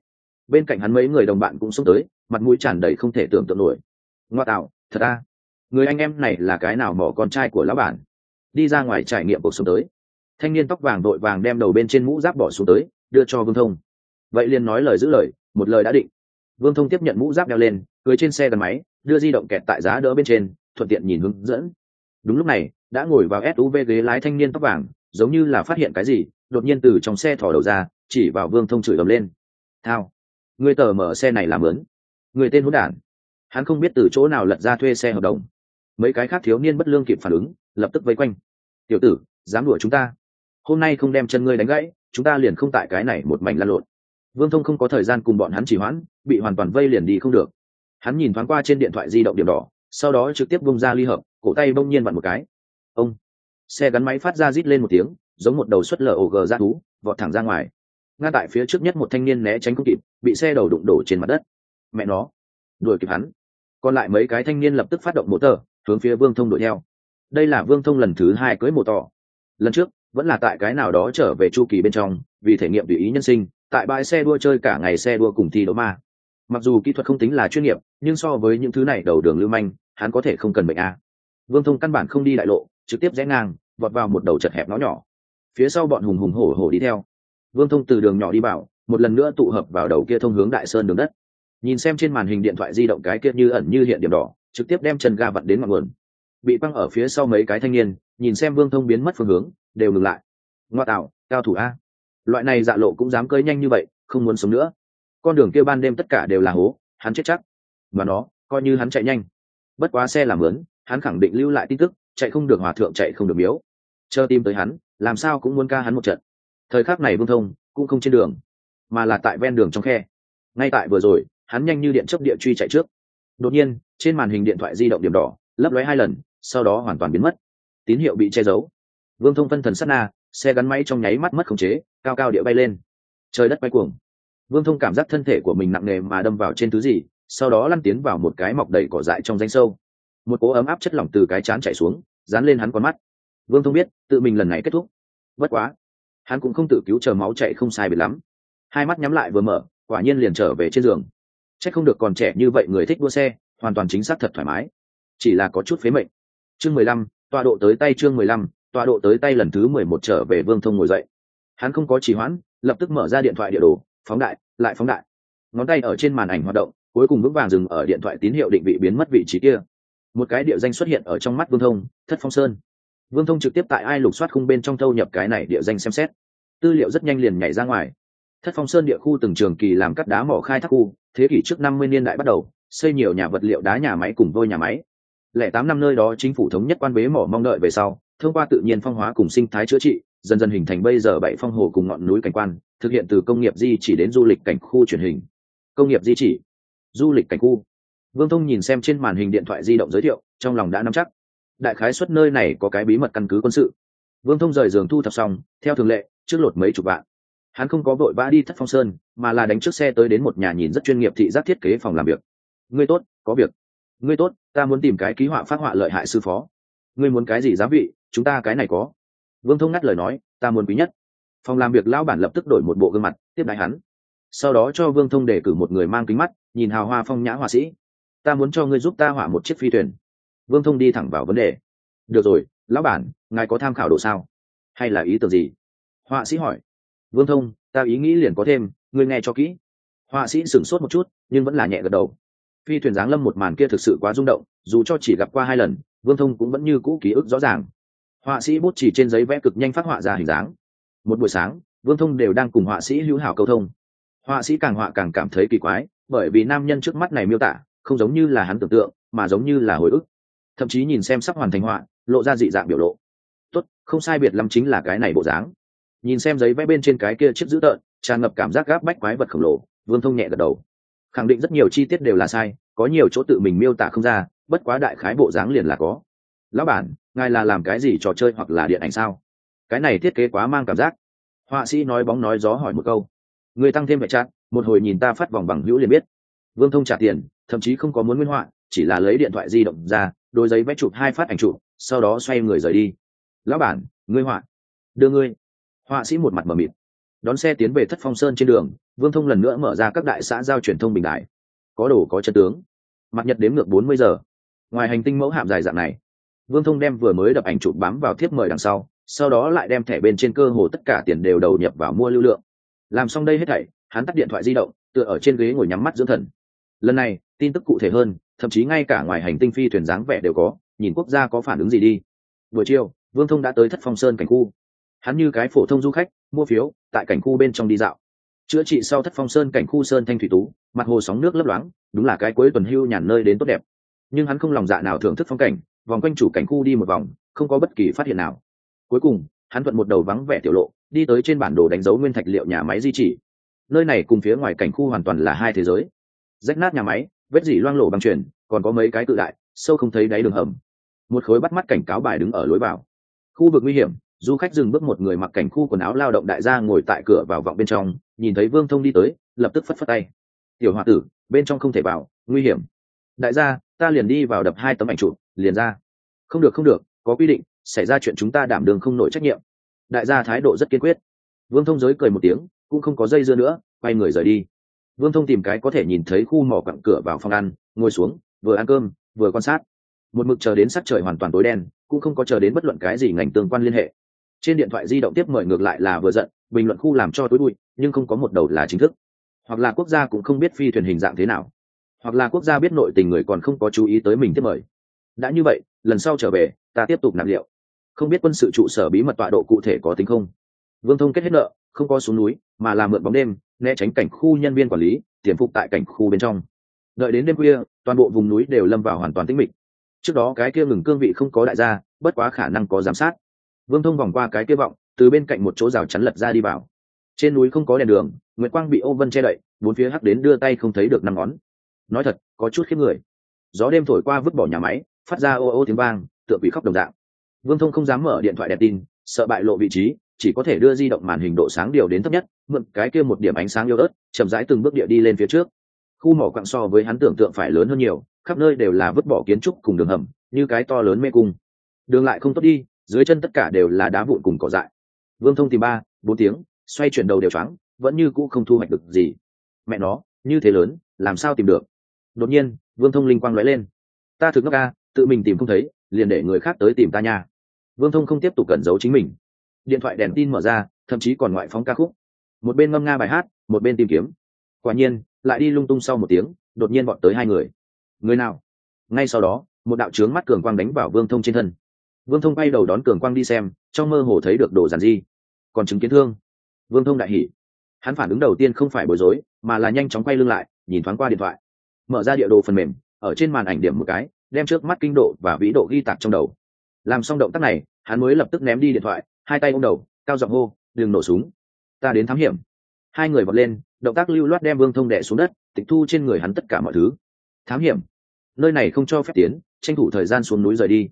Bên cạnh hắn mấy người đồng bạn cũng xông tới, mặt mũi tràn đầy không thể tưởng tượng nổi. Ngoa tạo, thật à? người anh em này là cái nào mỏ con trai của lão bản? Đi ra ngoài trải nghiệm cuộc sống tới. Thanh niên tóc vàng đội vàng đem đầu bên trên mũ giáp bỏ xuống tới, đưa cho vương thông vậy liền nói lời giữ lời, một lời đã định. Vương thông tiếp nhận mũ giáp đeo lên, cưới trên xe gắn máy, đưa di động kẹt tại giá đỡ bên trên, thuận tiện nhìn hướng dẫn. Đúng lúc này, đã ngồi vào suv ghế lái thanh niên tóc vàng, giống như là phát hiện cái gì, đột nhiên từ trong xe thỏ đầu ra, chỉ vào vương thông chửi ầm lên. Thao người tờ mở xe này làm lớn. Người tên hỗn đản. Hắn không biết từ chỗ nào lật ra thuê xe hợp đồng. Mấy cái khác thiếu niên bất lương kịp phản ứng, lập tức vây quanh. Tiểu tử, dám đuổi chúng ta. Hôm nay không đem chân ngươi đánh gãy, chúng ta liền không tại cái này một mảnh lăn lộn vương thông không có thời gian cùng bọn hắn chỉ hoãn, bị hoàn toàn vây liền đi không được. Hắn nhìn thoáng qua trên điện thoại di động điểm đỏ, sau đó trực tiếp bung ra ly hợp, cổ tay bông nhiên vặn một cái. Ông! Xe gắn máy phát ra rít lên một tiếng, giống một đầu xuất lở ổ gờ ra thú, vọt thẳng ra ngoài. Ngay tại phía trước nhất một thanh niên né tránh không kịp, bị xe đầu đụng đổ trên mặt đất. Mẹ nó! Đuổi kịp hắn. Còn lại mấy cái thanh niên lập tức phát động motor hướng phía vương thông đuổi theo. Đây là vương thông lần thứ hai cưới mô tỏ. Lần trước, vẫn là tại cái nào đó trở về chu kỳ bên trong, vì thể nghiệm tùy ý nhân sinh tại bãi xe đua chơi cả ngày xe đua cùng thi đấu ma mặc dù kỹ thuật không tính là chuyên nghiệp, nhưng so với những thứ này đầu đường lưu manh, hắn có thể không cần bệnh a. Vương thông căn bản không đi đại lộ, trực tiếp rẽ ngang, vọt vào một đầu chật hẹp nó nhỏ. Phía sau bọn hùng hùng hổ hổ đi theo. Vương thông từ đường nhỏ đi vào, một lần nữa tụ hợp vào đầu kia thông hướng đại sơn đường đất. Nhìn xem trên màn hình điện thoại di động cái kia như ẩn như hiện điểm đỏ, trực tiếp đem chân ga vặn đến ngọn nguồn. Bị băng ở phía sau mấy cái thanh niên, nhìn xem vương thông biến mất phương hướng, đều ngừng lại. Ngoa tạo, cao thủ a loại này dạ lộ cũng dám cơi nhanh như vậy, không muốn sống nữa. Con đường kia ban đêm tất cả đều là hố, hắn chết chắc. Và nó, coi như hắn chạy nhanh. Bất quá xe làm lớn, hắn khẳng định lưu lại tin tức, chạy không được hòa thượng chạy không được miếu. Chờ tìm tới hắn, làm sao cũng muốn ca hắn một trận. Thời khắc này vương thông, cũng không trên đường, mà là tại ven đường trong khe. Ngay tại vừa rồi, hắn nhanh như điện chấp địa truy chạy trước. Đột nhiên, trên màn hình điện thoại di động điểm đỏ, lấp lóe hai lần, sau đó hoàn toàn biến mất. Tín hiệu bị che giấu. Vương thông phân thần sát na xe gắn máy trong nháy mắt mất khống chế, cao cao địa bay lên. Trời đất bay cuồng. Vương thông cảm giác thân thể của mình nặng nề mà đâm vào trên thứ gì, sau đó lăn tiến vào một cái mọc đầy cỏ dại trong danh sâu. Một cỗ ấm áp chất lỏng từ cái chán chảy xuống, dán lên hắn con mắt. Vương thông biết, tự mình lần này kết thúc. Bất quá, hắn cũng không tự cứu chờ máu chạy không sai biệt lắm. Hai mắt nhắm lại vừa mở, quả nhiên liền trở về trên giường. C h ắ c không được còn trẻ như vậy người thích đua xe, hoàn toàn chính xác thật thoải mái. Chỉ là có chút phế mệnh. Chương mười lăm, tọa độ tới tay chương mười lăm tọa độ tới tay lần thứ mười một trở về vương thông ngồi dậy. Hắn không có trì hoãn, lập tức mở ra điện thoại địa đồ, phóng đại, lại phóng đại. Ngón tay ở trên màn ảnh hoạt động, cuối cùng vững vàng dừng ở điện thoại tín hiệu định vị biến mất vị trí kia. Một cái địa danh xuất hiện ở trong mắt vương thông, thất phong sơn. Vương thông trực tiếp tại ai lục soát khung bên trong thâu nhập cái này địa danh xem xét. Tư liệu rất nhanh liền nhảy ra ngoài. Thất phong sơn địa khu từng trường kỳ làm cắt đá mỏ khai thác khu, thế kỷ trước năm mươi niên đại bắt đầu, xây nhiều nhà vật liệu đá nhà máy cùng vôi nhà máy. Lẻ tám năm nơi đó chính phủ thống nhất quan bế mỏ mong đợi về sau thông qua tự nhiên phong hóa cùng sinh thái chữa trị, dần dần hình thành bây giờ bảy phong hồ cùng ngọn núi cảnh quan, thực hiện từ công nghiệp di chỉ đến du lịch cảnh khu truyền hình. Công nghiệp di chỉ, du lịch cảnh khu. Vương thông nhìn xem trên màn hình điện thoại di động giới thiệu, trong lòng đã nắm chắc. Đại khái xuất nơi này có cái bí mật căn cứ quân sự. Vương thông rời giường thu thập xong, theo thường lệ, trước lột mấy chục vạn. Hắn không có vội vã đi thất phong sơn, mà là đánh t r ư ớ c xe tới đến một nhà nhìn rất chuyên nghiệp thị giác thiết kế phòng làm việc. Ngươi tốt, có việc. Ngươi tốt, ta muốn tìm cái ký họa phát họa lợi hại sư phó. Ngươi muốn cái gì giá vị? Chúng ta cái này có. Vương thông ngắt lời nói, ta muốn quý nhất. Phòng làm việc lão bản lập tức đổi một bộ gương mặt, tiếp đại hắn. Sau đó cho vương thông đề cử một người mang kính mắt, nhìn hào hoa phong nhã họa sĩ. Ta muốn cho ngươi giúp ta họa một chiếc phi thuyền. Vương thông đi thẳng vào vấn đề. Được rồi, lão bản, ngài có tham khảo độ sao? Hay là ý tưởng gì? Họa sĩ hỏi. Vương thông, ta ý nghĩ liền có thêm, ngươi nghe cho kỹ. Họa sĩ sửng sốt một chút, nhưng vẫn là nhẹ gật đầu. Phi thuyền giáng lâm một màn kia thực sự quá rung động, dù cho chỉ gặp qua hai lần, vương thông cũng vẫn như cũ ký ức rõ ràng họa sĩ bút chỉ trên giấy vẽ cực nhanh phát họa ra hình dáng. Một buổi sáng, vương thông đều đang cùng họa sĩ hữu hảo câu thông. Họa sĩ càng họa càng cảm thấy kỳ quái, bởi vì nam nhân trước mắt này miêu tả, không giống như là hắn tưởng tượng, mà giống như là hồi ức. Thậm chí nhìn xem sắp hoàn thành họa, lộ ra dị dạng biểu lộ. Tốt, không sai biệt lắm chính là cái này bộ dáng. Nhìn xem giấy vẽ bên trên cái kia chiếc dữ tợn, tràn ngập cảm giác gáp bách quái vật khổng lồ, vương thông nhẹ gật đầu. Khẳng định rất nhiều chi tiết đều là sai, có nhiều chỗ tự mình miêu tả không ra, bất quá đại khái bộ dáng liền là có. Lão bản ngài là làm cái gì trò chơi hoặc là điện ảnh sao? Cái này thiết kế quá mang cảm giác. Họa sĩ nói bóng nói gió hỏi một câu. Người tăng thêm vệ trạng một hồi nhìn ta phát vòng bằng hữu liền biết. Vương thông trả tiền, thậm chí không có muốn nguyên họa, chỉ là lấy điện thoại di động ra, đôi giấy vẽ chụp hai phát ảnh chụp, sau đó xoay người rời đi. Lão bản, ngươi họa. Đưa ngươi. Họa sĩ một mặt mờ mịt. Đón xe tiến về thất phong sơn trên đường, vương thông lần nữa mở ra các đại xã giao truyền thông bình đại. Có đồ có chân tướng. Mặt nhật đếm ngược bốn mươi giờ. Ngoài hành tinh mẫu hạm dài dạng này vương thông đem vừa mới đập ảnh chụp bám vào thiếp mời đằng sau sau đó lại đem thẻ bên trên cơ hồ tất cả tiền đều đầu nhập vào mua lưu lượng. Làm xong đây hết thảy, hắn tắt điện thoại di động, tựa ở trên ghế ngồi nhắm mắt dưỡng thần. Lần này, tin tức cụ thể hơn, thậm chí ngay cả ngoài hành tinh phi thuyền dáng vẻ đều có, nhìn quốc gia có phản ứng gì đi. Buổi chiều, vương thông đã tới thất phong sơn cảnh khu. Hắn như cái phổ thông du khách, mua phiếu, tại cảnh khu bên trong đi dạo. Chữa trị sau thất phong sơn cảnh khu sơn thanh thủy tú, mặt hồ sóng nước lấp loáng, đúng là cái cuối tuần hưu nhàn nơi đến tốt đẹp. Nhưng hắn không lòng dạ nào thưởng thức phong cảnh vòng quanh chủ cảnh khu đi một vòng, không có bất kỳ phát hiện nào. Cuối cùng, hắn thuận một đầu vắng vẻ tiểu lộ, đi tới trên bản đồ đánh dấu nguyên thạch liệu nhà máy di chỉ. Nơi này cùng phía ngoài cảnh khu hoàn toàn là hai thế giới. Rách nát nhà máy, vết dỉ loang lổ băng chuyển, còn có mấy cái cự đại, sâu không thấy đáy đường hầm. Một khối bắt mắt cảnh cáo bài đứng ở lối vào. Khu vực nguy hiểm, du khách dừng bước một người mặc cảnh khu quần áo lao động đại gia ngồi tại cửa vào vọng bên trong, nhìn thấy vương thông đi tới, lập tức phất phất tay. Tiểu h o a tử, bên trong không thể vào, nguy hiểm đại gia, ta liền đi vào đập hai tấm ảnh chụp, liền ra. Không được không được, có quy định, xảy ra chuyện chúng ta đảm đường không nổi trách nhiệm. Đại gia thái độ rất kiên quyết. Vương thông giới cười một tiếng, cũng không có dây dưa nữa, quay người rời đi. Vương thông tìm cái có thể nhìn thấy khu mỏ cặn cửa vào phòng ăn, ngồi xuống, vừa ăn cơm, vừa quan sát. Một mực chờ đến sắc trời hoàn toàn tối đen, cũng không có chờ đến bất luận cái gì ngành tương quan liên hệ. Trên điện thoại di động tiếp mời ngược lại là vừa giận, bình luận khu làm cho tối bụi, nhưng không có một đầu là chính thức. Hoặc là quốc gia cũng không biết phi thuyền hình dạng thế nào hoặc là quốc gia biết nội tình người còn không có chú ý tới mình tiếp mời. Đã như vậy, lần sau trở về, ta tiếp tục nạp liệu. Không biết quân sự trụ sở bí mật tọa độ cụ thể có tính không? Vương thông kết hết nợ, không có xuống núi, mà là mượn bóng đêm, né tránh cảnh khu nhân viên quản lý, tiềm phục tại cảnh khu bên trong. Đợi đến đêm khuya, toàn bộ vùng núi đều lâm vào hoàn toàn tĩnh mịch. Trước đó cái kia ngừng cương vị không có đại gia, bất quá khả năng có giám sát. Vương thông vòng qua cái kia vọng, từ bên cạnh một chỗ rào chắn lật ra đi vào. Trên núi không có đèn đường nguyễn quang bị ô vân che đậy, bốn phía hắc đến đưa tay không thấy được năm ngón nói thật, có chút khiếp người. Gió đêm thổi qua vứt bỏ nhà máy, phát ra ô ô tiếng vang, tựa bị khóc đồng dạng. Vương thông không dám mở điện thoại đèn tin, sợ bại lộ vị trí, chỉ có thể đưa di động màn hình độ sáng điều đến thấp nhất, mượn cái kia một điểm ánh sáng yếu ớt, chậm rãi từng bước địa đi lên phía trước. Khu mỏ quặng so với hắn tưởng tượng phải lớn hơn nhiều, khắp nơi đều là vứt bỏ kiến trúc cùng đường hầm, như cái to lớn mê cung. Đường lại không tốt đi, dưới chân tất cả đều là đá vụn cùng cỏ dại. Vương thông tìm ba, bốn tiếng, xoay chuyển đầu đều trắng vẫn như cũ không thu hoạch được gì. Mẹ nó, như thế lớn, làm sao tìm được? Đột nhiên, vương thông linh quang lóe lên. Ta thực ngốc ca tự mình tìm không thấy, liền để người khác tới tìm ta nha. Vương thông không tiếp tục cẩn giấu chính mình. Điện thoại, đèn tin mở ra, thậm chí còn ngoại phóng ca khúc. Một bên ngâm nga bài hát, một bên tìm kiếm. Quả nhiên, lại đi lung tung sau một tiếng, đột nhiên bọn tới hai người. Người nào? Ngay sau đó, một đạo trướng mắt cường quang đánh vào vương thông trên thân. Vương thông bay đầu đón cường quang đi xem, trong mơ hồ thấy được đồ giàn di còn chứng kiến thương. Vương thông đại hỉ. Hắn phản ứng đầu tiên không phải bối rối, mà là nhanh chóng quay lưng lại, nhìn thoáng qua điện thoại mở ra địa đồ phần mềm, ở trên màn ảnh điểm một cái, đem trước mắt kinh độ và vĩ độ ghi tạc trong đầu. Làm xong động tác này, hắn mới lập tức ném đi điện thoại, hai tay ôm đầu, cao giọng hô, đừng nổ súng. Ta đến thám hiểm. Hai người vọt lên, động tác lưu loát đem vương thông đệ xuống đất, tịch thu trên người hắn tất cả mọi thứ. Thám hiểm? Nơi này không cho phép tiến, tranh thủ thời gian xuống núi rời đi.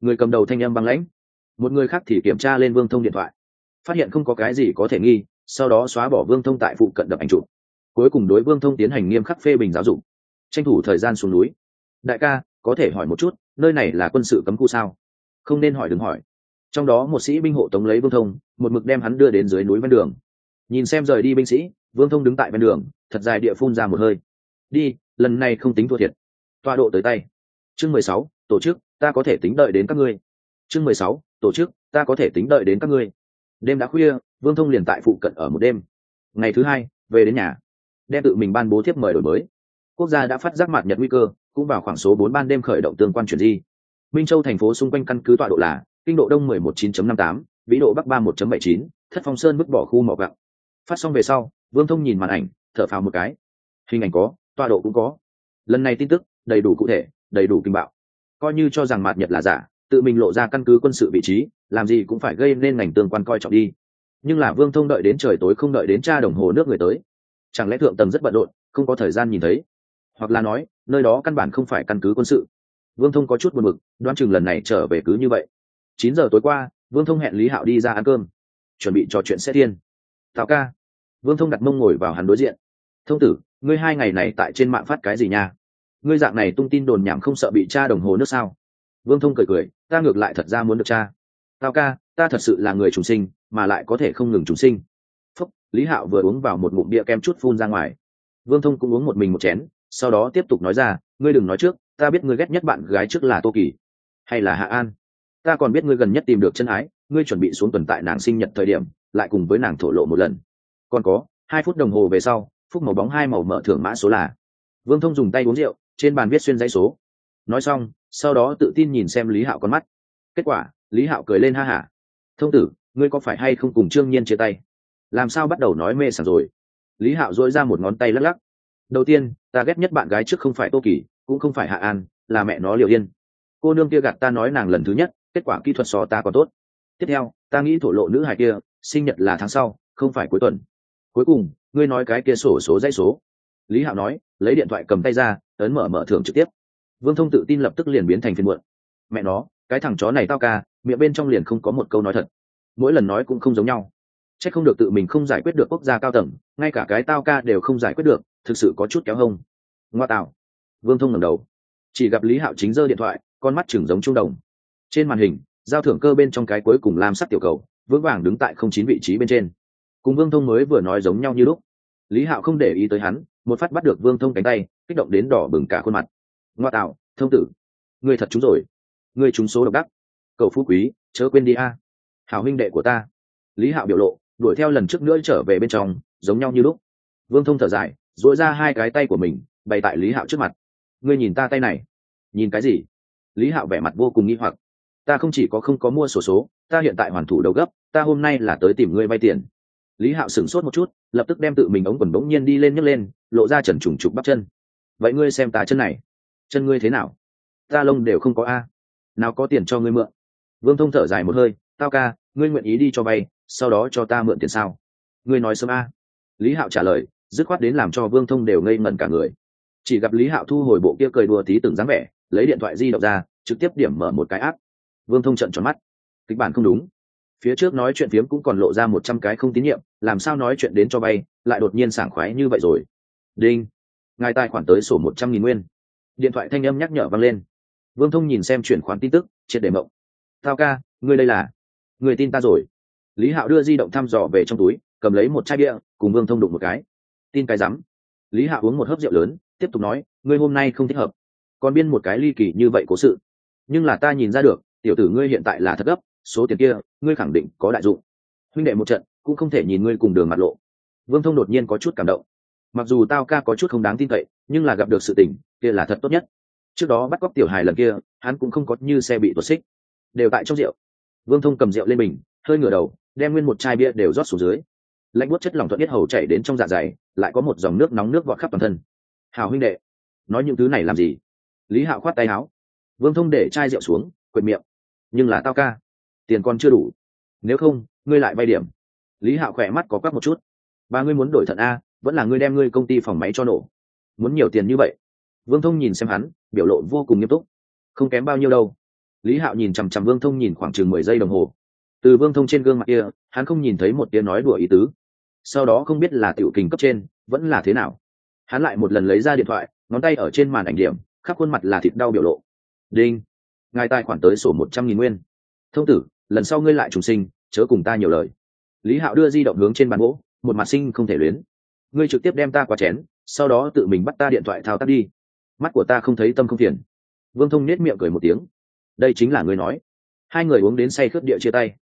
Người cầm đầu thanh âm băng lãnh. Một người khác thì kiểm tra lên vương thông điện thoại. Phát hiện không có cái gì có thể nghi, sau đó xóa bỏ vương thông tại phụ cận đập ảnh chụp. Cuối cùng đối vương thông tiến hành nghiêm khắc phê bình giáo dục tranh thủ thời gian xuống núi. Đại ca, có thể hỏi một chút, nơi này là quân sự cấm khu sao? Không nên hỏi đừng hỏi. Trong đó một sĩ binh hộ tống lấy vương thông, một mực đem hắn đưa đến dưới núi ven đường. Nhìn xem rời đi binh sĩ, vương thông đứng tại ven đường, thật dài địa phun ra một hơi. Đi, lần này không tính thua thiệt. Tọa độ tới tay. Chương mười sáu, tổ chức, ta có thể tính đợi đến các ngươi. Chương mười sáu, tổ chức, ta có thể tính đợi đến các ngươi. Đêm đã khuya, vương thông liền tại phụ cận ở một đêm. Ngày thứ hai, về đến nhà. Đem tự mình ban bố thiếp mời đổi mới quốc gia đã phát giác mặt nhật nguy cơ cũng vào khoảng số bốn ban đêm khởi động tương quan chuyển di. Minh châu thành phố xung quanh căn cứ tọa độ là kinh độ đông 11.9.58, vĩ độ bắc 31.79, thất phong sơn vứt bỏ khu mỏ gặng phát xong về sau vương thông nhìn màn ảnh thở phào một cái. Hình ảnh có tọa độ cũng có. Lần này tin tức đầy đủ cụ thể đầy đủ kinh bạo. Coi như cho rằng mạt nhật là giả tự mình lộ ra căn cứ quân sự vị trí làm gì cũng phải gây nên ngành tương quan coi trọng đi. Nhưng là vương thông đợi đến trời tối không đợi đến cha đồng hồ nước người tới. Chẳng lẽ thượng tầng rất bận rộn không có thời gian nhìn thấy? Hoặc là nói, nơi đó căn bản không phải căn cứ quân sự. Vương thông có chút buồn b ự c đoán chừng lần này trở về cứ như vậy. Chín giờ tối qua, vương thông hẹn lý hạo đi ra ăn cơm, chuẩn bị trò chuyện xét thiên. Tạo ca. Vương thông đặt mông ngồi vào hắn đối diện. Thông tử, ngươi hai ngày này tại trên mạng phát cái gì nha? Ngươi dạng này tung tin đồn nhảm không sợ bị cha đồng hồ nước sao? Vương thông cười cười, ta ngược lại thật ra muốn được cha. Tao ca, ta thật sự là người trùng sinh, mà lại có thể không ngừng trùng sinh. Phúc, lý hạo vừa uống vào một ngụm bia kem chút phun ra ngoài. Vương thông cũng uống một mình một chén sau đó tiếp tục nói ra, ngươi đừng nói trước, ta biết ngươi ghét nhất bạn gái trước là tô kỳ, hay là hạ an. Ta còn biết ngươi gần nhất tìm được chân ái, ngươi chuẩn bị xuống tuần tại nàng sinh nhật thời điểm, lại cùng với nàng thổ lộ một lần. Còn có, hai phút đồng hồ về sau, phúc màu bóng hai màu mở thưởng mã số là. Vương thông dùng tay uống rượu, trên bàn viết xuyên dãy số. Nói xong, sau đó tự tin nhìn xem lý hạo con mắt. Kết quả, lý hạo cười lên ha hả. Thông tử, ngươi có phải hay không cùng trương nhiên chia tay? Làm sao bắt đầu nói mê sảng rồi? Lý hạo dỗi ra một ngón tay lắc lắc. Đầu tiên ta ghét nhất bạn gái trước không phải tô kỳ, cũng không phải hạ an, là mẹ nó liệu yên. Cô nương kia gạt ta nói nàng lần thứ nhất, kết quả kỹ thuật so ta còn tốt. Tiếp theo, ta nghĩ thổ lộ nữ hài kia, sinh nhật là tháng sau, không phải cuối tuần. Cuối cùng, ngươi nói cái kia sổ số dãy số. Lý hạo nói, lấy điện thoại cầm tay ra, ấn mở mở thưởng trực tiếp. Vương thông tự tin lập tức liền biến thành phiên muộn. Mẹ nó, cái thằng chó này tao ca, miệng bên trong liền không có một câu nói thật. Mỗi lần nói cũng không giống nhau c h ắ c không được tự mình không giải quyết được quốc gia cao tầng, ngay cả cái tao ca đều không giải quyết được, thực sự có chút kéo hông. Ngoa tạo. Vương thông ngẩng đầu. Chỉ gặp lý hạo chính giơ điện thoại, con mắt chừng giống trung đồng. Trên màn hình, giao thưởng cơ bên trong cái cuối cùng làm sắc tiểu cầu, vững vàng đứng tại không chín vị trí bên trên. Cùng vương thông mới vừa nói giống nhau như lúc. Lý hạo không để ý tới hắn, một phát bắt được vương thông cánh tay, kích động đến đỏ bừng cả khuôn mặt. Ngoa tạo, thông tử. Người thật trúng rồi. Người trúng số độc đắc. Cầu phú quý, chớ quên đi a. Hảo huynh đệ của ta. Lý hạo biểu lộ đuổi theo lần trước nữa trở về bên trong giống nhau như lúc. Vương thông thở dài dội ra hai cái tay của mình bày tại lý hạo trước mặt. Ngươi nhìn ta tay này. Nhìn cái gì? Lý hạo vẻ mặt vô cùng nghi hoặc. Ta không chỉ có không có mua sổ số, số ta hiện tại hoàn thủ đầu gấp ta hôm nay là tới tìm ngươi vay tiền. Lý hạo sửng sốt một chút lập tức đem tự mình ống quần bỗng nhiên đi lên nhấc lên lộ ra trần trùng trục bắp chân. Vậy ngươi xem tá chân này. Chân ngươi thế nào? Ta lông đều không có a. Nào có tiền cho ngươi mượn? Vương thông thở dài một hơi tao ca ngươi nguyện ý đi cho vay, sau đó cho ta mượn tiền sao? Ngươi nói sớm a. Lý hạo trả lời, dứt khoát đến làm cho vương thông đều ngây ngẩn cả người. Chỉ gặp lý hạo thu hồi bộ kia cười đùa tí từng dáng vẻ, lấy điện thoại di động ra, trực tiếp điểm mở một cái áp vương thông trận tròn mắt. Kịch bản không đúng. Phía trước nói chuyện phiếm cũng còn lộ ra một trăm cái không tín nhiệm, làm sao nói chuyện đến cho vay, lại đột nhiên sảng khoái như vậy rồi. Đinh. Ngài tài khoản tới sổ một trăm nghìn nguyên. Điện thoại thanh âm nhắc nhở vang lên. Vương thông nhìn xem chuyển khoản tin tức, triệt để mộng. Thao ca, ngươi đây là? Người tin ta rồi. Lý hạo đưa di động thăm dò về trong túi, cầm lấy một chai bia, cùng vương thông đụng một cái. Tin cái rắm. Lý hạo uống một hớp rượu lớn, tiếp tục nói, ngươi hôm nay không thích hợp. Còn biên một cái ly kỳ như vậy cố sự. Nhưng là ta nhìn ra được, tiểu tử ngươi hiện tại là thật gấp, số tiền kia, ngươi khẳng định có đại dụng. Huynh đệ một trận, cũng không thể nhìn ngươi cùng đường mặt lộ. Vương thông đột nhiên có chút cảm động. Mặc dù tao ca có chút không đáng tin cậy, nhưng là gặp được sự tình, kia là thật tốt nhất. Trước đó bắt cóc tiểu hài lần kia, hắn cũng không có như xe bị tuột xích. Đều tại trong rượu vương thông cầm rượu lên mình hơi ngửa đầu, đem nguyên một chai bia đều rót xuống dưới. Lạnh bút chất lỏng thuận nhất hầu chảy đến trong dạ dày, lại có một dòng nước nóng nước vọt khắp toàn thân. Hào huynh đệ, nói những thứ này làm gì? Lý hạo khoát tay áo. Vương thông để chai rượu xuống, quệt miệng. Nhưng là tao ca, tiền còn chưa đủ. Nếu không, ngươi lại vay điểm. Lý hạo khỏe mắt có quắc một chút. Ba ngươi muốn đổi thận a, vẫn là ngươi đem ngươi công ty phòng máy cho nổ. Muốn nhiều tiền như vậy? Vương thông nhìn xem hắn, biểu lộ vô cùng nghiêm túc. Không kém bao nhiêu đâu lý hạo nhìn chằm chằm vương thông nhìn khoảng chừng mười giây đồng hồ. Từ vương thông trên gương mặt kia, hắn không nhìn thấy một tiếng nói đùa ý tứ. Sau đó không biết là tiểu kình cấp trên, vẫn là thế nào. Hắn lại một lần lấy ra điện thoại, ngón tay ở trên màn ảnh điểm, khắp khuôn mặt là thịt đau biểu lộ. Đinh, ngài tài khoản tới sổ một trăm nghìn nguyên. Thông tử, lần sau ngươi lại trùng sinh, chớ cùng ta nhiều lời. Lý hạo đưa di động hướng trên bàn gỗ, một mặt sinh không thể luyến. Ngươi trực tiếp đem ta qua chén, sau đó tự mình bắt ta điện thoại thao tác đi. Mắt của ta không thấy tâm không phiền. Vương thông nết miệng cười một tiếng đây chính là ngươi nói. Hai người uống đến say khướt địa chia tay.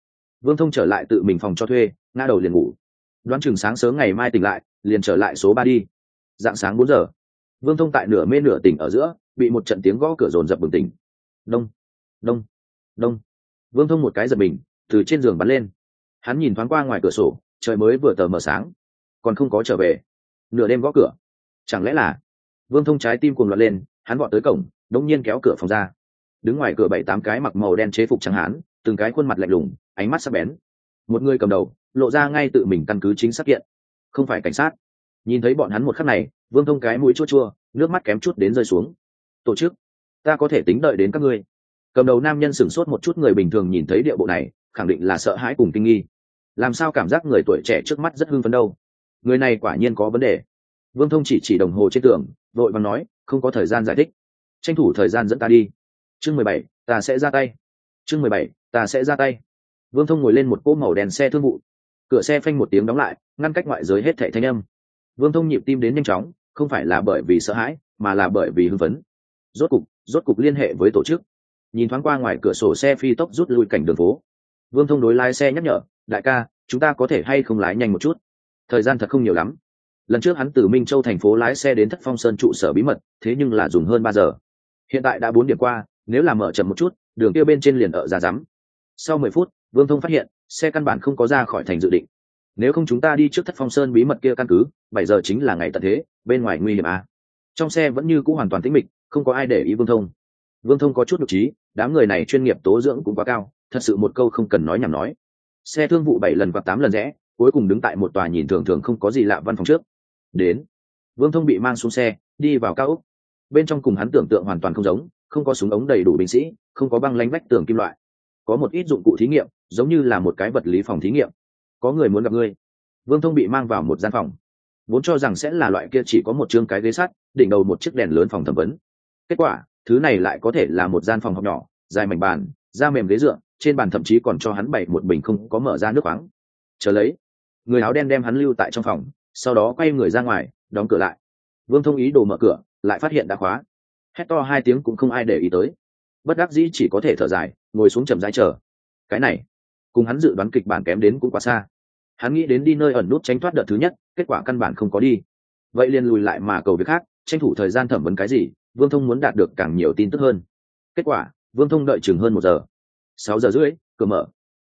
Vương thông trở lại tự mình phòng cho thuê, ngã đầu liền ngủ. Đoán chừng sáng sớm ngày mai tỉnh lại, liền trở lại số ba đi. Dạng sáng bốn giờ, vương thông tại nửa mê nửa tỉnh ở giữa, bị một trận tiếng gõ cửa rồn rập bừng tỉnh. Đông đông đông. Vương thông một cái giật mình, từ trên giường bắn lên. Hắn nhìn thoáng qua ngoài cửa sổ, trời mới vừa tờ mờ sáng, còn không có trở về. Nửa đêm gõ cửa. Chẳng lẽ là vương thông trái tim cuồng loạn lên, hắn gọn tới cổng, đống nhiên kéo cửa phòng ra đứng ngoài cửa bảy tám cái mặc màu đen chế phục chẳng hán, từng cái khuôn mặt lạnh lùng, ánh mắt sắc bén. Một người cầm đầu, lộ ra ngay tự mình căn cứ chính xác kiện. Không phải cảnh sát. Nhìn thấy bọn hắn một khắc này, vương thông cái mũi chua chua, nước mắt kém chút đến rơi xuống. Tổ chức, ta có thể tính đợi đến các ngươi. Cầm đầu nam nhân sửng sốt một chút, người bình thường nhìn thấy địa bộ này, khẳng định là sợ hãi cùng kinh nghi. Làm sao cảm giác người tuổi trẻ trước mắt rất hưng phấn đâu? Người này quả nhiên có vấn đề. Vương thông chỉ chỉ đồng hồ trên tường, vội vàng nói, không có thời gian giải thích. Tranh thủ thời gian dẫn ta đi chương mười bảy, ta sẽ ra tay. Chương mười bảy, ta sẽ ra tay. Vương thông ngồi lên một cỗ màu đèn xe thương vụ. Cửa xe phanh một tiếng đóng lại, ngăn cách ngoại giới hết thẻ thanh âm. Vương thông nhịp tim đến nhanh chóng, không phải là bởi vì sợ hãi, mà là bởi vì hưng phấn. Rốt cục rốt cục liên hệ với tổ chức. Nhìn thoáng qua ngoài cửa sổ xe phi tốc rút lui cảnh đường phố. Vương thông đối lái xe nhắc nhở, đại ca, chúng ta có thể hay không lái nhanh một chút? Thời gian thật không nhiều lắm. Lần trước hắn từ minh châu thành phố lái xe đến thất phong sơn trụ sở bí mật, thế nhưng là dùng hơn ba giờ. Hiện tại đã bốn điểm qua nếu là mở chậm một chút, đường kia bên trên liền ở ra rắm. Sau mười phút, vương thông phát hiện, xe căn bản không có ra khỏi thành dự định. Nếu không chúng ta đi trước thất phong sơn bí mật kia căn cứ, bảy giờ chính là ngày tận thế, bên ngoài nguy hiểm à. trong xe vẫn như c ũ hoàn toàn tĩnh mịch, không có ai để ý vương thông. Vương thông có chút nhục trí, đám người này chuyên nghiệp tố dưỡng cũng quá cao, thật sự một câu không cần nói nhảm nói. Xe thương vụ bảy lần và tám lần rẽ, cuối cùng đứng tại một tòa nhìn thường thường không có gì lạ văn phòng trước. Đến, vương thông bị mang xuống xe, đi vào cao úc bên trong cùng hắn tưởng tượng hoàn toàn không giống không có súng ống đầy đủ binh sĩ, không có băng lánh vách tường kim loại. Có một ít dụng cụ thí nghiệm, giống như là một cái vật lý phòng thí nghiệm. Có người muốn gặp ngươi. Vương thông bị mang vào một gian phòng. Vốn cho rằng sẽ là loại kia chỉ có một chương cái ghế sắt, đỉnh đầu một chiếc đèn lớn phòng thẩm vấn. Kết quả, thứ này lại có thể là một gian phòng học nhỏ, dài mảnh bàn, da mềm ghế dựa, trên bàn thậm chí còn cho hắn bày một bình không có mở ra nước khoáng. Chờ lấy, người áo đen đem hắn lưu tại trong phòng, sau đó quay người ra ngoài, đóng cửa lại. Vương thông ý đồ mở cửa, lại phát hiện đã khóa hét to hai tiếng cũng không ai để ý tới. Bất đắc dĩ chỉ có thể thở dài, ngồi xuống chầm rãi chờ. Cái này, cùng hắn dự đoán kịch bản kém đến cũng quá xa. Hắn nghĩ đến đi nơi ẩn nút tránh thoát đợt thứ nhất, kết quả căn bản không có đi. Vậy liền lùi lại mà cầu việc khác, tranh thủ thời gian thẩm vấn cái gì, vương thông muốn đạt được càng nhiều tin tức hơn. Kết quả, vương thông đợi chừng hơn một giờ. Sáu giờ rưỡi, cửa mở.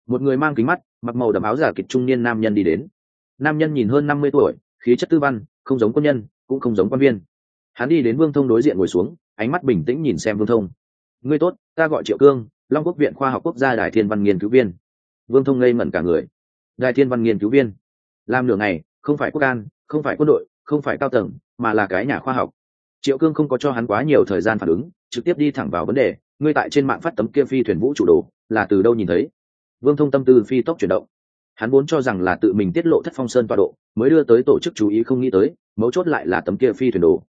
Một người mang kính mắt, mặc màu đầm áo giả kịch trung niên nam nhân đi đến. Nam nhân nhìn hơn năm mươi tuổi, khí chất tư văn, không giống quân nhân, cũng không giống quan viên. Hắn đi đến vương thông đối diện ngồi xuống ánh mắt bình tĩnh nhìn xem vương thông. Ngươi tốt, ta gọi triệu cương, long quốc viện khoa học quốc gia đài thiên văn nghiên cứu viên. Vương thông ngây ngẩn cả người. Đài thiên văn nghiên cứu viên? Làm nửa ngày, không phải quốc an, không phải quân đội, không phải cao tầng, mà là cái nhà khoa học. Triệu cương không có cho hắn quá nhiều thời gian phản ứng, trực tiếp đi thẳng vào vấn đề, ngươi tại trên mạng phát tấm kia phi thuyền vũ trụ đồ, là từ đâu nhìn thấy? Vương thông tâm tư phi tốc chuyển động. Hắn vốn cho rằng là tự mình tiết lộ thất phong sơn tọa độ, mới đưa tới tổ chức chú ý không nghĩ tới, mấu chốt lại là tấm kia phi thuyền đồ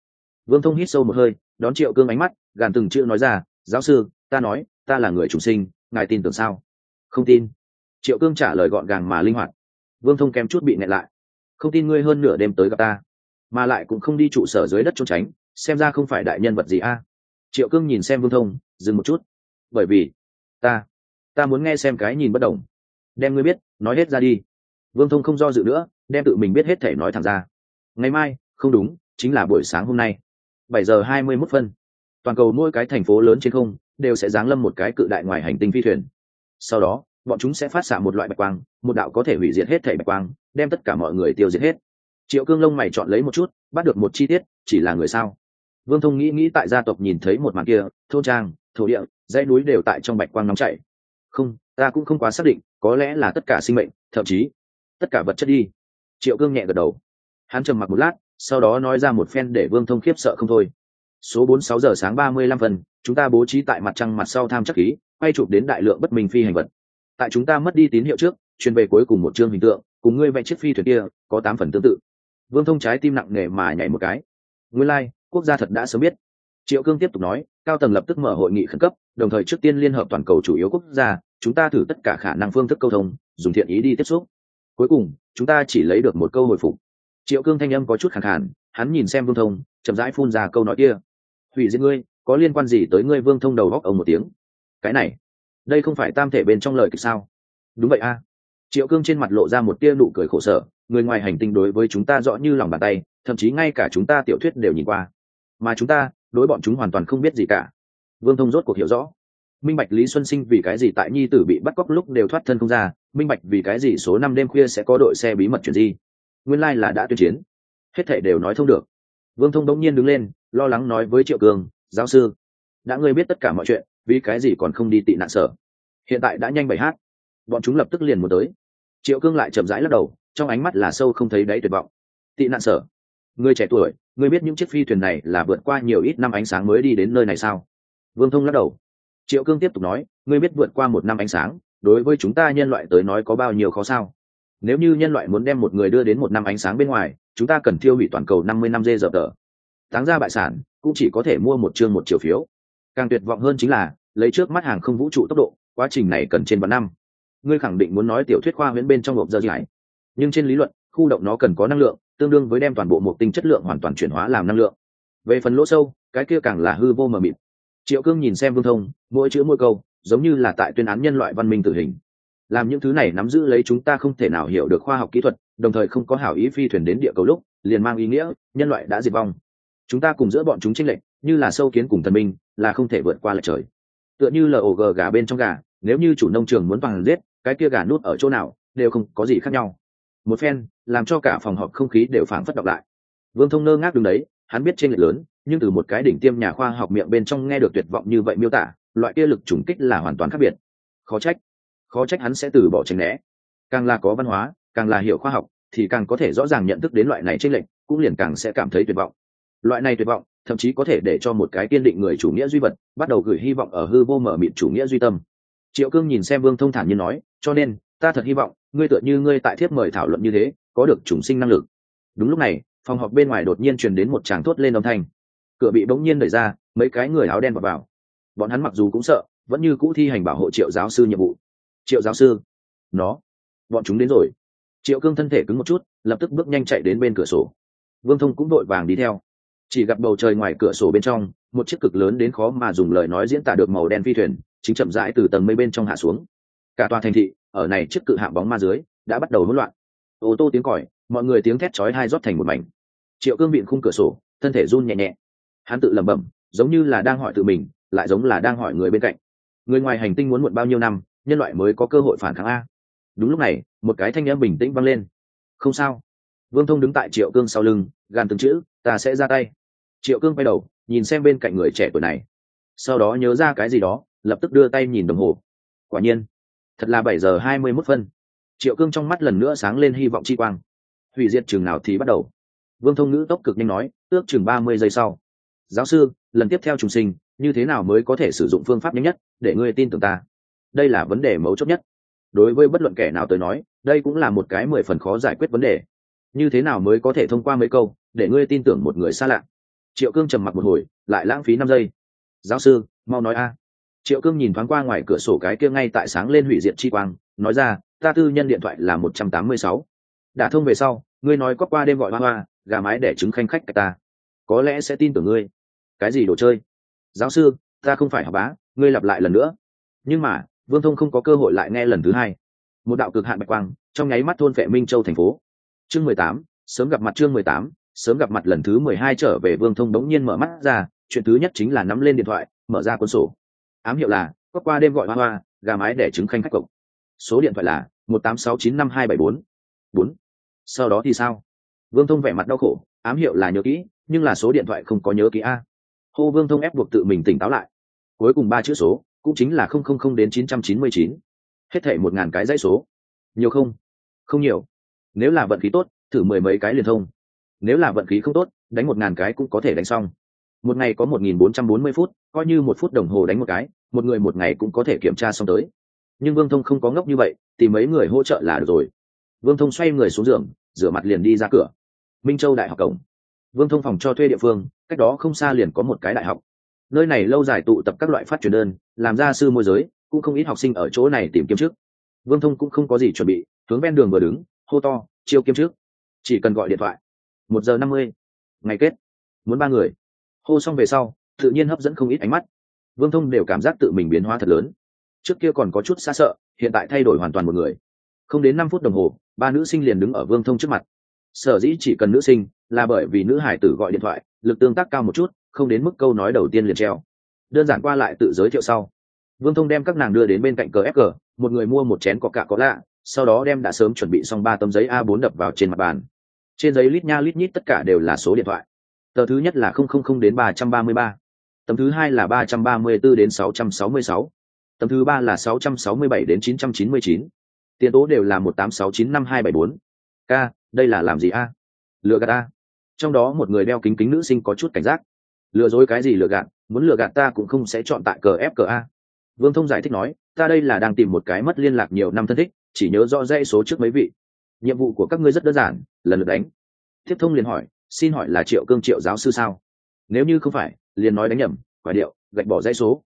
vương thông hít sâu một hơi, đón triệu cương ánh mắt, gàn từng chữ nói ra, giáo sư, ta nói, ta là người chủ sinh, ngài tin tưởng sao? Không tin. Triệu cương trả lời gọn gàng mà linh hoạt. Vương thông kém chút bị nẹt lại. Không tin ngươi hơn nửa đêm tới gặp ta, mà lại cũng không đi trụ sở dưới đất trốn tránh, xem ra không phải đại nhân vật gì a. Triệu cương nhìn xem vương thông, dừng một chút. Bởi vì, ta ta muốn nghe xem cái nhìn bất đồng. Đem ngươi biết, nói hết ra đi. Vương thông không do dự nữa, đem tự mình biết hết thể nói thẳng ra. Ngày mai, không đúng, chính là buổi sáng hôm nay bảy giờ hai mươi mốt phân. Toàn cầu mỗi cái thành phố lớn trên không đều sẽ giáng lâm một cái cự đại ngoài hành tinh phi thuyền. Sau đó, bọn chúng sẽ phát xạ một loại bạch quang, một đạo có thể hủy diệt hết thể bạch quang, đem tất cả mọi người tiêu diệt hết. Triệu cương lông mày chọn lấy một chút, bắt được một chi tiết, chỉ là người sao? Vương thông nghĩ nghĩ tại gia tộc nhìn thấy một màn kia, thôn trang, thổ địa, dãy núi đều tại trong bạch quang nóng chảy. Không, ta cũng không quá xác định, có lẽ là tất cả sinh mệnh, thậm chí, tất cả vật chất đi. Triệu cương nhẹ gật đầu. Hắn trầm mặc một lát sau đó nói ra một phen để vương thông khiếp sợ không thôi. Số bốn sáu giờ sáng ba mươi lăm phần chúng ta bố trí tại mặt trăng mặt sau tham chắc khí quay chụp đến đại lượng bất minh phi hành vật. Tại chúng ta mất đi tín hiệu trước truyền về cuối cùng một chương hình tượng cùng ngươi vẽ chiếc phi thuyền kia có tám phần tương tự. Vương thông trái tim nặng nề mà nhảy một cái. Nguyên lai、like, quốc gia thật đã sớm biết. Triệu cương tiếp tục nói cao tầng lập tức mở hội nghị khẩn cấp đồng thời trước tiên liên hợp toàn cầu chủ yếu quốc gia chúng ta thử tất cả khả năng phương thức câu thông dùng thiện ý đi tiếp xúc. Cuối cùng chúng ta chỉ lấy được một câu hồi phục triệu cương thanh âm có chút khẳng khản hắn nhìn xem vương thông, chậm rãi phun ra câu nói kia. Hủy diệt ngươi, có liên quan gì tới ngươi? Vương thông đầu góc ông một tiếng. Cái này, đây không phải tam thể bên trong lời kịch sao? Đúng vậy a. Triệu cương trên mặt lộ ra một tia nụ cười khổ sở, người ngoài hành tinh đối với chúng ta rõ như lòng bàn tay, thậm chí ngay cả chúng ta tiểu thuyết đều nhìn qua. Mà chúng ta, đối bọn chúng hoàn toàn không biết gì cả. Vương thông rốt cuộc hiểu rõ. Minh bạch lý xuân sinh vì cái gì tại nhi tử bị bắt cóc lúc đều thoát thân không ra? Minh bạch vì cái gì số năm đêm khuya sẽ có đội xe bí mật chuyển di? Nguyên lai là đã tuyên chiến. Hết thể đều nói thông được. Vương thông đống nhiên đứng lên, lo lắng nói với triệu cường, giáo sư, đã ngươi biết tất cả mọi chuyện, vì cái gì còn không đi tị nạn sở? Hiện tại đã nhanh bảy hát, bọn chúng lập tức liền một tới. Triệu cương lại chậm rãi lắc đầu, trong ánh mắt là sâu không thấy đáy tuyệt vọng. Tị nạn sở? Người trẻ tuổi, ngươi biết những chiếc phi thuyền này là vượt qua nhiều ít năm ánh sáng mới đi đến nơi này sao? Vương thông lắc đầu. Triệu cương tiếp tục nói, ngươi biết vượt qua một năm ánh sáng, đối với chúng ta nhân loại tới nói có bao nhiêu khó sao? Nếu như nhân loại muốn đem một người đưa đến một năm ánh sáng bên ngoài, chúng ta cần tiêu hủy toàn cầu năm mươi năm dê dở tờ. Táng ra bại sản, cũng chỉ có thể mua một chương một triệu phiếu. Càng tuyệt vọng hơn chính là, lấy trước mắt hàng không vũ trụ tốc độ, quá trình này cần trên vạn năm. Ngươi khẳng định muốn nói tiểu thuyết khoa huyễn bên trong hộp dơ dài nhưng trên lý luận, khu động nó cần có năng lượng, tương đương với đem toàn bộ một tinh chất lượng hoàn toàn chuyển hóa làm năng lượng. Về phần lỗ sâu, cái kia càng là hư vô mờ mịt. Triệu cương nhìn xem vương thông, mỗi chữ mỗi câu, giống như là tại tuyên án nhân loại văn minh tử hình làm những thứ này nắm giữ lấy chúng ta không thể nào hiểu được khoa học kỹ thuật, đồng thời không có hảo ý phi thuyền đến địa cầu lúc, liền mang ý nghĩa, nhân loại đã diệt vong. Chúng ta cùng giữa bọn chúng tranh lệch, như là sâu kiến cùng thần minh, là không thể vượt qua lệch trời. Tựa như là ổ gờ gà bên trong gà, nếu như chủ nông trường muốn bằng giết, cái kia gà nút ở chỗ nào, đều không có gì khác nhau. Một phen, làm cho cả phòng họp không khí đều phảng phất đọc lại. Vương thông ngơ ngác đứng đấy, hắn biết trên lệch lớn, nhưng từ một cái đỉnh tiêm nhà khoa học miệng bên trong nghe được tuyệt vọng như vậy miêu tả, loại kia lực trùng kích là hoàn toàn khác biệt. Khó trách khó trách hắn sẽ từ bỏ tránh né. Càng là có văn hóa, càng là hiểu khoa học, thì càng có thể rõ ràng nhận thức đến loại này tranh lệnh cũng liền càng sẽ cảm thấy tuyệt vọng. Loại này tuyệt vọng, thậm chí có thể để cho một cái kiên định người chủ nghĩa duy vật, bắt đầu gửi hy vọng ở hư vô mở mịt chủ nghĩa duy tâm. Triệu cương nhìn xem vương thông thản như nói, cho nên, ta thật hy vọng, ngươi tựa như ngươi tại thiếp mời thảo luận như thế, có được chủng sinh năng lực. Đúng lúc này, phòng họp bên ngoài đột nhiên truyền đến một tràng thốt lên âm thanh. Cửa bị bỗng nhiên đẩy ra, mấy cái người áo đen vào vào. Bọn hắn mặc dù cũng sợ, vẫn như cũ thi hành bảo hộ triệu giáo sư nhiệm vụ triệu giáo sư. Nó. Bọn chúng đến rồi. Triệu cương thân thể cứng một chút, lập tức bước nhanh chạy đến bên cửa sổ. Vương thông cũng vội vàng đi theo. Chỉ gặp bầu trời ngoài cửa sổ bên trong, một chiếc cực lớn đến khó mà dùng lời nói diễn tả được màu đen phi thuyền, chính chậm rãi từ tầng mây bên trong hạ xuống. Cả tòa thành thị, ở này chiếc cự hạng bóng ma dưới, đã bắt đầu hỗn loạn. Ô tô tiếng còi, mọi người tiếng thét chói hai rót thành một mảnh. Triệu cương bịn khung cửa sổ, thân thể run nhẹ nhẹ. Hắn tự lẩm bẩm, giống như là đang hỏi tự mình, lại giống là đang hỏi người bên cạnh. Người ngoài hành tinh muốn muộn bao nhiêu năm nhân loại mới có cơ hội phản kháng a. Đúng lúc này, một cái thanh âm bình tĩnh vang lên. Không sao. Vương thông đứng tại triệu cương sau lưng gan từng chữ, ta sẽ ra tay. Triệu cương quay đầu, nhìn xem bên cạnh người trẻ tuổi này. Sau đó nhớ ra cái gì đó, lập tức đưa tay nhìn đồng hồ. Quả nhiên, thật là bảy giờ hai mươi mốt phân. Triệu cương trong mắt lần nữa sáng lên hy vọng chi quang. Hủy diệt chừng nào thì bắt đầu. Vương thông ngữ tốc cực nhanh nói, ước chừng ba mươi giây sau. Giáo sư, lần tiếp theo trùng sinh, như thế nào mới có thể sử dụng phương pháp nhanh nhất để ngươi tin tưởng ta? Đây là vấn đề mấu chốt nhất. Đối với bất luận kẻ nào tới nói, đây cũng là một cái mười phần khó giải quyết vấn đề. Như thế nào mới có thể thông qua mấy câu, để ngươi tin tưởng một người xa lạ? Triệu cương trầm mặc một hồi, lại lãng phí năm giây. Giáo sư, mau nói a. Triệu cương nhìn thoáng qua ngoài cửa sổ cái kia ngay tại sáng lên hủy diệt chi quang, nói ra, ta tư nhân điện thoại là một trăm tám mươi sáu. Đả thông về sau, ngươi nói có qua đêm gọi hoa hoa, gà mái để trứng khanh khách cả ta. Có lẽ sẽ tin tưởng ngươi. Cái gì đồ chơi? Giáo sư, ta không phải học bá, ngươi lặp lại lần nữa. Nhưng mà vương thông không có cơ hội lại nghe lần thứ hai. Một đạo cực hạn bạch quang, trong nháy mắt thôn vệ minh châu thành phố. Chương mười tám, sớm gặp mặt chương mười tám, sớm gặp mặt lần thứ mười hai trở về vương thông đống nhiên mở mắt ra, chuyện thứ nhất chính là nắm lên điện thoại, mở ra cuốn sổ. Ám hiệu là, có qua đêm gọi hoa hoa, gà mái để trứng khanh khách cộng số điện thoại là một tám sáu chín năm hai bảy bốn. Bốn. Sau đó thì sao? Vương thông vẻ mặt đau khổ, ám hiệu là nhớ kỹ, nhưng là số điện thoại không có nhớ kỹ a. Hô vương thông ép buộc tự mình tỉnh táo lại. Cuối cùng ba chữ số cũng chính là không không không đến chín trăm chín mươi chín. Hết thể một ngàn cái dãy số. Nhiều không? Không nhiều. Nếu là vận khí tốt, thử mười mấy cái liền thông. Nếu là vận khí không tốt, đánh một ngàn cái cũng có thể đánh xong. Một ngày có một nghìn bốn trăm bốn mươi phút, coi như một phút đồng hồ đánh một cái, một người một ngày cũng có thể kiểm tra xong tới. Nhưng vương thông không có ngốc như vậy, tìm mấy người hỗ trợ là được rồi. Vương thông xoay người xuống giường, rửa mặt liền đi ra cửa. Minh châu đại học cổng. Vương thông phòng cho thuê địa phương, cách đó không xa liền có một cái đại học nơi này lâu dài tụ tập các loại phát truyền đơn, làm ra sư môi giới, cũng không ít học sinh ở chỗ này tìm kiếm trước. Vương thông cũng không có gì chuẩn bị, hướng ven đường vừa đứng, hô to, chiêu kiếm trước. Chỉ cần gọi điện thoại. Một giờ năm mươi. Ngày kết. Muốn ba người. Hô xong về sau, tự nhiên hấp dẫn không ít ánh mắt. Vương thông đều cảm giác tự mình biến hóa thật lớn. Trước kia còn có chút xa sợ, hiện tại thay đổi hoàn toàn một người. Không đến năm phút đồng hồ, ba nữ sinh liền đứng ở vương thông trước mặt. Sở dĩ chỉ cần nữ sinh, là bởi vì nữ hải tử gọi điện thoại, lực tương tác cao một chút không đến mức câu nói đầu tiên liền treo. Đơn giản qua lại tự giới thiệu sau. Vương thông đem các nàng đưa đến bên cạnh cờ fg một người mua một chén có cạ có lạ sau đó đem đã sớm chuẩn bị xong ba tấm giấy a 4 đập vào trên mặt bàn. Trên giấy lít nha lít nhít tất cả đều là số điện thoại. Tờ thứ nhất là không không không đến ba trăm ba mươi ba. Tấm thứ hai là ba trăm ba mươi bốn đến sáu trăm sáu mươi sáu. Tấm thứ ba là sáu trăm sáu mươi bảy đến chín trăm chín mươi chín. Tiền tố đều là một tám sáu chín năm hai bảy bốn. K đây là làm gì a? Lựa gạt a. Trong đó một người đeo kính kính nữ sinh có chút cảnh giác lừa dối cái gì lừa gạt, muốn lừa gạt ta cũng không sẽ chọn tại cờ ép cờ a. Vương thông giải thích nói, ta đây là đang tìm một cái mất liên lạc nhiều năm thân thích, chỉ nhớ rõ dãy số trước mấy vị. Nhiệm vụ của các ngươi rất đơn giản, lần lượt đánh. Tiếp thông liền hỏi, xin hỏi là triệu cương triệu giáo sư sao? Nếu như không phải, liền nói đánh nhầm, quả điệu, gạch bỏ dãy số.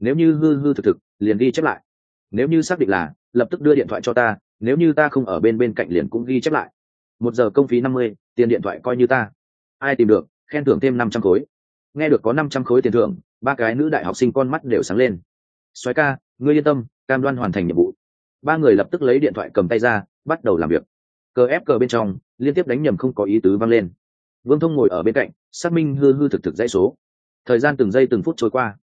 Nếu như hư hư thực thực, liền ghi chép lại. Nếu như xác định là, lập tức đưa điện thoại cho ta, nếu như ta không ở bên bên cạnh liền cũng ghi chép lại. Một giờ công phí năm mươi, tiền điện thoại coi như ta. Ai tìm được, khen thưởng thêm năm trăm khối nghe được có năm trăm khối tiền thưởng, ba cái nữ đại học sinh con mắt đều sáng lên. Soái ca, ngươi yên tâm, cam đoan hoàn thành nhiệm vụ. Ba người lập tức lấy điện thoại cầm tay ra, bắt đầu làm việc. Cờ ép cờ bên trong, liên tiếp đánh nhầm không có ý tứ vang lên. Vương thông ngồi ở bên cạnh, xác minh hư hư thực thực dãy số. Thời gian từng giây từng phút trôi qua.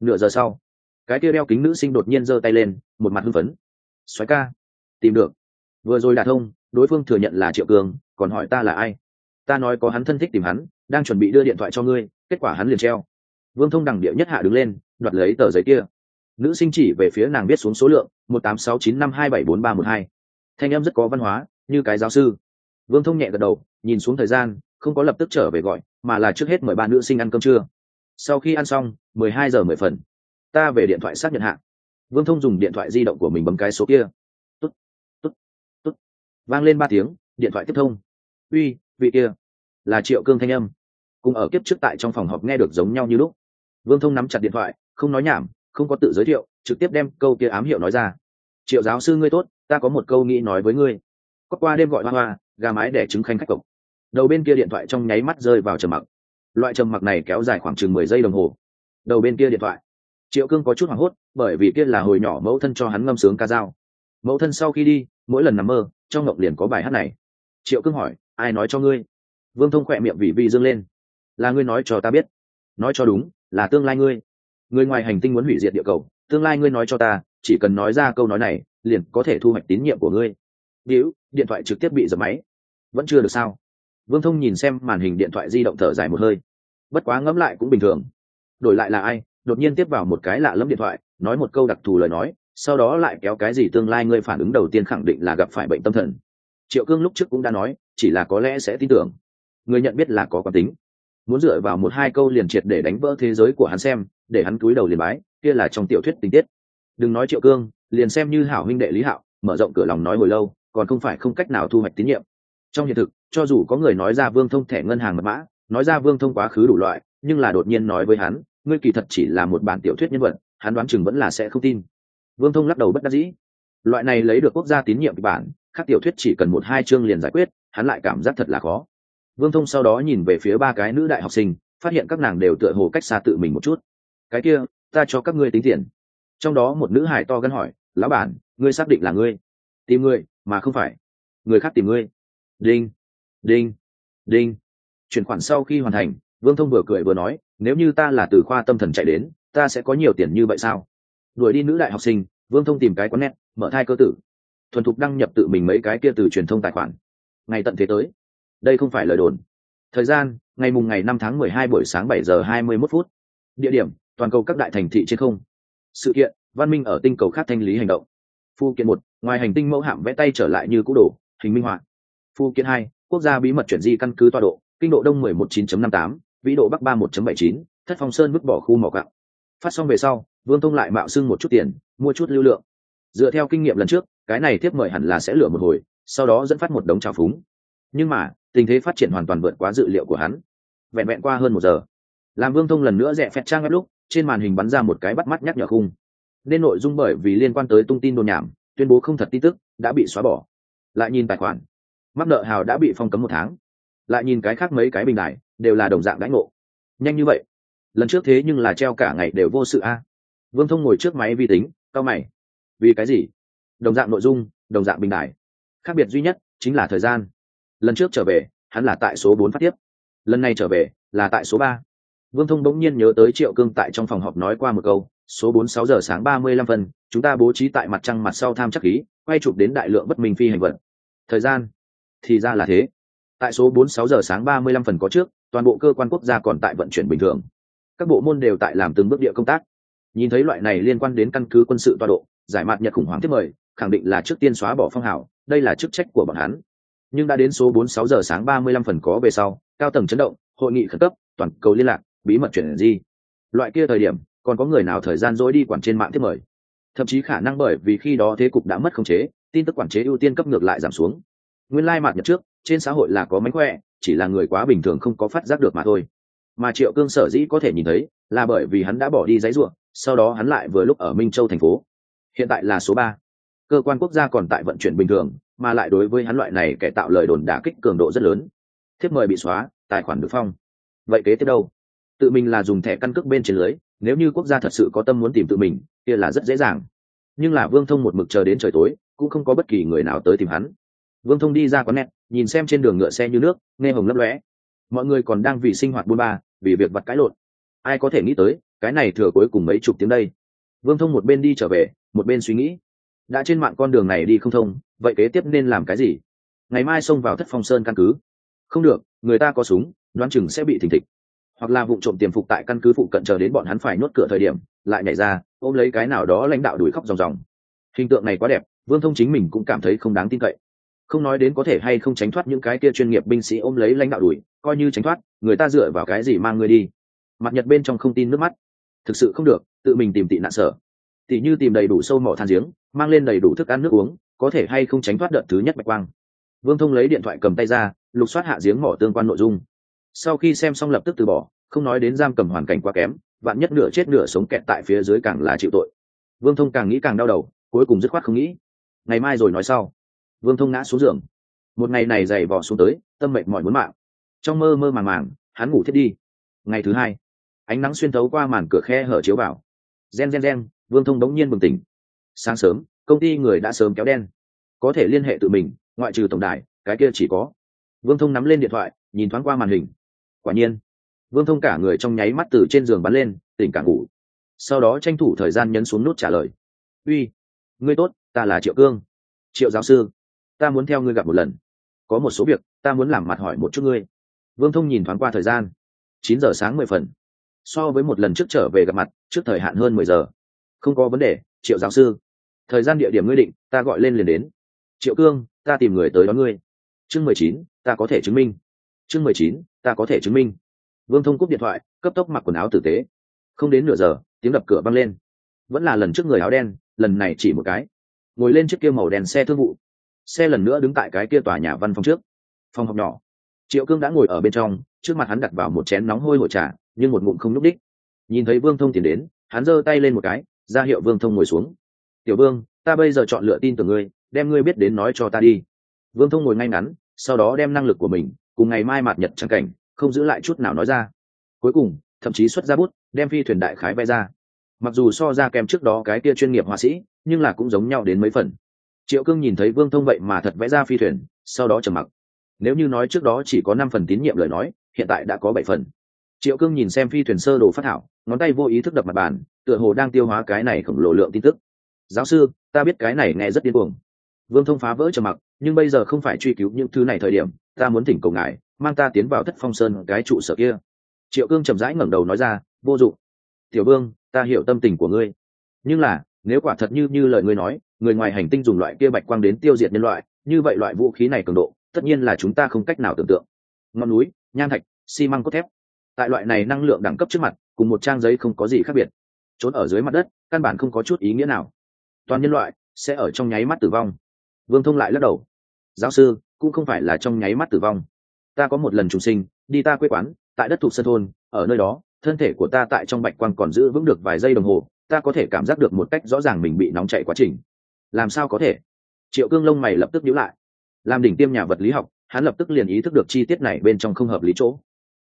Nửa giờ sau, cái kia đeo kính nữ sinh đột nhiên giơ tay lên, một mặt hưng phấn. Xoáy ca, tìm được. Vừa rồi đạt thông, đối phương thừa nhận là triệu cường, còn hỏi ta là ai? Ta nói có hắn thân thích tìm hắn, đang chuẩn bị đưa điện thoại cho ngươi kết quả hắn liền treo. Vương thông đằng địa nhất hạ đứng lên, đoạt lấy tờ giấy kia. Nữ sinh chỉ về phía nàng viết xuống số lượng, một tám sáu chín năm hai bảy bốn ba một hai. Thanh em rất có văn hóa, như cái giáo sư. Vương thông nhẹ gật đầu, nhìn xuống thời gian, không có lập tức trở về gọi, mà là trước hết mời ba nữ sinh ăn cơm trưa. Sau khi ăn xong, mười hai giờ mười phần. Ta về điện thoại xác nhận hạn vương thông dùng điện thoại di động của mình bấm cái số kia. Tốt tốt tốt vang lên ba tiếng, điện thoại tiếp thông. Uy, vị kia. Là triệu cương thanh âm cùng ở kiếp trước tại trong phòng họp nghe được giống nhau như lúc. Vương thông nắm chặt điện thoại, không nói nhảm, không có tự giới thiệu, trực tiếp đem câu kia ám hiệu nói ra. Triệu giáo sư ngươi tốt, ta có một câu nghĩ nói với ngươi. Có qua đêm gọi hoa hoa, gà mái để trứng khanh khách cộc đầu bên kia điện thoại trong nháy mắt rơi vào trầm mặc. Loại trầm mặc này kéo dài khoảng chừng mười giây đồng hồ. Đầu bên kia điện thoại. Triệu cương có chút hoảng hốt, bởi vì kia là hồi nhỏ mẫu thân cho hắn ngâm sướng ca dao. Mẫu thân sau khi đi, mỗi lần nằm mơ, trong ngọc liền có bài hát này. Triệu cương hỏi, ai nói cho ngươi? Vương thông khỏe miệng vị vi dương lên là ngươi nói cho ta biết. Nói cho đúng, là tương lai ngươi. Người ngoài hành tinh muốn hủy diệt địa cầu, tương lai ngươi nói cho ta, chỉ cần nói ra câu nói này, liền có thể thu hoạch tín nhiệm của ngươi. Víu điện thoại trực tiếp bị dập máy. Vẫn chưa được sao? Vương thông nhìn xem màn hình điện thoại di động thở dài một hơi. Bất quá ngẫm lại cũng bình thường. Đổi lại là ai, đột nhiên tiếp vào một cái lạ lẫm điện thoại, nói một câu đặc thù lời nói, sau đó lại kéo cái gì tương lai ngươi phản ứng đầu tiên khẳng định là gặp phải bệnh tâm thần. Triệu cương lúc trước cũng đã nói, chỉ là có lẽ sẽ tin tưởng. Người nhận biết là có quán tính muốn dựa vào một hai câu liền triệt để đánh vỡ thế giới của hắn xem, để hắn cúi đầu liền bái, kia là trong tiểu thuyết tình tiết. Đừng nói triệu cương, liền xem như hảo huynh đệ lý hạo, mở rộng cửa lòng nói hồi lâu, còn không phải không cách nào thu hoạch tín nhiệm. Trong hiện thực, cho dù có người nói ra vương thông thẻ ngân hàng mật mã, nói ra vương thông quá khứ đủ loại, nhưng là đột nhiên nói với hắn, ngươi kỳ thật chỉ là một bản tiểu thuyết nhân vật, hắn đoán chừng vẫn là sẽ không tin. Vương thông lắc đầu bất đắc dĩ. Loại này lấy được quốc gia tín nhiệm bản các tiểu thuyết chỉ cần một hai chương liền giải quyết, hắn lại cảm giác thật là khó vương thông sau đó nhìn về phía ba cái nữ đại học sinh, phát hiện các nàng đều tựa hồ cách xa tự mình một chút. Cái kia, ta cho các ngươi tính tiền. Trong đó một nữ hải to gân hỏi, lão bản, ngươi xác định là ngươi? Tìm ngươi mà không phải. Người khác tìm ngươi. Đinh đinh đinh. Chuyển khoản sau khi hoàn thành, vương thông vừa cười vừa nói, nếu như ta là từ khoa tâm thần chạy đến, ta sẽ có nhiều tiền như vậy sao? Đuổi đi nữ đại học sinh, vương thông tìm cái quán net, mở thai cơ tử, thuần thục đăng nhập tự mình mấy cái kia từ truyền thông tài khoản. Ngày tận thế tới đây không phải lời đồn. Thời gian, ngày mùng ngày năm tháng mười hai buổi sáng bảy giờ hai mươi mốt phút. Địa điểm, toàn cầu các đại thành thị trên không. Sự kiện, văn minh ở tinh cầu khác thanh lý hành động. Phu kiện một, ngoài hành tinh mẫu hạm vẽ tay trở lại như cũ đổ hình minh họa. Phu kiện hai, quốc gia bí mật chuyển di căn cứ toa độ, kinh độ đông mười một chín năm tám, vĩ độ bắc ba một bảy chín, thất phong sơn vứt bỏ khu mỏ gạo phát xong về sau, vương thông lại mạo xưng một chút tiền, mua chút lưu lượng. Dựa theo kinh nghiệm lần trước, cái này tiếp mời hẳn là sẽ lửa một hồi, sau đó dẫn phát một đống trào phúng nhưng mà, tình thế phát triển hoàn toàn vượt quá dự liệu của hắn. Vẹn vẹn qua hơn một giờ làm vương thông lần nữa rẽ phẹt trang web lúc, trên màn hình bắn ra một cái bắt mắt nhắc nhở khung. Nên nội dung bởi vì liên quan tới tung tin đồn nhảm, tuyên bố không thật tin tức, đã bị xóa bỏ. Lại nhìn tài khoản. Mắc nợ hào đã bị phong cấm một tháng. Lại nhìn cái khác mấy cái bình đại đều là đồng dạng đãi ngộ. Nhanh như vậy? Lần trước thế nhưng là treo cả ngày đều vô sự a. Vương thông ngồi trước máy vi tính cao mày. Vì cái gì? Đồng dạng nội dung, đồng dạng bình đại khác biệt duy nhất chính là thời gian lần trước trở về, hắn là tại số bốn phát tiếp. Lần này trở về, là tại số ba. Vương thông bỗng nhiên nhớ tới triệu cương tại trong phòng họp nói qua một câu, số bốn sáu giờ sáng ba mươi lăm phân, chúng ta bố trí tại mặt trăng mặt sau tham chắc khí, quay chụp đến đại lượng bất minh phi hành vật. Thời gian thì ra là thế. Tại số bốn sáu giờ sáng ba mươi lăm phần có trước, toàn bộ cơ quan quốc gia còn tại vận chuyển bình thường. Các bộ môn đều tại làm từng bước địa công tác. Nhìn thấy loại này liên quan đến căn cứ quân sự toa độ, giải mạt nhật khủng hoảng thiết mời, khẳng định là trước tiên xóa bỏ phong hào, đây là chức trách của bọn hắn nhưng đã đến số bốn sáu giờ sáng ba mươi lăm phần có về sau, cao tầng chấn động, hội nghị khẩn cấp, toàn cầu liên lạc, bí mật chuyển gì loại kia thời điểm, còn có người nào thời gian dối đi quản trên mạng tiếp mời? Thậm chí khả năng bởi vì khi đó thế cục đã mất khống chế, tin tức quản chế ưu tiên cấp ngược lại giảm xuống. Nguyên lai mạt nhật trước, trên xã hội là có mánh khỏe, chỉ là người quá bình thường không có phát giác được mà thôi. Mà triệu cương sở dĩ có thể nhìn thấy, là bởi vì hắn đã bỏ đi giấy ruộng, sau đó hắn lại vừa lúc ở minh châu thành phố. Hiện tại là số ba. Cơ quan quốc gia còn tại vận chuyển bình thường mà lại đối với hắn loại này kẻ tạo lời đồn đả kích cường độ rất lớn. Thiếp mời bị xóa, tài khoản được phong. Vậy kế tiếp đâu? Tự mình là dùng thẻ căn cước bên trên lưới, nếu như quốc gia thật sự có tâm muốn tìm tự mình, kia là rất dễ dàng. Nhưng là vương thông một mực chờ đến trời tối, cũng không có bất kỳ người nào tới tìm hắn. Vương thông đi ra quán nét nhìn xem trên đường ngựa xe như nước, nghe hồng lấp lóe. Mọi người còn đang vì sinh hoạt buôn ba, vì việc vặt cãi lộn. Ai có thể nghĩ tới, cái này thừa cuối cùng mấy chục tiếng đây. Vương thông một bên đi trở về, một bên suy nghĩ. Đã trên mạng con đường này đi không thông vậy kế tiếp nên làm cái gì? Ngày mai xông vào thất phong sơn căn cứ. Không được, người ta có súng, đoán chừng sẽ bị thình thịch. Hoặc là vụ trộm tiềm phục tại căn cứ phụ cận chờ đến bọn hắn phải nhốt cửa thời điểm, lại nhảy ra, ôm lấy cái nào đó lãnh đạo đuổi khóc ròng ròng. Hình tượng này quá đẹp, vương thông chính mình cũng cảm thấy không đáng tin cậy. Không nói đến có thể hay không tránh thoát những cái kia chuyên nghiệp binh sĩ ôm lấy lãnh đạo đuổi, coi như tránh thoát, người ta dựa vào cái gì mang người đi? Mặt nhật bên trong không tin nước mắt. Thực sự không được, tự mình tìm tị nạn sở. Tị như tìm đầy đủ sâu mỏ than giếng, mang lên đầy đủ thức ăn nước uống có thể hay không tránh thoát đợt thứ nhất bạch quang. Vương thông lấy điện thoại cầm tay ra, lục soát hạ giếng mỏ tương quan nội dung. Sau khi xem xong lập tức từ bỏ, không nói đến giam cầm hoàn cảnh quá kém, vạn nhất nửa chết nửa sống kẹt tại phía dưới càng là chịu tội. Vương thông càng nghĩ càng đau đầu, cuối cùng dứt khoát không nghĩ. Ngày mai rồi nói sau. Vương thông ngã xuống giường. Một ngày này dày vò xuống tới, tâm mệnh mỏi muốn mạng. Trong mơ mơ màng màng, hắn ngủ thiết đi. Ngày thứ hai, ánh nắng xuyên thấu qua màn cửa khe hở chiếu vào. Gen gen gen, vương thông đống nhiên bừng tỉnh. Sáng sớm công ty người đã sớm kéo đen. Có thể liên hệ tự mình, ngoại trừ tổng đài, cái kia chỉ có. Vương thông nắm lên điện thoại, nhìn thoáng qua màn hình. Quả nhiên, vương thông cả người trong nháy mắt từ trên giường bắn lên, tỉnh cả ngủ. Sau đó tranh thủ thời gian nhấn xuống nút trả lời. Uy, ngươi tốt, ta là triệu cương. Triệu giáo sư, ta muốn theo ngươi gặp một lần. Có một số việc, ta muốn làm mặt hỏi một chút ngươi. Vương thông nhìn thoáng qua thời gian. Chín giờ sáng mười phần. So với một lần trước trở về gặp mặt, trước thời hạn hơn mười giờ. Không có vấn đề, triệu giáo sư thời gian địa điểm ngươi định, ta gọi lên liền đến. Triệu cương, ta tìm người tới đón ngươi. Chương mười chín, ta có thể chứng minh. Chương mười chín, ta có thể chứng minh. Vương thông cúp điện thoại, cấp tốc mặc quần áo tử tế. Không đến nửa giờ, tiếng đập cửa văng lên. Vẫn là lần trước người áo đen, lần này chỉ một cái. Ngồi lên chiếc kia màu đèn xe thương vụ. Xe lần nữa đứng tại cái kia tòa nhà văn phòng trước. Phòng học nhỏ. Triệu cương đã ngồi ở bên trong, trước mặt hắn đặt vào một chén nóng hôi hổi trà, nhưng một ngụm không n ú c đích nhìn thấy vương thông tiến đến, hắn giơ tay lên một cái, ra hiệu vương thông ngồi xuống tiểu vương, ta bây giờ chọn lựa tin từ ngươi, đem ngươi biết đến nói cho ta đi. Vương thông ngồi ngay ngắn, sau đó đem năng lực của mình cùng ngày mai mạt nhật trang cảnh, không giữ lại chút nào nói ra. Cuối cùng, thậm chí xuất ra bút, đem phi thuyền đại khái vẽ ra. Mặc dù so ra kèm trước đó cái kia chuyên nghiệp họa sĩ, nhưng là cũng giống nhau đến mấy phần. Triệu cương nhìn thấy vương thông vậy mà thật vẽ ra phi thuyền, sau đó trầm mặc. Nếu như nói trước đó chỉ có năm phần tín nhiệm lời nói, hiện tại đã có bảy phần. Triệu cương nhìn xem phi thuyền sơ đồ phát thảo, ngón tay vô ý thức đập mặt bàn, tựa hồ đang tiêu hóa cái này khổng lồ lượng tin tức giáo sư, ta biết cái này nghe rất điên cuồng. Vương thông phá vỡ trầm mặc, nhưng bây giờ không phải truy cứu những thứ này thời điểm, ta muốn thỉnh cầu ngài, mang ta tiến vào thất phong sơn, cái trụ sở kia. Triệu cương chậm rãi ngẩng đầu nói ra, vô dụng. Tiểu vương, ta hiểu tâm tình của ngươi. Nhưng là, nếu quả thật như như lời ngươi nói, người ngoài hành tinh dùng loại kia bạch quang đến tiêu diệt nhân loại, như vậy loại vũ khí này cường độ, tất nhiên là chúng ta không cách nào tưởng tượng. Ngọn núi nham thạch, xi măng cốt thép. Tại loại này năng lượng đẳng cấp trước mặt, cùng một trang giấy không có gì khác biệt. Trốn ở dưới mặt đất, căn bản không có chút ý nghĩa nào toàn nhân loại sẽ ở trong nháy mắt tử vong. Vương thông lại lắc đầu. Giáo sư, cũng không phải là trong nháy mắt tử vong. Ta có một lần trùng sinh, đi ta quê quán, tại đất thuộc sân thôn, ở nơi đó, thân thể của ta tại trong bạch quang còn giữ vững được vài giây đồng hồ, ta có thể cảm giác được một cách rõ ràng mình bị nóng chạy quá trình. Làm sao có thể? Triệu cương lông mày lập tức nhíu lại. Làm đỉnh tiêm nhà vật lý học, hắn lập tức liền ý thức được chi tiết này bên trong không hợp lý chỗ.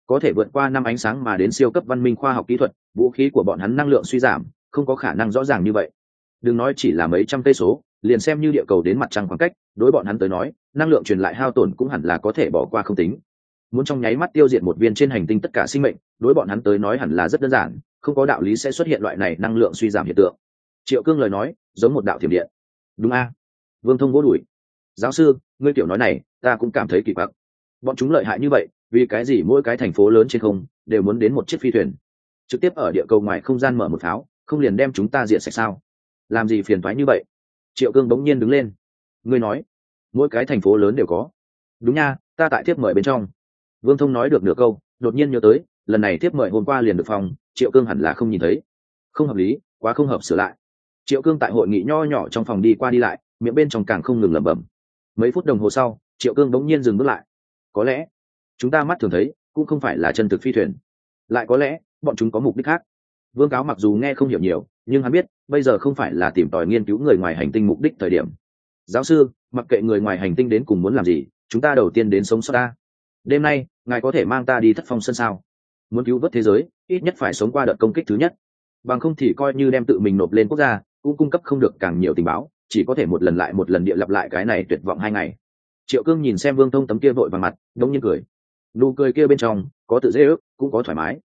Có thể vượt qua năm ánh sáng mà đến siêu cấp văn minh khoa học kỹ thuật, vũ khí của bọn hắn năng lượng suy giảm, không có khả năng rõ ràng như vậy đừng nói chỉ là mấy trăm cây số, liền xem như địa cầu đến mặt trăng khoảng cách, đối bọn hắn tới nói, năng lượng truyền lại hao tổn cũng hẳn là có thể bỏ qua không tính. Muốn trong nháy mắt tiêu diệt một viên trên hành tinh tất cả sinh mệnh, đối bọn hắn tới nói hẳn là rất đơn giản, không có đạo lý sẽ xuất hiện loại này năng lượng suy giảm hiện tượng. Triệu cương lời nói, giống một đạo thiểm điện. Đúng a. Vương thông vô đuổi giáo sư, ngươi tiểu nói này, ta cũng cảm thấy kỳ quặc. Bọn chúng lợi hại như vậy, vì cái gì mỗi cái thành phố lớn trên không đều muốn đến một chiếc phi thuyền? Trực tiếp ở địa cầu ngoài không gian mở một pháo, không liền đem chúng ta diện sạch sao? Làm gì phiền thoái như vậy? Triệu cương bỗng nhiên đứng lên. Ngươi nói, mỗi cái thành phố lớn đều có. Đúng nha, ta tại thiếp mời bên trong. Vương thông nói được nửa câu, đột nhiên nhớ tới, lần này thiếp mời hôm qua liền được phòng, triệu cương hẳn là không nhìn thấy. Không hợp lý, quá không hợp sửa lại. Triệu cương tại hội nghị nho nhỏ trong phòng đi qua đi lại, miệng bên trong càng không ngừng lẩm bẩm. Mấy phút đồng hồ sau, triệu cương bỗng nhiên dừng bước lại. Có lẽ, chúng ta mắt thường thấy, cũng không phải là chân thực phi thuyền. Lại có lẽ, bọn chúng có mục đích khác. Vương cáo mặc dù nghe không hiểu nhiều, nhưng hắn biết bây giờ không phải là tìm tòi nghiên cứu người ngoài hành tinh mục đích thời điểm. Giáo sư, mặc kệ người ngoài hành tinh đến cùng muốn làm gì, chúng ta đầu tiên đến sống sót ta. Đêm nay, ngài có thể mang ta đi thất phong sân sao? Muốn cứu vớt thế giới, ít nhất phải sống qua đợt công kích thứ nhất. Bằng không thì coi như đem tự mình nộp lên quốc gia, cũng cung cấp không được càng nhiều tình báo, chỉ có thể một lần lại một lần địa lặp lại cái này tuyệt vọng hai ngày. Triệu cương nhìn xem vương thông tấm kia vội vàng mặt, đống nhiên cười. Nụ cười kia bên trong, có tự dễ ước, cũng có thoải mái.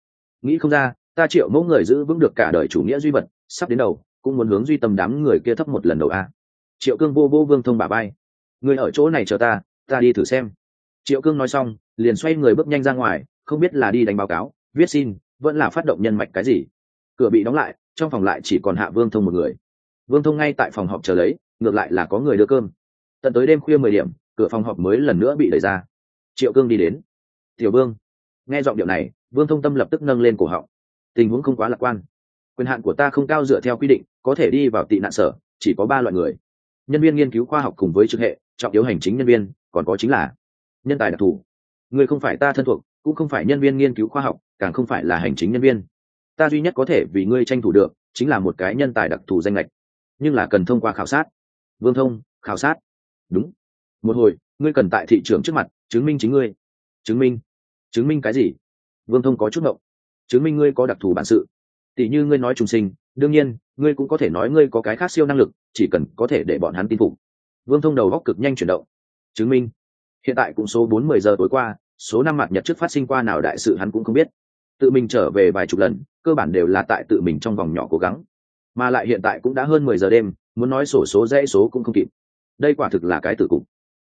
Nghĩ không ra, ta triệu mẫu người giữ vững được cả đời chủ nghĩa duy vật, sắp đến đầu cũng muốn hướng duy tâm đám người kia thấp một lần đầu a. Triệu cương vô vô vương thông bà bay người ở chỗ này chờ ta ta đi thử xem. Triệu cương nói xong, liền xoay người bước nhanh ra ngoài, không biết là đi đánh báo cáo, viết xin, vẫn là phát động nhân mạch cái gì. Cửa bị đóng lại, trong phòng lại chỉ còn hạ vương thông một người. Vương thông ngay tại phòng họp chờ lấy, ngược lại là có người đưa cơm. Tận tới đêm khuya mười điểm, cửa phòng họp mới lần nữa bị đẩy ra. Triệu cương đi đến. Tiểu vương. Nghe giọng điệu này, vương thông tâm lập tức nâng lên cổ họng. Tình huống không quá lạc quan. Quyền hạn của ta không cao dựa theo quy định có thể đi vào tị nạn sở, chỉ có ba loại người. Nhân viên nghiên cứu khoa học cùng với trực hệ, trọng yếu hành chính nhân viên, còn có chính là nhân tài đặc thù. Người không phải ta thân thuộc, cũng không phải nhân viên nghiên cứu khoa học, càng không phải là hành chính nhân viên. Ta duy nhất có thể vì ngươi tranh thủ được, chính là một cái nhân tài đặc thù danh lệch nhưng là cần thông qua khảo sát. Vương thông, khảo sát. Đúng. Một hồi, ngươi cần tại thị trường trước mặt, chứng minh chính ngươi. Chứng minh. Chứng minh cái gì? Vương thông có chút mộng chứng minh ngươi có đặc thù bản sự. Tỷ như ngươi nói trùng sinh đương nhiên, ngươi cũng có thể nói ngươi có cái khác siêu năng lực, chỉ cần có thể để bọn hắn tin phục. Vương thông đầu góc cực nhanh chuyển động. Chứng minh. Hiện tại cũng số bốn mươi giờ tối qua, số năm mặt nhật trước phát sinh qua nào đại sự hắn cũng không biết. Tự mình trở về vài chục lần, cơ bản đều là tại tự mình trong vòng nhỏ cố gắng. Mà lại hiện tại cũng đã hơn mười giờ đêm, muốn nói sổ số dãy số cũng không kịp. Đây quả thực là cái tử cục.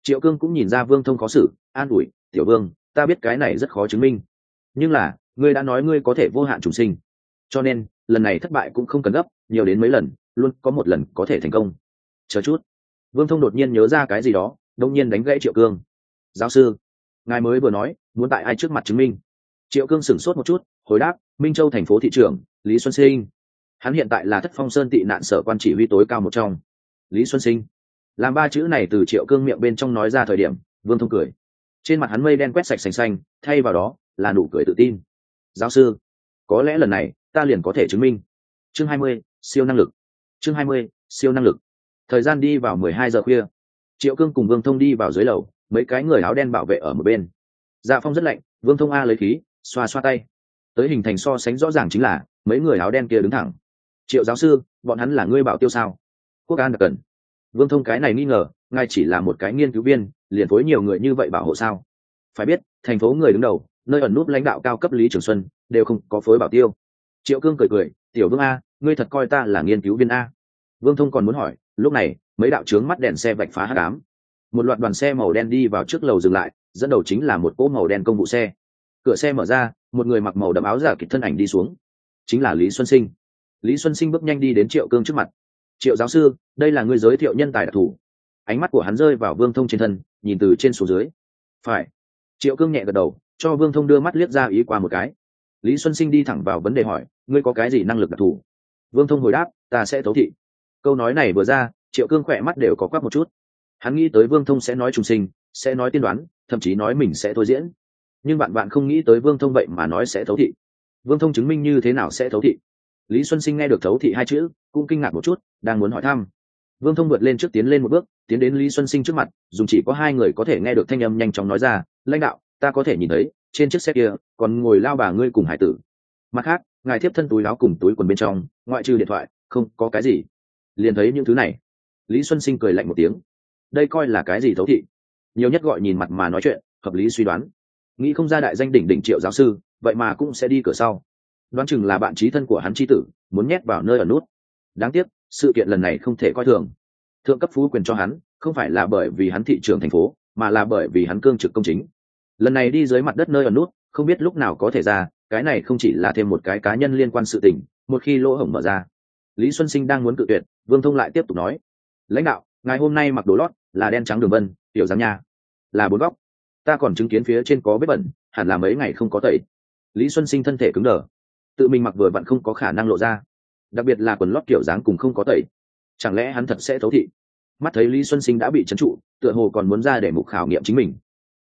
Triệu cương cũng nhìn ra vương thông khó xử, an ủi, tiểu vương, ta biết cái này rất khó chứng minh. Nhưng là, ngươi đã nói ngươi có thể vô hạn trùng sinh cho nên, lần này thất bại cũng không cần gấp, nhiều đến mấy lần, luôn có một lần có thể thành công. Chờ chút. Vương thông đột nhiên nhớ ra cái gì đó đông nhiên đánh gãy triệu cương. Giáo sư, ngài mới vừa nói, muốn tại ai trước mặt chứng minh? Triệu cương sửng sốt một chút, hồi đáp, minh châu thành phố thị trưởng, lý xuân sinh. Hắn hiện tại là thất phong sơn tị nạn sở quan chỉ huy tối cao một trong. Lý xuân sinh. Làm ba chữ này từ triệu cương miệng bên trong nói ra thời điểm, vương thông cười. Trên mặt hắn mây đen quét sạch xanh xanh, thay vào đó là nụ cười tự tin. Giáo sư, có lẽ lần này ta liền có thể chứng minh. Chương hai mươi, siêu năng lực. Chương hai mươi, siêu năng lực. Thời gian đi vào mười hai giờ khuya. Triệu cương cùng vương thông đi vào dưới lầu, mấy cái người áo đen bảo vệ ở một bên. Dạ phong rất lạnh, vương thông a lấy khí, xoa xoa tay. Tới hình thành so sánh rõ ràng chính là, mấy người áo đen kia đứng thẳng. Triệu giáo sư, bọn hắn là ngươi bảo tiêu sao? Quốc an đặc cần vương thông cái này nghi ngờ, ngài chỉ là một cái nghiên cứu viên, liền phối nhiều người như vậy bảo hộ sao? Phải biết, thành phố người đứng đầu, nơi ẩn nút lãnh đạo cao cấp lý trường xuân, đều không có phối bảo tiêu triệu cương cười cười, tiểu vương a, ngươi thật coi ta là nghiên cứu viên a. Vương thông còn muốn hỏi, lúc này, mấy đạo trướng mắt đèn xe vạch phá hát đám một loạt đoàn xe màu đen đi vào trước lầu dừng lại, dẫn đầu chính là một cỗ màu đen công vụ xe. Cửa xe mở ra, một người mặc màu đậm áo giả kịch thân ảnh đi xuống. Chính là lý xuân sinh. Lý xuân sinh bước nhanh đi đến triệu cương trước mặt. Triệu giáo sư, đây là người giới thiệu nhân tài đặc thù. Ánh mắt của hắn rơi vào vương thông trên thân, nhìn từ trên xuống dưới. Phải. Triệu cương nhẹ gật đầu, cho vương thông đưa mắt liếc ra ý qua một cái. Lý xuân sinh đi thẳng vào vấn đề hỏi ngươi có cái gì năng lực đặc thù? Vương thông hồi đáp, ta sẽ thấu thị. Câu nói này vừa ra, triệu cương khỏe mắt đều có quắc một chút. Hắn nghĩ tới vương thông sẽ nói trùng sinh, sẽ nói tiên đoán, thậm chí nói mình sẽ thôi diễn. Nhưng bạn bạn không nghĩ tới vương thông vậy mà nói sẽ thấu thị. Vương thông chứng minh như thế nào sẽ thấu thị? Lý xuân sinh nghe được thấu thị hai chữ, cũng kinh ngạc một chút, đang muốn hỏi thăm. Vương thông vượt lên trước tiến lên một bước, tiến đến lý xuân sinh trước mặt dùng chỉ có hai người có thể nghe được thanh âm nhanh chóng nói ra, lãnh đạo, ta có thể nhìn thấy, trên chiếc xe kia, còn ngồi lao bà ngươi cùng hải tử. Mặt khác ngài thiếp thân túi áo cùng túi quần bên trong, ngoại trừ điện thoại, không có cái gì. Liền thấy những thứ này. Lý xuân sinh cười lạnh một tiếng. Đây coi là cái gì thấu thị? Nhiều nhất gọi nhìn mặt mà nói chuyện, hợp lý suy đoán. Nghĩ không ra đại danh đỉnh đỉnh triệu giáo sư, vậy mà cũng sẽ đi cửa sau. Đoán chừng là bạn trí thân của hắn tri tử, muốn nhét vào nơi ở nút. Đáng tiếc, sự kiện lần này không thể coi thường. Thượng cấp phú quyền cho hắn, không phải là bởi vì hắn thị trường thành phố, mà là bởi vì hắn cương trực công chính. Lần này đi dưới mặt đất nơi ở nút, không biết lúc nào có thể ra cái này không chỉ là thêm một cái cá nhân liên quan sự tình, một khi lỗ hổng mở ra, lý xuân sinh đang muốn cự tuyệt, vương thông lại tiếp tục nói, lãnh đạo ngày hôm nay mặc đồ lót, là đen trắng đường vân, tiểu giám nha. Là bốn góc. Ta còn chứng kiến phía trên có vết bẩn, hẳn là mấy ngày không có tẩy. Lý xuân sinh thân thể cứng đờ. Tự mình mặc vừa vặn không có khả năng lộ ra. Đặc biệt là quần lót kiểu dáng cùng không có tẩy. Chẳng lẽ hắn thật sẽ thấu thị? Mắt thấy lý xuân sinh đã bị trấn trụ, tựa hồ còn muốn ra để mục khảo nghiệm chính mình.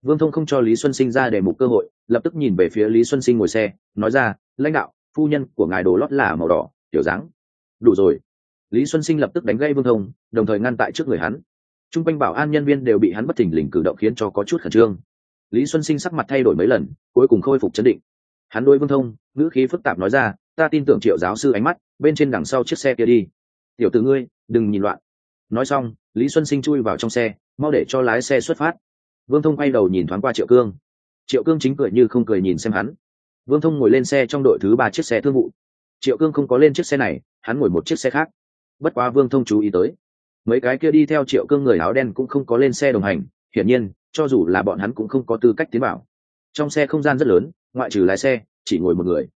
Vương thông không cho lý xuân sinh ra để mục cơ hội lập tức nhìn về phía lý xuân sinh ngồi xe, nói ra, lãnh đạo, phu nhân của ngài đồ lót là màu đỏ, tiểu dáng. Đủ rồi. Lý xuân sinh lập tức đánh gây vương thông, đồng thời ngăn tại trước người hắn. T r u n g quanh bảo an nhân viên đều bị hắn bất thình lình cử động khiến cho có chút khẩn trương. Lý xuân sinh sắc mặt thay đổi mấy lần, cuối cùng khôi phục chấn định. Hắn đôi vương thông, ngữ khí phức tạp nói ra, ta tin tưởng triệu giáo sư ánh mắt, bên trên đằng sau chiếc xe kia đi. Tiểu t ử ngươi, đừng nhìn loạn. Nói xong, lý xuân sinh chui vào trong xe, mau để cho lái xe xuất phát. Vương thông quay đầu nhìn thoáng qua triệu cương triệu cương chính cười như không cười nhìn xem hắn. Vương thông ngồi lên xe trong đội thứ ba chiếc xe thương vụ. Triệu cương không có lên chiếc xe này, hắn ngồi một chiếc xe khác. Bất quá vương thông chú ý tới, mấy cái kia đi theo triệu cương người áo đen cũng không có lên xe đồng hành, hiển nhiên, cho dù là bọn hắn cũng không có tư cách tiến vào. Trong xe không gian rất lớn, ngoại trừ lái xe, chỉ ngồi một người.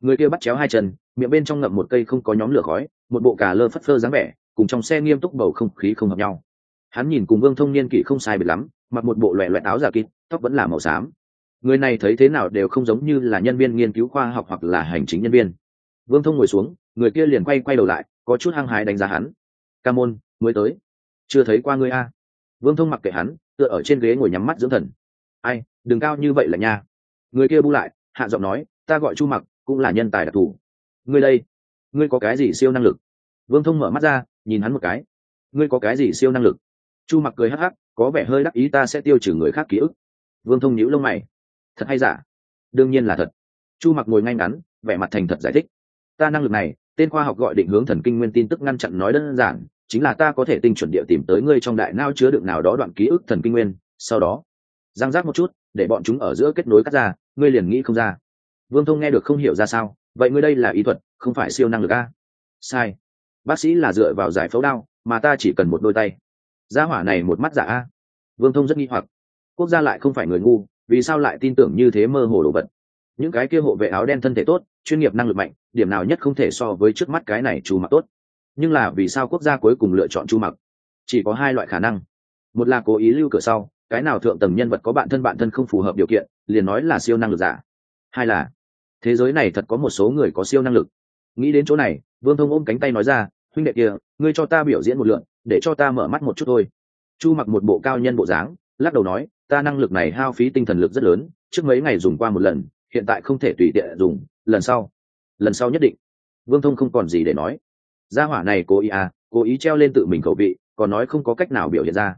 Người kia bắt chéo hai chân, miệng bên trong ngậm một cây không có nhóm lửa khói, một bộ cà lơ phất phơ dáng vẻ, cùng trong xe nghiêm túc bầu không khí không hợp nhau. Hắn nhìn cùng vương thông niên kỷ không sai biệt lắm, mặc một bộ loẹ loẹt áo giả kịt, tóc vẫn là màu xám người này thấy thế nào đều không giống như là nhân viên nghiên cứu khoa học hoặc là hành chính nhân viên. Vương thông ngồi xuống, người kia liền quay quay đầu lại, có chút hăng hái đánh giá hắn. Ca môn, mới tới. Chưa thấy qua ngươi a. Vương thông mặc kệ hắn, tựa ở trên ghế ngồi nhắm mắt dưỡng thần. Ai, đừng cao như vậy là nha. Người kia bu lại, hạ giọng nói, ta gọi chu mặc, cũng là nhân tài đặc thù. Ngươi đây, ngươi có cái gì siêu năng lực? Vương thông mở mắt ra, nhìn hắn một cái. Ngươi có cái gì siêu năng lực? Chu mặc cười hắc hắc, có vẻ hơi đắc ý ta sẽ tiêu trừ người khác ký ức. Vương thông nhíu lông mày thật hay giả? Đương nhiên là thật. Chu mặc ngồi ngay ngắn, vẻ mặt thành thật giải thích. Ta năng lực này, tên khoa học gọi định hướng thần kinh nguyên tin tức ngăn chặn nói đơn giản, chính là ta có thể tinh chuẩn địa tìm tới ngươi trong đại nao chứa đựng nào đó đoạn ký ức thần kinh nguyên, sau đó, giang giác một chút, để bọn chúng ở giữa kết nối cắt ra, ngươi liền nghĩ không ra. Vương thông nghe được không hiểu ra sao, vậy ngươi đây là ý thuật, không phải siêu năng lực a? Sai. Bác sĩ là dựa vào giải phẫu đao, mà ta chỉ cần một đôi tay. Gia hỏa này một mắt giả a. Vương thông rất nghi hoặc. Quốc gia lại không phải người ngu vì sao lại tin tưởng như thế mơ hồ đồ vật? Những cái kia hộ vệ áo đen thân thể tốt, chuyên nghiệp năng lực mạnh, điểm nào nhất không thể so với trước mắt cái này chu mặc tốt. Nhưng là vì sao quốc gia cuối cùng lựa chọn chu mặc? Chỉ có hai loại khả năng. Một là cố ý lưu cửa sau, cái nào thượng tầng nhân vật có bạn thân bạn thân không phù hợp điều kiện, liền nói là siêu năng lực giả. Hai là, thế giới này thật có một số người có siêu năng lực. Nghĩ đến chỗ này, vương thông ôm cánh tay nói ra, huynh đệ kia, ngươi cho ta biểu diễn một lượn để cho ta mở mắt một chút thôi. Chu mặc một bộ cao nhân bộ dáng lắc đầu nói, ta năng lực này hao phí tinh thần lực rất lớn, trước mấy ngày dùng qua một lần, hiện tại không thể tùy tiện dùng, lần sau lần sau nhất định. Vương thông không còn gì để nói. Gia hỏa này cố ý à cố ý treo lên tự mình khẩu vị, còn nói không có cách nào biểu hiện ra.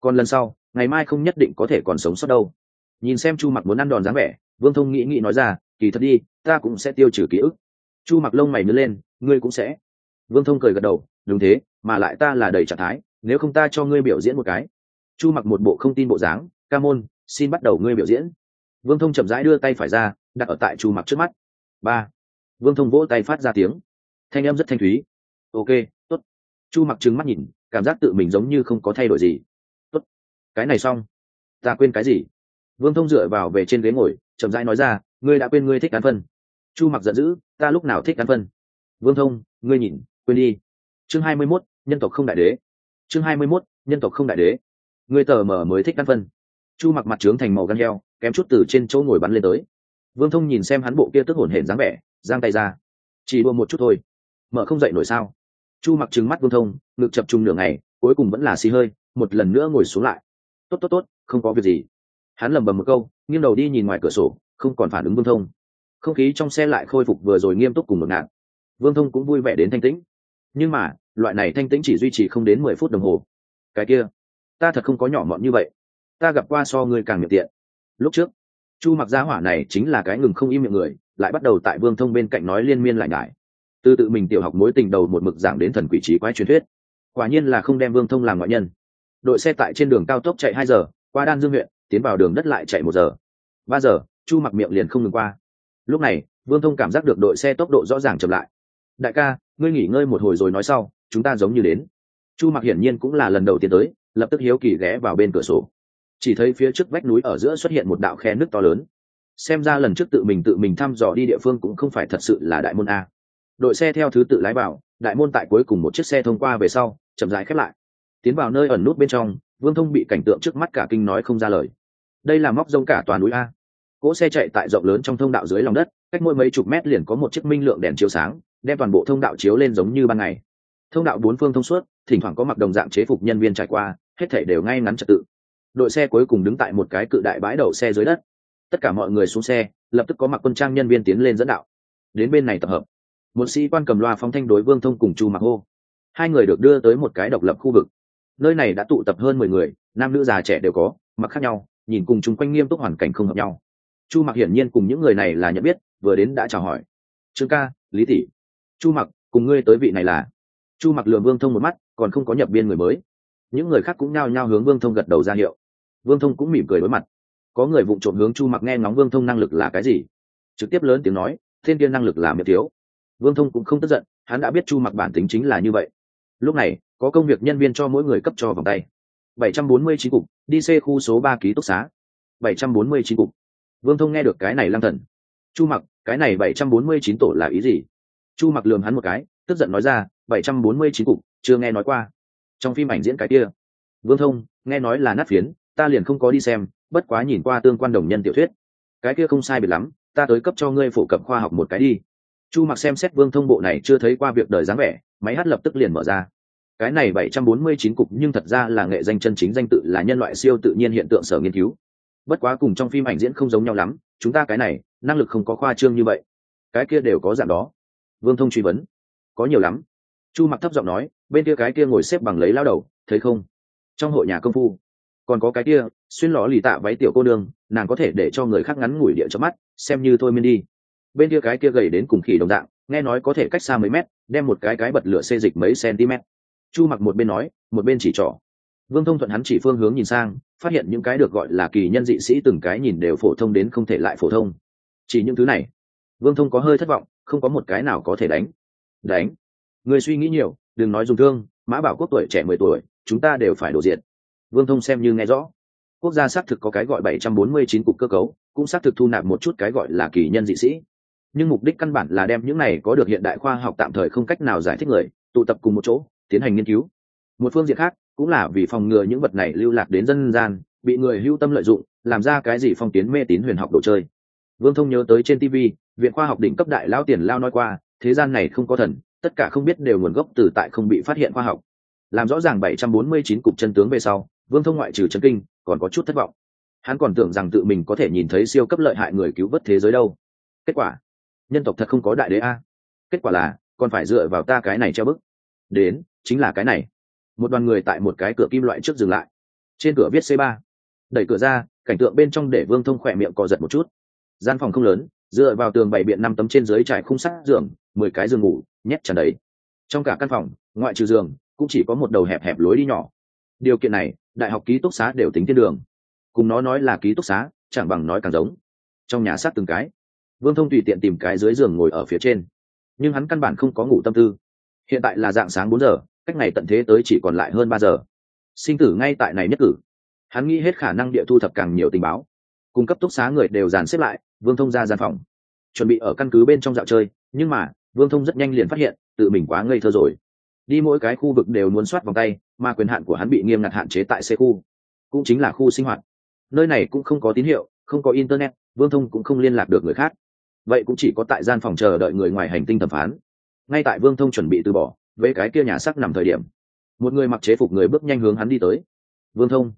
Còn lần sau, ngày mai không nhất định có thể còn sống sót đâu. Nhìn xem chu mặc muốn ăn đòn dáng vẻ, vương thông nghĩ nghĩ nói ra, kỳ thật đi, ta cũng sẽ tiêu trừ ký ức. Chu mặc lông mày nứt lên, ngươi cũng sẽ. Vương thông cười gật đầu, đúng thế, mà lại ta là đầy trạng thái, nếu không ta cho ngươi biểu diễn một cái chu mặc một bộ không tin bộ dáng, ca môn, xin bắt đầu ngươi biểu diễn. Vương thông chậm rãi đưa tay phải ra, đặt ở tại chu mặc trước mắt. Ba. Vương thông vỗ tay phát ra tiếng. Thanh em rất thanh thúy. Ok, tốt. Chu mặc trừng mắt nhìn, cảm giác tự mình giống như không có thay đổi gì. Tốt, cái này xong. Ta quên cái gì? Vương thông dựa vào về trên ghế ngồi, chậm rãi nói ra, ngươi đã quên ngươi thích cán phân. Chu mặc giận dữ, ta lúc nào thích cán phân? Vương thông, ngươi nhìn, quên đi. Chương hai mươi mốt, nhân tộc không đại đế. Chương hai mươi mốt, nhân tộc không đại đế ngươi tờ mở mới thích cán phân. Chu mặc mặt trướng thành màu gan heo, kém chút từ trên chỗ ngồi bắn lên tới. Vương thông nhìn xem hắn bộ kia tức hổn hển dáng vẻ, giang tay ra. Chỉ đua một chút thôi. Mở không dậy nổi sao? Chu mặc trừng mắt vương thông, ngực chập trung nửa ngày, cuối cùng vẫn là xì hơi, một lần nữa ngồi xuống lại. Tốt tốt tốt, không có việc gì. Hắn lầm bầm một câu, nghiêng đầu đi nhìn ngoài cửa sổ, không còn phản ứng vương thông. Không khí trong xe lại khôi phục vừa rồi nghiêm túc cùng một ngạn vương thông cũng vui vẻ đến thanh tĩnh. Nhưng mà, loại này thanh tĩnh chỉ duy trì không đến mười phút đồng hồ. Cái kia ta thật không có nhỏ mọn như vậy. Ta gặp qua so ngươi càng miệng tiện. Lúc trước, chu mặc giá hỏa này chính là cái ngừng không im miệng người, lại bắt đầu tại vương thông bên cạnh nói liên miên lại ngại từ tự mình tiểu học mối tình đầu một mực giảng đến thần quỷ trí quái truyền thuyết. Quả nhiên là không đem vương thông làm ngoại nhân. Đội xe tại trên đường cao tốc chạy hai giờ, qua đan dương huyện, tiến vào đường đất lại chạy một giờ. Ba giờ, chu mặc miệng liền không ngừng qua. Lúc này, vương thông cảm giác được đội xe tốc độ rõ ràng chậm lại. Đại ca, ngươi nghỉ ngơi một hồi rồi nói sau, chúng ta giống như đến. Chu mặc hiển nhiên cũng là lần đầu tiên tới lập tức hiếu kỳ ghé vào bên cửa sổ. Chỉ thấy phía trước vách núi ở giữa xuất hiện một đạo khe nước to lớn. Xem ra lần trước tự mình tự mình thăm dò đi địa phương cũng không phải thật sự là đại môn a. Đội xe theo thứ tự lái vào, đại môn tại cuối cùng một chiếc xe thông qua về sau, chậm rãi khép lại. Tiến vào nơi ẩn nút bên trong, vương thông bị cảnh tượng trước mắt cả kinh nói không ra lời. Đây là móc rông cả toàn núi a. Cỗ xe chạy tại rộng lớn trong thông đạo dưới lòng đất, cách mỗi mấy chục mét liền có một chiếc minh lượng đèn chiếu sáng, đem toàn bộ thông đạo chiếu lên giống như ban ngày. Thông đạo bốn phương thông suốt, thỉnh thoảng có mặc đồng dạng chế phục nhân viên trải qua hết thể đều ngay ngắn trật tự. Đội xe cuối cùng đứng tại một cái cự đại bãi đậu xe dưới đất. Tất cả mọi người xuống xe, lập tức có mặc quân trang nhân viên tiến lên dẫn đạo. Đến bên này tập hợp. Một sĩ quan cầm loa phóng thanh đối vương thông cùng chu mặc hô. Hai người được đưa tới một cái độc lập khu vực. Nơi này đã tụ tập hơn mười người, nam nữ già trẻ đều có, mặc khác nhau, nhìn cùng chung quanh nghiêm túc hoàn cảnh không hợp nhau. Chu mặc hiển nhiên cùng những người này là nhận biết, vừa đến đã chào hỏi. Trương ca, lý tỷ. Chu mặc cùng ngươi tới vị này là. Chu mặc lường vương thông một mắt, còn không có nhập biên người mới những người khác cũng nhao nhao hướng vương thông gật đầu ra hiệu. Vương thông cũng mỉm cười đối mặt. Có người vụng trộm hướng chu mặc nghe ngóng vương thông năng lực là cái gì. Trực tiếp lớn tiếng nói, thiên tiên năng lực là miệng thiếu. Vương thông cũng không tức giận, hắn đã biết chu mặc bản tính chính là như vậy. Lúc này, có công việc nhân viên cho mỗi người cấp cho vòng tay. 749 cục, đi xe khu số ba ký túc xá. 749 cục. Vương thông nghe được cái này lang thần. Chu mặc, cái này 749 tổ là ý gì? Chu mặc lườm hắn một cái, tức giận nói ra 749 cục, chưa nghe nói qua trong phim ảnh diễn cái kia. Vương thông, nghe nói là nát phiến, ta liền không có đi xem, bất quá nhìn qua tương quan đồng nhân tiểu thuyết. Cái kia không sai biệt lắm, ta tới cấp cho ngươi phổ cập khoa học một cái đi. Chu mặc xem xét vương thông bộ này chưa thấy qua việc đời dáng vẻ, máy hát lập tức liền mở ra. Cái này 749 cục nhưng thật ra là nghệ danh chân chính danh tự là nhân loại siêu tự nhiên hiện tượng sở nghiên cứu. Bất quá cùng trong phim ảnh diễn không giống nhau lắm, chúng ta cái này, năng lực không có khoa trương như vậy. Cái kia đều có dạng đó. Vương thông truy vấn. Có nhiều lắm chu mặc thấp giọng nói, bên kia cái kia ngồi xếp bằng lấy lao đầu, thấy không? Trong hội nhà công phu, còn có cái kia, xuyên lò lì tạ váy tiểu cô nương, nàng có thể để cho người khác ngắn ngủi địa cho mắt, xem như thôi miên đi. Bên kia cái kia gầy đến cùng khỉ đồng dạng, nghe nói có thể cách xa mấy mét, đem một cái cái bật lửa xê dịch mấy cm chu mặc một bên nói, một bên chỉ trỏ. Vương thông thuận hắn chỉ phương hướng nhìn sang, phát hiện những cái được gọi là kỳ nhân dị sĩ từng cái nhìn đều phổ thông đến không thể lại phổ thông. Chỉ những thứ này. Vương thông có hơi thất vọng, không có một cái nào có thể đánh. Đánh người suy nghĩ nhiều, đừng nói dùng thương, mã bảo quốc tuổi trẻ mười tuổi, chúng ta đều phải đổ diện vương thông xem như nghe rõ. Quốc gia xác thực có cái gọi bảy trăm bốn mươi chín cục cơ cấu, cũng xác thực thu nạp một chút cái gọi là kỳ nhân dị sĩ. Nhưng mục đích căn bản là đem những này có được hiện đại khoa học tạm thời không cách nào giải thích người, tụ tập cùng một chỗ, tiến hành nghiên cứu. Một phương diện khác, cũng là vì phòng ngừa những vật này lưu lạc đến dân gian, bị người hưu tâm lợi dụng, làm ra cái gì phong tiến mê tín huyền học đồ chơi. Vương thông nhớ tới trên tv viện khoa học đỉnh cấp đại lao tiền lao nói qua, thế gian này không có thần tất cả không biết đều nguồn gốc từ tại không bị phát hiện khoa học. Làm rõ ràng 749 cục chân tướng về sau, vương thông ngoại trừ chân kinh, còn có chút thất vọng. Hắn còn tưởng rằng tự mình có thể nhìn thấy siêu cấp lợi hại người cứu vớt thế giới đâu. Kết quả, nhân tộc thật không có đại đế a. Kết quả là, còn phải dựa vào ta cái này treo bức. Đến, chính là cái này. Một đoàn người tại một cái cửa kim loại trước dừng lại. Trên cửa viết c 3 đẩy cửa ra, cảnh tượng bên trong để vương thông khỏe miệng co giật một chút. Gian phòng không lớn dựa vào tường bảy biện năm tấm trên dưới trải khung sắt giường, mười cái giường ngủ, nhét tràn đầy. Trong cả căn phòng, ngoại trừ giường, cũng chỉ có một đầu hẹp hẹp lối đi nhỏ. Điều kiện này, đại học ký túc xá đều tính thiên đường. Cùng nó nói là ký túc xá, chẳng bằng nói càng giống. Trong nhà sát từng cái, vương thông tùy tiện tìm cái dưới giường ngồi ở phía trên. Nhưng hắn căn bản không có ngủ tâm tư. Hiện tại là dạng sáng bốn giờ, cách ngày tận thế tới chỉ còn lại hơn ba giờ. Sinh tử ngay tại này nhất cử. Hắn nghĩ hết khả năng địa thu thập càng nhiều tình báo. Cung cấp túc xá người đều dàn xếp lại vương thông ra gian phòng. Chuẩn bị ở căn cứ bên trong dạo chơi, nhưng mà, vương thông rất nhanh liền phát hiện, tự mình quá ngây thơ rồi. Đi mỗi cái khu vực đều muốn soát vòng tay, mà quyền hạn của hắn bị nghiêm ngặt hạn chế tại xe khu. Cũng chính là khu sinh hoạt. Nơi này cũng không có tín hiệu, không có internet, vương thông cũng không liên lạc được người khác. Vậy cũng chỉ có tại gian phòng chờ đợi người ngoài hành tinh thẩm phán. Ngay tại vương thông chuẩn bị từ bỏ, với cái kia nhà sắc nằm thời điểm, một người mặc chế phục người bước nhanh hướng hắn đi tới. Vương thông,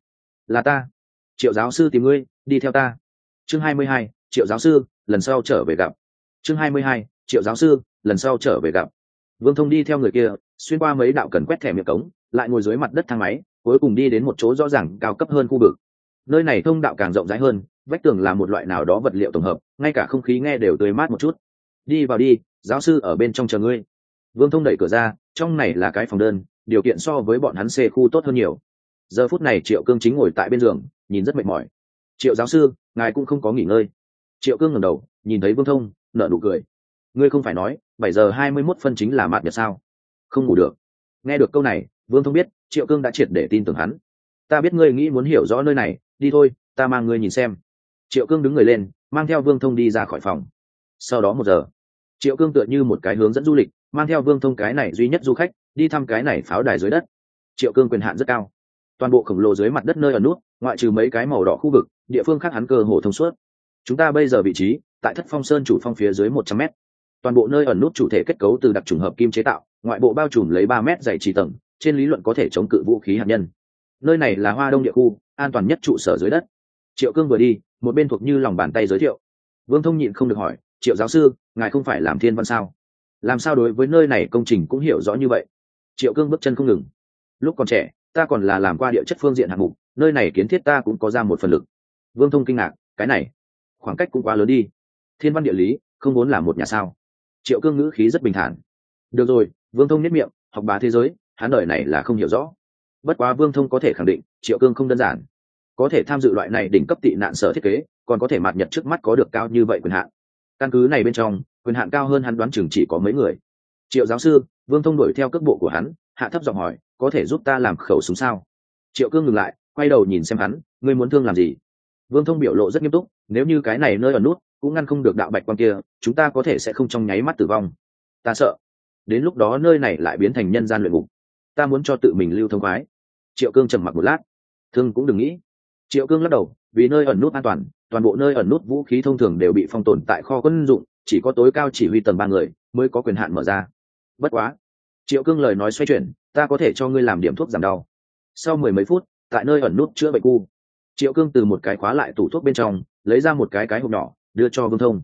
là ta. Triệu giáo sư tìm ngươi, đi theo ta. Chương hai mươi hai triệu giáo sư, lần sau trở về gặp. Chương hai mươi hai, triệu giáo sư, lần sau trở về gặp. Vương thông đi theo người kia, xuyên qua mấy đạo cần quét thẻ miệng cống, lại ngồi dưới mặt đất thang máy, cuối cùng đi đến một chỗ rõ ràng cao cấp hơn khu vực. Nơi này thông đạo càng rộng rãi hơn, vách tường là một loại nào đó vật liệu tổng hợp, ngay cả không khí nghe đều tươi mát một chút. Đi vào đi, giáo sư ở bên trong chờ ngươi. Vương thông đẩy cửa ra, trong này là cái phòng đơn, điều kiện so với bọn hắn xê khu tốt hơn nhiều. Giờ phút này triệu cương chính ngồi tại bên giường, nhìn rất mệt mỏi. Triệu giáo sư, ngài cũng không có nghỉ ngơi triệu cương ngẩng đầu, nhìn thấy vương thông nợ nụ cười. Ngươi không phải nói, bảy giờ hai mươi mốt phân chính là mạt nhật sao? Không ngủ được. Nghe được câu này, vương thông biết, triệu cương đã triệt để tin tưởng hắn. Ta biết ngươi nghĩ muốn hiểu rõ nơi này, đi thôi, ta mang ngươi nhìn xem. Triệu cương đứng người lên, mang theo vương thông đi ra khỏi phòng. Sau đó một giờ, triệu cương tựa như một cái hướng dẫn du lịch, mang theo vương thông cái này duy nhất du khách, đi thăm cái này pháo đài dưới đất. Triệu cương quyền hạn rất cao. Toàn bộ khổng lồ dưới mặt đất nơi ở nút, ngoại trừ mấy cái màu đỏ khu vực, địa phương khác hắn cơ hồ thông suốt chúng ta bây giờ vị trí, tại thất phong sơn chủ phong phía dưới một trăm mét. Toàn bộ nơi ẩn nút chủ thể kết cấu từ đặc trùng hợp kim chế tạo, ngoại bộ bao trùm lấy ba mét dày trì tầng, trên lý luận có thể chống cự vũ khí hạt nhân. Nơi này là hoa đông địa khu, an toàn nhất trụ sở dưới đất. Triệu cương vừa đi, một bên thuộc như lòng bàn tay giới thiệu. Vương thông nhịn không được hỏi, triệu giáo sư, ngài không phải làm thiên văn sao? Làm sao đối với nơi này công trình cũng hiểu rõ như vậy? Triệu cương bước chân không ngừng. Lúc còn trẻ, ta còn là làm qua địa chất phương diện hạng mục, nơi này kiến thiết ta cũng có ra một phần lực. Vương thông kinh ngạc, cái này khoảng cách cũng quá lớn đi. Thiên văn địa lý, không muốn làm một nhà sao. Triệu cương ngữ khí rất bình thản. Được rồi, vương thông nhất miệng, học bá thế giới, hắn đời này là không hiểu rõ. Bất quá vương thông có thể khẳng định, triệu cương không đơn giản. Có thể tham dự loại này đỉnh cấp tị nạn sở thiết kế, còn có thể mạt nhật trước mắt có được cao như vậy quyền hạn. Căn cứ này bên trong, quyền hạn cao hơn hắn đoán chừng chỉ có mấy người. Triệu giáo sư, vương thông đuổi theo cước bộ của hắn, hạ thấp giọng hỏi, có thể giúp ta làm khẩu súng sao? Triệu cương ngừng lại, quay đầu nhìn xem hắn, ngươi muốn thương làm gì? Vương thông biểu lộ rất nghiêm túc nếu như cái này nơi ở nút cũng ngăn không được đạo bạch quan kia, chúng ta có thể sẽ không trong nháy mắt tử vong. Ta sợ. Đến lúc đó nơi này lại biến thành nhân gian luyện ngục. Ta muốn cho tự mình lưu thông khoái. Triệu cương trầm mặc một lát. Thương cũng đừng nghĩ. Triệu cương lắc đầu, vì nơi ẩn nút an toàn toàn bộ nơi ẩn nút vũ khí thông thường đều bị phong tồn tại kho quân dụng, chỉ có tối cao chỉ huy tầng ba người mới có quyền hạn mở ra. Bất quá. Triệu cương lời nói xoay chuyển, ta có thể cho ngươi làm điểm thuốc giảm đau. Sau mười mấy phút, tại nơi ẩn nút chữa bệnh cu triệu cương từ một cái khóa lại tủ thuốc bên trong lấy ra một cái cái hộp nhỏ, đưa cho vương thông.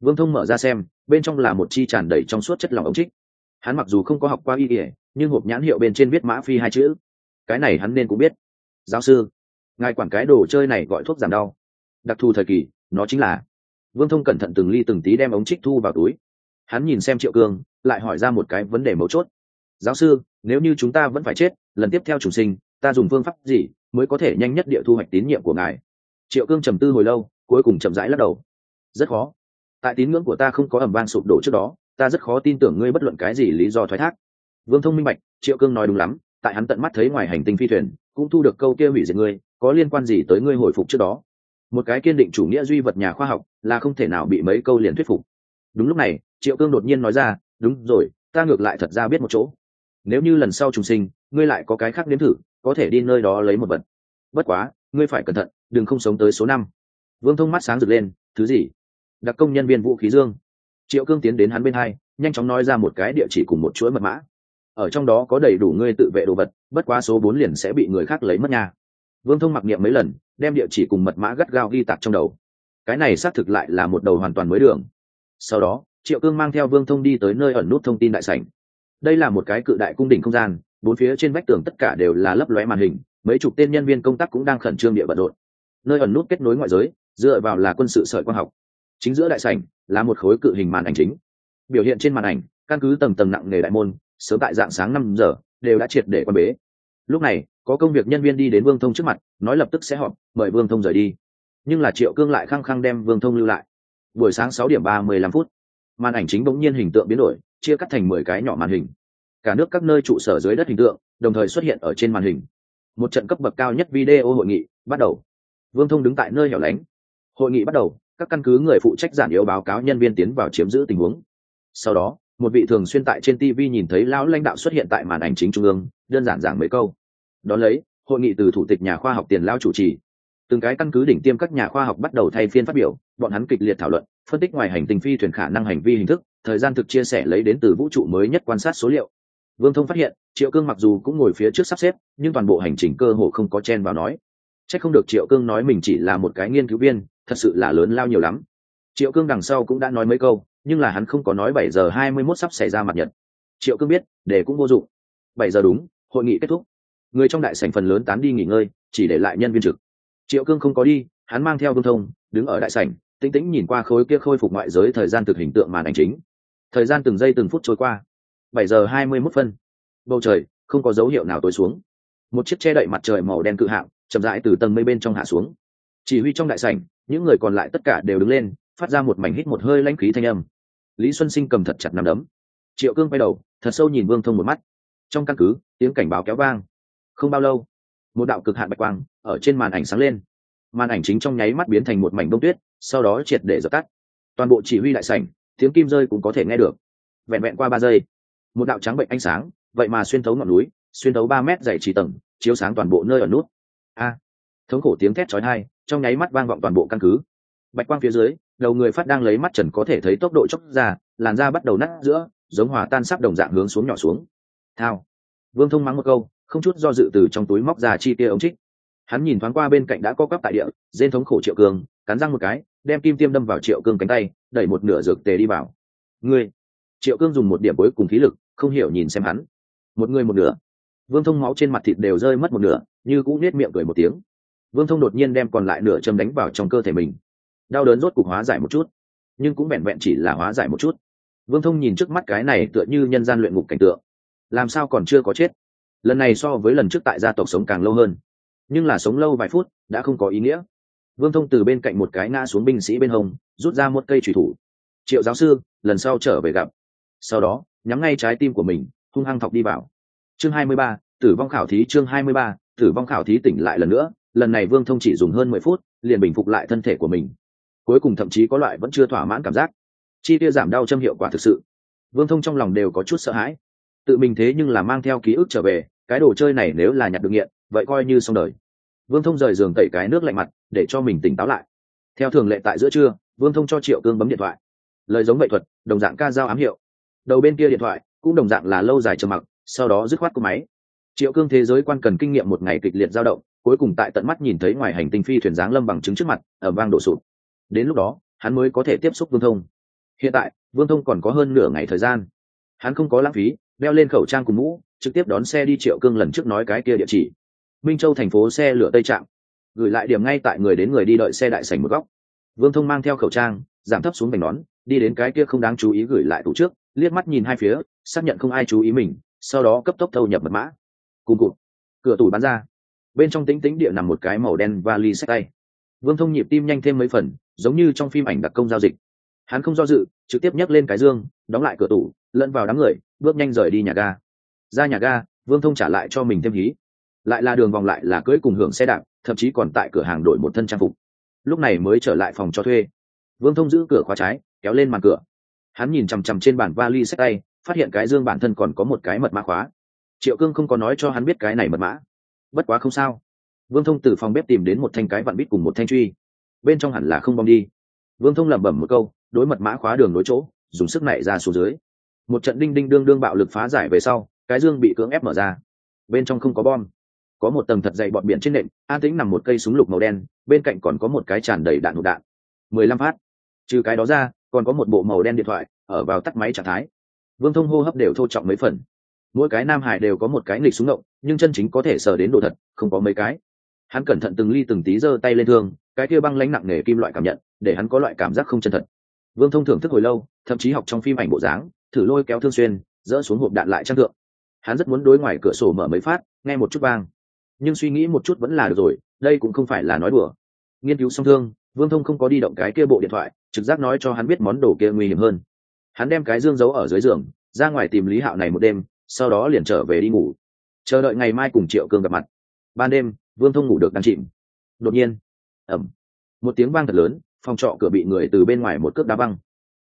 Vương thông mở ra xem, bên trong là một chi tràn đầy trong suốt chất lỏng ống trích. Hắn mặc dù không có học qua y ỉa nhưng hộp nhãn hiệu bên trên viết mã phi hai chữ. Cái này hắn nên cũng biết. Giáo sư, ngài quản cái đồ chơi này gọi thuốc giảm đau. Đặc thù thời kỳ, nó chính là. Vương thông cẩn thận từng ly từng tí đem ống trích thu vào túi. Hắn nhìn xem triệu cương, lại hỏi ra một cái vấn đề mấu chốt. Giáo sư, nếu như chúng ta vẫn phải chết, lần tiếp theo chủ sinh, ta dùng phương pháp gì mới có thể nhanh nhất địa thu hoạch tín nhiệm của ngài? Triệu cương trầm tư hồi lâu cuối cùng chậm rãi lắc đầu. Rất khó. Tại tín ngưỡng của ta không có ẩm vang sụp đổ trước đó, ta rất khó tin tưởng ngươi bất luận cái gì lý do thoái thác. Vương thông minh bạch, triệu cương nói đúng lắm, tại hắn tận mắt thấy ngoài hành tinh phi thuyền, cũng thu được câu kia hủy diệt ngươi, có liên quan gì tới ngươi hồi phục trước đó? Một cái kiên định chủ nghĩa duy vật nhà khoa học, là không thể nào bị mấy câu liền thuyết phục. Đúng lúc này, triệu cương đột nhiên nói ra, đúng rồi, ta ngược lại thật ra biết một chỗ. Nếu như lần sau trùng sinh, ngươi lại có cái khác nếm thử, có thể đi nơi đó lấy một vật. Bất quá, ngươi phải cẩn thận, đừng không sống tới số năm vương thông mắt sáng rực lên, thứ gì? Đặc công nhân viên vũ khí dương. Triệu cương tiến đến hắn bên hai, nhanh chóng nói ra một cái địa chỉ cùng một chuỗi mật mã. Ở trong đó có đầy đủ ngươi tự vệ đồ vật, bất quá số bốn liền sẽ bị người khác lấy mất nha. Vương thông mặc niệm mấy lần, đem địa chỉ cùng mật mã gắt gao ghi tạc trong đầu. Cái này xác thực lại là một đầu hoàn toàn mới đường. Sau đó, triệu cương mang theo vương thông đi tới nơi ẩn nút thông tin đại sảnh. Đây là một cái cự đại cung đỉnh không gian, bốn phía trên vách tường tất cả đều là lấp lóe màn hình, mấy chục tên nhân viên công tác cũng đang khẩn trương địa bận rộn. Nơi ẩn nút kết nối ngoại giới dựa vào là quân sự sợi quang học. Chính giữa đại sảnh là một khối cự hình màn ảnh chính. Biểu hiện trên màn ảnh, căn cứ tầng tầng nặng nghề đại môn, sớm tại dạng sáng năm giờ, đều đã triệt để quan bế. Lúc này, có công việc nhân viên đi đến vương thông trước mặt, nói lập tức sẽ họp, mời vương thông rời đi. Nhưng là triệu cương lại khăng khăng đem vương thông lưu lại. Buổi sáng sáu điểm ba mươi lăm phút, màn ảnh chính bỗng nhiên hình tượng biến đổi, chia cắt thành mười cái nhỏ màn hình. Cả nước các nơi trụ sở dưới đất hình tượng, đồng thời xuất hiện ở trên màn hình. Một trận cấp bậc cao nhất video hội nghị bắt đầu. Vương thông đứng tại nơi hẻo lánh hội nghị bắt đầu, các căn cứ người phụ trách giản yếu báo cáo nhân viên tiến vào chiếm giữ tình huống. Sau đó, một vị thường xuyên tại trên tv nhìn thấy lão lãnh đạo xuất hiện tại màn ảnh chính trung ương, đơn giản giảng mấy câu. Đón lấy, hội nghị từ thủ tịch nhà khoa học tiền lao chủ trì. Từng cái căn cứ đỉnh tiêm các nhà khoa học bắt đầu thay phiên phát biểu, bọn hắn kịch liệt thảo luận, phân tích ngoài hành tinh phi thuyền khả năng hành vi hình thức, thời gian thực chia sẻ lấy đến từ vũ trụ mới nhất quan sát số liệu. Vương thông phát hiện, triệu cương mặc dù cũng ngồi phía trước sắp xếp, nhưng toàn bộ hành trình cơ hồ không có chen vào nói chắc không được triệu cương nói mình chỉ là một cái nghiên cứu viên, thật sự là lớn lao nhiều lắm. Triệu cương đằng sau cũng đã nói mấy câu, nhưng là hắn không có nói bảy giờ hai mươi mốt sắp xảy ra mặt nhật. Triệu cương biết để cũng vô dụng. Bảy giờ đúng, hội nghị kết thúc. Người trong đại sảnh phần lớn tán đi nghỉ ngơi, chỉ để lại nhân viên trực. Triệu cương không có đi, hắn mang theo vương thông, đứng ở đại sảnh, tĩnh tĩnh nhìn qua khối kia khôi phục ngoại giới thời gian thực hình tượng màn ảnh chính. Thời gian từng giây từng phút trôi qua. Bảy giờ hai mươi mốt phân. Bầu trời, không có dấu hiệu nào tối xuống. Một chiếc che đậy mặt trời màu đen cự hạng chậm rãi từ tầng mây bên trong hạ xuống. Chỉ huy trong đại sảnh, những người còn lại tất cả đều đứng lên, phát ra một mảnh hít một hơi lãnh khí thanh âm. Lý xuân sinh cầm thật chặt nằm đấm. Triệu cương quay đầu, thật sâu nhìn vương thông một mắt. Trong căn cứ, tiếng cảnh báo kéo vang. Không bao lâu, một đạo cực hạn bạch quang ở trên màn ảnh sáng lên. Màn ảnh chính trong nháy mắt biến thành một mảnh bông tuyết, sau đó triệt để dập tắt. Toàn bộ chỉ huy đại sảnh, tiếng kim rơi cũng có thể nghe được. Vẹn vẹn qua ba giây, một đạo trắng bệnh ánh sáng, vậy mà xuyên thấu ngọn núi, xuyên thấu ba mét dày trì tầng, chiếu sáng toàn bộ nơi ở nút a. Thống khổ tiếng thét chói tai, trong nháy mắt vang vọng toàn bộ căn cứ. Bạch quang phía dưới, đầu người phát đang lấy mắt trần có thể thấy tốc độ chốc ra, làn da bắt đầu nát giữa, giống hòa tan sắp đồng dạng hướng xuống nhỏ xuống. Thao. Vương thông mắng một câu, không chút do dự từ trong túi móc ra chi tia ống trích. Hắn nhìn thoáng qua bên cạnh đã co quắp tại địa dên thống khổ triệu cường, cắn răng một cái, đem kim tiêm đâm vào triệu cương cánh tay, đẩy một nửa dược tề đi vào. Ngươi. Triệu cương dùng một điểm cuối cùng khí lực, không hiểu nhìn xem hắn. Một người một nửa. Vương thông máu trên mặt thịt đều rơi mất một nửa như cũng nết miệng cười một tiếng. Vương thông đột nhiên đem còn lại nửa châm đánh vào trong cơ thể mình. Đau đớn rốt cục hóa giải một chút, nhưng cũng vẹn vẹn chỉ là hóa giải một chút. Vương thông nhìn trước mắt cái này tựa như nhân gian luyện ngục cảnh tượng. Làm sao còn chưa có chết? Lần này so với lần trước tại gia tộc sống càng lâu hơn. Nhưng là sống lâu vài phút, đã không có ý nghĩa. Vương thông từ bên cạnh một cái ngã xuống binh sĩ bên hông, rút ra một cây trùy thủ. Triệu giáo sư, lần sau trở về gặp. Sau đó, nhắm ngay trái tim của mình, hung hăng thọc đi vào. Chương hai mươi ba, tử vong khảo thí chương hai mươi ba tử vong khảo thí tỉnh lại lần nữa, lần này vương thông chỉ dùng hơn mười phút, liền bình phục lại thân thể của mình. Cuối cùng thậm chí có loại vẫn chưa thỏa mãn cảm giác. Chi tiêu giảm đau châm hiệu quả thực sự. Vương thông trong lòng đều có chút sợ hãi. Tự mình thế nhưng là mang theo ký ức trở về, cái đồ chơi này nếu là nhặt được nghiện, vậy coi như xong đời. Vương thông rời giường tẩy cái nước lạnh mặt, để cho mình tỉnh táo lại. Theo thường lệ tại giữa trưa, vương thông cho triệu cương bấm điện thoại. Lời giống vậy thuật, đồng dạng ca giao ám hiệu. Đầu bên kia điện thoại, cũng đồng dạng là lâu dài trầm mặc, sau đó dứt khoát cô máy triệu cương thế giới quan cần kinh nghiệm một ngày kịch liệt dao động, cuối cùng tại tận mắt nhìn thấy ngoài hành tinh phi thuyền giáng lâm bằng chứng trước mặt, ở vang đổ sụt đến lúc đó, hắn mới có thể tiếp xúc vương thông. Hiện tại, vương thông còn có hơn nửa ngày thời gian. Hắn không có lãng phí, đeo lên khẩu trang cùng mũ, trực tiếp đón xe đi triệu cương lần trước nói cái kia địa chỉ. Minh châu thành phố xe lửa tây trạm. Gửi lại điểm ngay tại người đến người đi đợi xe đại sảnh một góc. Vương thông mang theo khẩu trang, giảm thấp xuống bành nón, đi đến cái kia không đáng chú ý gửi lại tủ trước, liếc mắt nhìn hai phía, xác nhận không ai chú ý mình, sau đó cấp tốc thâu nhập mật mã cùng cụt. Cửa tủ bán ra. Bên trong tính tính địa nằm một cái màu đen và ly sách tay. Vương thông nhịp tim nhanh thêm mấy phần, giống như trong phim ảnh đặc công giao dịch. Hắn không do dự, trực tiếp nhấc lên cái dương, đóng lại cửa tủ, lẫn vào đám người, bước nhanh rời đi nhà ga. Ra nhà ga, vương thông trả lại cho mình thêm hí. Lại là đường vòng lại là cưỡi cùng hưởng xe đạp, thậm chí còn tại cửa hàng đổi một thân trang phục. Lúc này mới trở lại phòng cho thuê. Vương thông giữ cửa khóa trái, kéo lên màn cửa. Hắn nhìn chằm chằm trên bản vali sách tay, phát hiện cái dương bản thân còn có một cái mật mã khóa triệu cương không có nói cho hắn biết cái này mật mã. Bất quá không sao. Vương thông từ phòng bếp tìm đến một thanh cái vặn bít cùng một thanh truy. Bên trong hẳn là không bom đi. Vương thông lẩm bẩm một câu, đối mật mã khóa đường đối chỗ, dùng sức này ra xuống dưới. Một trận đinh đinh đương đương bạo lực phá giải về sau, cái dương bị cưỡng ép mở ra. Bên trong không có bom. Có một tầng thật dày bọt biển trên nệm an tĩnh nằm một cây súng lục màu đen, bên cạnh còn có một cái tràn đầy đạn hụt đạn. Mười lăm phát. Trừ cái đó ra, còn có một bộ màu đen điện thoại, ở vào tắt máy trạng thái. Vương thông hô hấp đều thô trọng mấy phần mỗi cái nam hải đều có một cái nghịch súng động nhưng chân chính có thể sờ đến đồ thật, không có mấy cái. Hắn cẩn thận từng ly từng tí giơ tay lên thương, cái kia băng lãnh nặng nề kim loại cảm nhận, để hắn có loại cảm giác không chân thật. Vương thông thưởng thức hồi lâu, thậm chí học trong phim ảnh bộ dáng, thử lôi kéo thương xuyên, dỡ xuống hộp đạn lại trang thượng. Hắn rất muốn đối ngoài cửa sổ mở mấy phát, nghe một chút vang. Nhưng suy nghĩ một chút vẫn là được rồi, đây cũng không phải là nói đùa. Nghiên cứu song thương, vương thông không có đi động cái kia bộ điện thoại, trực giác nói cho hắn biết món đồ kia nguy hiểm hơn. Hắn đem cái dương giấu ở dưới giường, ra ngoài tìm lý hạo này một đêm sau đó liền trở về đi ngủ. Chờ đợi ngày mai cùng triệu cương gặp mặt. Ban đêm vương thông ngủ được đang chìm. Đột nhiên ẩm một tiếng vang thật lớn phòng trọ cửa bị người từ bên ngoài một cước đá văng.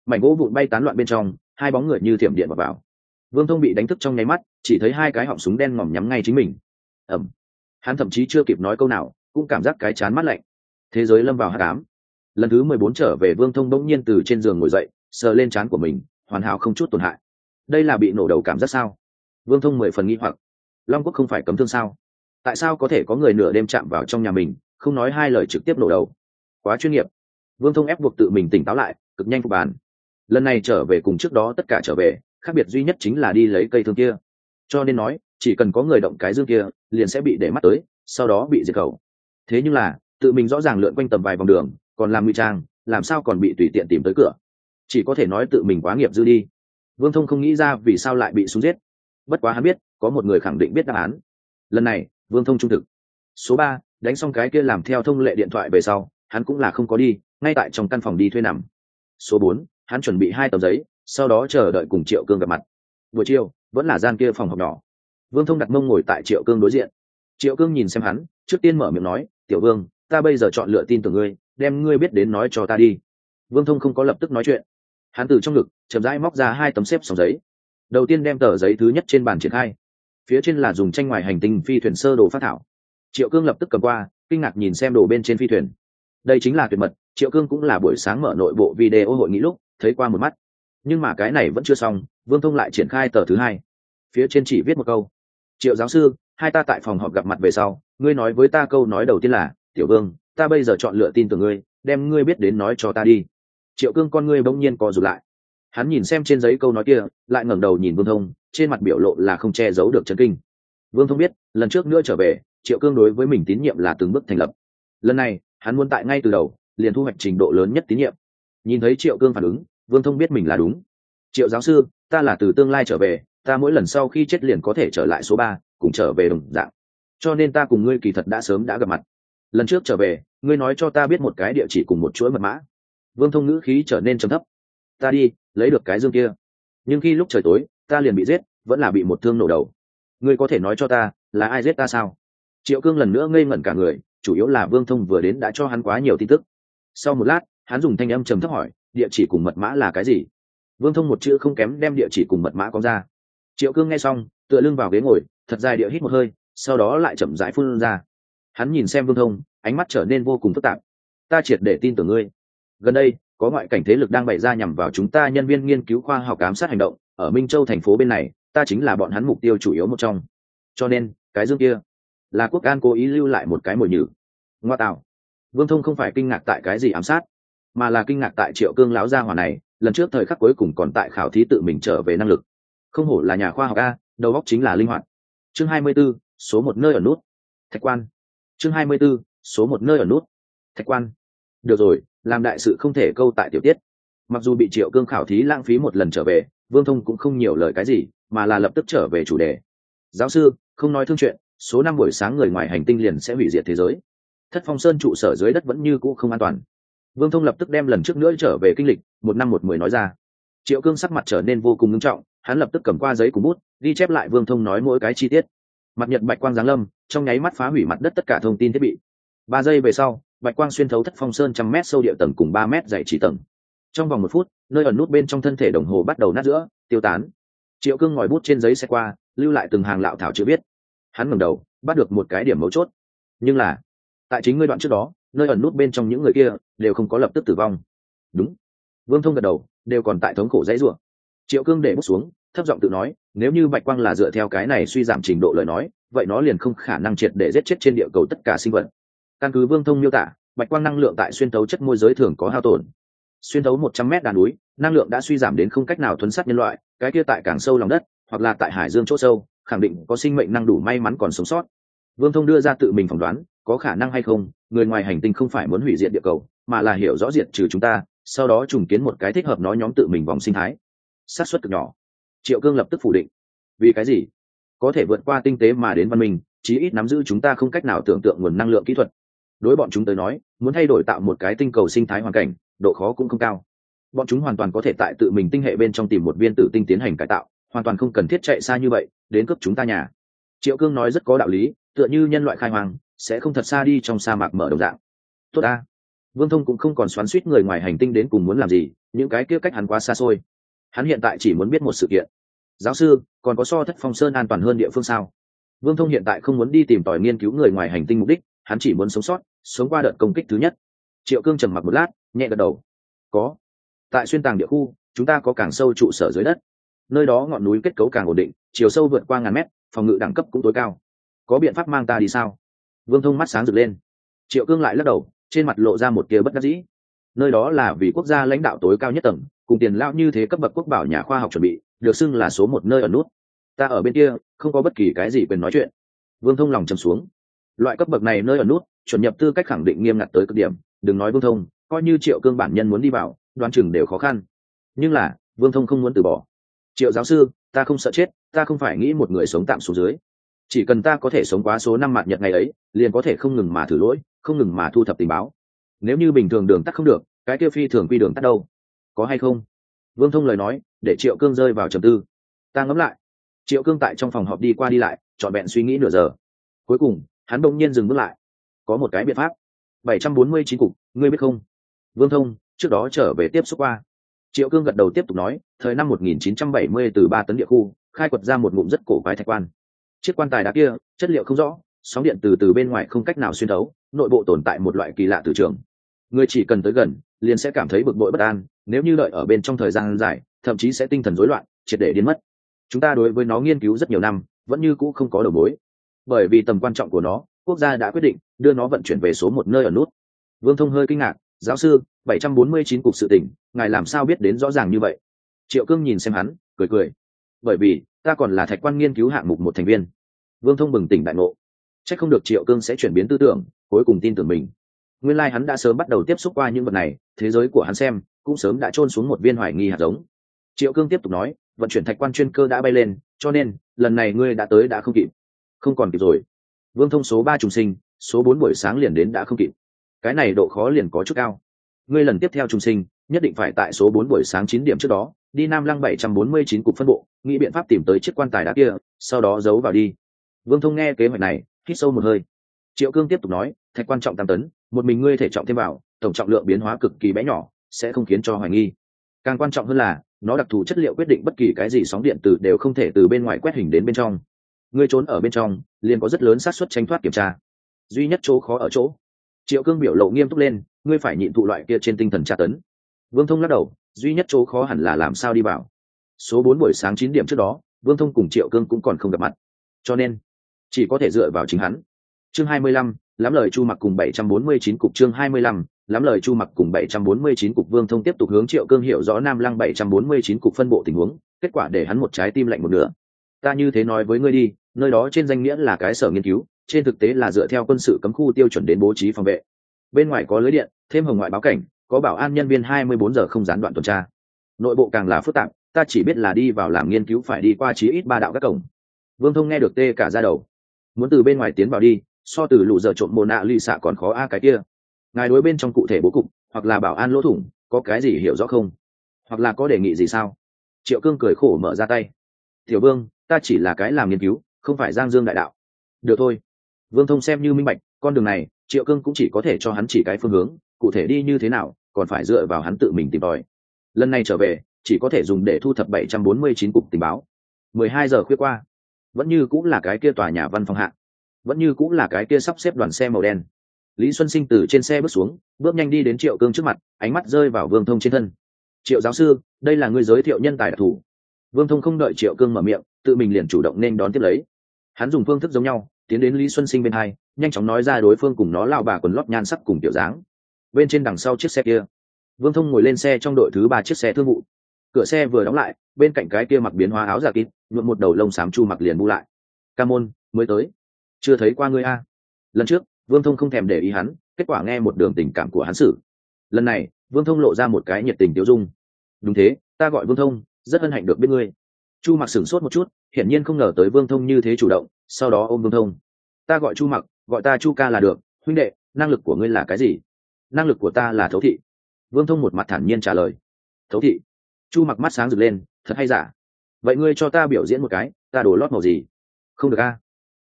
Mảnh gỗ vụn bay tán loạn bên trong hai bóng người như thiểm điện vào, vào. vương thông bị đánh thức trong nháy mắt chỉ thấy hai cái họng súng đen ngòm nhắm ngay chính mình. Ẩm hắn thậm chí chưa kịp nói câu nào cũng cảm giác cái chán mắt lạnh. Thế giới lâm vào hát cám lần thứ mười bốn trở về vương thông bỗng nhiên từ trên giường ngồi dậy sờ lên chán của mình hoàn hảo không chút tổn hại. Đây là bị nổ đầu cảm giác sao? Vương thông mười phần nghi hoặc. Long quốc không phải cấm thương sao? Tại sao có thể có người nửa đêm chạm vào trong nhà mình, không nói hai lời trực tiếp nổ đầu? Quá chuyên nghiệp. Vương thông ép buộc tự mình tỉnh táo lại, cực nhanh phục bàn. Lần này trở về cùng trước đó tất cả trở về, khác biệt duy nhất chính là đi lấy cây thương kia. Cho nên nói, chỉ cần có người động cái dương kia, liền sẽ bị để mắt tới, sau đó bị diệt khẩu. Thế nhưng là, tự mình rõ ràng lượn quanh tầm vài vòng đường, còn làm nguy trang, làm sao còn bị tùy tiện tìm tới cửa? Chỉ có thể nói tự mình quá nghiệp dư đi. Vương thông không nghĩ ra vì sao lại bị súng giết bất quá hắn biết, có một người khẳng định biết đáp án. Lần này, vương thông trung thực. Số ba, đánh xong cái kia làm theo thông lệ điện thoại về sau, hắn cũng là không có đi, ngay tại trong căn phòng đi thuê nằm. Số bốn, hắn chuẩn bị hai tờ giấy, sau đó chờ đợi cùng triệu cương gặp mặt. Buổi chiều, vẫn là gian kia phòng học nhỏ. Vương thông đặt mông ngồi tại triệu cương đối diện. Triệu cương nhìn xem hắn, trước tiên mở miệng nói, tiểu vương, ta bây giờ chọn lựa tin tưởng ngươi, đem ngươi biết đến nói cho ta đi. Vương thông không có lập tức nói chuyện. Hắn từ trong ngực, chậm rãi móc ra hai tấm xếp sòng giấy đầu tiên đem tờ giấy thứ nhất trên bàn triển khai. Phía trên là dùng tranh ngoài hành tinh phi thuyền sơ đồ phát thảo. Triệu cương lập tức cầm qua, kinh ngạc nhìn xem đồ bên trên phi thuyền. Đây chính là tuyệt mật, triệu cương cũng là buổi sáng mở nội bộ video hội nghị lúc, thấy qua một mắt. Nhưng mà cái này vẫn chưa xong, vương thông lại triển khai tờ thứ hai. Phía trên chỉ viết một câu. Triệu giáo sư, hai ta tại phòng họp gặp mặt về sau, ngươi nói với ta câu nói đầu tiên là, tiểu vương, ta bây giờ chọn lựa tin từ ngươi, đem ngươi biết đến nói cho ta đi. Triệu cương con ngươi bỗng nhiên co rụt lại hắn nhìn xem trên giấy câu nói kia, lại ngẩng đầu nhìn vương thông, trên mặt biểu lộ là không che giấu được chấn kinh. Vương thông biết, lần trước nữa trở về, triệu cương đối với mình tín nhiệm là từng bước thành lập. Lần này, hắn muốn tại ngay từ đầu, liền thu hoạch trình độ lớn nhất tín nhiệm. Nhìn thấy triệu cương phản ứng, vương thông biết mình là đúng. Triệu giáo sư, ta là từ tương lai trở về, ta mỗi lần sau khi chết liền có thể trở lại số ba, cùng trở về đồng dạng. Cho nên ta cùng ngươi kỳ thật đã sớm đã gặp mặt. Lần trước trở về, ngươi nói cho ta biết một cái địa chỉ cùng một chuỗi mật mã. Vương thông ngữ khí trở nên trầm thấp. Ta đi lấy được cái dương kia. Nhưng khi lúc trời tối, ta liền bị giết, vẫn là bị một thương nổ đầu. Ngươi có thể nói cho ta, là ai giết ta sao? Triệu cương lần nữa ngây ngẩn cả người, chủ yếu là vương thông vừa đến đã cho hắn quá nhiều tin tức. Sau một lát, hắn dùng thanh âm trầm thấp hỏi, địa chỉ cùng mật mã là cái gì? Vương thông một chữ không kém đem địa chỉ cùng mật mã có ra. Triệu cương nghe xong, tựa lưng vào ghế ngồi, thật dài địa hít một hơi, sau đó lại chậm rãi phun ra. Hắn nhìn xem vương thông, ánh mắt trở nên vô cùng phức tạp. Ta triệt để tin tưởng ngươi. Gần đây có ngoại cảnh thế lực đang bày ra nhằm vào chúng ta nhân viên nghiên cứu khoa học ám sát hành động ở minh châu thành phố bên này ta chính là bọn hắn mục tiêu chủ yếu một trong. Cho nên cái dương kia là quốc an cố ý lưu lại một cái mồi nhử. Ngoa tạo. Vương thông không phải kinh ngạc tại cái gì ám sát mà là kinh ngạc tại triệu cương lão gia hỏa này lần trước thời khắc cuối cùng còn tại khảo thí tự mình trở về năng lực. Không hổ là nhà khoa học a đầu óc chính là linh hoạt. Chương 24, số một nơi ở nút. Thạch quan. Chương 24, số một nơi ở nút. Thạch quan. Được rồi làm đại sự không thể câu tại tiểu tiết. Mặc dù bị triệu cương khảo thí lãng phí một lần trở về, vương thông cũng không nhiều lời cái gì, mà là lập tức trở về chủ đề. Giáo sư, không nói thương chuyện, số năm buổi sáng người ngoài hành tinh liền sẽ hủy diệt thế giới. Thất phong sơn trụ sở dưới đất vẫn như cũ không an toàn. Vương thông lập tức đem lần trước nữa trở về kinh lịch, một năm một mười nói ra. Triệu cương sắc mặt trở nên vô cùng ngưng trọng, hắn lập tức cầm qua giấy cùng bút, ghi chép lại vương thông nói mỗi cái chi tiết. Mặt nhật bạch quang giáng lâm, trong nháy mắt phá hủy mặt đất tất cả thông tin thiết bị. Ba giây về sau bạch quang xuyên thấu thất phong sơn trăm mét sâu địa tầng cùng ba mét dày chỉ tầng. Trong vòng một phút, nơi ẩn nút bên trong thân thể đồng hồ bắt đầu nát giữa, tiêu tán. Triệu cương ngòi bút trên giấy xe qua, lưu lại từng hàng lạo thảo chưa biết. Hắn ngẩng đầu, bắt được một cái điểm mấu chốt. Nhưng là, tại chính ngươi đoạn trước đó, nơi ẩn nút bên trong những người kia đều không có lập tức tử vong. Đúng. Vương thông gật đầu, đều còn tại thống khổ dãy rủa. Triệu cương để bút xuống, thấp giọng tự nói, nếu như bạch quang là dựa theo cái này suy giảm trình độ lời nói, vậy nó liền không khả năng triệt để giết chết trên địa cầu tất cả sinh vật căn cứ vương thông miêu tả, bạch quang năng lượng tại xuyên tấu chất môi giới thường có hao tổn. Xuyên tấu một trăm mét đàn núi, năng lượng đã suy giảm đến không cách nào thuấn sát nhân loại, cái kia tại càng sâu lòng đất, hoặc là tại hải dương c h ỗ sâu, khẳng định có sinh mệnh năng đủ may mắn còn sống sót. Vương thông đưa ra tự mình phỏng đoán, có khả năng hay không, người ngoài hành tinh không phải muốn hủy diệt địa cầu, mà là hiểu rõ diệt trừ chúng ta, sau đó trùng kiến một cái thích hợp nói nhóm tự mình vòng sinh thái. Xác suất cực nhỏ. Triệu cương lập tức phủ định. Vì cái gì? Có thể vượt qua tinh tế mà đến văn minh, chí ít nắm giữ chúng ta không cách nào tưởng tượng nguồn năng lượng kỹ thuật đối bọn chúng tới nói, muốn thay đổi tạo một cái tinh cầu sinh thái hoàn cảnh, độ khó cũng không cao. Bọn chúng hoàn toàn có thể tại tự mình tinh hệ bên trong tìm một viên tử tinh tiến hành cải tạo, hoàn toàn không cần thiết chạy xa như vậy, đến cướp chúng ta nhà. Triệu cương nói rất có đạo lý, tựa như nhân loại khai hoàng sẽ không thật xa đi trong sa mạc mở đồng dạng. Tốt ta. Vương thông cũng không còn xoắn suýt người ngoài hành tinh đến cùng muốn làm gì, những cái kia cách hắn quá xa xôi. Hắn hiện tại chỉ muốn biết một sự kiện. Giáo sư, còn có so thất phong sơn an toàn hơn địa phương sao? Vương thông hiện tại không muốn đi tìm tòi nghiên cứu người ngoài hành tinh mục đích hắn chỉ muốn sống sót, sống qua đợt công kích thứ nhất. Triệu cương trầm mặc một lát, nhẹ gật đầu. Có. Tại xuyên tàng địa khu, chúng ta có càng sâu trụ sở dưới đất. Nơi đó ngọn núi kết cấu càng ổn định, chiều sâu vượt qua ngàn mét, phòng ngự đẳng cấp cũng tối cao. Có biện pháp mang ta đi sao? Vương thông mắt sáng rực lên. Triệu cương lại lắc đầu, trên mặt lộ ra một tia bất đắc dĩ. Nơi đó là vì quốc gia lãnh đạo tối cao nhất tầng, cùng tiền lão như thế cấp bậc quốc bảo nhà khoa học chuẩn bị, được xưng là số một nơi ở nút. Ta ở bên kia, không có bất kỳ cái gì quyền nói chuyện. Vương thông lòng chầm xuống loại cấp bậc này nơi ở nút, chuẩn nhập tư cách khẳng định nghiêm ngặt tới cực điểm, đừng nói vương thông, coi như triệu cương bản nhân muốn đi vào đoan chừng đều khó khăn. Nhưng là, vương thông không muốn từ bỏ. Triệu giáo sư, ta không sợ chết, ta không phải nghĩ một người sống tạm xuống dưới. Chỉ cần ta có thể sống quá số năm mạng nhật ngày ấy, liền có thể không ngừng mà thử lỗi, không ngừng mà thu thập tình báo. Nếu như bình thường đường tắt không được, cái tiêu phi thường quy đường tắt đâu? Có hay không? Vương thông lời nói, để triệu cương rơi vào trầm tư. Ta ngẫm lại. Triệu cương tại trong phòng họp đi qua đi lại, trọn vẹn suy nghĩ nửa giờ. Cuối cùng hắn bỗng nhiên dừng bước lại. Có một cái biện pháp. Bảy trăm bốn mươi chín cục, ngươi biết không? Vương thông, trước đó trở về tiếp xúc qua. Triệu cương gật đầu tiếp tục nói, thời năm một nghìn chín trăm bảy mươi từ ba tấn địa khu, khai quật ra một ngụm rất cổ quái thạch quan. Chiếc quan tài đá kia, chất liệu không rõ, sóng điện từ từ bên ngoài không cách nào xuyên thấu, nội bộ tồn tại một loại kỳ lạ từ trường. Người chỉ cần tới gần, liền sẽ cảm thấy bực bội bất an, nếu như đợi ở bên trong thời gian dài, thậm chí sẽ tinh thần rối loạn, triệt để biến mất. Chúng ta đối với nó nghiên cứu rất nhiều năm, vẫn như cũ không có đầu mối bởi vì tầm quan trọng của nó, quốc gia đã quyết định đưa nó vận chuyển về số một nơi ở nút. Vương thông hơi kinh ngạc, giáo sư 749 cục sự tỉnh, ngài làm sao biết đến rõ ràng như vậy? Triệu cương nhìn xem hắn, cười cười. Bởi vì, ta còn là thạch quan nghiên cứu hạng mục một thành viên. Vương thông bừng tỉnh đại ngộ. C h ắ c không được triệu cương sẽ chuyển biến tư tưởng, cuối cùng tin tưởng mình. Nguyên lai、like、hắn đã sớm bắt đầu tiếp xúc qua những vật này, thế giới của hắn xem, cũng sớm đã trôn xuống một viên hoài nghi hạt giống. Triệu cương tiếp tục nói, vận chuyển thạch quan chuyên cơ đã bay lên, cho nên, lần này ngươi đã tới đã không kịp không còn kịp rồi. Vương thông số ba trùng sinh, số bốn buổi sáng liền đến đã không kịp. Cái này độ khó liền có chút cao. Ngươi lần tiếp theo trùng sinh, nhất định phải tại số bốn buổi sáng chín điểm trước đó, đi nam lăng bảy trăm bốn mươi chín cục phân bộ, nghĩ biện pháp tìm tới chiếc quan tài đá kia, sau đó giấu vào đi. Vương thông nghe kế hoạch này, hít sâu một hơi. Triệu cương tiếp tục nói, thạch quan trọng tam tấn, một mình ngươi thể trọng thêm vào, tổng trọng lượng biến hóa cực kỳ bé nhỏ, sẽ không khiến cho hoài nghi. Càng quan trọng hơn là, nó đặc thù chất liệu quyết định bất kỳ cái gì sóng điện từ đều không thể từ bên ngoài quét hình đến bên trong ngươi trốn ở bên trong, liền có rất lớn xác suất tránh thoát kiểm tra. Duy nhất chỗ khó ở chỗ, triệu cương biểu lộ nghiêm túc lên, ngươi phải nhịn thụ loại kia trên tinh thần tra tấn. Vương thông lắc đầu, duy nhất chỗ khó hẳn là làm sao đi vào. Số bốn buổi sáng chín điểm trước đó, vương thông cùng triệu cương cũng còn không gặp mặt. Cho nên, chỉ có thể dựa vào chính hắn. Chương hai mươi lăm, lắm lời chu mặc cùng bảy trăm bốn mươi chín cục chương hai mươi lăm, lắm lời chu mặc cùng bảy trăm bốn mươi chín cục vương thông tiếp tục hướng triệu cương hiểu rõ nam lăng bảy trăm bốn mươi chín cục phân bộ tình huống, kết quả để hắn một trái tim lạnh một nửa. Ta như thế nói với ngươi đi nơi đó trên danh nghĩa là cái sở nghiên cứu, trên thực tế là dựa theo quân sự cấm khu tiêu chuẩn đến bố trí phòng vệ. Bên ngoài có lưới điện, thêm hồng ngoại báo cảnh, có bảo an nhân viên 24 giờ không gián đoạn tuần tra. Nội bộ càng là phức tạp, ta chỉ biết là đi vào làm nghiên cứu phải đi qua chí ít ba đạo các cổng. Vương thông nghe được tê cả ra đầu. Muốn từ bên ngoài tiến vào đi, so từ lũ giờ trộm mồ nạ lì xạ còn khó a cái kia. Ngài đối bên trong cụ thể bố cục, hoặc là bảo an lỗ thủng, có cái gì hiểu rõ không? Hoặc là có đề nghị gì sao? Triệu cương cười khổ mở ra tay. Tiểu vương, ta chỉ là cái làm nghiên cứu không phải giang dương đại đạo. Được thôi. Vương thông xem như minh bạch, con đường này, triệu cương cũng chỉ có thể cho hắn chỉ cái phương hướng, cụ thể đi như thế nào, còn phải dựa vào hắn tự mình tìm tòi. Lần này trở về, chỉ có thể dùng để thu thập 749 cục tình báo. 12 giờ khuya qua, vẫn như cũng là cái kia tòa nhà văn phòng hạ. Vẫn như cũng là cái kia sắp xếp đoàn xe màu đen. Lý xuân sinh từ trên xe bước xuống, bước nhanh đi đến triệu cương trước mặt, ánh mắt rơi vào vương thông trên thân. Triệu giáo sư, đây là người giới thiệu nhân tài đặc thù. Vương thông không đợi triệu cương mở miệng, tự mình liền chủ động nên đón tiếp lấy hắn dùng phương thức giống nhau, tiến đến lý xuân sinh bên hai, nhanh chóng nói ra đối phương cùng nó lao bà quần lót nhan sắc cùng tiểu dáng. Bên trên đằng sau chiếc xe kia, vương thông ngồi lên xe trong đội thứ ba chiếc xe thương vụ. Cửa xe vừa đóng lại, bên cạnh cái kia mặc biến hóa áo giả kín, nhuộm một đầu lông xám chu mặc liền bu lại. Ca môn, mới tới. Chưa thấy qua ngươi a. Lần trước, vương thông không thèm để ý hắn, kết quả nghe một đường tình cảm của hắn xử. Lần này, vương thông lộ ra một cái nhiệt tình tiêu dung. Đúng thế, ta gọi vương thông, rất hân hạnh được biết ngươi chu mặc sửng sốt một chút, hiển nhiên không ngờ tới vương thông như thế chủ động, sau đó ôm vương thông. Ta gọi chu mặc, gọi ta chu ca là được, huynh đệ, năng lực của ngươi là cái gì? Năng lực của ta là thấu thị. Vương thông một mặt thản nhiên trả lời. Thấu thị. Chu mặc mắt sáng rực lên, thật hay giả? Vậy ngươi cho ta biểu diễn một cái, ta đổ lót màu gì? Không được a.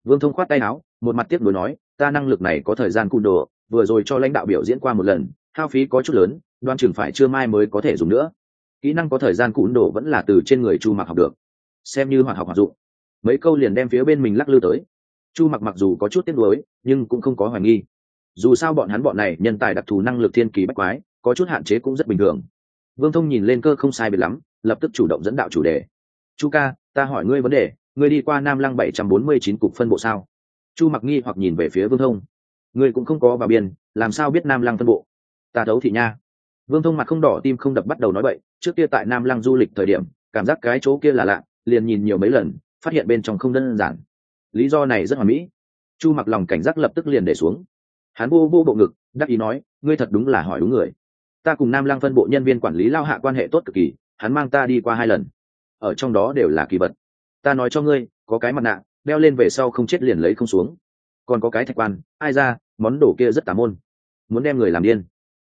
Vương thông khoát tay áo, một mặt tiếp nối nói, ta năng lực này có thời gian cung đồ, vừa rồi cho lãnh đạo biểu diễn qua một lần, hao phí có chút lớn, đoan chừng phải chưa mai mới có thể dùng nữa. Kỹ năng có thời gian cún đồ vẫn là từ trên người chu mặc học được xem như hoạt học hoạt dụng. Mấy câu liền đem phía bên mình lắc lư tới. Chu mặc mặc dù có chút tiếc nuối, nhưng cũng không có hoài nghi. Dù sao bọn hắn bọn này nhân tài đặc thù năng lực thiên kỳ bách quái, có chút hạn chế cũng rất bình thường. Vương thông nhìn lên cơ không sai biệt lắm, lập tức chủ động dẫn đạo chủ đề. Chu ca, ta hỏi ngươi vấn đề, ngươi đi qua nam lăng bảy trăm bốn mươi chín cục phân bộ sao? Chu mặc nghi hoặc nhìn về phía vương thông. Ngươi cũng không có vào biên, làm sao biết nam lăng phân bộ? Ta thấu thị nha. Vương thông mặt không đỏ tim không đập bắt đầu nói bậy, trước kia tại nam lăng du lịch thời điểm, cảm giác cái chỗ kia là lạ liền nhìn nhiều mấy lần, phát hiện bên trong không đơn giản. Lý do này rất hoàn mỹ. Chu mặc lòng cảnh giác lập tức liền để xuống. Hắn vô vô bộ ngực, đắc ý nói, ngươi thật đúng là hỏi đúng người. Ta cùng nam lăng phân bộ nhân viên quản lý lao hạ quan hệ tốt cực kỳ, hắn mang ta đi qua hai lần. Ở trong đó đều là kỳ vật. Ta nói cho ngươi, có cái mặt nạ, đeo lên về sau không chết liền lấy không xuống. Còn có cái thạch quan, ai ra, món đồ kia rất tà môn. Muốn đem người làm điên.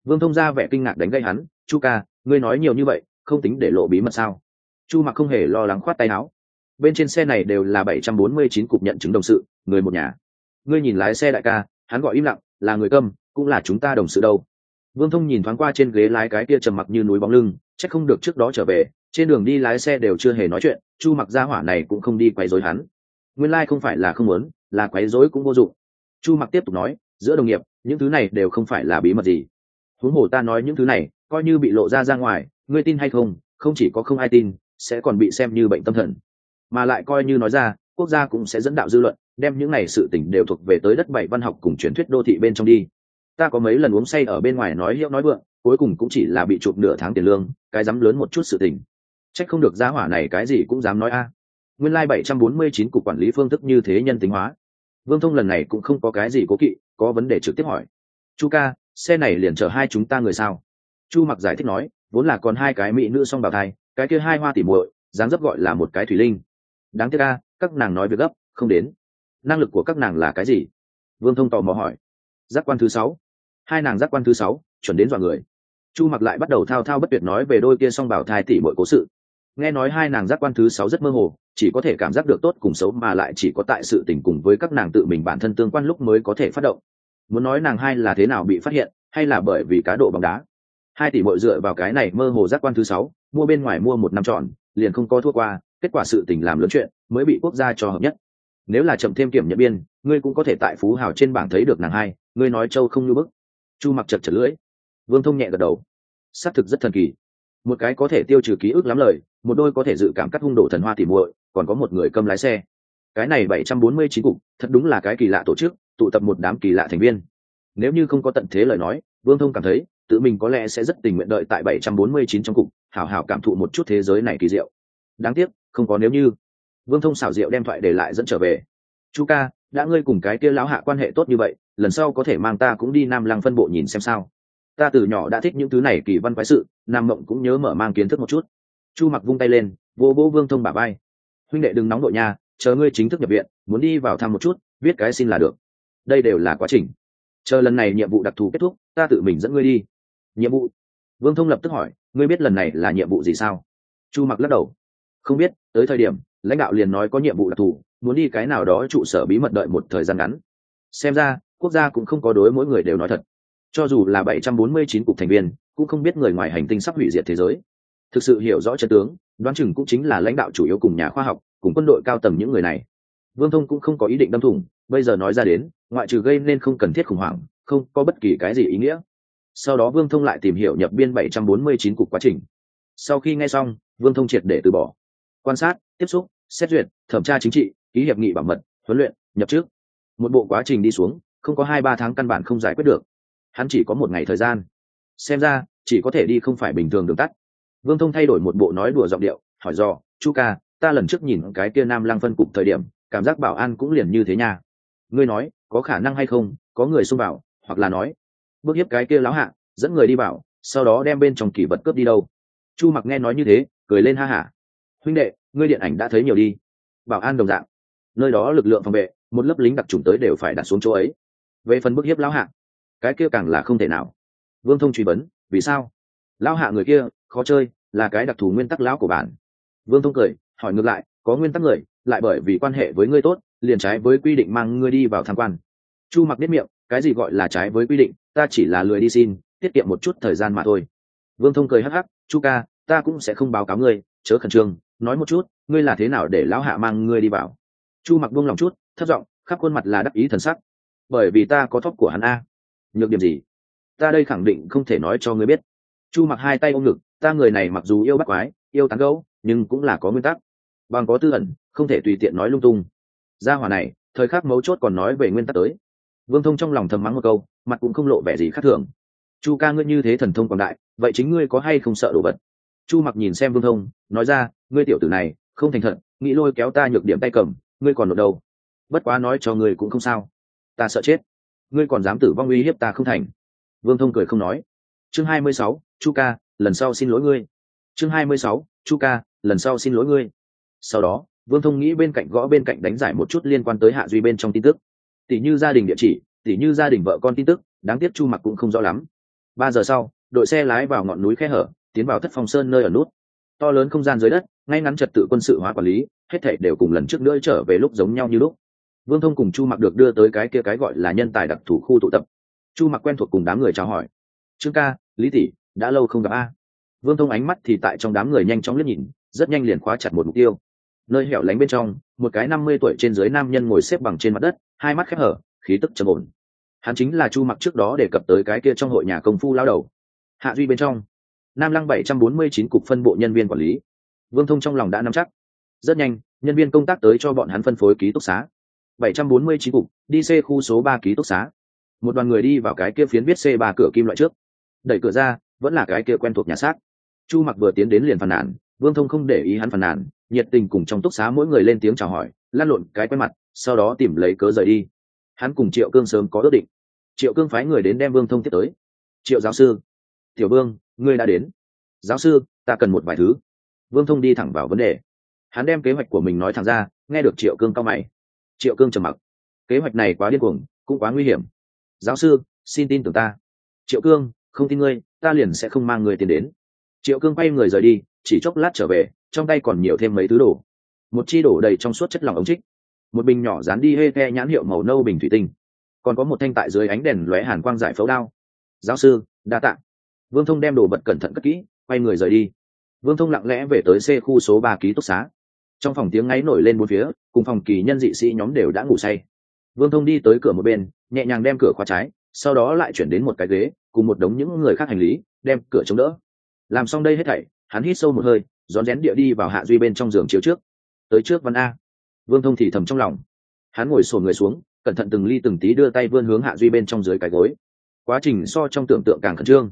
Vương thông ra vẻ kinh ngạc đánh gây hắn, chu ca, ngươi nói nhiều như vậy, không tính để lộ bí mật sao? Chu mặc không hề lo lắng khoát tay áo. Bên trên xe này đều là bảy trăm bốn mươi chín cục nhận chứng đồng sự, người một nhà. Ngươi nhìn lái xe đại ca, hắn gọi im lặng, là người câm, cũng là chúng ta đồng sự đâu. Vương thông nhìn thoáng qua trên ghế lái cái kia trầm mặc như núi bóng lưng c h ắ c không được trước đó trở về, trên đường đi lái xe đều chưa hề nói chuyện, chu mặc gia hỏa này cũng không đi quấy dối hắn. Nguyên lai、like、không phải là không muốn, là quấy dối cũng vô dụng. Chu mặc tiếp tục nói, giữa đồng nghiệp, những thứ này đều không phải là bí mật gì. Huống hồ ta nói những thứ này, coi như bị lộ ra ra ngoài, ngươi tin hay không không chỉ có không ai tin sẽ còn bị xem như bệnh tâm thần. Mà lại coi như nói ra, quốc gia cũng sẽ dẫn đạo dư luận, đem những này sự tỉnh đều thuộc về tới đất bảy văn học cùng truyền thuyết đô thị bên trong đi. Ta có mấy lần uống say ở bên ngoài nói hiệu nói vượng, cuối cùng cũng chỉ là bị chụp nửa tháng tiền lương, cái dám lớn một chút sự tình. Trách không được giá hỏa này cái gì cũng dám nói a. Nguyên lai bảy trăm bốn mươi chín cục quản lý phương thức như thế nhân tính hóa. Vương thông lần này cũng không có cái gì cố kỵ, có vấn đề trực tiếp hỏi. Chu ca, xe này liền chở hai chúng ta người sao? Chu mặc giải thích nói, vốn là còn hai cái mỹ nữ song bào thai cái kia hai hoa tỉ muội, dáng dấp gọi là một cái thủy linh. Đáng tiếc ca các nàng nói việc gấp, không đến. Năng lực của các nàng là cái gì? Vương thông tò mò hỏi. Giác quan thứ sáu. Hai nàng giác quan thứ sáu, chuẩn đến dọa người. Chu mặc lại bắt đầu thao thao bất tuyệt nói về đôi kia song bảo thai tỷ muội cố sự. Nghe nói hai nàng giác quan thứ sáu rất mơ hồ, chỉ có thể cảm giác được tốt cùng xấu mà lại chỉ có tại sự tình cùng với các nàng tự mình bản thân tương quan lúc mới có thể phát động. Muốn nói nàng hai là thế nào bị phát hiện, hay là bởi vì cá độ bóng đá? Hai tỷ bội dựa vào cái này mơ hồ giác quan thứ sáu, mua bên ngoài mua một năm tròn liền không có thua qua, kết quả sự tình làm lớn chuyện, mới bị quốc gia cho hợp nhất. Nếu là chậm thêm kiểm nhận biên, ngươi cũng có thể tại phú hào trên bảng thấy được nàng hai, ngươi nói châu không như bức. Chu mặc chật chật lưỡi. Vương thông nhẹ gật đầu. Xác thực rất thần kỳ. Một cái có thể tiêu trừ ký ức lắm lời, một đôi có thể dự cảm cắt hung đổ thần hoa tỉ muội, còn có một người câm lái xe. Cái này bảy trăm bốn mươi chín cục, thật đúng là cái kỳ lạ tổ chức, tụ tập một đám kỳ lạ thành viên. Nếu như không có tận thế lời nói, vương thông cảm thấy tự mình có lẽ sẽ rất tình nguyện đợi tại bảy trăm bốn mươi chín trong cục, hảo hảo cảm thụ một chút thế giới này kỳ diệu. Đáng tiếc, không có nếu như. Vương thông xảo diệu đem thoại để lại dẫn trở về. Chu ca, đã ngươi cùng cái kia lão hạ quan hệ tốt như vậy, lần sau có thể mang ta cũng đi nam lăng phân bộ nhìn xem sao. Ta từ nhỏ đã thích những thứ này kỳ văn quái sự, nam mộng cũng nhớ mở mang kiến thức một chút. Chu mặc vung tay lên, vô bố vương thông bà bay huynh đệ đừng nóng độ nha, chờ ngươi chính thức nhập viện, muốn đi vào thăm một chút, viết cái xin là được. Đây đều là quá trình. Chờ lần này nhiệm vụ đặc thù kết thúc, ta tự mình dẫn ngươi đi nhiệm vụ? Vương thông lập tức hỏi, ngươi biết lần này là nhiệm vụ gì sao? Chu mặc lắc đầu, không biết, tới thời điểm, lãnh đạo liền nói có nhiệm vụ đặc thù, muốn đi cái nào đó trụ sở bí mật đợi một thời gian ngắn. Xem ra, quốc gia cũng không có đối mỗi người đều nói thật. Cho dù là 749 cục thành viên, cũng không biết người ngoài hành tinh sắp hủy diệt thế giới. Thực sự hiểu rõ chân tướng, đoán chừng cũng chính là lãnh đạo chủ yếu cùng nhà khoa học, cùng quân đội cao tầng những người này. Vương thông cũng không có ý định đâm thủng, bây giờ nói ra đến, ngoại trừ gây nên không cần thiết khủng hoảng, không có bất kỳ cái gì ý nghĩa sau đó vương thông lại tìm hiểu nhập biên 749 cục quá trình. Sau khi nghe xong vương thông triệt để từ bỏ. Quan sát tiếp xúc xét duyệt thẩm tra chính trị ký hiệp nghị bảo mật huấn luyện nhập trước một bộ quá trình đi xuống không có hai ba tháng căn bản không giải quyết được. Hắn chỉ có một ngày thời gian. Xem ra chỉ có thể đi không phải bình thường đường tắt. Vương thông thay đổi một bộ nói đùa giọng điệu hỏi dò, chu ca ta lần trước nhìn cái kia nam lăng phân cục thời điểm cảm giác bảo an cũng liền như thế nha. Ngươi nói có khả năng hay không có người xung bảo hoặc là nói bước hiếp cái kia lão hạ, dẫn người đi bảo sau đó đem bên trong kỷ vật cướp đi đâu. Chu mặc nghe nói như thế, cười lên ha hả. Huynh đệ, ngươi điện ảnh đã thấy nhiều đi. Bảo an đồng dạng. Nơi đó lực lượng phòng vệ, một lớp lính đặc trùng tới đều phải đặt xuống chỗ ấy. Về phần bức hiếp lão hạ, cái kia càng là không thể nào. Vương thông truy vấn, vì sao? Lão hạ người kia, khó chơi, là cái đặc thù nguyên tắc lão của bản vương thông cười, hỏi ngược lại, có nguyên tắc người, lại bởi vì quan hệ với ngươi tốt, liền trái với quy định mang ngươi đi vào tham quan. Chu mặc biết miệng cái gì gọi là trái với quy định, ta chỉ là lười đi xin, tiết kiệm một chút thời gian mà thôi. Vương thông cười hắc hắc, chu ca, ta cũng sẽ không báo cáo ngươi, chớ khẩn trương, nói một chút, ngươi là thế nào để lão hạ mang ngươi đi vào? Chu mặc buông lòng chút thất giọng, khắp khuôn mặt là đắc ý thần sắc. Bởi vì ta có thóp của hắn a. Nhược điểm gì? Ta đây khẳng định không thể nói cho ngươi biết. Chu mặc hai tay ôm ngực, ta người này mặc dù yêu bắt quái, yêu tán gấu nhưng cũng là có nguyên tắc. Bằng có tư ẩn, không thể tùy tiện nói lung tung. Gia hỏa này, thời khắc mấu chốt còn nói về nguyên tắc tới vương thông trong lòng thầm mắng một câu, mặt cũng không lộ vẻ gì khác thường. Chu ca ngươi như thế thần thông quảng đại, vậy chính ngươi có hay không sợ đồ vật? Chu mặc nhìn xem vương thông, nói ra, ngươi tiểu tử này, không thành thật, nghĩ lôi kéo ta nhược điểm tay cầm, ngươi còn nộp đâu? Bất quá nói cho ngươi cũng không sao. Ta sợ chết. Ngươi còn dám tử vong uy hiếp ta không thành. Vương thông cười không nói. Chương hai mươi sáu, chu ca, lần sau xin lỗi ngươi. Chương hai mươi sáu, chu ca, lần sau xin lỗi ngươi. Sau đó, vương thông nghĩ bên cạnh gõ bên cạnh đánh giải một chút liên quan tới hạ duy bên trong tin tức tỷ như gia đình địa chỉ, tỷ như gia đình vợ con tin tức, đáng tiếc chu mặc cũng không rõ lắm. Ba giờ sau, đội xe lái vào ngọn núi khe hở, tiến vào thất phong sơn nơi ở nút. To lớn không gian dưới đất, ngay ngắn trật tự quân sự hóa quản lý, hết thảy đều cùng lần trước nữa trở về lúc giống nhau như lúc. Vương thông cùng chu mặc được đưa tới cái kia cái gọi là nhân tài đặc thù khu tụ tập. Chu mặc quen thuộc cùng đám người chào hỏi. Trương ca, lý tỷ, đã lâu không gặp a. Vương thông ánh mắt thì tại trong đám người nhanh chóng liếc nhìn, rất nhanh liền khóa chặt một mục tiêu. Nơi hẻo lánh bên trong, một cái năm mươi tuổi trên dưới nam nhân ngồi xếp bằng trên mặt đất hai mắt khép hở, khí tức trầm ổn. Hắn chính là chu mặc trước đó đề cập tới cái kia trong hội nhà công phu lao đầu. Hạ duy bên trong, nam lăng bảy trăm bốn mươi chín cục phân bộ nhân viên quản lý. Vương thông trong lòng đã nắm chắc. Rất nhanh, nhân viên công tác tới cho bọn hắn phân phối ký túc xá. bảy trăm bốn mươi chín cục, đi c khu số ba ký túc xá. Một đoàn người đi vào cái kia phiến viết c ba cửa kim loại trước. Đẩy cửa ra, vẫn là cái kia quen thuộc nhà xác. Chu mặc vừa tiến đến liền phàn nàn, vương thông không để ý hắn phàn nàn, nhiệt tình cùng trong túc xá mỗi người lên tiếng chào hỏi, lan lộn cái quen mặt sau đó tìm lấy cớ rời đi. Hắn cùng triệu cương sớm có ước định. Triệu cương phái người đến đem vương thông tiếp tới. Triệu giáo sư, tiểu vương, ngươi đã đến. Giáo sư, ta cần một vài thứ. Vương thông đi thẳng vào vấn đề. Hắn đem kế hoạch của mình nói thẳng ra, nghe được triệu cương cao mày. Triệu cương trầm mặc. Kế hoạch này quá điên cuồng, cũng quá nguy hiểm. Giáo sư, xin tin tưởng ta. Triệu cương, không tin ngươi, ta liền sẽ không mang người tiền đến. Triệu cương quay người rời đi, chỉ chốc lát trở về, trong tay còn nhiều thêm mấy thứ đồ. Một chi đổ đầy trong suốt chất lỏng ống trích một bình nhỏ dán đi hê the nhãn hiệu màu nâu bình thủy tinh. Còn có một thanh tại dưới ánh đèn lóe hàn quang giải phẫu đao. Giáo sư, đa t ạ vương thông đem đồ vật cẩn thận cất kỹ, quay người rời đi. Vương thông lặng lẽ về tới c khu số ba ký túc xá. Trong phòng tiếng ngáy nổi lên bốn phía, cùng phòng kỳ nhân dị sĩ nhóm đều đã ngủ say. Vương thông đi tới cửa một bên, nhẹ nhàng đem cửa khóa trái, sau đó lại chuyển đến một cái ghế, cùng một đống những người khác hành lý, đem cửa chống đỡ. Làm xong đây hết thảy, hắn hít sâu một hơi, rón rén địa đi vào hạ duy bên trong giường chiếu trước. Tới trước văn a vương thông thì thầm trong lòng. Hắn ngồi sổ người xuống, cẩn thận từng ly từng tí đưa tay vươn hướng hạ duy bên trong dưới cái gối. Quá trình so trong tưởng tượng càng khẩn trương.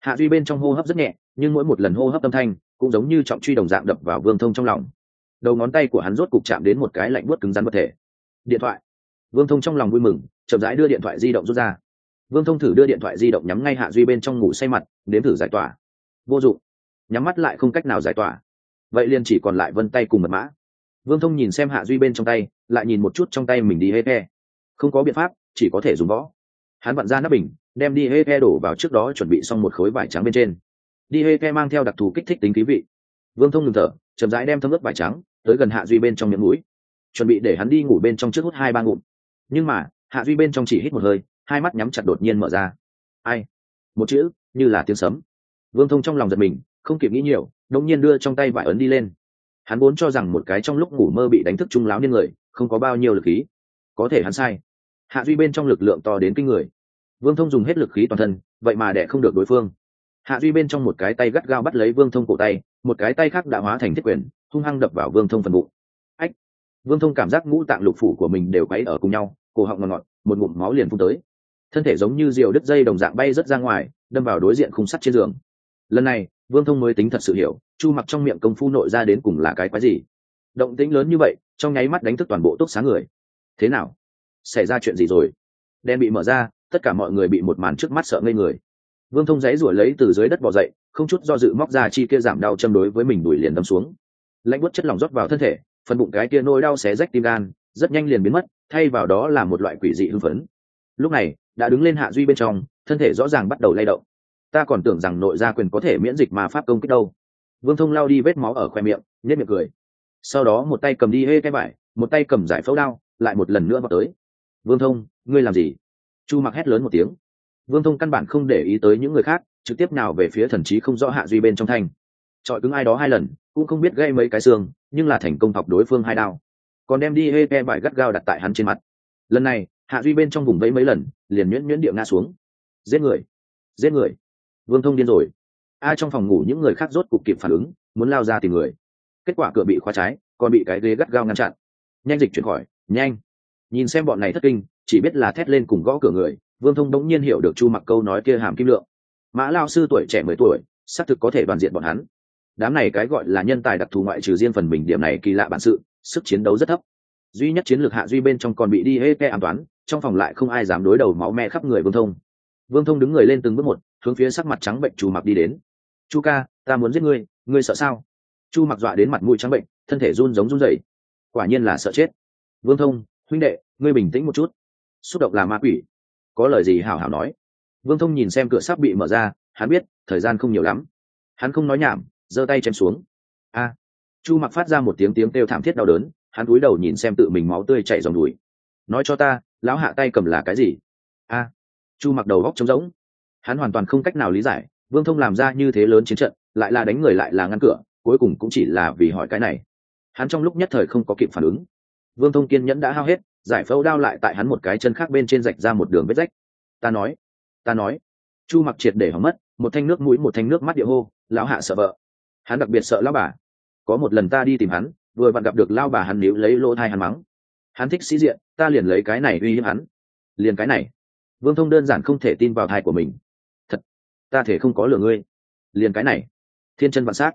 Hạ duy bên trong hô hấp rất nhẹ, nhưng mỗi một lần hô hấp âm thanh cũng giống như trọng truy đồng dạng đập vào vương thông trong lòng. Đầu ngón tay của hắn rốt cục chạm đến một cái lạnh buốt cứng rắn vật thể. Điện thoại. Vương thông trong lòng vui mừng, chậm rãi đưa điện thoại di động rút ra. Vương thông thử đưa điện thoại di động nhắm ngay hạ duy bên trong ngủ say mặt, nếm thử giải tỏa. Vô dụng. Nhắm mắt lại không cách nào giải tỏa. Vậy liền chỉ còn lại vân tay cùng mật mã vương thông nhìn xem hạ duy bên trong tay, lại nhìn một chút trong tay mình đi hê he không có biện pháp, chỉ có thể dùng võ. Hắn vặn ra nắp bình, đem đi hê he đổ vào trước đó chuẩn bị xong một khối vải trắng bên trên. Đi hê he mang theo đặc thù kích thích tính khí vị. Vương thông ngừng thở, chậm rãi đem thấm ướp vải trắng tới gần hạ duy bên trong miệng mũi. Chuẩn bị để hắn đi ngủ bên trong trước hút hai ba ngụm. Nhưng mà, hạ duy bên trong chỉ hít một hơi, hai mắt nhắm chặt đột nhiên mở ra. Ai? Một chữ, như là tiếng sấm. Vương thông trong lòng giật mình, không kịp nghĩ nhiều đông nhiên đưa trong tay vải ấn đi lên hắn vốn cho rằng một cái trong lúc ngủ mơ bị đánh thức trung láo nên người, không có bao nhiêu lực khí. Có thể hắn sai. Hạ duy bên trong lực lượng to đến kinh người. Vương thông dùng hết lực khí toàn thân, vậy mà đẻ không được đối phương. Hạ duy bên trong một cái tay gắt gao bắt lấy vương thông cổ tay, một cái tay khác đã hóa thành thiết quyền, hung hăng đập vào vương thông phần bụng. Ách! Vương thông cảm giác ngũ tạng lục phủ của mình đều quấy ở cùng nhau, cổ họng ngọt ngọt, một ngụm máu liền phun tới. Thân thể giống như diều đứt dây đồng dạng bay rớt ra ngoài, đâm vào đối diện khung sắt trên giường. Lần này vương thông mới tính thật sự hiểu, chu mặc trong miệng công phu nội ra đến cùng là cái quái gì. Động tĩnh lớn như vậy, trong nháy mắt đánh thức toàn bộ tốt sáng người. Thế nào? Xảy ra chuyện gì rồi? Đen bị mở ra, tất cả mọi người bị một màn trước mắt sợ ngây người. Vương thông giấy ruổi lấy từ dưới đất bỏ dậy, không chút do dự móc ra chi kia giảm đau châm đối với mình đuổi liền đâm xuống. Lạnh bút chất lỏng rót vào thân thể, phần bụng cái kia nôi đau xé rách tim gan, rất nhanh liền biến mất, thay vào đó là một loại quỷ dị hưng phấn. Lúc này, đã đứng lên hạ duy bên trong, thân thể rõ ràng bắt đầu lay động ta còn tưởng rằng nội gia quyền có thể miễn dịch mà pháp công kích đâu. Vương thông lao đi vết máu ở khoe miệng nhất miệng cười. Sau đó một tay cầm đi hê cái vải, một tay cầm giải phẫu đao, lại một lần nữa vào tới. Vương thông, ngươi làm gì? Chu mặc hét lớn một tiếng. Vương thông căn bản không để ý tới những người khác, trực tiếp nào về phía thần trí không rõ hạ duy bên trong thanh Chọi cứng ai đó hai lần, cũng không biết gây mấy cái xương, nhưng là thành công học đối phương hai đao. Còn đem đi hê ke vải gắt gao đặt tại hắn trên mặt. Lần này, hạ duy bên trong vùng vẫy mấy lần, liền nhuyễn nhuyễn địa ngã xuống. Giết người. Giết người vương thông điên rồi. Ai trong phòng ngủ những người khác rốt cục kịp phản ứng, muốn lao ra tìm người. Kết quả cửa bị khóa trái, còn bị cái ghế gắt gao ngăn chặn. Nhanh dịch chuyển khỏi, nhanh. Nhìn xem bọn này thất kinh, chỉ biết là thét lên cùng gõ cửa người, vương thông đống nhiên hiểu được chu mặc câu nói kia hàm kim lượng. Mã lao sư tuổi trẻ mười tuổi, xác thực có thể đoàn diện bọn hắn. Đám này cái gọi là nhân tài đặc thù ngoại trừ riêng phần mình điểm này kỳ lạ bản sự, sức chiến đấu rất thấp. Duy nhất chiến lược hạ duy bên trong còn bị đi hê ke an toán trong phòng lại không ai dám đối đầu máu me khắp người vương thông. Vương thông đứng người lên từng bước một hướng phía sắc mặt trắng bệnh chu mặc đi đến. Chu ca, ta muốn giết ngươi ngươi sợ sao? Chu mặc dọa đến mặt mũi trắng bệnh, thân thể run giống run rẩy. Quả nhiên là sợ chết. Vương thông, huynh đệ, ngươi bình tĩnh một chút. Xúc động là ma quỷ. Có lời gì hảo hảo nói. Vương thông nhìn xem cửa sắp bị mở ra, hắn biết, thời gian không nhiều lắm. Hắn không nói nhảm, giơ tay chém xuống. A! Chu mặc phát ra một tiếng tiếng kêu thảm thiết đau đớn, hắn cúi đầu nhìn xem tự mình máu tươi chảy dòng đùi. Nói cho ta, lão hạ tay cầm là cái gì? A! Chu mặc đầu góc trống rỗng hắn hoàn toàn không cách nào lý giải, vương thông làm ra như thế lớn chiến trận, lại là đánh người lại là ngăn cửa, cuối cùng cũng chỉ là vì hỏi cái này. Hắn trong lúc nhất thời không có kịp phản ứng. Vương thông kiên nhẫn đã hao hết, giải phẫu đao lại tại hắn một cái chân khác bên trên rạch ra một đường vết rách. Ta nói ta nói. Chu mặc triệt để hỏng mất, một thanh nước mũi, một thanh nước mắt địa hô, lão hạ sợ vợ. Hắn đặc biệt sợ lão bà. Có một lần ta đi tìm hắn, vừa vặn gặp được lao bà hắn níu lấy lỗ thai hắn mắng. Hắn thích sĩ diện, ta liền lấy cái này uy hiếp hắn. Liền cái này. Vương thông đơn giản không thể tin vào thai của mình ta thể không có lửa ngươi. Liền cái này. Thiên chân vạn sát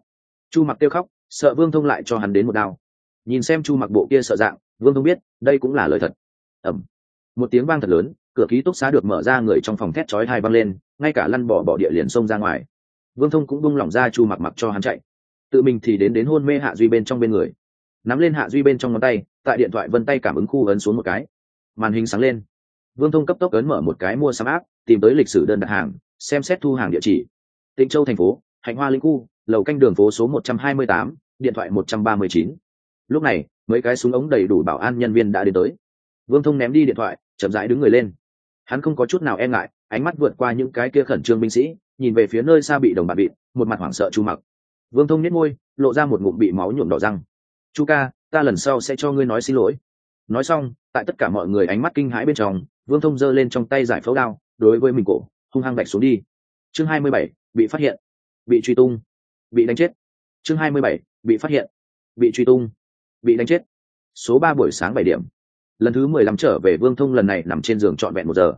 chu mặc kêu khóc, sợ vương thông lại cho hắn đến một đao. Nhìn xem chu mặc bộ kia sợ dạng, vương thông biết, đây cũng là lời thật. Ẩm một tiếng vang thật lớn, cửa ký túc xá được mở ra người trong phòng thét chói hai văng lên, ngay cả lăn bỏ bỏ địa liền xông ra ngoài. Vương thông cũng bung lỏng ra chu mặc mặc cho hắn chạy. Tự mình thì đến đến hôn mê hạ duy bên trong bên người. Nắm lên hạ duy bên trong ngón tay, tại điện thoại vân tay cảm ứng khu ấn xuống một cái. Màn hình sáng lên. Vương thông cấp tốc ấn mở một cái mua sắm áp tìm tới lịch sử đơn đặt hàng xem xét thu hàng địa chỉ. Tịnh châu thành phố, hạnh hoa linh khu, lầu canh đường phố số một trăm hai mươi tám, điện thoại một trăm ba mươi chín. Lúc này, mấy cái súng ống đầy đủ bảo an nhân viên đã đến tới. Vương thông ném đi điện thoại, chậm rãi đứng người lên. Hắn không có chút nào e ngại, ánh mắt vượt qua những cái kia khẩn trương binh sĩ, nhìn về phía nơi xa bị đồng bạn bị một mặt hoảng sợ chu mặc. Vương thông nhét môi, lộ ra một ngụm bị máu nhuộm đỏ răng. Chu ca, ta lần sau sẽ cho ngươi nói xin lỗi. Nói xong, tại tất cả mọi người ánh mắt kinh hãi bên trong, vương thông giơ lên trong tay giải phẫu đao, đối với mình cổ hung hăng đạch xuống đi. Chương hai mươi bảy, bị phát hiện, bị truy tung, bị đánh chết. Chương hai mươi bảy, bị phát hiện, bị truy tung, bị đánh chết. Số ba buổi sáng bảy điểm. Lần thứ mười lăm trở về vương thông lần này nằm trên giường trọn vẹn một giờ.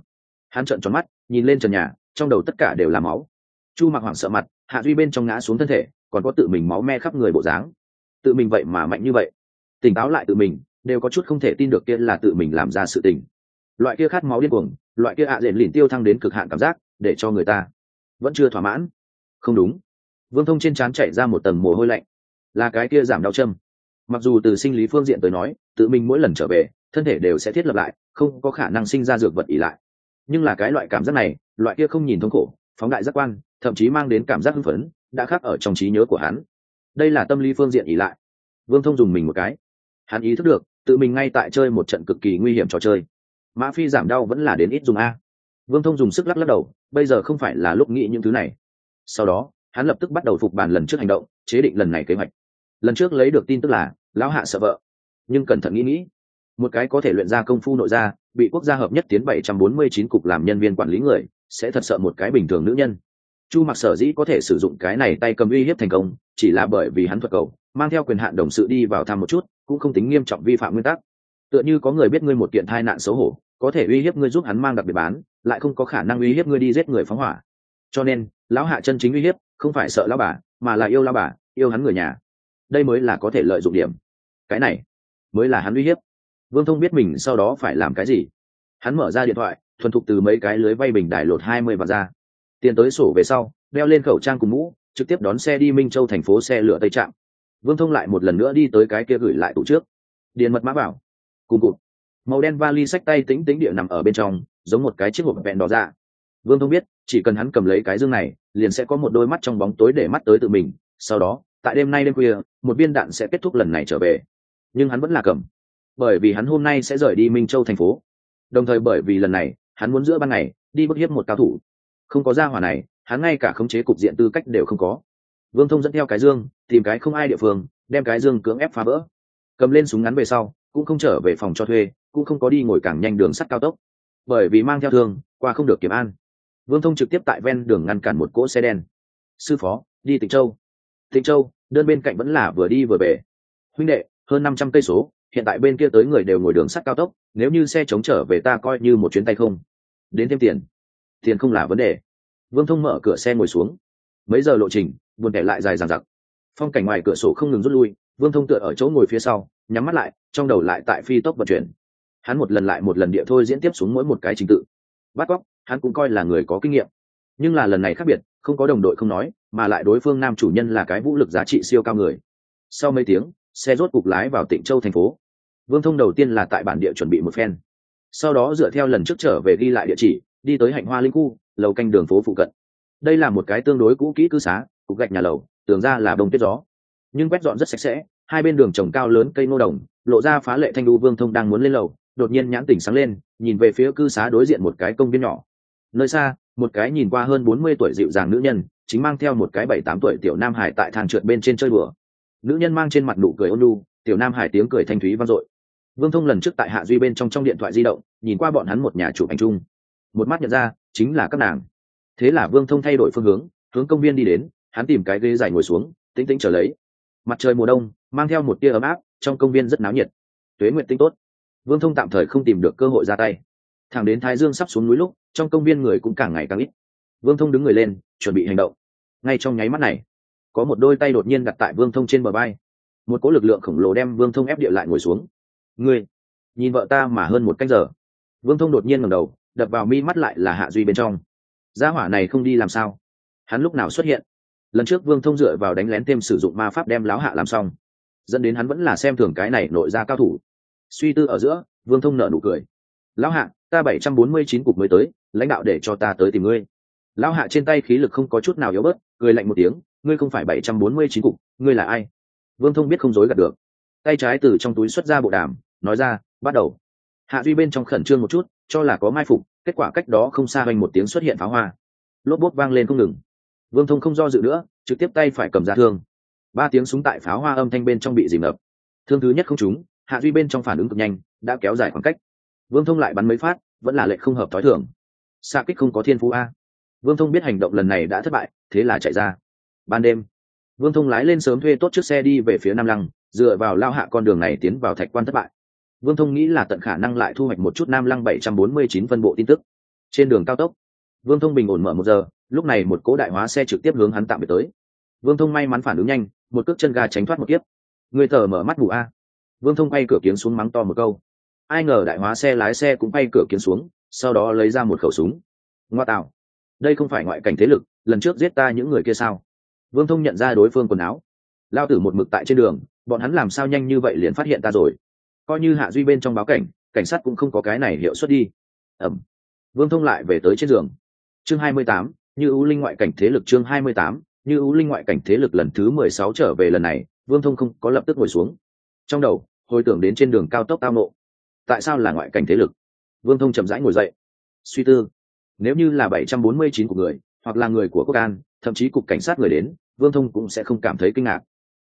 Hắn trợn tròn mắt, nhìn lên trần nhà, trong đầu tất cả đều là máu. Chu mặc hoảng sợ mặt, hạ duy bên trong ngã xuống thân thể, còn có tự mình máu me khắp người bộ dáng. Tự mình vậy mà mạnh như vậy. Tỉnh táo lại tự mình, đều có chút không thể tin được kia là tự mình làm ra sự tình. Loại kia khát máu điên cuồng loại kia ạ à rền lìn tiêu thăng đến cực hạn cảm giác để cho người ta vẫn chưa thỏa mãn. Không đúng. Vương thông trên trán chạy ra một tầng mồ hôi lạnh. Là cái kia giảm đau châm. Mặc dù từ sinh lý phương diện tới nói, tự mình mỗi lần trở về, thân thể đều sẽ thiết lập lại, không có khả năng sinh ra dược vật ỉ lại. Nhưng là cái loại cảm giác này, loại kia không nhìn thống khổ, phóng đại giác quan, thậm chí mang đến cảm giác hưng phấn, đã khác ở trong trí nhớ của hắn. Đây là tâm lý phương diện ỉ lại. Vương thông dùng mình một cái. Hắn ý thức được, tự mình ngay tại chơi một trận cực kỳ nguy hiểm trò chơi mã phi giảm đau vẫn là đến ít dùng a. Vương thông dùng sức lắc lắc đầu, bây giờ không phải là lúc nghĩ những thứ này. Sau đó, hắn lập tức bắt đầu phục bàn lần trước hành động, chế định lần này kế hoạch. Lần trước lấy được tin tức là, lão hạ sợ vợ. Nhưng cẩn thận nghĩ nghĩ, một cái có thể luyện ra công phu nội gia, bị quốc gia hợp nhất tiến bảy trăm bốn mươi chín cục làm nhân viên quản lý người, sẽ thật sợ một cái bình thường nữ nhân. Chu mặc sở dĩ có thể sử dụng cái này tay cầm uy hiếp thành công, chỉ là bởi vì hắn thuật cầu, mang theo quyền hạn đồng sự đi vào thăm một chút, cũng không tính nghiêm trọng vi phạm nguyên tắc tựa như có người biết ngươi một kiện thai nạn xấu hổ, có thể uy hiếp ngươi giúp hắn mang đặc biệt bán, lại không có khả năng uy hiếp ngươi đi giết người phóng hỏa. Cho nên, lão hạ chân chính uy hiếp, không phải sợ lão bà, mà là yêu lão bà, yêu hắn người nhà. Đây mới là có thể lợi dụng điểm. Cái này, mới là hắn uy hiếp. Vương thông biết mình sau đó phải làm cái gì. Hắn mở ra điện thoại, thuần thục từ mấy cái lưới vay bình đài lột hai mươi và ra. Tiền tới sổ về sau, đeo lên khẩu trang cùng mũ, trực tiếp đón xe đi minh châu thành phố xe lửa tây trạm. Vương thông lại một lần nữa đi tới cái kia gửi lại tủ trước. Điền mật mã bảo cùng cụt. Màu đen vali sách tay tính tính địa nằm ở bên trong, giống một cái chiếc hộp vẹn đỏ ra vương thông biết, chỉ cần hắn cầm lấy cái dương này, liền sẽ có một đôi mắt trong bóng tối để mắt tới tự mình. Sau đó, tại đêm nay đêm khuya, một viên đạn sẽ kết thúc lần này trở về. Nhưng hắn vẫn là cầm. Bởi vì hắn hôm nay sẽ rời đi minh châu thành phố. Đồng thời bởi vì lần này, hắn muốn giữa ban ngày, đi bức hiếp một cao thủ. Không có gia hỏa này, hắn ngay cả khống chế cục diện tư cách đều không có. Vương thông dẫn theo cái dương, tìm cái không ai địa phương, đem cái dương cưỡng ép phá vỡ. Cầm lên súng ngắn về sau cũng không trở về phòng cho thuê, cũng không có đi ngồi càng nhanh đường sắt cao tốc. Bởi vì mang theo thương, qua không được kiểm an. Vương thông trực tiếp tại ven đường ngăn cản một cỗ xe đen. Sư phó, đi tịnh châu. Tịnh châu, đơn bên cạnh vẫn là vừa đi vừa về. Huynh đệ, hơn năm trăm cây số, hiện tại bên kia tới người đều ngồi đường sắt cao tốc, nếu như xe chống trở về ta coi như một chuyến tay không. Đến thêm tiền. Tiền không là vấn đề. Vương thông mở cửa xe ngồi xuống. Mấy giờ lộ trình, buồn đẻ lại dài dằng dặc. Phong cảnh ngoài cửa sổ không ngừng rút lui vương thông tựa ở chỗ ngồi phía sau, nhắm mắt lại, trong đầu lại tại phi tốc vận chuyển. Hắn một lần lại một lần địa thôi diễn tiếp xuống mỗi một cái trình tự. Bắt cóc, hắn cũng coi là người có kinh nghiệm. Nhưng là lần này khác biệt, không có đồng đội không nói, mà lại đối phương nam chủ nhân là cái vũ lực giá trị siêu cao người. Sau mấy tiếng, xe rốt cục lái vào tỉnh châu thành phố. Vương thông đầu tiên là tại bản địa chuẩn bị một phen. Sau đó dựa theo lần trước trở về ghi lại địa chỉ, đi tới hạnh hoa linh khu, lầu canh đường phố phụ cận. Đây là một cái tương đối cũ kỹ cư xá, cục gạch nhà lầu, tường ra là bông tuyết gió nhưng quét dọn rất sạch sẽ, hai bên đường trồng cao lớn cây ngô đồng, lộ ra phá lệ thanh đu vương thông đang muốn lên lầu, đột nhiên nhãn tỉnh sáng lên, nhìn về phía cư xá đối diện một cái công viên nhỏ. Nơi xa, một cái nhìn qua hơn bốn mươi tuổi dịu dàng nữ nhân, chính mang theo một cái bảy tám tuổi tiểu nam hải tại thang trượt bên trên chơi bừa nữ nhân mang trên mặt nụ cười ôn lu tiểu nam hải tiếng cười thanh thúy vang dội. Vương thông lần trước tại hạ duy bên trong trong điện thoại di động, nhìn qua bọn hắn một nhà chụp ảnh chung. Một mắt nhận ra, chính là các nàng. Thế là vương thông thay đổi phương hướng hướng công viên đi đến, hắn tìm cái ghế dài ngồi xuống, tĩnh tĩnh trở lấy mặt trời mùa đông, mang theo một tia ấm áp, trong công viên rất náo nhiệt. Tuế nguyện tinh tốt. Vương thông tạm thời không tìm được cơ hội ra tay. Thẳng đến thái dương sắp xuống núi lúc, trong công viên người cũng càng ngày càng ít. Vương thông đứng người lên, chuẩn bị hành động. Ngay trong nháy mắt này, có một đôi tay đột nhiên đặt tại vương thông trên bờ bay một cỗ lực lượng khổng lồ đem vương thông ép địa lại ngồi xuống. Ngươi, nhìn vợ ta mà hơn một cách giờ. Vương thông đột nhiên ngẩng đầu, đập vào mi mắt lại là hạ duy bên trong. Gia hỏa này không đi làm sao? Hắn lúc nào xuất hiện? Lần trước vương thông dựa vào đánh lén thêm sử dụng ma pháp đem láo hạ làm xong, dẫn đến hắn vẫn là xem thường cái này nội ra cao thủ. Suy tư ở giữa, vương thông nở nụ cười. Lão hạ, ta bảy trăm bốn mươi chín cục mới tới, lãnh đạo để cho ta tới tìm ngươi. Lão hạ trên tay khí lực không có chút nào yếu bớt, cười lạnh một tiếng, ngươi không phải bảy trăm bốn mươi chín cục, ngươi là ai? Vương thông biết không dối gạt được. Tay trái từ trong túi xuất ra bộ đàm, nói ra, bắt đầu. Hạ duy bên trong khẩn trương một chút, cho là có mai phục, kết quả cách đó không xa hoành một tiếng xuất hiện pháo hoa. Lốp bốt vang lên không ngừng vương thông không do dự nữa, trực tiếp tay phải cầm ra thương. Ba tiếng súng tại pháo hoa âm thanh bên trong bị dìm ngập. Thương thứ nhất không trúng, hạ duy bên trong phản ứng cực nhanh, đã kéo dài khoảng cách. Vương thông lại bắn mấy phát, vẫn là lệnh không hợp t h ó i thường. Xa kích không có thiên phú a. Vương thông biết hành động lần này đã thất bại, thế là chạy ra. Ban đêm, vương thông lái lên sớm thuê tốt chiếc xe đi về phía nam lăng, dựa vào lao hạ con đường này tiến vào thạch quan thất bại. Vương thông nghĩ là tận khả năng lại thu hoạch một chút nam lăng bảy trăm bốn mươi chín phân bộ tin tức. Trên đường cao tốc vương thông bình ổn mở một giờ, lúc này một cố đại hóa xe trực tiếp hướng hắn tạm biệt tới. Vương thông may mắn phản ứng nhanh, một cước chân ga tránh thoát một kiếp. Người thờ mở mắt ngủ a. Vương thông bay cửa kiếng xuống mắng to một câu. Ai ngờ đại hóa xe lái xe cũng bay cửa kiếng xuống, sau đó lấy ra một khẩu súng. Ngoa tạo. Đây không phải ngoại cảnh thế lực, lần trước giết ta những người kia sao? Vương thông nhận ra đối phương quần áo. Lao tử một mực tại trên đường, bọn hắn làm sao nhanh như vậy liền phát hiện ta rồi? Coi như hạ duy bên trong báo cảnh cảnh sát cũng không có cái này hiệu suất đi. Ẩm. Vương thông lại về tới trên giường chương hai mươi tám, như ưu linh ngoại cảnh thế lực chương hai mươi tám, như ưu linh ngoại cảnh thế lực lần thứ mười sáu trở về lần này, vương thông không có lập tức ngồi xuống. Trong đầu, hồi tưởng đến trên đường cao tốc tao nộ. Tại sao là ngoại cảnh thế lực? Vương thông chậm rãi ngồi dậy. Suy tư. Nếu như là bảy trăm bốn mươi chín của người, hoặc là người của quốc an, thậm chí cục cảnh sát người đến, vương thông cũng sẽ không cảm thấy kinh ngạc.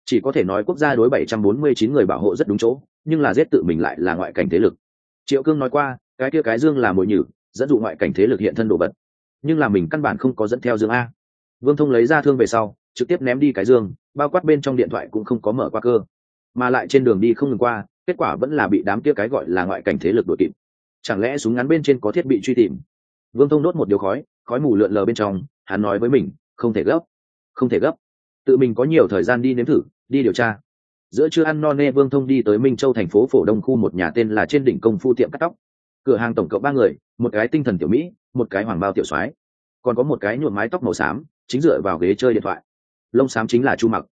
Chỉ có thể nói quốc gia đối bảy trăm bốn mươi chín người bảo hộ rất đúng chỗ, nhưng là giết tự mình lại là ngoại cảnh thế lực. Triệu cương nói qua, cái kia cái dương là mồi nhử, dẫn dụ ngoại cảnh thế lực hiện thân đồ vật nhưng là mình căn bản không có dẫn theo dương a. Vương thông lấy ra thương về sau, trực tiếp ném đi cái dương, bao quát bên trong điện thoại cũng không có mở qua cơ. Mà lại trên đường đi không ngừng qua, kết quả vẫn là bị đám kia cái gọi là ngoại cảnh thế lực đuổi kịp. Chẳng lẽ súng ngắn bên trên có thiết bị truy tìm? Vương thông đốt một điều khói khói mù lượn lờ bên trong, hắn nói với mình, không thể gấp, không thể gấp. Tự mình có nhiều thời gian đi nếm thử, đi điều tra. Giữa chưa ăn no nê, vương thông đi tới minh châu thành phố phổ đông khu một nhà tên là trên đỉnh công phu tiệm cắt tóc cửa hàng tổng cộng ba người, một cái tinh thần tiểu mỹ, một cái hoàng bao tiểu soái. Còn có một cái nhuộm mái tóc màu xám, chính dựa vào ghế chơi điện thoại. Lông xám chính là chu mặc.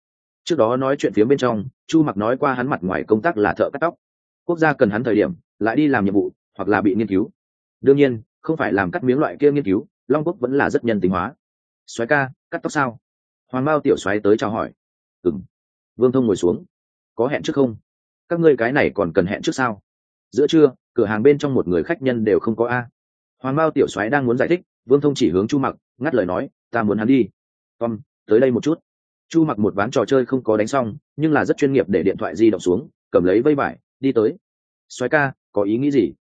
Trước đó nói chuyện phía bên trong, chu mặc nói qua hắn mặt ngoài công tác là thợ cắt tóc. Quốc gia cần hắn thời điểm, lại đi làm nhiệm vụ, hoặc là bị nghiên cứu. Đương nhiên, không phải làm cắt miếng loại kia nghiên cứu, long quốc vẫn là rất nhân tính hóa. Xoáy ca, cắt tóc sao? Hoàng bao tiểu xoáy tới chào hỏi. Ừng vương thông ngồi xuống. Có hẹn trước không? Các ngươi cái này còn cần hẹn trước sao? Giữa trưa cửa hàng bên trong một người khách nhân đều không có a. Hoàng bao tiểu xoáy đang muốn giải thích, vương thông chỉ hướng chu mặc, ngắt lời nói, ta muốn hắn đi. Tom tới đây một chút. Chu mặc một ván trò chơi không có đánh xong, nhưng là rất chuyên nghiệp để điện thoại di động xuống, cầm lấy vây vải, đi tới. Xoáy ca, có ý nghĩ gì?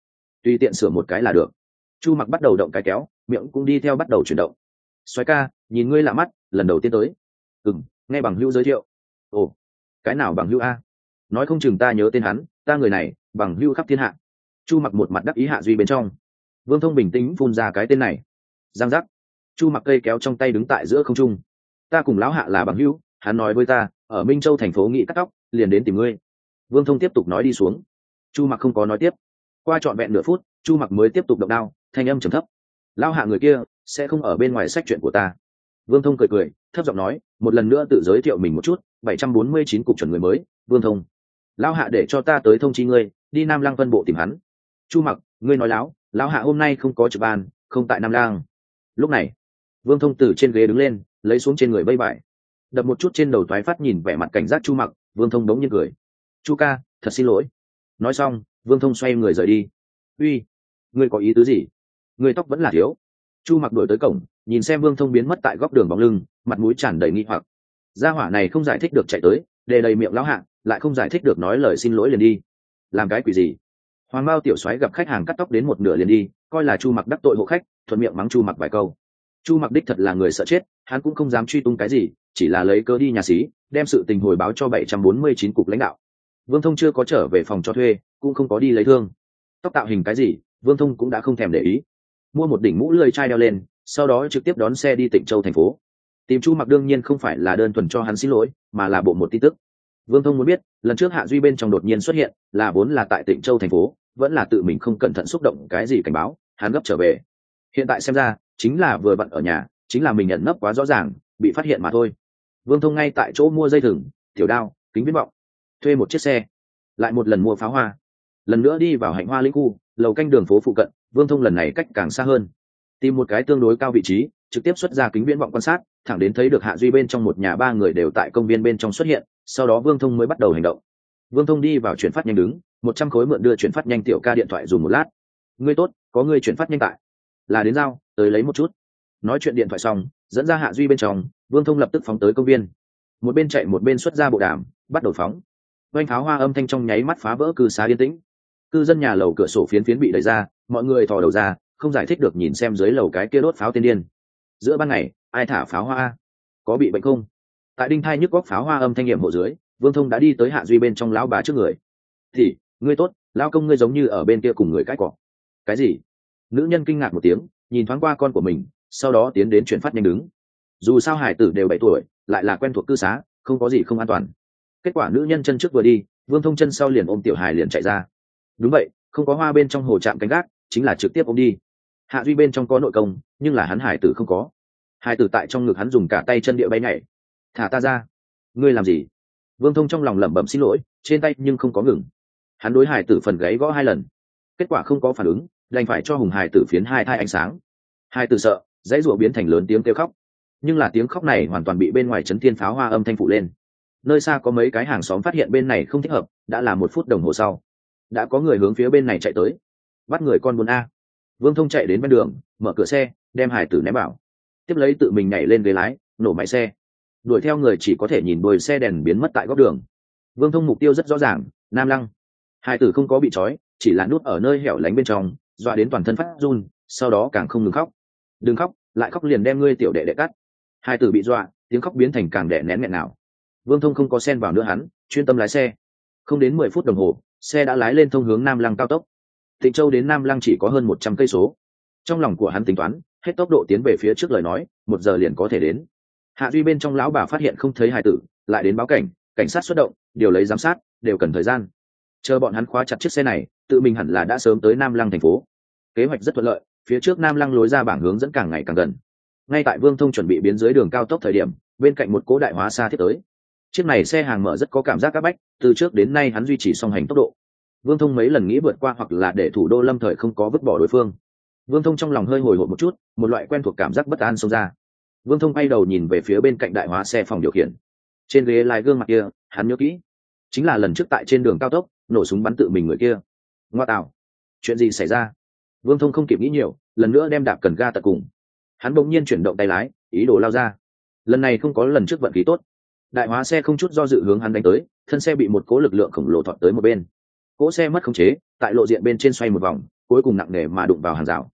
Tùy tiện sửa một cái là được. Chu mặc bắt đầu động cái kéo, miệng cũng đi theo bắt đầu chuyển động. Xoáy ca, nhìn ngươi lạ mắt, lần đầu tiên tới. Ừ m nghe bằng hữu giới thiệu. Ồ, cái nào bằng hữu a? Nói không chừng ta nhớ tên hắn, ta người này, bằng hữu khắp thiên hạ chu mặc một mặt đắc ý hạ duy bên trong. Vương thông bình tĩnh phun ra cái tên này. Giang giác. Chu mặc cây kéo trong tay đứng tại giữa không trung. Ta cùng lão hạ là bằng hữu, hắn nói với ta, ở minh châu thành phố nghị cắt tóc, liền đến tìm ngươi. Vương thông tiếp tục nói đi xuống. Chu mặc không có nói tiếp. Qua trọn vẹn nửa phút, chu mặc mới tiếp tục động đao, thanh âm trầm thấp. Lao hạ người kia, sẽ không ở bên ngoài sách chuyện của ta. Vương thông cười cười, thấp giọng nói, một lần nữa tự giới thiệu mình một chút, bảy trăm bốn mươi chín cục chuẩn người mới, vương thông. Lao hạ để cho ta tới thông chi ngươi, đi nam lăng vân bộ tìm hắn chu mặc, ngươi nói láo, lão hạ hôm nay không có trực ban, không tại nam lang. Lúc này, vương thông từ trên ghế đứng lên, lấy xuống trên người bây bại đập một chút trên đầu thoái phát nhìn vẻ mặt cảnh giác chu mặc, vương thông đống như cười. Chu ca, thật xin lỗi. Nói xong, vương thông xoay người rời đi. Uy, ngươi có ý tứ gì? Ngươi tóc vẫn là thiếu. Chu mặc đổi tới cổng, nhìn xem vương thông biến mất tại góc đường bóng lưng, mặt mũi tràn đầy nghi hoặc. Gia hỏa này không giải thích được chạy tới đề đầy miệng lão hạ, lại không giải thích được nói lời xin lỗi liền đi. Làm cái quỷ gì? Hoàng mao tiểu soái gặp khách hàng cắt tóc đến một nửa liền đi, coi là chu mặc đắc tội hộ khách, thuận miệng mắng chu mặc vài câu. Chu mặc đích thật là người sợ chết, hắn cũng không dám truy tung cái gì, chỉ là lấy cớ đi nhà xí, đem sự tình hồi báo cho 749 cục lãnh đạo. Vương thông chưa có trở về phòng cho thuê, cũng không có đi lấy thương. Tóc tạo hình cái gì, vương thông cũng đã không thèm để ý. Mua một đỉnh mũ lười chai đeo lên, sau đó trực tiếp đón xe đi Tịnh châu thành phố. Tìm chu mặc đương nhiên không phải là đơn thuần cho hắn xin lỗi, mà là bộ một tin tức vương thông muốn biết, lần trước hạ duy bên trong đột nhiên xuất hiện, là vốn là tại tỉnh châu thành phố, vẫn là tự mình không cẩn thận xúc động cái gì cảnh báo, hắn gấp trở về. Hiện tại xem ra, chính là vừa bận ở nhà, chính là mình nhận nấp quá rõ ràng, bị phát hiện mà thôi. Vương thông ngay tại chỗ mua dây thừng, tiểu đao, kính viễn vọng, thuê một chiếc xe, lại một lần mua pháo hoa. Lần nữa đi vào hạnh hoa lĩnh khu, lầu canh đường phố phụ cận, vương thông lần này cách càng xa hơn. Tìm một cái tương đối cao vị trí, trực tiếp xuất ra kính viễn vọng quan sát, thẳng đến thấy được hạ duy bên trong một nhà ba người đều tại công viên bên trong xuất hiện sau đó vương thông mới bắt đầu hành động. Vương thông đi vào chuyển phát nhanh đứng, một trăm khối mượn đưa chuyển phát nhanh tiểu ca điện thoại dùng một lát. Ngươi tốt, có ngươi chuyển phát nhanh tại. Là đến giao, tới lấy một chút. Nói chuyện điện thoại xong, dẫn ra hạ duy bên trong, vương thông lập tức phóng tới công viên. Một bên chạy một bên xuất ra bộ đàm, bắt đầu phóng. Oanh pháo hoa âm thanh trong nháy mắt phá vỡ cư xá yên tĩnh. Cư dân nhà lầu cửa sổ phiến phiến bị đẩy ra, mọi người thò đầu ra, không giải thích được nhìn xem dưới lầu cái kia đốt pháo tiên điên. Giữa ban ngày, ai thả pháo hoa? Có bị bệnh không? Tại đinh thai nhức góc pháo hoa âm thanh nghiệm hộ dưới, vương thông đã đi tới hạ duy bên trong lão bà trước người. Thì ngươi tốt lao công ngươi giống như ở bên kia cùng người cãi cọ. Cái gì? Nữ nhân kinh ngạc một tiếng, nhìn thoáng qua con của mình, sau đó tiến đến chuyển phát nhanh đứng. Dù sao hải tử đều bảy tuổi, lại là quen thuộc cư xá, không có gì không an toàn. Kết quả nữ nhân chân trước vừa đi, vương thông chân sau liền ôm tiểu hài liền chạy ra. Đúng vậy, không có hoa bên trong hồ trạm canh gác, chính là trực tiếp ôm đi. Hạ duy bên trong có nội công, nhưng là hắn hải tử không có. Hải tử tại trong ngực hắn dùng cả tay chân địa bay nhảy thả ta ra. Ngươi làm gì? Vương thông trong lòng lẩm bẩm xin lỗi, trên tay nhưng không có ngừng. Hắn đối hải tử phần gáy gõ hai lần. Kết quả không có phản ứng, đành phải cho hùng hải tử phiến hai thai ánh sáng. Hai tử sợ, dãy rụa biến thành lớn tiếng kêu khóc. Nhưng là tiếng khóc này hoàn toàn bị bên ngoài chấn thiên pháo hoa âm thanh phụ lên. Nơi xa có mấy cái hàng xóm phát hiện bên này không thích hợp, đã là một phút đồng hồ sau. Đã có người hướng phía bên này chạy tới. Bắt người con buồn a. Vương thông chạy đến bên đường, mở cửa xe, đem hải tử ném bảo tiếp lấy tự mình nhảy lên ghế lái, nổ máy xe đuổi theo người chỉ có thể nhìn đuôi xe đèn biến mất tại góc đường. Vương thông mục tiêu rất rõ ràng, nam lăng. Hai tử không có bị trói, chỉ là nút ở nơi hẻo lánh bên trong, dọa đến toàn thân phát run, sau đó càng không ngừng khóc. Đừng khóc, lại khóc liền đem ngươi tiểu đệ đệ cắt. Hai tử bị dọa, tiếng khóc biến thành càng đẻ nén nghẹn nào. Vương thông không có sen vào nữa hắn, chuyên tâm lái xe. Không đến mười phút đồng hồ, xe đã lái lên thông hướng nam lăng cao tốc. Thịnh châu đến nam lăng chỉ có hơn một trăm cây số. Trong lòng của hắn tính toán, hết tốc độ tiến về phía trước lời nói, một giờ liền có thể đến hạ duy bên trong lão bà phát hiện không thấy hải tử, lại đến báo cảnh cảnh sát xuất động, điều lấy giám sát, đều cần thời gian. Chờ bọn hắn khóa chặt chiếc xe này, tự mình hẳn là đã sớm tới nam lăng thành phố. Kế hoạch rất thuận lợi, phía trước nam lăng lối ra bảng hướng dẫn càng ngày càng gần. Ngay tại vương thông chuẩn bị biến dưới đường cao tốc thời điểm, bên cạnh một cố đại hóa xa thiết tới. Chiếc này xe hàng mở rất có cảm giác c áp bách, từ trước đến nay hắn duy trì song hành tốc độ. Vương thông mấy lần nghĩ vượt qua hoặc là để thủ đô lâm thời không có vứt bỏ đối phương. Vương thông trong lòng hơi hồi hộp một chút, một loại quen thuộc cảm giác bất an xông ra vương thông bay đầu nhìn về phía bên cạnh đại hóa xe phòng điều khiển. Trên ghế lái gương mặt kia, hắn nhớ kỹ, chính là lần trước tại trên đường cao tốc, nổ súng bắn tự mình người kia. Ngoa tạo. Chuyện gì xảy ra? Vương thông không kịp nghĩ nhiều, lần nữa đem đạp cần ga tận cùng. Hắn bỗng nhiên chuyển động tay lái, ý đồ lao ra. Lần này không có lần trước vận khí tốt. Đại hóa xe không chút do dự hướng hắn đánh tới, thân xe bị một cố lực lượng khổng lồ thọt tới một bên. Cỗ xe mất khống chế, tại lộ diện bên trên xoay một vòng, cuối cùng nặng nề mà đụng vào hàng rào.